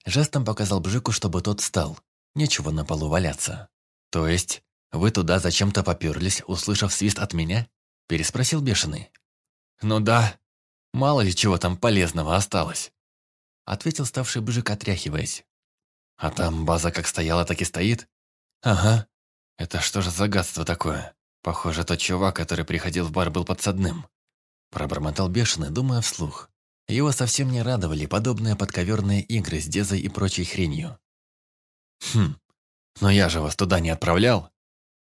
Жестом показал Бжику, чтобы тот встал. Нечего на полу валяться. «То есть, вы туда зачем-то попёрлись, услышав свист от меня?» Переспросил Бешеный. «Ну да. Мало ли чего там полезного осталось», ответил ставший Бжик, отряхиваясь. «А там база как стояла, так и стоит?» «Ага. Это что же за гадство такое? Похоже, тот чувак, который приходил в бар, был подсадным». Пробормотал Бешеный, думая вслух. Его совсем не радовали подобные подковерные игры с Дезой и прочей хренью. «Хм, но я же вас туда не отправлял.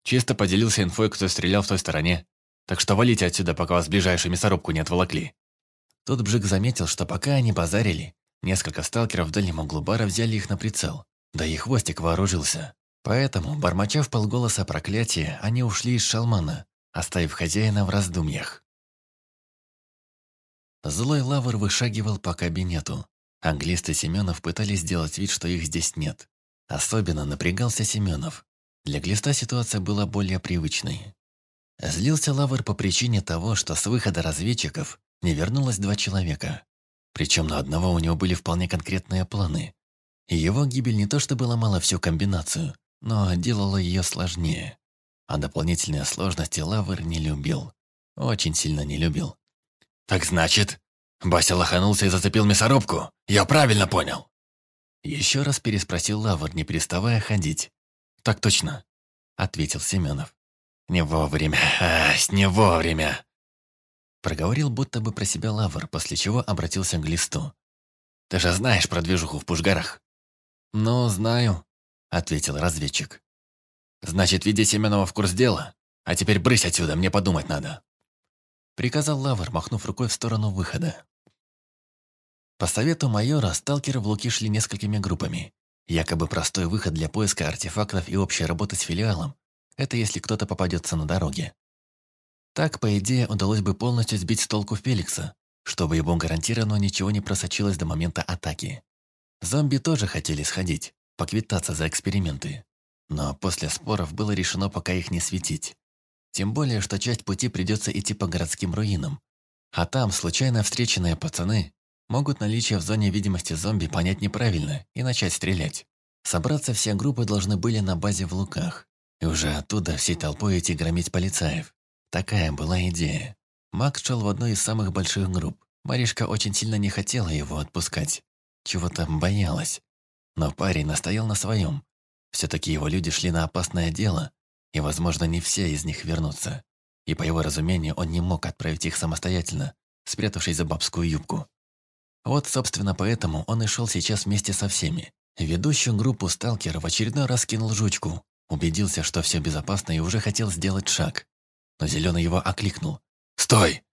Чисто поделился инфой, кто стрелял в той стороне. Так что валите отсюда, пока вас ближайшую мясорубку не отволокли». Тут Бжик заметил, что пока они базарили, несколько сталкеров в дальнем углу бара взяли их на прицел, да и хвостик вооружился. Поэтому, бормоча в полголоса проклятия, они ушли из шалмана, оставив хозяина в раздумьях. Злой лавр вышагивал по кабинету. Англисты Семенов пытались сделать вид, что их здесь нет. Особенно напрягался Семенов. Для Глиста ситуация была более привычной. Злился Лавр по причине того, что с выхода разведчиков не вернулось два человека. Причем на одного у него были вполне конкретные планы. И его гибель не то чтобы ломала всю комбинацию, но делала ее сложнее. А дополнительные сложности Лавр не любил. Очень сильно не любил. «Так значит, Бася лоханулся и зацепил мясорубку? Я правильно понял?» Еще раз переспросил Лавр, не переставая ходить. «Так точно», — ответил Семенов. «Не вовремя, ась, не вовремя!» Проговорил будто бы про себя Лавр, после чего обратился к Глисту. «Ты же знаешь про движуху в Пушгарах?» «Ну, знаю», — ответил разведчик. «Значит, веди Семенова в курс дела. А теперь брысь отсюда, мне подумать надо». Приказал Лавр, махнув рукой в сторону выхода. По совету майора, сталкеры в Луки шли несколькими группами. Якобы простой выход для поиска артефактов и общей работы с филиалом. Это если кто-то попадется на дороге. Так, по идее, удалось бы полностью сбить с толку Феликса, чтобы ему гарантированно ничего не просочилось до момента атаки. Зомби тоже хотели сходить, поквитаться за эксперименты. Но после споров было решено пока их не светить. Тем более, что часть пути придется идти по городским руинам. А там случайно встреченные пацаны могут наличие в зоне видимости зомби понять неправильно и начать стрелять. Собраться все группы должны были на базе в Луках. И уже оттуда всей толпой идти громить полицаев. Такая была идея. Макс шел в одной из самых больших групп. Маришка очень сильно не хотела его отпускать. Чего-то боялась. Но парень настоял на своем. Все-таки его люди шли на опасное дело, и, возможно, не все из них вернутся. И по его разумению он не мог отправить их самостоятельно, спрятавшись за бабскую юбку. Вот, собственно, поэтому он и шел сейчас вместе со всеми. Ведущую группу сталкера в очередной раз кинул жучку, убедился, что все безопасно и уже хотел сделать шаг. Но Зеленый его окликнул. «Стой!»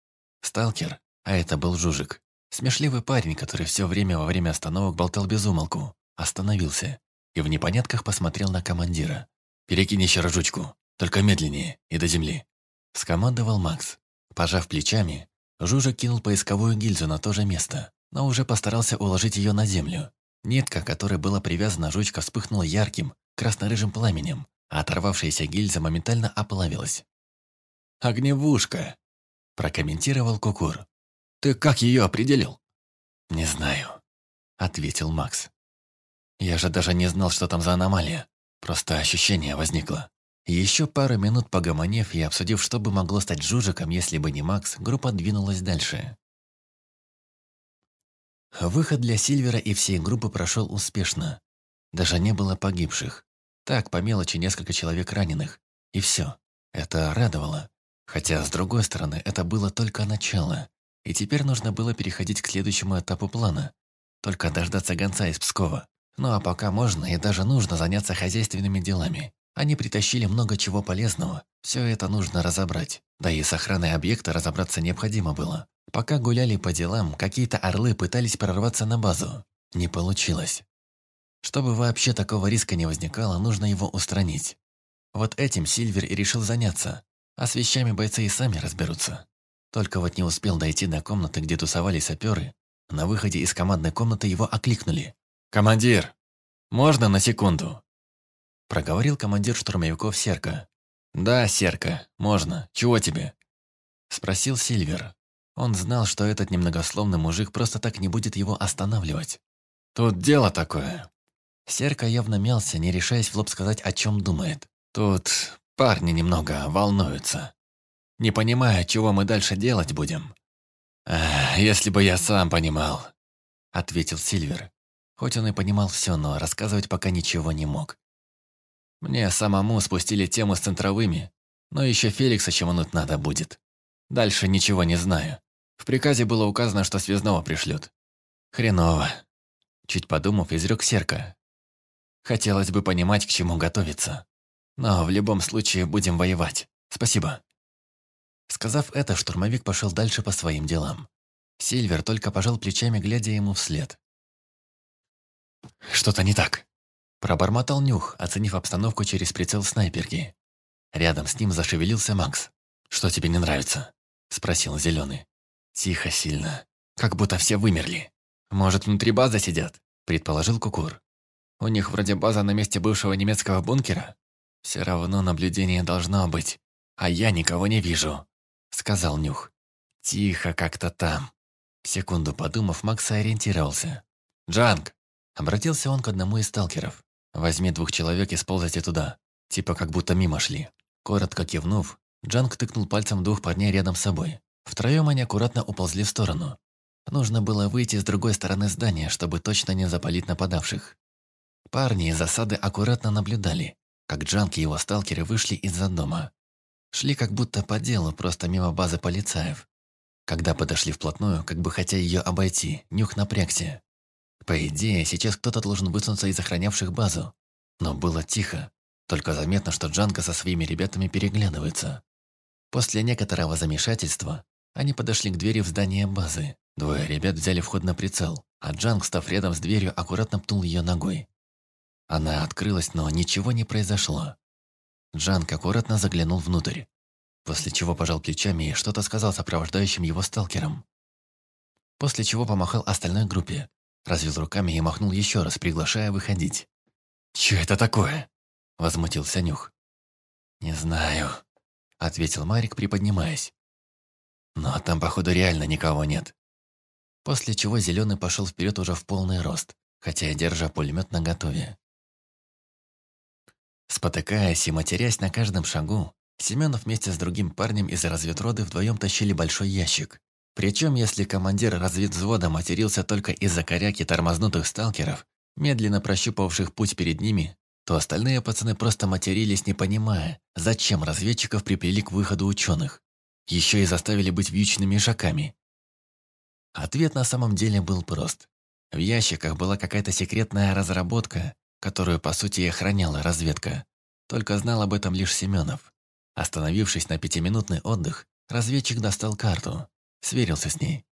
Сталкер, а это был Жужик, смешливый парень, который все время во время остановок болтал без умолку, остановился и в непонятках посмотрел на командира. «Перекинь еще жучку, только медленнее и до земли», — скомандовал Макс. Пожав плечами, Жужик кинул поисковую гильзу на то же место но уже постарался уложить ее на землю. Нитка, которой была привязана жучка, вспыхнула ярким, красно-рыжим пламенем, а оторвавшаяся гильза моментально оплавилась. «Огневушка!» – прокомментировал Кукур. «Ты как ее определил?» «Не знаю», – ответил Макс. «Я же даже не знал, что там за аномалия. Просто ощущение возникло. Еще пару минут погомонев и обсудив, что бы могло стать Жужиком, если бы не Макс, группа двинулась дальше. Выход для Сильвера и всей группы прошел успешно. Даже не было погибших. Так, по мелочи, несколько человек раненых. И все. Это радовало. Хотя, с другой стороны, это было только начало. И теперь нужно было переходить к следующему этапу плана. Только дождаться гонца из Пскова. Ну а пока можно и даже нужно заняться хозяйственными делами. Они притащили много чего полезного. Все это нужно разобрать. Да и с охраной объекта разобраться необходимо было. Пока гуляли по делам, какие-то орлы пытались прорваться на базу. Не получилось. Чтобы вообще такого риска не возникало, нужно его устранить. Вот этим Сильвер и решил заняться, а с вещами бойцы и сами разберутся. Только вот не успел дойти до комнаты, где тусовались саперы. На выходе из командной комнаты его окликнули. «Командир, можно на секунду?» Проговорил командир штурмовиков Серка. «Да, Серка, можно. Чего тебе?» Спросил Сильвер. Он знал, что этот немногословный мужик просто так не будет его останавливать. «Тут дело такое». Серка явно мялся, не решаясь в лоб сказать, о чем думает. «Тут парни немного волнуются. Не понимая, чего мы дальше делать будем». «Если бы я сам понимал», — ответил Сильвер. Хоть он и понимал все, но рассказывать пока ничего не мог. «Мне самому спустили тему с центровыми, но еще Феликса чемануть надо будет. Дальше ничего не знаю. В приказе было указано, что связного пришлют. Хреново. Чуть подумав, изрек Серка. Хотелось бы понимать, к чему готовиться. Но в любом случае будем воевать. Спасибо. Сказав это, штурмовик пошел дальше по своим делам. Сильвер только пожал плечами, глядя ему вслед. «Что-то не так», – пробормотал Нюх, оценив обстановку через прицел снайперки. Рядом с ним зашевелился Макс. «Что тебе не нравится?» – спросил Зеленый. Тихо сильно. Как будто все вымерли. Может, внутри базы сидят, предположил Кукур. У них вроде база на месте бывшего немецкого бункера. Все равно наблюдение должно быть. А я никого не вижу, сказал Нюх. Тихо как-то там. Секунду подумав, Макс ориентировался. «Джанг!» Обратился он к одному из сталкеров. «Возьми двух человек и сползайте туда. Типа как будто мимо шли». Коротко кивнув, Джанг тыкнул пальцем двух парней рядом с собой. Втроем они аккуратно уползли в сторону. Нужно было выйти с другой стороны здания, чтобы точно не запалить нападавших. Парни из засады аккуратно наблюдали, как Джанки и его сталкеры вышли из-за дома. Шли как будто по делу, просто мимо базы полицаев. Когда подошли вплотную, как бы хотя ее обойти, нюх напрягся. По идее, сейчас кто-то должен высунуться из охранявших базу. Но было тихо, только заметно, что Джанка со своими ребятами переглядывается. После некоторого замешательства они подошли к двери в здание базы. Двое ребят взяли вход на прицел, а Джанг, став рядом с дверью, аккуратно пнул ее ногой. Она открылась, но ничего не произошло. Джанг аккуратно заглянул внутрь, после чего пожал плечами и что-то сказал сопровождающим его сталкерам. После чего помахал остальной группе, развел руками и махнул еще раз, приглашая выходить. «Чё это такое?» – возмутился Нюх. «Не знаю», – ответил Марик, приподнимаясь. Но там, походу, реально никого нет. После чего Зеленый пошел вперед уже в полный рост, хотя и держа пулемет наготове. Спотыкаясь и матерясь на каждом шагу, Семенов вместе с другим парнем из разведроды вдвоем тащили большой ящик. Причем, если командир разведвзвода матерился только из-за коряки тормознутых сталкеров, медленно прощупавших путь перед ними, то остальные пацаны просто матерились, не понимая, зачем разведчиков приплели к выходу ученых. Еще и заставили быть вьючными ишаками. Ответ на самом деле был прост. В ящиках была какая-то секретная разработка, которую, по сути, и охраняла разведка. Только знал об этом лишь Семенов. Остановившись на пятиминутный отдых, разведчик достал карту, сверился с ней.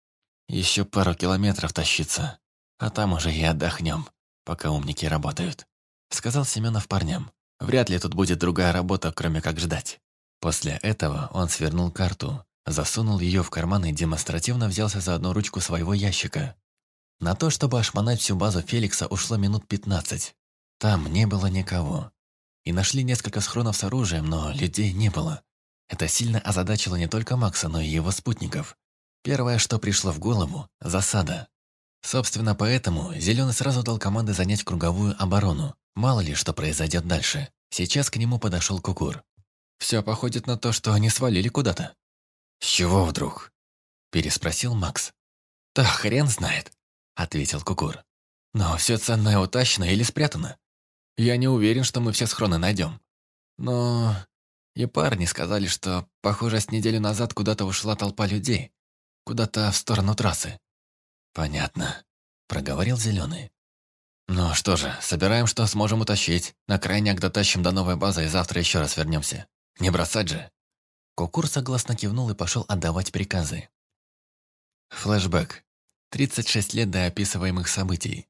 Еще пару километров тащиться, а там уже и отдохнем, пока умники работают. Сказал Семенов парням. Вряд ли тут будет другая работа, кроме как ждать. После этого он свернул карту, засунул ее в карман и демонстративно взялся за одну ручку своего ящика. На то, чтобы ошмонать всю базу Феликса, ушло минут пятнадцать. Там не было никого. И нашли несколько схронов с оружием, но людей не было. Это сильно озадачило не только Макса, но и его спутников. Первое, что пришло в голову – засада. Собственно, поэтому Зеленый сразу дал команды занять круговую оборону. Мало ли, что произойдет дальше. Сейчас к нему подошел Кукур. Все походит на то, что они свалили куда-то. «С чего вдруг?» – переспросил Макс. «Да хрен знает», – ответил Кукур. «Но все ценное утащено или спрятано. Я не уверен, что мы все схроны найдем. Но и парни сказали, что, похоже, с неделю назад куда-то ушла толпа людей. Куда-то в сторону трассы. «Понятно», — проговорил Зеленый. «Ну что же, собираем, что сможем утащить. На крайняк дотащим до новой базы и завтра еще раз вернемся. Не бросать же». Кукур согласно кивнул и пошел отдавать приказы. Флэшбэк. 36 лет до описываемых событий.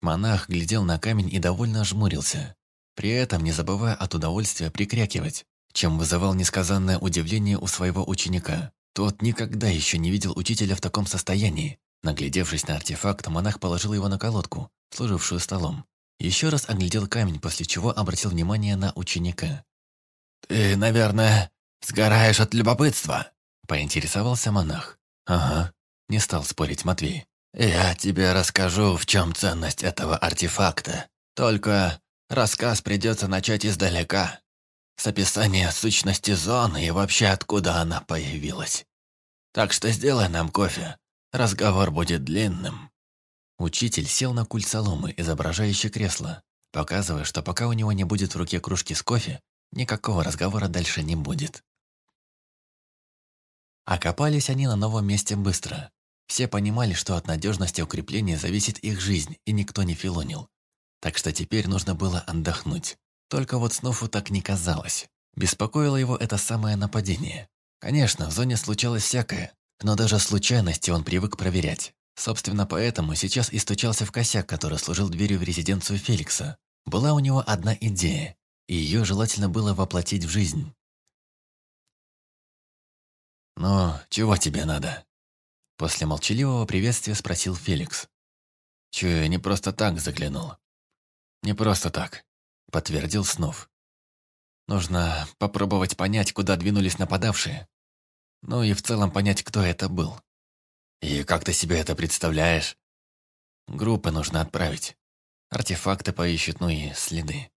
Монах глядел на камень и довольно ожмурился, при этом не забывая от удовольствия прикрякивать, чем вызывал несказанное удивление у своего ученика. Тот никогда еще не видел учителя в таком состоянии. Наглядевшись на артефакт, монах положил его на колодку, служившую столом. Еще раз оглядел камень, после чего обратил внимание на ученика. «Ты, наверное, сгораешь от любопытства?» – поинтересовался монах. «Ага», – не стал спорить Матвей. «Я тебе расскажу, в чем ценность этого артефакта. Только рассказ придется начать издалека с описания сущности зоны и вообще откуда она появилась. Так что сделай нам кофе, разговор будет длинным». Учитель сел на куль соломы, изображающий кресло, показывая, что пока у него не будет в руке кружки с кофе, никакого разговора дальше не будет. Окопались они на новом месте быстро. Все понимали, что от надежности укрепления зависит их жизнь, и никто не филонил. Так что теперь нужно было отдохнуть. Только вот Снофу так не казалось. Беспокоило его это самое нападение. Конечно, в зоне случалось всякое, но даже случайности он привык проверять. Собственно, поэтому сейчас и стучался в косяк, который служил дверью в резиденцию Феликса. Была у него одна идея, и ее желательно было воплотить в жизнь. «Ну, чего тебе надо?» После молчаливого приветствия спросил Феликс. «Чё, я не просто так заглянул?» «Не просто так подтвердил Снов. Нужно попробовать понять, куда двинулись нападавшие. Ну и в целом понять, кто это был. И как ты себе это представляешь? Группы нужно отправить. Артефакты поищут, ну и следы.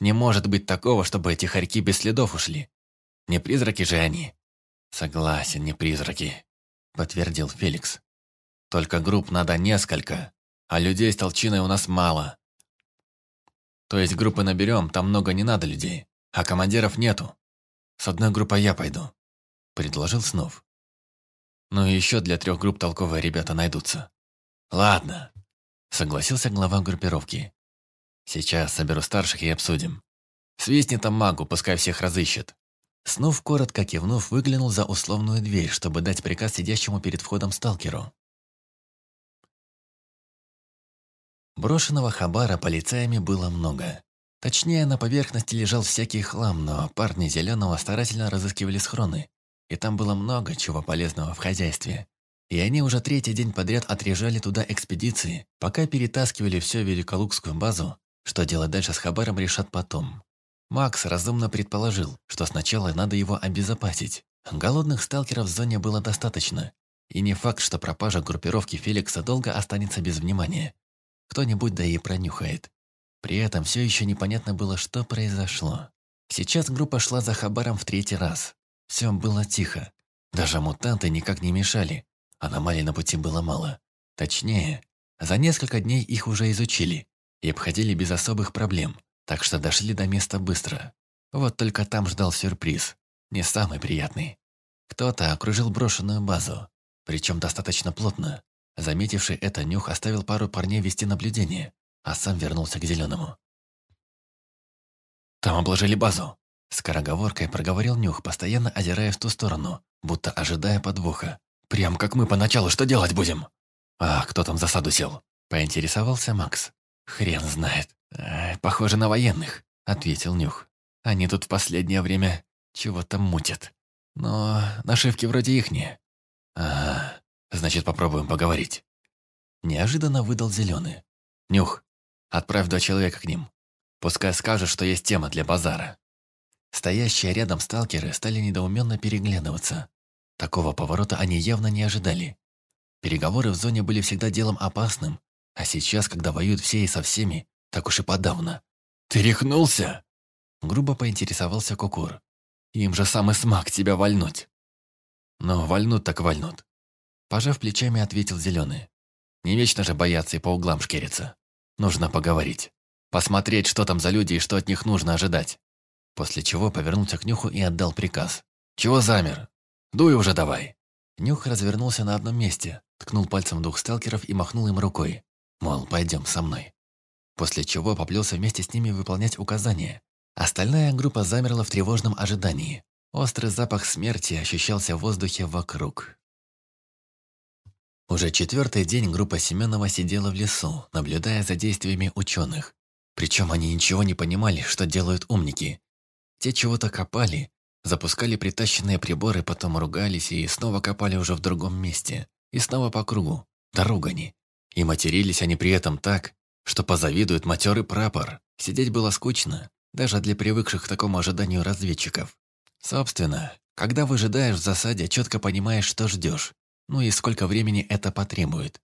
Не может быть такого, чтобы эти хорьки без следов ушли. Не призраки же они. Согласен, не призраки, подтвердил Феликс. Только групп надо несколько, а людей с толчиной у нас мало. То есть группы наберем, там много не надо людей, а командиров нету. С одной группой я пойду», — предложил Снов. «Ну и еще для трех групп толковые ребята найдутся». «Ладно», — согласился глава группировки. «Сейчас соберу старших и обсудим. Свистни там магу, пускай всех разыщет». Снов, коротко кивнув, выглянул за условную дверь, чтобы дать приказ сидящему перед входом сталкеру. Брошенного хабара полицаями было много. Точнее, на поверхности лежал всякий хлам, но парни Зеленого старательно разыскивали схроны. И там было много чего полезного в хозяйстве. И они уже третий день подряд отрежали туда экспедиции, пока перетаскивали всю Великолукскую базу, что делать дальше с хабаром решат потом. Макс разумно предположил, что сначала надо его обезопасить. Голодных сталкеров в зоне было достаточно. И не факт, что пропажа группировки Феликса долго останется без внимания. Кто-нибудь да и пронюхает. При этом все еще непонятно было, что произошло. Сейчас группа шла за Хабаром в третий раз. Все было тихо. Даже мутанты никак не мешали. Аномалий на пути было мало. Точнее, за несколько дней их уже изучили и обходили без особых проблем, так что дошли до места быстро. Вот только там ждал сюрприз, не самый приятный. Кто-то окружил брошенную базу, причем достаточно плотно. Заметивший это, Нюх оставил пару парней вести наблюдение, а сам вернулся к Зеленому. «Там обложили базу», — скороговоркой проговорил Нюх, постоянно озирая в ту сторону, будто ожидая подвоха. «Прям как мы поначалу, что делать будем?» «А кто там засаду сел?» — поинтересовался Макс. «Хрен знает. Э, похоже на военных», — ответил Нюх. «Они тут в последнее время чего-то мутят. Но нашивки вроде ихние». «Ага, Значит, попробуем поговорить. Неожиданно выдал Зеленый. «Нюх, отправь два человека к ним. Пускай скажут, что есть тема для базара». Стоящие рядом сталкеры стали недоуменно переглядываться. Такого поворота они явно не ожидали. Переговоры в зоне были всегда делом опасным, а сейчас, когда воюют все и со всеми, так уж и подавно. «Ты рехнулся?» Грубо поинтересовался Кукур. «Им же самый смак тебя вальнуть». «Ну, вальнут так вальнут». Пожав плечами, ответил Зеленый. «Не вечно же бояться и по углам шкериться. Нужно поговорить. Посмотреть, что там за люди и что от них нужно ожидать». После чего повернулся к Нюху и отдал приказ. «Чего замер? Дуй уже давай!» Нюх развернулся на одном месте, ткнул пальцем двух сталкеров и махнул им рукой. Мол, пойдем со мной. После чего поплелся вместе с ними выполнять указания. Остальная группа замерла в тревожном ожидании. Острый запах смерти ощущался в воздухе вокруг. Уже четвертый день группа Семенова сидела в лесу, наблюдая за действиями ученых. Причем они ничего не понимали, что делают умники. Те чего-то копали, запускали притащенные приборы, потом ругались и снова копали уже в другом месте. И снова по кругу, дорогани. И матерились они при этом так, что позавидует матерый прапор. Сидеть было скучно, даже для привыкших к такому ожиданию разведчиков. Собственно, когда выжидаешь в засаде, четко понимаешь, что ждешь, ну и сколько времени это потребует.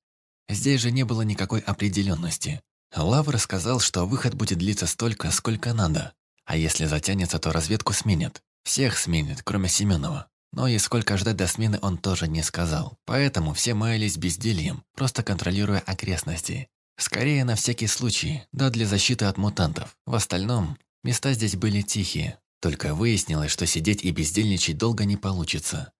Здесь же не было никакой определенности. Лавр сказал, что выход будет длиться столько, сколько надо, а если затянется, то разведку сменят. Всех сменят, кроме Семенова. Но и сколько ждать до смены он тоже не сказал. Поэтому все маялись бездельем, просто контролируя окрестности. Скорее на всякий случай, да для защиты от мутантов. В остальном, места здесь были тихие. Только выяснилось, что сидеть и бездельничать долго не получится.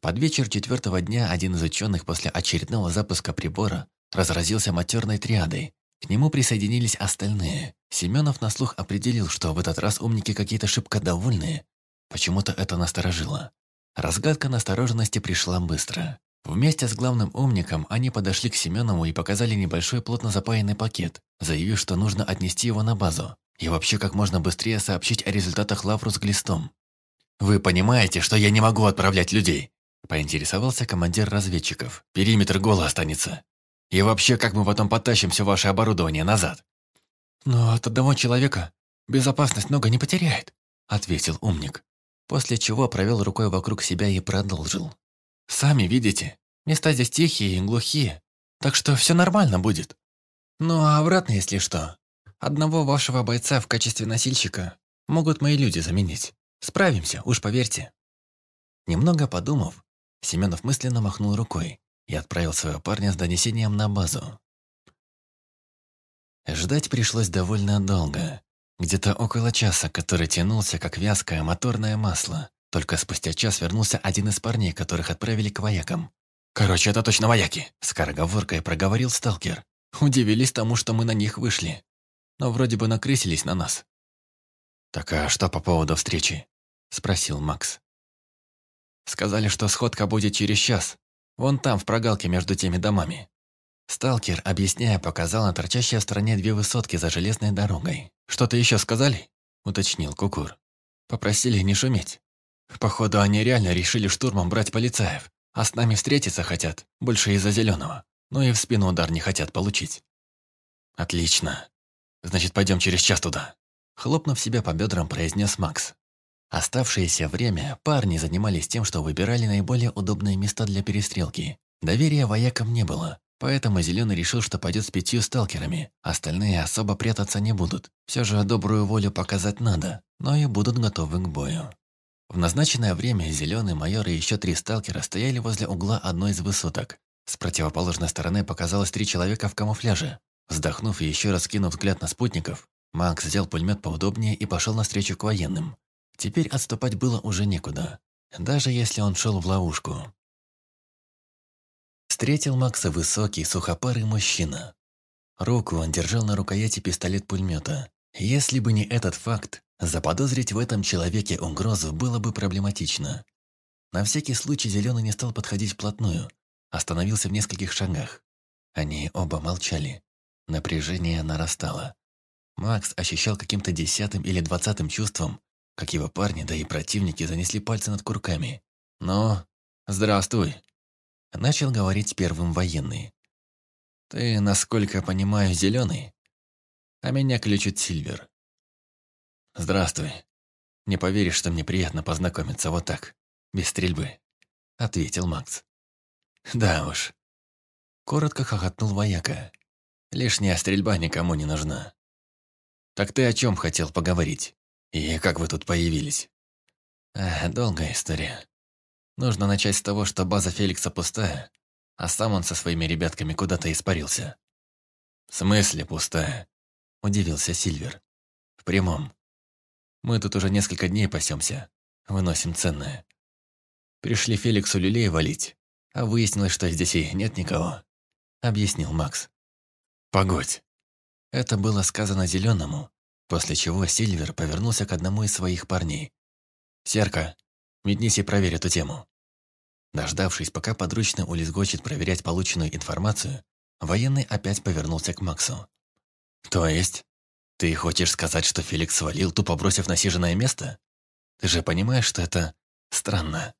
Под вечер четвертого дня один из ученых после очередного запуска прибора разразился матерной триадой. К нему присоединились остальные. Семенов на слух определил, что в этот раз умники какие-то шибко довольные. Почему-то это насторожило. Разгадка настороженности пришла быстро. Вместе с главным умником они подошли к Семенову и показали небольшой плотно запаянный пакет, заявив, что нужно отнести его на базу и вообще как можно быстрее сообщить о результатах лавру с глистом. «Вы понимаете, что я не могу отправлять людей?» Поинтересовался командир разведчиков. «Периметр голо останется. И вообще, как мы потом потащим все ваше оборудование назад?» «Но от одного человека безопасность много не потеряет», ответил умник. После чего провел рукой вокруг себя и продолжил. «Сами видите, места здесь тихие и глухие, так что все нормально будет. Ну а обратно, если что, одного вашего бойца в качестве носильщика могут мои люди заменить. Справимся, уж поверьте». Немного подумав, Семенов мысленно махнул рукой и отправил своего парня с донесением на базу. Ждать пришлось довольно долго. Где-то около часа, который тянулся, как вязкое моторное масло. Только спустя час вернулся один из парней, которых отправили к воякам. «Короче, это точно вояки!» – скороговоркой проговорил сталкер. Удивились тому, что мы на них вышли. Но вроде бы накрысились на нас. «Так а что по поводу встречи?» – спросил Макс. «Сказали, что сходка будет через час. Вон там, в прогалке между теми домами. Сталкер, объясняя, показал на торчащие в стороне две высотки за железной дорогой. «Что-то еще сказали?» – уточнил Кукур. «Попросили не шуметь. Походу, они реально решили штурмом брать полицаев, а с нами встретиться хотят, больше из-за зеленого. Ну и в спину удар не хотят получить». «Отлично. Значит, пойдем через час туда», – хлопнув себя по бедрам, произнес Макс. Оставшееся время парни занимались тем, что выбирали наиболее удобные места для перестрелки. Доверия воякам не было, Поэтому Зеленый решил, что пойдет с пятью сталкерами. Остальные особо прятаться не будут. Все же добрую волю показать надо, но и будут готовы к бою. В назначенное время Зеленый, майор и еще три сталкера стояли возле угла одной из высоток. С противоположной стороны показалось три человека в камуфляже. Вздохнув и еще раз кинув взгляд на спутников, Макс взял пулемет поудобнее и пошел навстречу к военным. Теперь отступать было уже некуда, даже если он шел в ловушку. Встретил Макса высокий, сухопарый мужчина. Руку он держал на рукояти пистолет-пулемета. Если бы не этот факт, заподозрить в этом человеке угрозу было бы проблематично. На всякий случай Зеленый не стал подходить вплотную, остановился в нескольких шагах. Они оба молчали. Напряжение нарастало. Макс ощущал каким-то десятым или двадцатым чувством, как его парни, да и противники занесли пальцы над курками. «Ну, здравствуй», Начал говорить первым военный. Ты, насколько понимаю, зеленый, а меня ключит Сильвер. Здравствуй. Не поверишь, что мне приятно познакомиться вот так, без стрельбы, ответил Макс. Да уж. Коротко хохотнул вояка. Лишняя стрельба никому не нужна. Так ты о чем хотел поговорить? И как вы тут появились? Эх, долгая история. Нужно начать с того, что база Феликса пустая, а сам он со своими ребятками куда-то испарился. «В смысле пустая?» – удивился Сильвер. «В прямом. Мы тут уже несколько дней пасемся, выносим ценное. Пришли Феликсу люлей валить, а выяснилось, что здесь и нет никого», – объяснил Макс. «Погодь». Это было сказано Зеленому, после чего Сильвер повернулся к одному из своих парней. «Серка, метнись и проверь эту тему». Дождавшись, пока подручный улизгочит проверять полученную информацию, военный опять повернулся к Максу. «То есть, ты хочешь сказать, что Феликс свалил, тупо бросив насиженное место? Ты же понимаешь, что это странно?»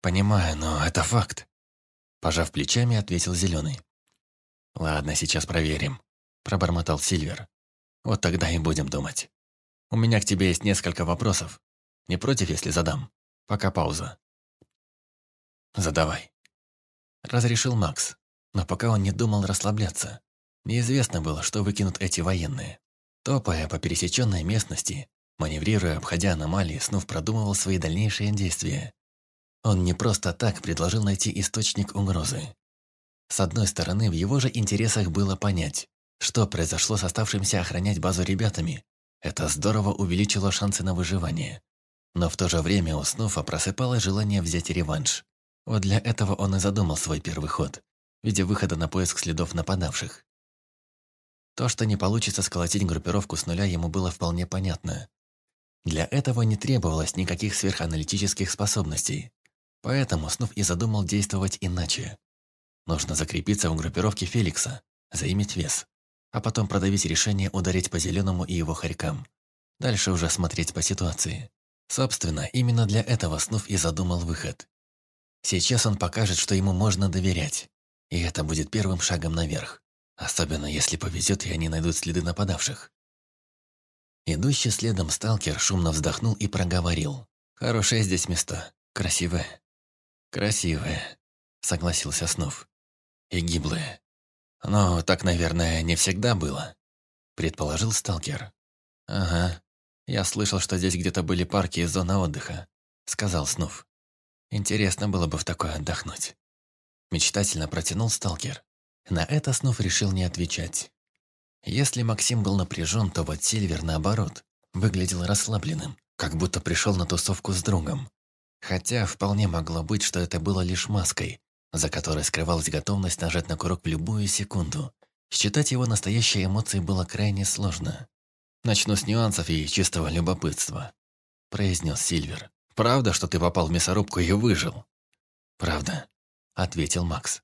«Понимаю, но это факт», – пожав плечами, ответил Зеленый. «Ладно, сейчас проверим», – пробормотал Сильвер. «Вот тогда и будем думать. У меня к тебе есть несколько вопросов. Не против, если задам? Пока пауза». «Задавай». Разрешил Макс, но пока он не думал расслабляться. Неизвестно было, что выкинут эти военные. Топая по пересеченной местности, маневрируя, обходя аномалии, Снув продумывал свои дальнейшие действия. Он не просто так предложил найти источник угрозы. С одной стороны, в его же интересах было понять, что произошло с оставшимся охранять базу ребятами. Это здорово увеличило шансы на выживание. Но в то же время у Снуфа просыпалось желание взять реванш. Вот для этого он и задумал свой первый ход, в виде выхода на поиск следов нападавших. То, что не получится сколотить группировку с нуля, ему было вполне понятно. Для этого не требовалось никаких сверханалитических способностей. Поэтому Снув и задумал действовать иначе. Нужно закрепиться в группировке Феликса, заиметь вес, а потом продавить решение ударить по Зеленому и его хорькам. Дальше уже смотреть по ситуации. Собственно, именно для этого Снув и задумал выход. Сейчас он покажет, что ему можно доверять. И это будет первым шагом наверх. Особенно если повезет, и они найдут следы нападавших. Идущий следом сталкер шумно вздохнул и проговорил. «Хорошее здесь место. Красивое». «Красивое», — согласился Снов. «И гиблое. Но так, наверное, не всегда было», — предположил сталкер. «Ага. Я слышал, что здесь где-то были парки и зона отдыха», — сказал Снов. Интересно было бы в такое отдохнуть. Мечтательно протянул сталкер. На это Снув решил не отвечать. Если Максим был напряжен, то вот Сильвер, наоборот, выглядел расслабленным, как будто пришел на тусовку с другом. Хотя вполне могло быть, что это было лишь маской, за которой скрывалась готовность нажать на курок в любую секунду. Считать его настоящие эмоции было крайне сложно. «Начну с нюансов и чистого любопытства», – произнес Сильвер. Правда, что ты попал в мясорубку и выжил?» «Правда», — ответил Макс.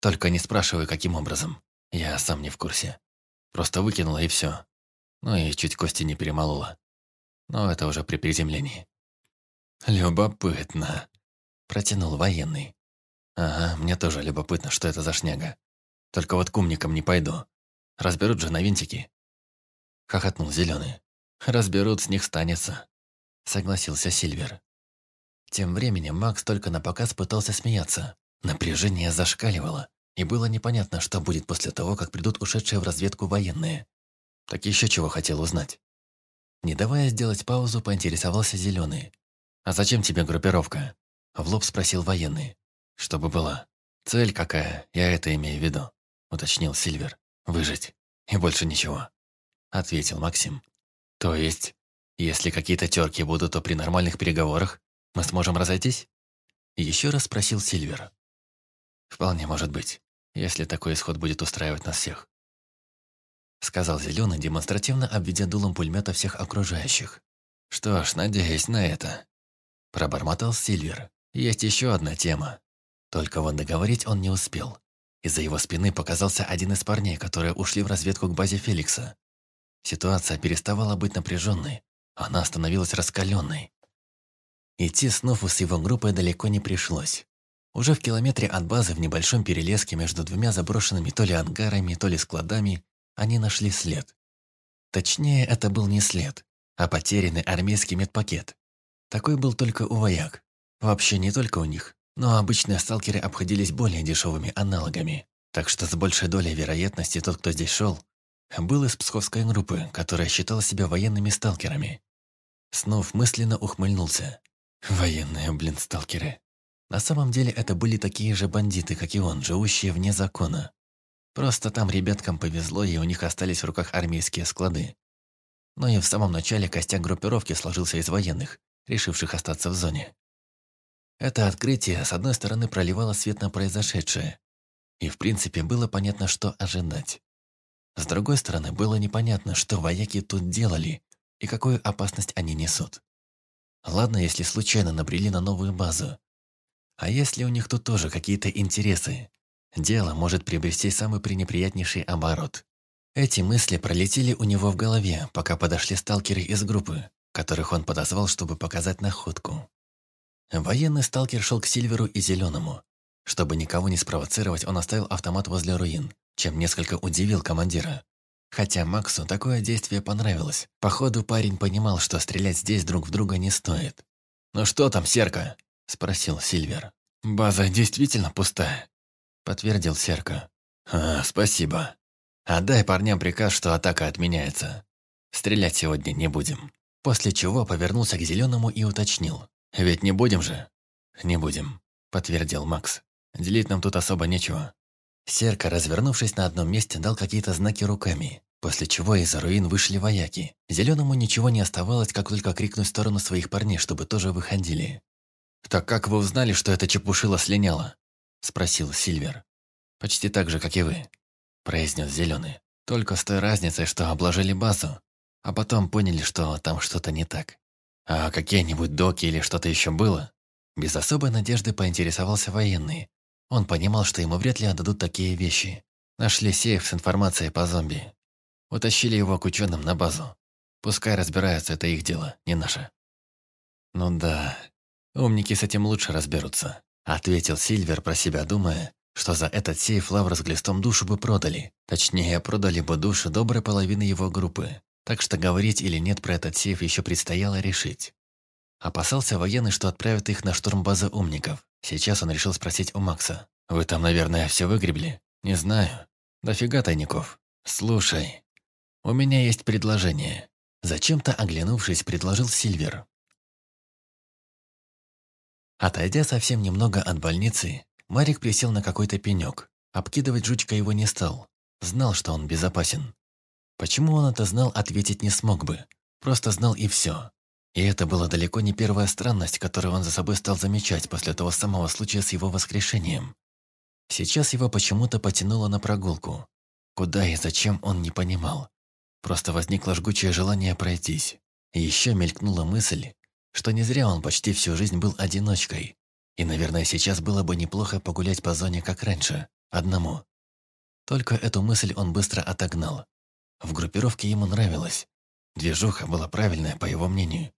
«Только не спрашивай, каким образом. Я сам не в курсе. Просто выкинула и все. Ну и чуть кости не перемолола. Но это уже при приземлении». «Любопытно», — протянул военный. «Ага, мне тоже любопытно, что это за шняга. Только вот к умникам не пойду. Разберут же на винтики». Хохотнул Зеленый. «Разберут, с них станется», — согласился Сильвер. Тем временем Макс только на показ пытался смеяться. Напряжение зашкаливало, и было непонятно, что будет после того, как придут ушедшие в разведку военные. Так еще чего хотел узнать. Не давая сделать паузу, поинтересовался Зеленый. «А зачем тебе группировка?» В лоб спросил военный. «Чтобы была. Цель какая, я это имею в виду», уточнил Сильвер. «Выжить. И больше ничего», ответил Максим. «То есть, если какие-то терки будут, то при нормальных переговорах мы сможем разойтись?» Еще раз спросил Сильвер. «Вполне может быть, если такой исход будет устраивать нас всех», сказал Зеленый, демонстративно обведя дулом пулемета всех окружающих. «Что ж, надеюсь на это», пробормотал Сильвер. «Есть еще одна тема». Только вот договорить он не успел. Из-за его спины показался один из парней, которые ушли в разведку к базе Феликса. Ситуация переставала быть напряженной, она становилась раскаленной. Идти снова с его группой далеко не пришлось. Уже в километре от базы в небольшом перелеске между двумя заброшенными то ли ангарами, то ли складами они нашли след. Точнее, это был не след, а потерянный армейский медпакет. Такой был только у вояк. Вообще не только у них, но обычные сталкеры обходились более дешевыми аналогами. Так что с большей долей вероятности тот, кто здесь шел, был из псковской группы, которая считала себя военными сталкерами. Снов мысленно ухмыльнулся. Военные, блин, сталкеры. На самом деле это были такие же бандиты, как и он, живущие вне закона. Просто там ребяткам повезло, и у них остались в руках армейские склады. Но и в самом начале костяк группировки сложился из военных, решивших остаться в зоне. Это открытие, с одной стороны, проливало свет на произошедшее, и, в принципе, было понятно, что ожидать. С другой стороны, было непонятно, что вояки тут делали и какую опасность они несут. Ладно, если случайно набрели на новую базу, а если у них тут тоже какие-то интересы? Дело может приобрести самый пренеприятнейший оборот. Эти мысли пролетели у него в голове, пока подошли сталкеры из группы, которых он подозвал, чтобы показать находку. Военный сталкер шел к Сильверу и Зеленому. Чтобы никого не спровоцировать, он оставил автомат возле руин, чем несколько удивил командира. Хотя Максу такое действие понравилось. Походу, парень понимал, что стрелять здесь друг в друга не стоит. «Ну что там, Серка?» – спросил Сильвер. «База действительно пустая», – подтвердил Серка. «А, спасибо. Отдай парням приказ, что атака отменяется. Стрелять сегодня не будем». После чего повернулся к Зеленому и уточнил. «Ведь не будем же?» «Не будем», – подтвердил Макс. «Делить нам тут особо нечего». Серка, развернувшись на одном месте, дал какие-то знаки руками, после чего из-за руин вышли вояки. Зеленому ничего не оставалось, как только крикнуть в сторону своих парней, чтобы тоже выходили. «Так как вы узнали, что эта чепушила слиняла?» – спросил Сильвер. «Почти так же, как и вы», – произнес Зеленый. «Только с той разницей, что обложили базу, а потом поняли, что там что-то не так. А какие-нибудь доки или что-то еще было?» Без особой надежды поинтересовался военный. Он понимал, что ему вряд ли отдадут такие вещи. Нашли сейф с информацией по зомби. Утащили его к ученым на базу. Пускай разбираются, это их дело, не наше. «Ну да, «Умники с этим лучше разберутся», — ответил Сильвер про себя, думая, что за этот сейф Лавр с глистом душу бы продали. Точнее, продали бы души доброй половины его группы. Так что говорить или нет про этот сейф еще предстояло решить. Опасался военный, что отправят их на штурм базы умников. Сейчас он решил спросить у Макса. «Вы там, наверное, все выгребли?» «Не знаю. Дофига тайников. Слушай, у меня есть предложение». Зачем-то оглянувшись, предложил Сильвер. Отойдя совсем немного от больницы, Марик присел на какой-то пенек. Обкидывать жучка его не стал. Знал, что он безопасен. Почему он это знал, ответить не смог бы. Просто знал и все. И это была далеко не первая странность, которую он за собой стал замечать после того самого случая с его воскрешением. Сейчас его почему-то потянуло на прогулку. Куда и зачем он не понимал. Просто возникло жгучее желание пройтись. И еще мелькнула мысль, что не зря он почти всю жизнь был одиночкой. И, наверное, сейчас было бы неплохо погулять по зоне, как раньше, одному. Только эту мысль он быстро отогнал. В группировке ему нравилось. Движуха была правильная, по его мнению.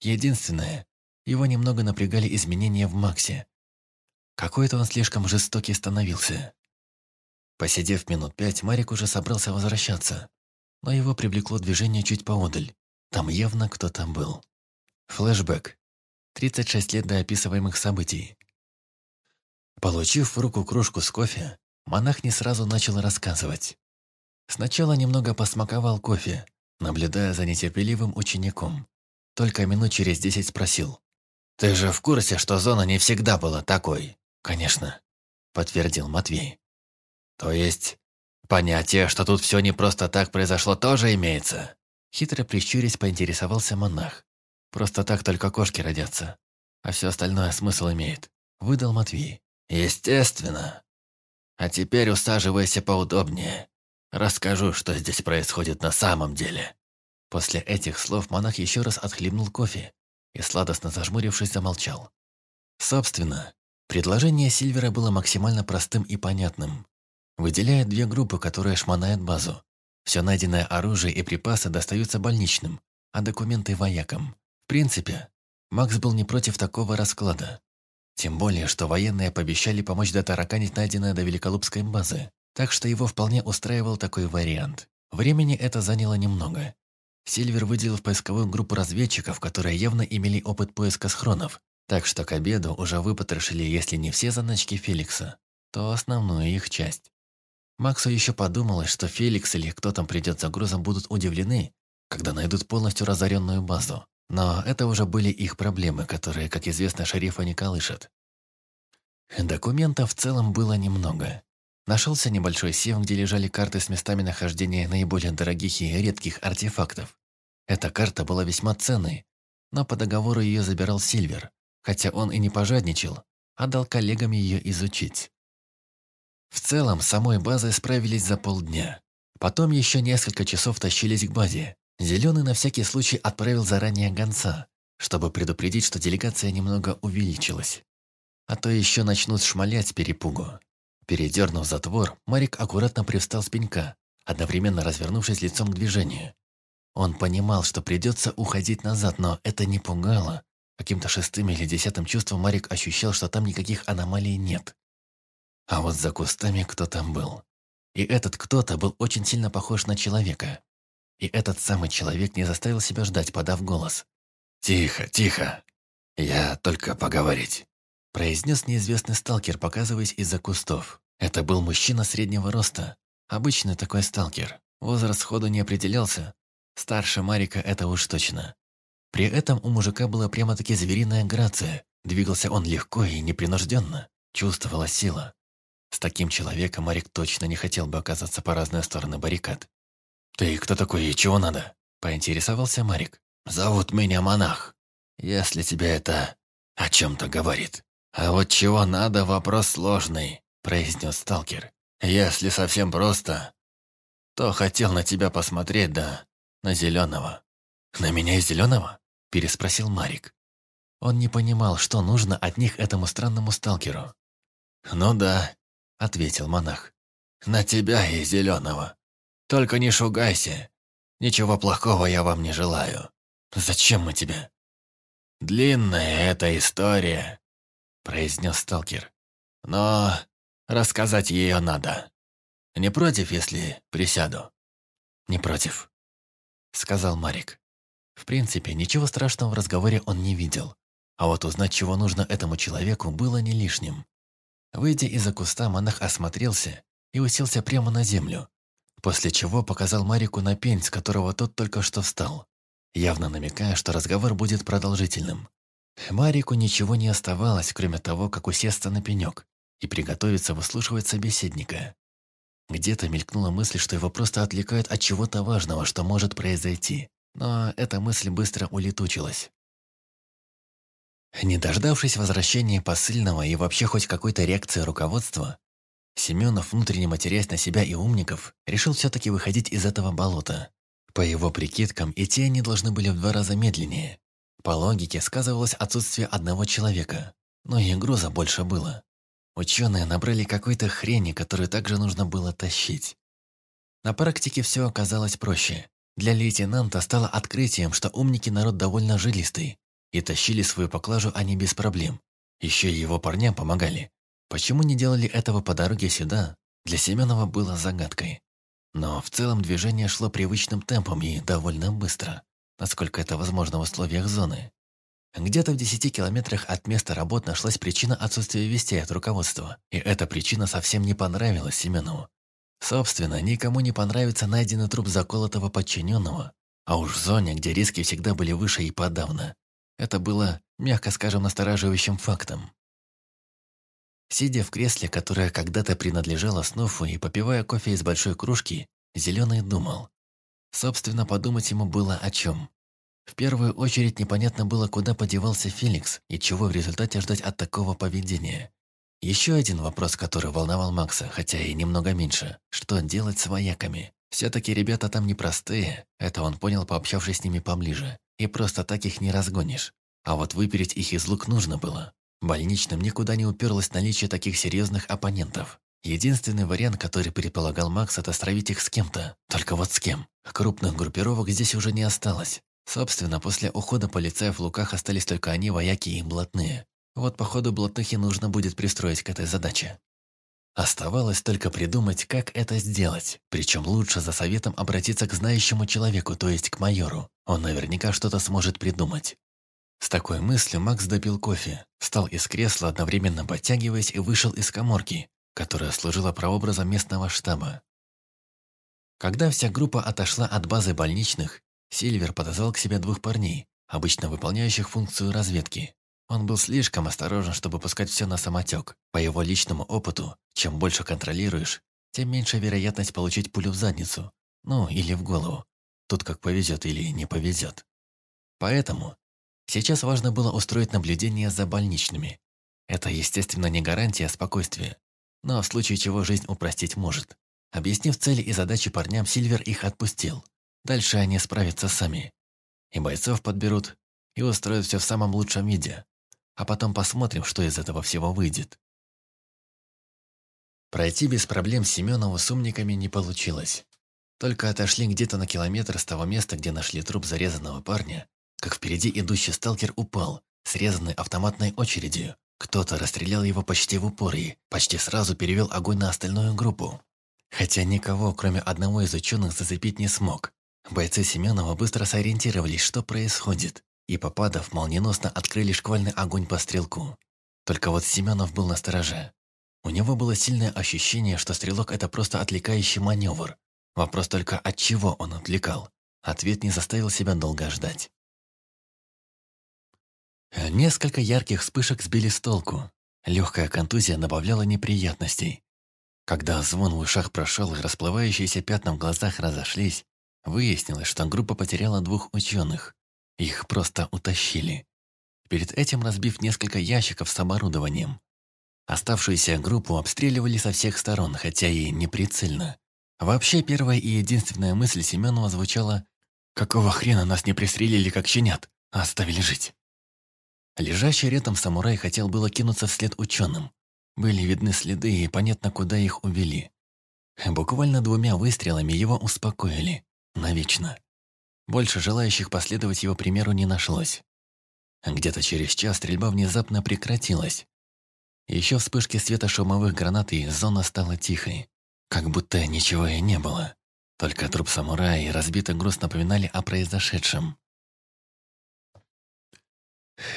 Единственное, его немного напрягали изменения в Максе. Какой-то он слишком жестокий становился. Посидев минут пять, Марик уже собрался возвращаться, но его привлекло движение чуть поодаль. Там явно кто-то был. Флэшбэк. 36 лет до описываемых событий. Получив в руку кружку с кофе, монах не сразу начал рассказывать. Сначала немного посмаковал кофе, наблюдая за нетерпеливым учеником. Только минут через десять спросил. «Ты же в курсе, что зона не всегда была такой?» «Конечно», — подтвердил Матвей. «То есть, понятие, что тут все не просто так произошло, тоже имеется?» Хитро прищурясь, поинтересовался монах. Просто так только кошки родятся. А все остальное смысл имеет. Выдал Матвей. Естественно. А теперь усаживайся поудобнее. Расскажу, что здесь происходит на самом деле. После этих слов монах еще раз отхлебнул кофе и, сладостно зажмурившись, замолчал. Собственно, предложение Сильвера было максимально простым и понятным. Выделяет две группы, которые шмонают базу. Все найденное оружие и припасы достаются больничным, а документы – воякам. В принципе, Макс был не против такого расклада. Тем более, что военные пообещали помочь дотараканить найденное до Великолупской базы, так что его вполне устраивал такой вариант. Времени это заняло немного. Сильвер выделил в поисковую группу разведчиков, которые явно имели опыт поиска схронов, так что к обеду уже выпотрошили, если не все заначки Феликса, то основную их часть. Максу еще подумалось, что Феликс или кто там придет за грузом будут удивлены, когда найдут полностью разоренную базу. Но это уже были их проблемы, которые, как известно, шерифа не колышат. Документов в целом было немного. Нашелся небольшой сейф, где лежали карты с местами нахождения наиболее дорогих и редких артефактов. Эта карта была весьма ценной, но по договору ее забирал Сильвер, хотя он и не пожадничал, а дал коллегам ее изучить. В целом, самой базой справились за полдня. Потом еще несколько часов тащились к базе. Зеленый на всякий случай отправил заранее гонца, чтобы предупредить, что делегация немного увеличилась. А то еще начнут шмалять перепугу. Передернув затвор, Марик аккуратно привстал с пенька, одновременно развернувшись лицом к движению. Он понимал, что придется уходить назад, но это не пугало. Каким-то шестым или десятым чувством Марик ощущал, что там никаких аномалий нет. А вот за кустами кто-то был. И этот кто-то был очень сильно похож на человека. И этот самый человек не заставил себя ждать, подав голос. «Тихо, тихо. Я только поговорить» произнес неизвестный сталкер, показываясь из-за кустов. Это был мужчина среднего роста. Обычный такой сталкер. Возраст сходу не определялся. Старше Марика это уж точно. При этом у мужика была прямо-таки звериная грация. Двигался он легко и непринужденно. Чувствовала сила. С таким человеком Марик точно не хотел бы оказаться по разные стороны баррикад. «Ты кто такой и чего надо?» – поинтересовался Марик. «Зовут меня Монах. Если тебе это о чем-то говорит». «А вот чего надо, вопрос сложный», – произнес сталкер. «Если совсем просто, то хотел на тебя посмотреть, да на зеленого». «На меня и зеленого?» – переспросил Марик. Он не понимал, что нужно от них этому странному сталкеру. «Ну да», – ответил монах. «На тебя и зеленого. Только не шугайся. Ничего плохого я вам не желаю. Зачем мы тебе?» «Длинная эта история», произнес сталкер. «Но рассказать ее надо. Не против, если присяду?» «Не против», — сказал Марик. В принципе, ничего страшного в разговоре он не видел. А вот узнать, чего нужно этому человеку, было не лишним. Выйдя из-за куста, монах осмотрелся и уселся прямо на землю, после чего показал Марику на пень, с которого тот только что встал, явно намекая, что разговор будет продолжительным. Марику ничего не оставалось, кроме того, как усесться на пенек и приготовиться выслушивать собеседника. Где-то мелькнула мысль, что его просто отвлекают от чего-то важного, что может произойти, но эта мысль быстро улетучилась. Не дождавшись возвращения посыльного и вообще хоть какой-то реакции руководства, Семенов, внутренне матерясь на себя и умников, решил все-таки выходить из этого болота. По его прикидкам, идти они должны были в два раза медленнее. По логике сказывалось отсутствие одного человека, но и груза больше было. Ученые набрали какой-то хрени, которую также нужно было тащить. На практике все оказалось проще. Для лейтенанта стало открытием, что умники народ довольно жилистый, и тащили свою поклажу они без проблем. Еще и его парням помогали. Почему не делали этого по дороге сюда, для Семенова было загадкой. Но в целом движение шло привычным темпом и довольно быстро насколько это возможно в условиях зоны. Где-то в 10 километрах от места работ нашлась причина отсутствия вестей от руководства, и эта причина совсем не понравилась Семенову. Собственно, никому не понравится найденный труп заколотого подчиненного, а уж в зоне, где риски всегда были выше и подавно. Это было, мягко скажем, настораживающим фактом. Сидя в кресле, которое когда-то принадлежало Снофу и попивая кофе из большой кружки, Зеленый думал. Собственно, подумать ему было о чем. В первую очередь непонятно было, куда подевался Феликс и чего в результате ждать от такого поведения. Еще один вопрос, который волновал Макса, хотя и немного меньше. Что делать с вояками? Все-таки ребята там непростые, это он понял, пообщавшись с ними поближе. И просто так их не разгонишь. А вот выпереть их из лук нужно было. Больничным никуда не уперлось наличие таких серьезных оппонентов. Единственный вариант, который предполагал Макс, это стравить их с кем-то. Только вот с кем? Крупных группировок здесь уже не осталось. Собственно, после ухода полицаев в Луках остались только они, вояки и блатные. Вот, походу, блатухе нужно будет пристроить к этой задаче. Оставалось только придумать, как это сделать, причем лучше за советом обратиться к знающему человеку, то есть к майору. Он наверняка что-то сможет придумать. С такой мыслью Макс допил кофе, встал из кресла, одновременно подтягиваясь и вышел из коморки, которая служила прообразом местного штаба. Когда вся группа отошла от базы больничных, Сильвер подозвал к себе двух парней, обычно выполняющих функцию разведки. Он был слишком осторожен, чтобы пускать все на самотек. По его личному опыту, чем больше контролируешь, тем меньше вероятность получить пулю в задницу. Ну, или в голову. Тут как повезет или не повезет. Поэтому сейчас важно было устроить наблюдение за больничными. Это, естественно, не гарантия спокойствия, но в случае чего жизнь упростить может. Объяснив цели и задачи парням, Сильвер их отпустил. Дальше они справятся сами. И бойцов подберут, и устроят все в самом лучшем виде а потом посмотрим, что из этого всего выйдет. Пройти без проблем Семенову с умниками не получилось. Только отошли где-то на километр с того места, где нашли труп зарезанного парня, как впереди идущий сталкер упал, срезанный автоматной очередью. Кто-то расстрелял его почти в упор и почти сразу перевел огонь на остальную группу. Хотя никого, кроме одного из ученых, зацепить не смог. Бойцы Семенова быстро сориентировались, что происходит и Попадов молниеносно открыли шквальный огонь по стрелку. Только вот Семенов был на стороже. У него было сильное ощущение, что стрелок – это просто отвлекающий маневр. Вопрос только, от чего он отвлекал. Ответ не заставил себя долго ждать. Несколько ярких вспышек сбили с толку. Легкая контузия добавляла неприятностей. Когда звон в ушах прошел и расплывающиеся пятна в глазах разошлись, выяснилось, что группа потеряла двух ученых. Их просто утащили. Перед этим разбив несколько ящиков с оборудованием. Оставшуюся группу обстреливали со всех сторон, хотя и неприцельно. Вообще, первая и единственная мысль Семенова звучала «Какого хрена нас не пристрелили, как щенят, а оставили жить?» Лежащий рядом самурай хотел было кинуться вслед ученым. Были видны следы, и понятно, куда их увели. Буквально двумя выстрелами его успокоили. Навечно. Больше желающих последовать его примеру не нашлось. Где-то через час стрельба внезапно прекратилась. Еще вспышки света шумовых гранат и зона стала тихой. Как будто ничего и не было. Только труп самурая и разбитый груз напоминали о произошедшем.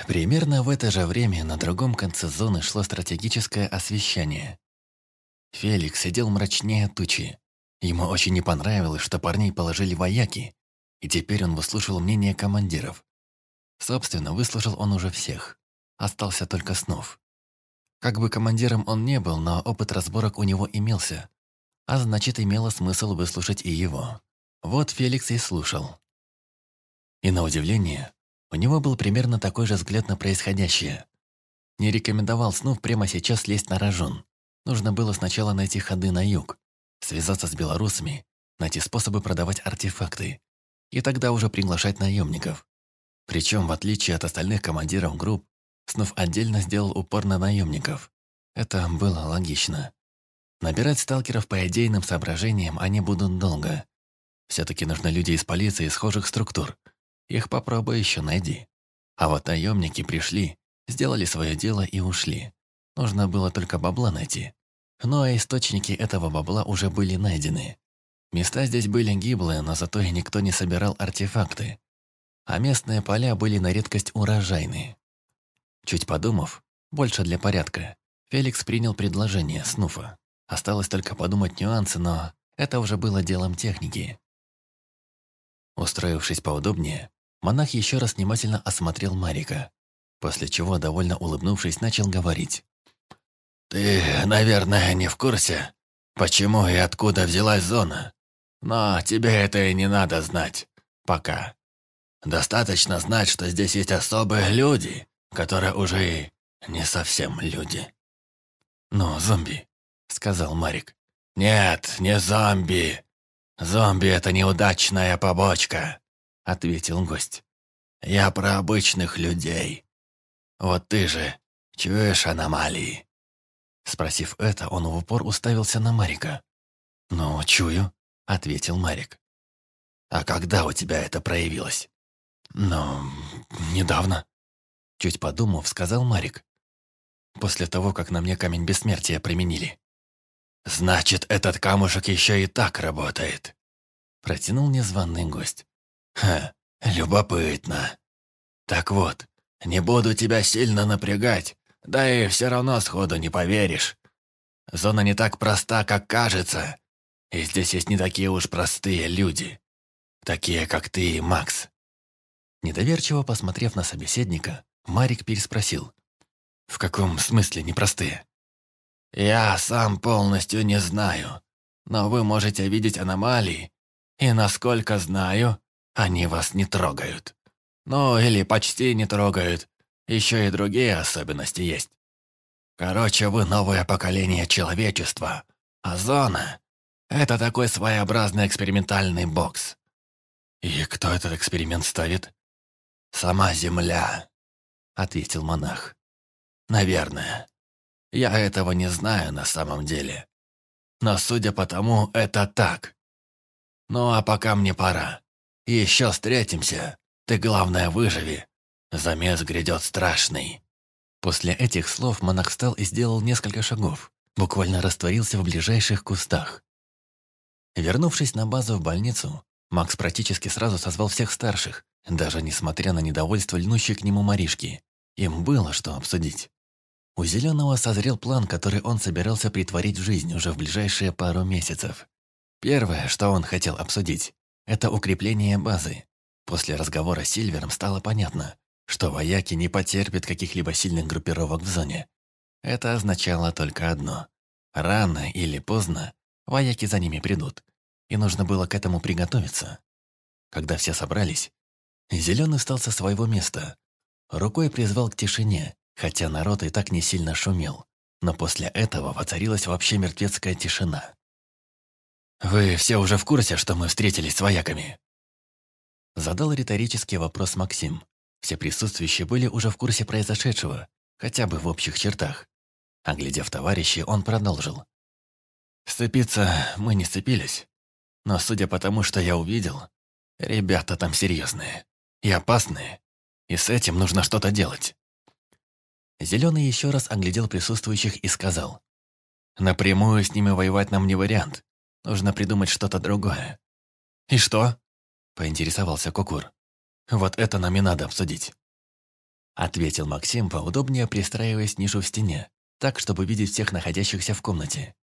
Примерно в это же время на другом конце зоны шло стратегическое освещение. Феликс сидел мрачнее тучи. Ему очень не понравилось, что парней положили вояки, и теперь он выслушивал мнение командиров. Собственно, выслушал он уже всех. Остался только снов. Как бы командиром он не был, но опыт разборок у него имелся. А значит, имело смысл выслушать и его. Вот Феликс и слушал. И на удивление, у него был примерно такой же взгляд на происходящее. Не рекомендовал Снув прямо сейчас лезть на рожон. Нужно было сначала найти ходы на юг, связаться с белорусами, найти способы продавать артефакты, и тогда уже приглашать наемников. Причем, в отличие от остальных командиров групп, Снов отдельно сделал упор на наемников. Это было логично. Набирать сталкеров по идейным соображениям они будут долго. Все-таки нужны люди из полиции и схожих структур. Их попробуй еще найди. А вот наемники пришли, сделали свое дело и ушли. Нужно было только бабла найти. Ну а источники этого бабла уже были найдены. Места здесь были гиблые, но зато и никто не собирал артефакты. А местные поля были на редкость урожайные. Чуть подумав, больше для порядка, Феликс принял предложение Снуфа. Осталось только подумать нюансы, но это уже было делом техники. Устроившись поудобнее, монах еще раз внимательно осмотрел Марика, после чего, довольно улыбнувшись, начал говорить. «Ты, наверное, не в курсе, почему и откуда взялась зона?» Но тебе это и не надо знать. Пока. Достаточно знать, что здесь есть особые люди, которые уже не совсем люди. «Ну, зомби», — сказал Марик. «Нет, не зомби. Зомби — это неудачная побочка», — ответил гость. «Я про обычных людей. Вот ты же чуешь аномалии?» Спросив это, он в упор уставился на Марика. «Ну, чую», ответил Марик. «А когда у тебя это проявилось?» «Ну, недавно», — чуть подумав, сказал Марик. после того, как на мне камень бессмертия применили. «Значит, этот камушек еще и так работает», — протянул незваный гость. «Ха, любопытно. Так вот, не буду тебя сильно напрягать, да и все равно сходу не поверишь. Зона не так проста, как кажется, и здесь есть не такие уж простые люди, такие, как ты и Макс». Недоверчиво посмотрев на собеседника, Марик переспросил. «В каком смысле непростые?» «Я сам полностью не знаю, но вы можете видеть аномалии, и, насколько знаю, они вас не трогают. Ну, или почти не трогают. Еще и другие особенности есть. Короче, вы новое поколение человечества, а зона — это такой своеобразный экспериментальный бокс. И кто этот эксперимент ставит? Сама Земля, — ответил монах. Наверное. Я этого не знаю на самом деле. Но судя по тому, это так. Ну а пока мне пора. Еще встретимся. Ты, главное, выживи. Замес грядет страшный». После этих слов монах встал и сделал несколько шагов, буквально растворился в ближайших кустах. Вернувшись на базу в больницу, Макс практически сразу созвал всех старших, даже несмотря на недовольство льнущей к нему Маришки. Им было что обсудить. У Зеленого созрел план, который он собирался притворить в жизнь уже в ближайшие пару месяцев. Первое, что он хотел обсудить, это укрепление базы. После разговора с Сильвером стало понятно, что вояки не потерпят каких-либо сильных группировок в зоне. Это означало только одно. Рано или поздно вояки за ними придут, и нужно было к этому приготовиться. Когда все собрались, Зеленый встал со своего места, рукой призвал к тишине, хотя народ и так не сильно шумел. Но после этого воцарилась вообще мертвецкая тишина. «Вы все уже в курсе, что мы встретились с вояками?» Задал риторический вопрос Максим. Все присутствующие были уже в курсе произошедшего, хотя бы в общих чертах. Оглядев товарищей, он продолжил. «Сцепиться мы не сцепились, но судя по тому, что я увидел, ребята там серьезные и опасные, и с этим нужно что-то делать. Зеленый еще раз оглядел присутствующих и сказал. «Напрямую с ними воевать нам не вариант. Нужно придумать что-то другое». «И что?» – поинтересовался Кукур. «Вот это нам и надо обсудить». Ответил Максим, поудобнее пристраиваясь ниже в стене, так, чтобы видеть всех находящихся в комнате.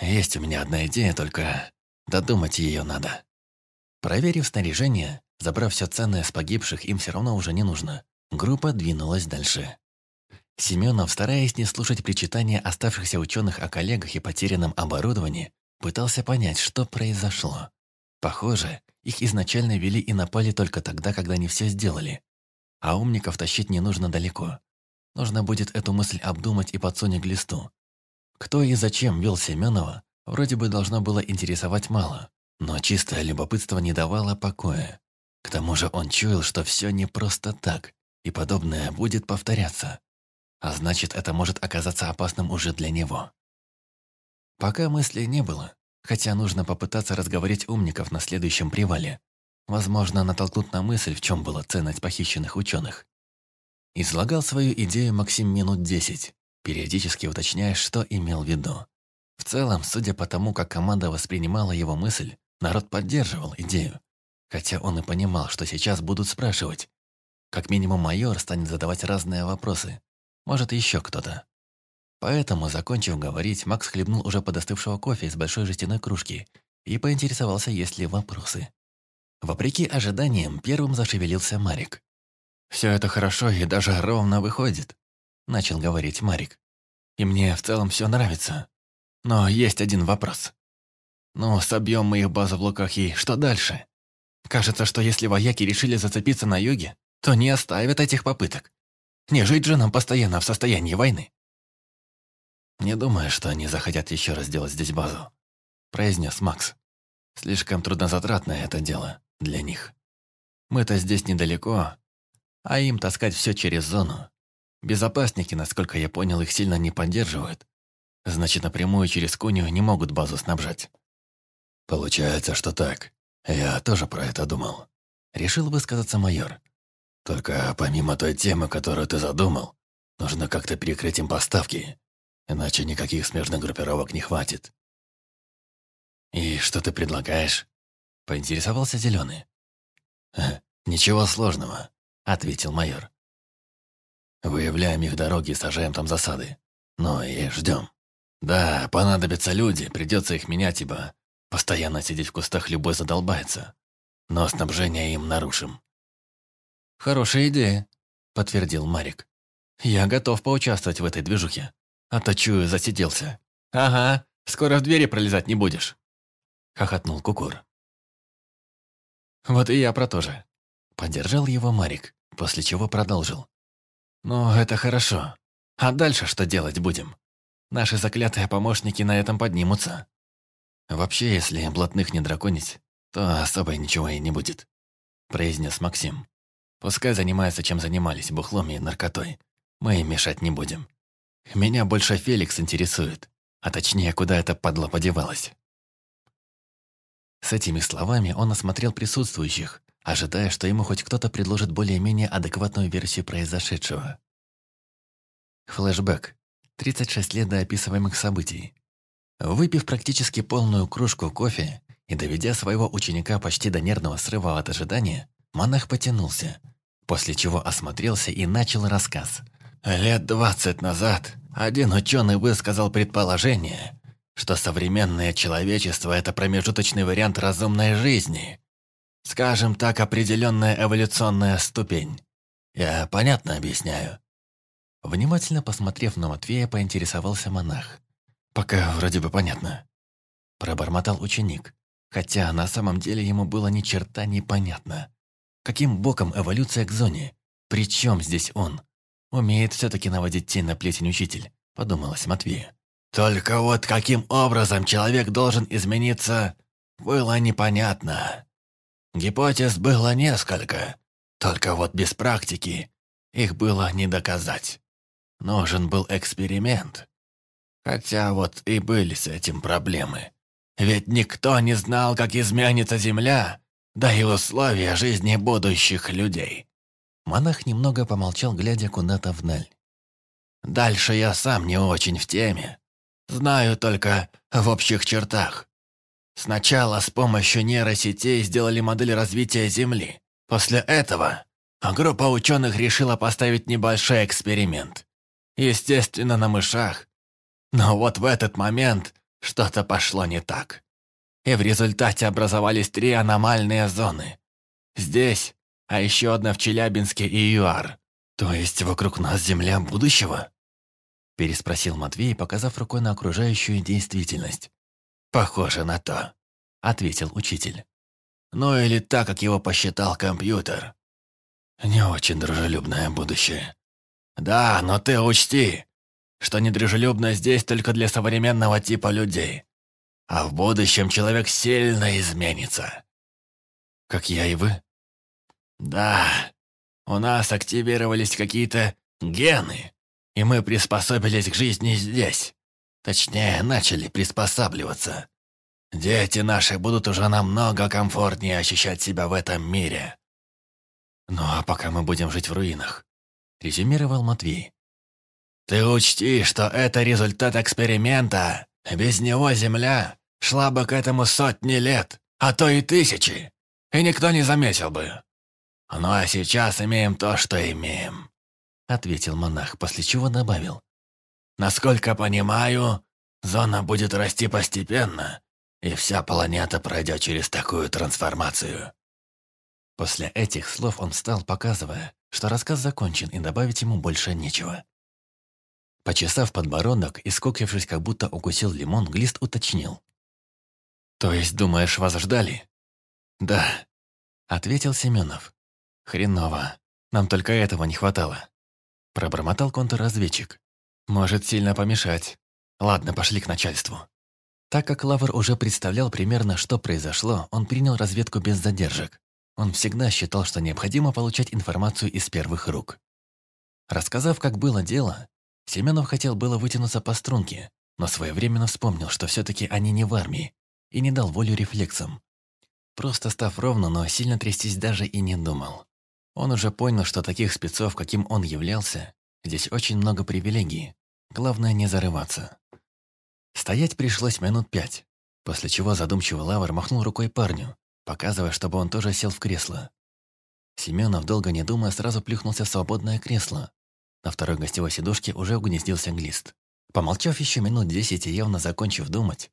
«Есть у меня одна идея, только додумать ее надо». Проверив снаряжение, забрав все ценное с погибших, им все равно уже не нужно, группа двинулась дальше. Семенов, стараясь не слушать причитания оставшихся ученых о коллегах и потерянном оборудовании, пытался понять, что произошло. Похоже, их изначально вели и напали только тогда, когда они все сделали. А умников тащить не нужно далеко. Нужно будет эту мысль обдумать и подсунуть к листу. Кто и зачем вел Семенова, вроде бы должно было интересовать мало, но чистое любопытство не давало покоя. К тому же он чуял, что все не просто так, и подобное будет повторяться. А значит, это может оказаться опасным уже для него. Пока мыслей не было, хотя нужно попытаться разговорить умников на следующем привале. Возможно, натолкнут на мысль, в чем была ценность похищенных ученых. Излагал свою идею Максим минут десять, периодически уточняя, что имел в виду. В целом, судя по тому, как команда воспринимала его мысль, народ поддерживал идею. Хотя он и понимал, что сейчас будут спрашивать. Как минимум майор станет задавать разные вопросы, может, еще кто-то. Поэтому, закончив говорить, Макс хлебнул уже подостывшего кофе из большой жестяной кружки и поинтересовался, есть ли вопросы. Вопреки ожиданиям, первым зашевелился Марик. «Все это хорошо и даже ровно выходит», — начал говорить Марик. «И мне в целом все нравится. Но есть один вопрос. Ну, собьем мы их базу в Луках и что дальше? Кажется, что если вояки решили зацепиться на юге, то не оставят этих попыток. Не жить же нам постоянно в состоянии войны. «Не думаю, что они захотят еще раз сделать здесь базу», – произнес Макс. «Слишком труднозатратное это дело для них. Мы-то здесь недалеко, а им таскать все через зону. Безопасники, насколько я понял, их сильно не поддерживают. Значит, напрямую через Куню не могут базу снабжать». «Получается, что так. Я тоже про это думал», – решил высказаться майор. Только помимо той темы, которую ты задумал, Нужно как-то перекрыть им поставки, иначе никаких смежных группировок не хватит. «И что ты предлагаешь?» — поинтересовался Зеленый. «Ничего сложного», — ответил майор. «Выявляем их дороги и сажаем там засады. Ну и ждем. Да, понадобятся люди, придется их менять, ибо постоянно сидеть в кустах любой задолбается. Но снабжение им нарушим». «Хорошая идея», — подтвердил Марик. «Я готов поучаствовать в этой движухе. А чую, засиделся». «Ага, скоро в двери пролезать не будешь», — хохотнул Кукур. «Вот и я про то же». Поддержал его Марик, после чего продолжил. «Ну, это хорошо. А дальше что делать будем? Наши заклятые помощники на этом поднимутся. Вообще, если блатных не драконить, то особо ничего и не будет», – произнес Максим. «Пускай занимаются, чем занимались, бухлом и наркотой. Мы им мешать не будем. Меня больше Феликс интересует, а точнее, куда эта падла подевалась». С этими словами он осмотрел присутствующих, ожидая, что ему хоть кто-то предложит более-менее адекватную версию произошедшего. Флэшбэк. 36 лет до описываемых событий. Выпив практически полную кружку кофе и доведя своего ученика почти до нервного срыва от ожидания, монах потянулся, после чего осмотрелся и начал рассказ. Лет двадцать назад один ученый высказал предположение, что современное человечество – это промежуточный вариант разумной жизни. Скажем так, определенная эволюционная ступень. Я понятно объясняю. Внимательно посмотрев на Матвея, поинтересовался монах. «Пока вроде бы понятно». Пробормотал ученик, хотя на самом деле ему было ни черта не понятно. Каким боком эволюция к зоне? Причем здесь он? Умеет все-таки наводить тень на плетень учитель, подумалось Матвею. Только вот каким образом человек должен измениться, было непонятно. Гипотез было несколько, только вот без практики их было не доказать. Нужен был эксперимент. Хотя вот и были с этим проблемы. Ведь никто не знал, как изменится Земля, да и условия жизни будущих людей. Монах немного помолчал, глядя куда-то вдаль. Дальше я сам не очень в теме. Знаю только в общих чертах. Сначала с помощью нейросетей сделали модель развития Земли. После этого группа ученых решила поставить небольшой эксперимент. Естественно, на мышах. Но вот в этот момент что-то пошло не так. И в результате образовались три аномальные зоны. Здесь, а еще одна в Челябинске и ЮАР. То есть вокруг нас Земля будущего? Переспросил Матвей, показав рукой на окружающую действительность. «Похоже на то», — ответил учитель. «Ну или так, как его посчитал компьютер. Не очень дружелюбное будущее. Да, но ты учти, что недружелюбно здесь только для современного типа людей. А в будущем человек сильно изменится. Как я и вы? Да, у нас активировались какие-то гены, и мы приспособились к жизни здесь. Точнее, начали приспосабливаться. Дети наши будут уже намного комфортнее ощущать себя в этом мире. Ну а пока мы будем жить в руинах, резюмировал Матвей. Ты учти, что это результат эксперимента. Без него Земля шла бы к этому сотни лет, а то и тысячи, и никто не заметил бы. Ну а сейчас имеем то, что имеем ответил монах, после чего добавил. «Насколько понимаю, зона будет расти постепенно, и вся планета пройдет через такую трансформацию». После этих слов он встал, показывая, что рассказ закончен и добавить ему больше нечего. Почесав подбородок и скокившись, как будто укусил лимон, Глист уточнил. «То есть, думаешь, вас ждали?» «Да», — ответил Семенов. «Хреново. Нам только этого не хватало». Пробормотал контрразведчик. «Может сильно помешать. Ладно, пошли к начальству». Так как Лавр уже представлял примерно, что произошло, он принял разведку без задержек. Он всегда считал, что необходимо получать информацию из первых рук. Рассказав, как было дело, Семенов хотел было вытянуться по струнке, но своевременно вспомнил, что все-таки они не в армии, и не дал волю рефлексам. Просто став ровно, но сильно трястись даже и не думал. Он уже понял, что таких спецов, каким он являлся, Здесь очень много привилегий. Главное не зарываться. Стоять пришлось минут пять, после чего задумчивый лавр махнул рукой парню, показывая, чтобы он тоже сел в кресло. Семенов, долго не думая, сразу плюхнулся в свободное кресло. На второй гостевой сидушке уже угнездился глист. Помолчав еще минут десять и явно закончив думать,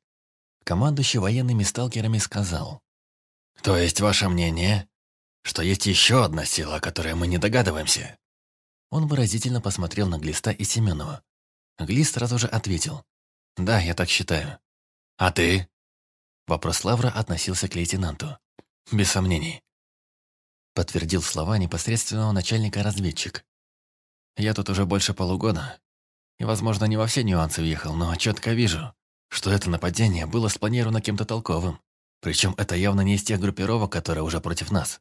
командующий военными сталкерами сказал. «То есть ваше мнение, что есть еще одна сила, о которой мы не догадываемся?» Он выразительно посмотрел на Глиста и Семенова. Глист сразу же ответил. «Да, я так считаю». «А ты?» Вопрос Лавра относился к лейтенанту. «Без сомнений». Подтвердил слова непосредственного начальника разведчик. «Я тут уже больше полугода. И, возможно, не во все нюансы въехал, но четко вижу, что это нападение было спланировано кем-то толковым. Причем это явно не из тех группировок, которые уже против нас.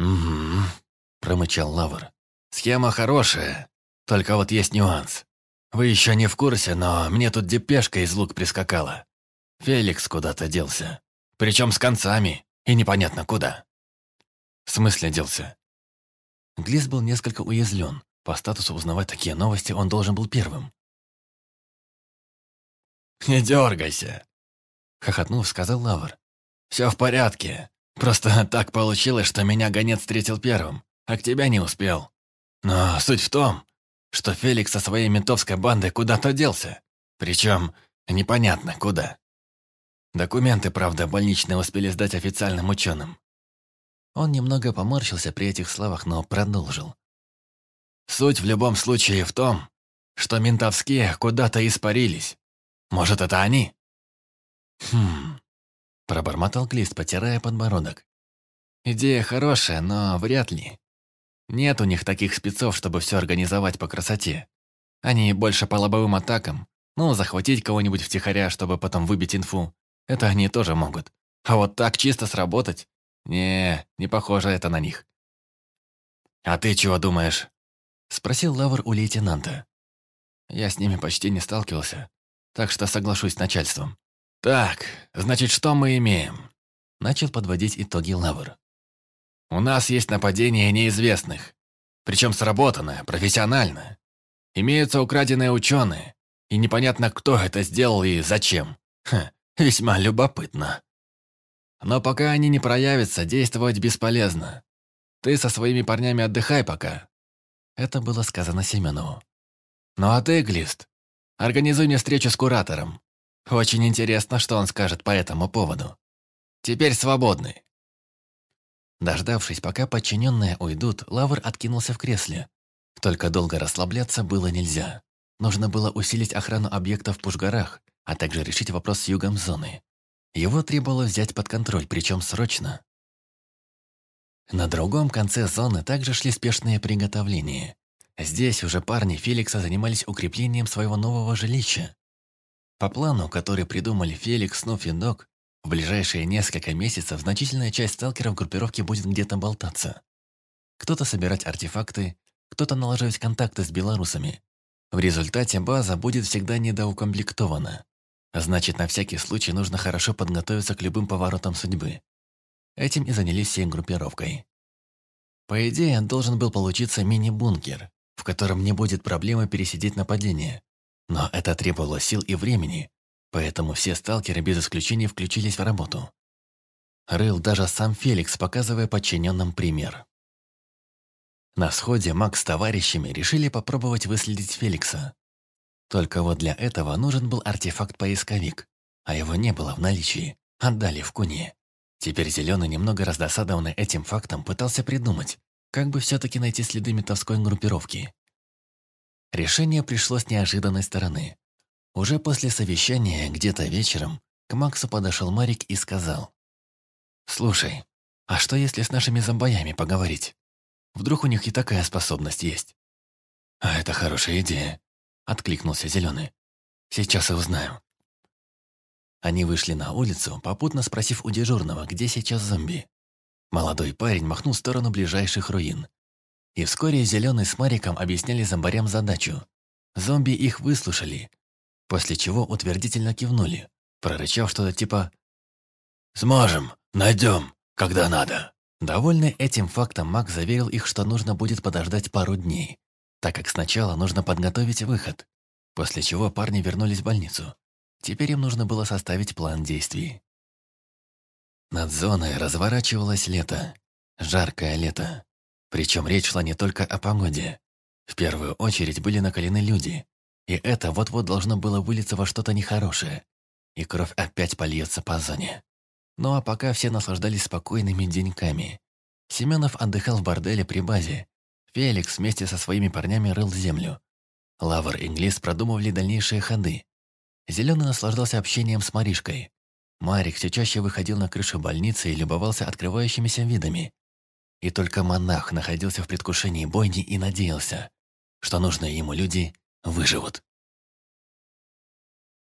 «Угу», – промычал Лавр. «Схема хорошая, только вот есть нюанс. Вы еще не в курсе, но мне тут депешка из лук прискакала. Феликс куда-то делся. Причем с концами, и непонятно куда». «В смысле делся?» Глис был несколько уязвлен. По статусу узнавать такие новости он должен был первым. «Не дергайся», — хохотнув, сказал Лавр. «Все в порядке. Просто так получилось, что меня гонец встретил первым, а к тебя не успел. Но суть в том, что Феликс со своей ментовской бандой куда-то делся. Причем непонятно куда. Документы, правда, больничные успели сдать официальным ученым. Он немного поморщился при этих словах, но продолжил. Суть в любом случае в том, что ментовские куда-то испарились. Может, это они? Хм, Пробормотал Клист, потирая подбородок. Идея хорошая, но вряд ли. Нет у них таких спецов, чтобы все организовать по красоте. Они больше по лобовым атакам. Ну, захватить кого-нибудь втихаря, чтобы потом выбить инфу. Это они тоже могут. А вот так чисто сработать? Не, не похоже это на них. «А ты чего думаешь?» Спросил Лавр у лейтенанта. Я с ними почти не сталкивался, так что соглашусь с начальством. «Так, значит, что мы имеем?» Начал подводить итоги Лавр. «У нас есть нападение неизвестных. Причем сработанное, профессионально. Имеются украденные ученые, и непонятно, кто это сделал и зачем. Ха, весьма любопытно. Но пока они не проявятся, действовать бесполезно. Ты со своими парнями отдыхай пока». Это было сказано Семенову. «Ну а ты, Глист, организуй мне встречу с куратором. Очень интересно, что он скажет по этому поводу. Теперь свободны. Дождавшись, пока подчиненные уйдут, Лавр откинулся в кресле. Только долго расслабляться было нельзя. Нужно было усилить охрану объектов в Пушгарах, а также решить вопрос с югом зоны. Его требовалось взять под контроль, причем срочно. На другом конце зоны также шли спешные приготовления. Здесь уже парни Феликса занимались укреплением своего нового жилища. По плану, который придумали Феликс, Снуф и Док, в ближайшие несколько месяцев значительная часть сталкеров группировки будет где-то болтаться. Кто-то собирать артефакты, кто-то налаживать контакты с белорусами. В результате база будет всегда недоукомплектована. Значит, на всякий случай нужно хорошо подготовиться к любым поворотам судьбы. Этим и занялись всей группировкой. По идее, должен был получиться мини-бункер, в котором не будет проблемы пересидеть нападение. Но это требовало сил и времени, поэтому все сталкеры без исключения включились в работу. Рыл даже сам Феликс, показывая подчиненным пример. На сходе Макс с товарищами решили попробовать выследить Феликса. Только вот для этого нужен был артефакт-поисковик, а его не было в наличии, отдали в куне. Теперь Зеленый, немного раздосадованный этим фактом, пытался придумать, как бы все-таки найти следы метовской группировки. Решение пришло с неожиданной стороны. Уже после совещания, где-то вечером, к Максу подошел Марик и сказал. «Слушай, а что если с нашими зомбоями поговорить? Вдруг у них и такая способность есть?» «А это хорошая идея», — откликнулся Зеленый. «Сейчас и узнаю». Они вышли на улицу, попутно спросив у дежурного, где сейчас зомби. Молодой парень махнул в сторону ближайших руин. И вскоре Зеленый с Мариком объясняли зомбарям задачу. Зомби их выслушали, после чего утвердительно кивнули, прорычав что-то типа «Сможем, найдем, когда надо». Довольный этим фактом Мак заверил их, что нужно будет подождать пару дней. так как сначала нужно подготовить выход, после чего парни вернулись в больницу. Теперь им нужно было составить план действий. Над зоной разворачивалось лето. Жаркое лето. Причем речь шла не только о погоде. В первую очередь были накалены люди. И это вот-вот должно было вылиться во что-то нехорошее. И кровь опять польется по зоне. Ну а пока все наслаждались спокойными деньками. Семенов отдыхал в борделе при базе. Феликс вместе со своими парнями рыл землю. Лавр и Глис продумывали дальнейшие ходы. Зеленый наслаждался общением с Маришкой. Марик все чаще выходил на крышу больницы и любовался открывающимися видами. И только монах находился в предвкушении бойни и надеялся, что нужные ему люди выживут.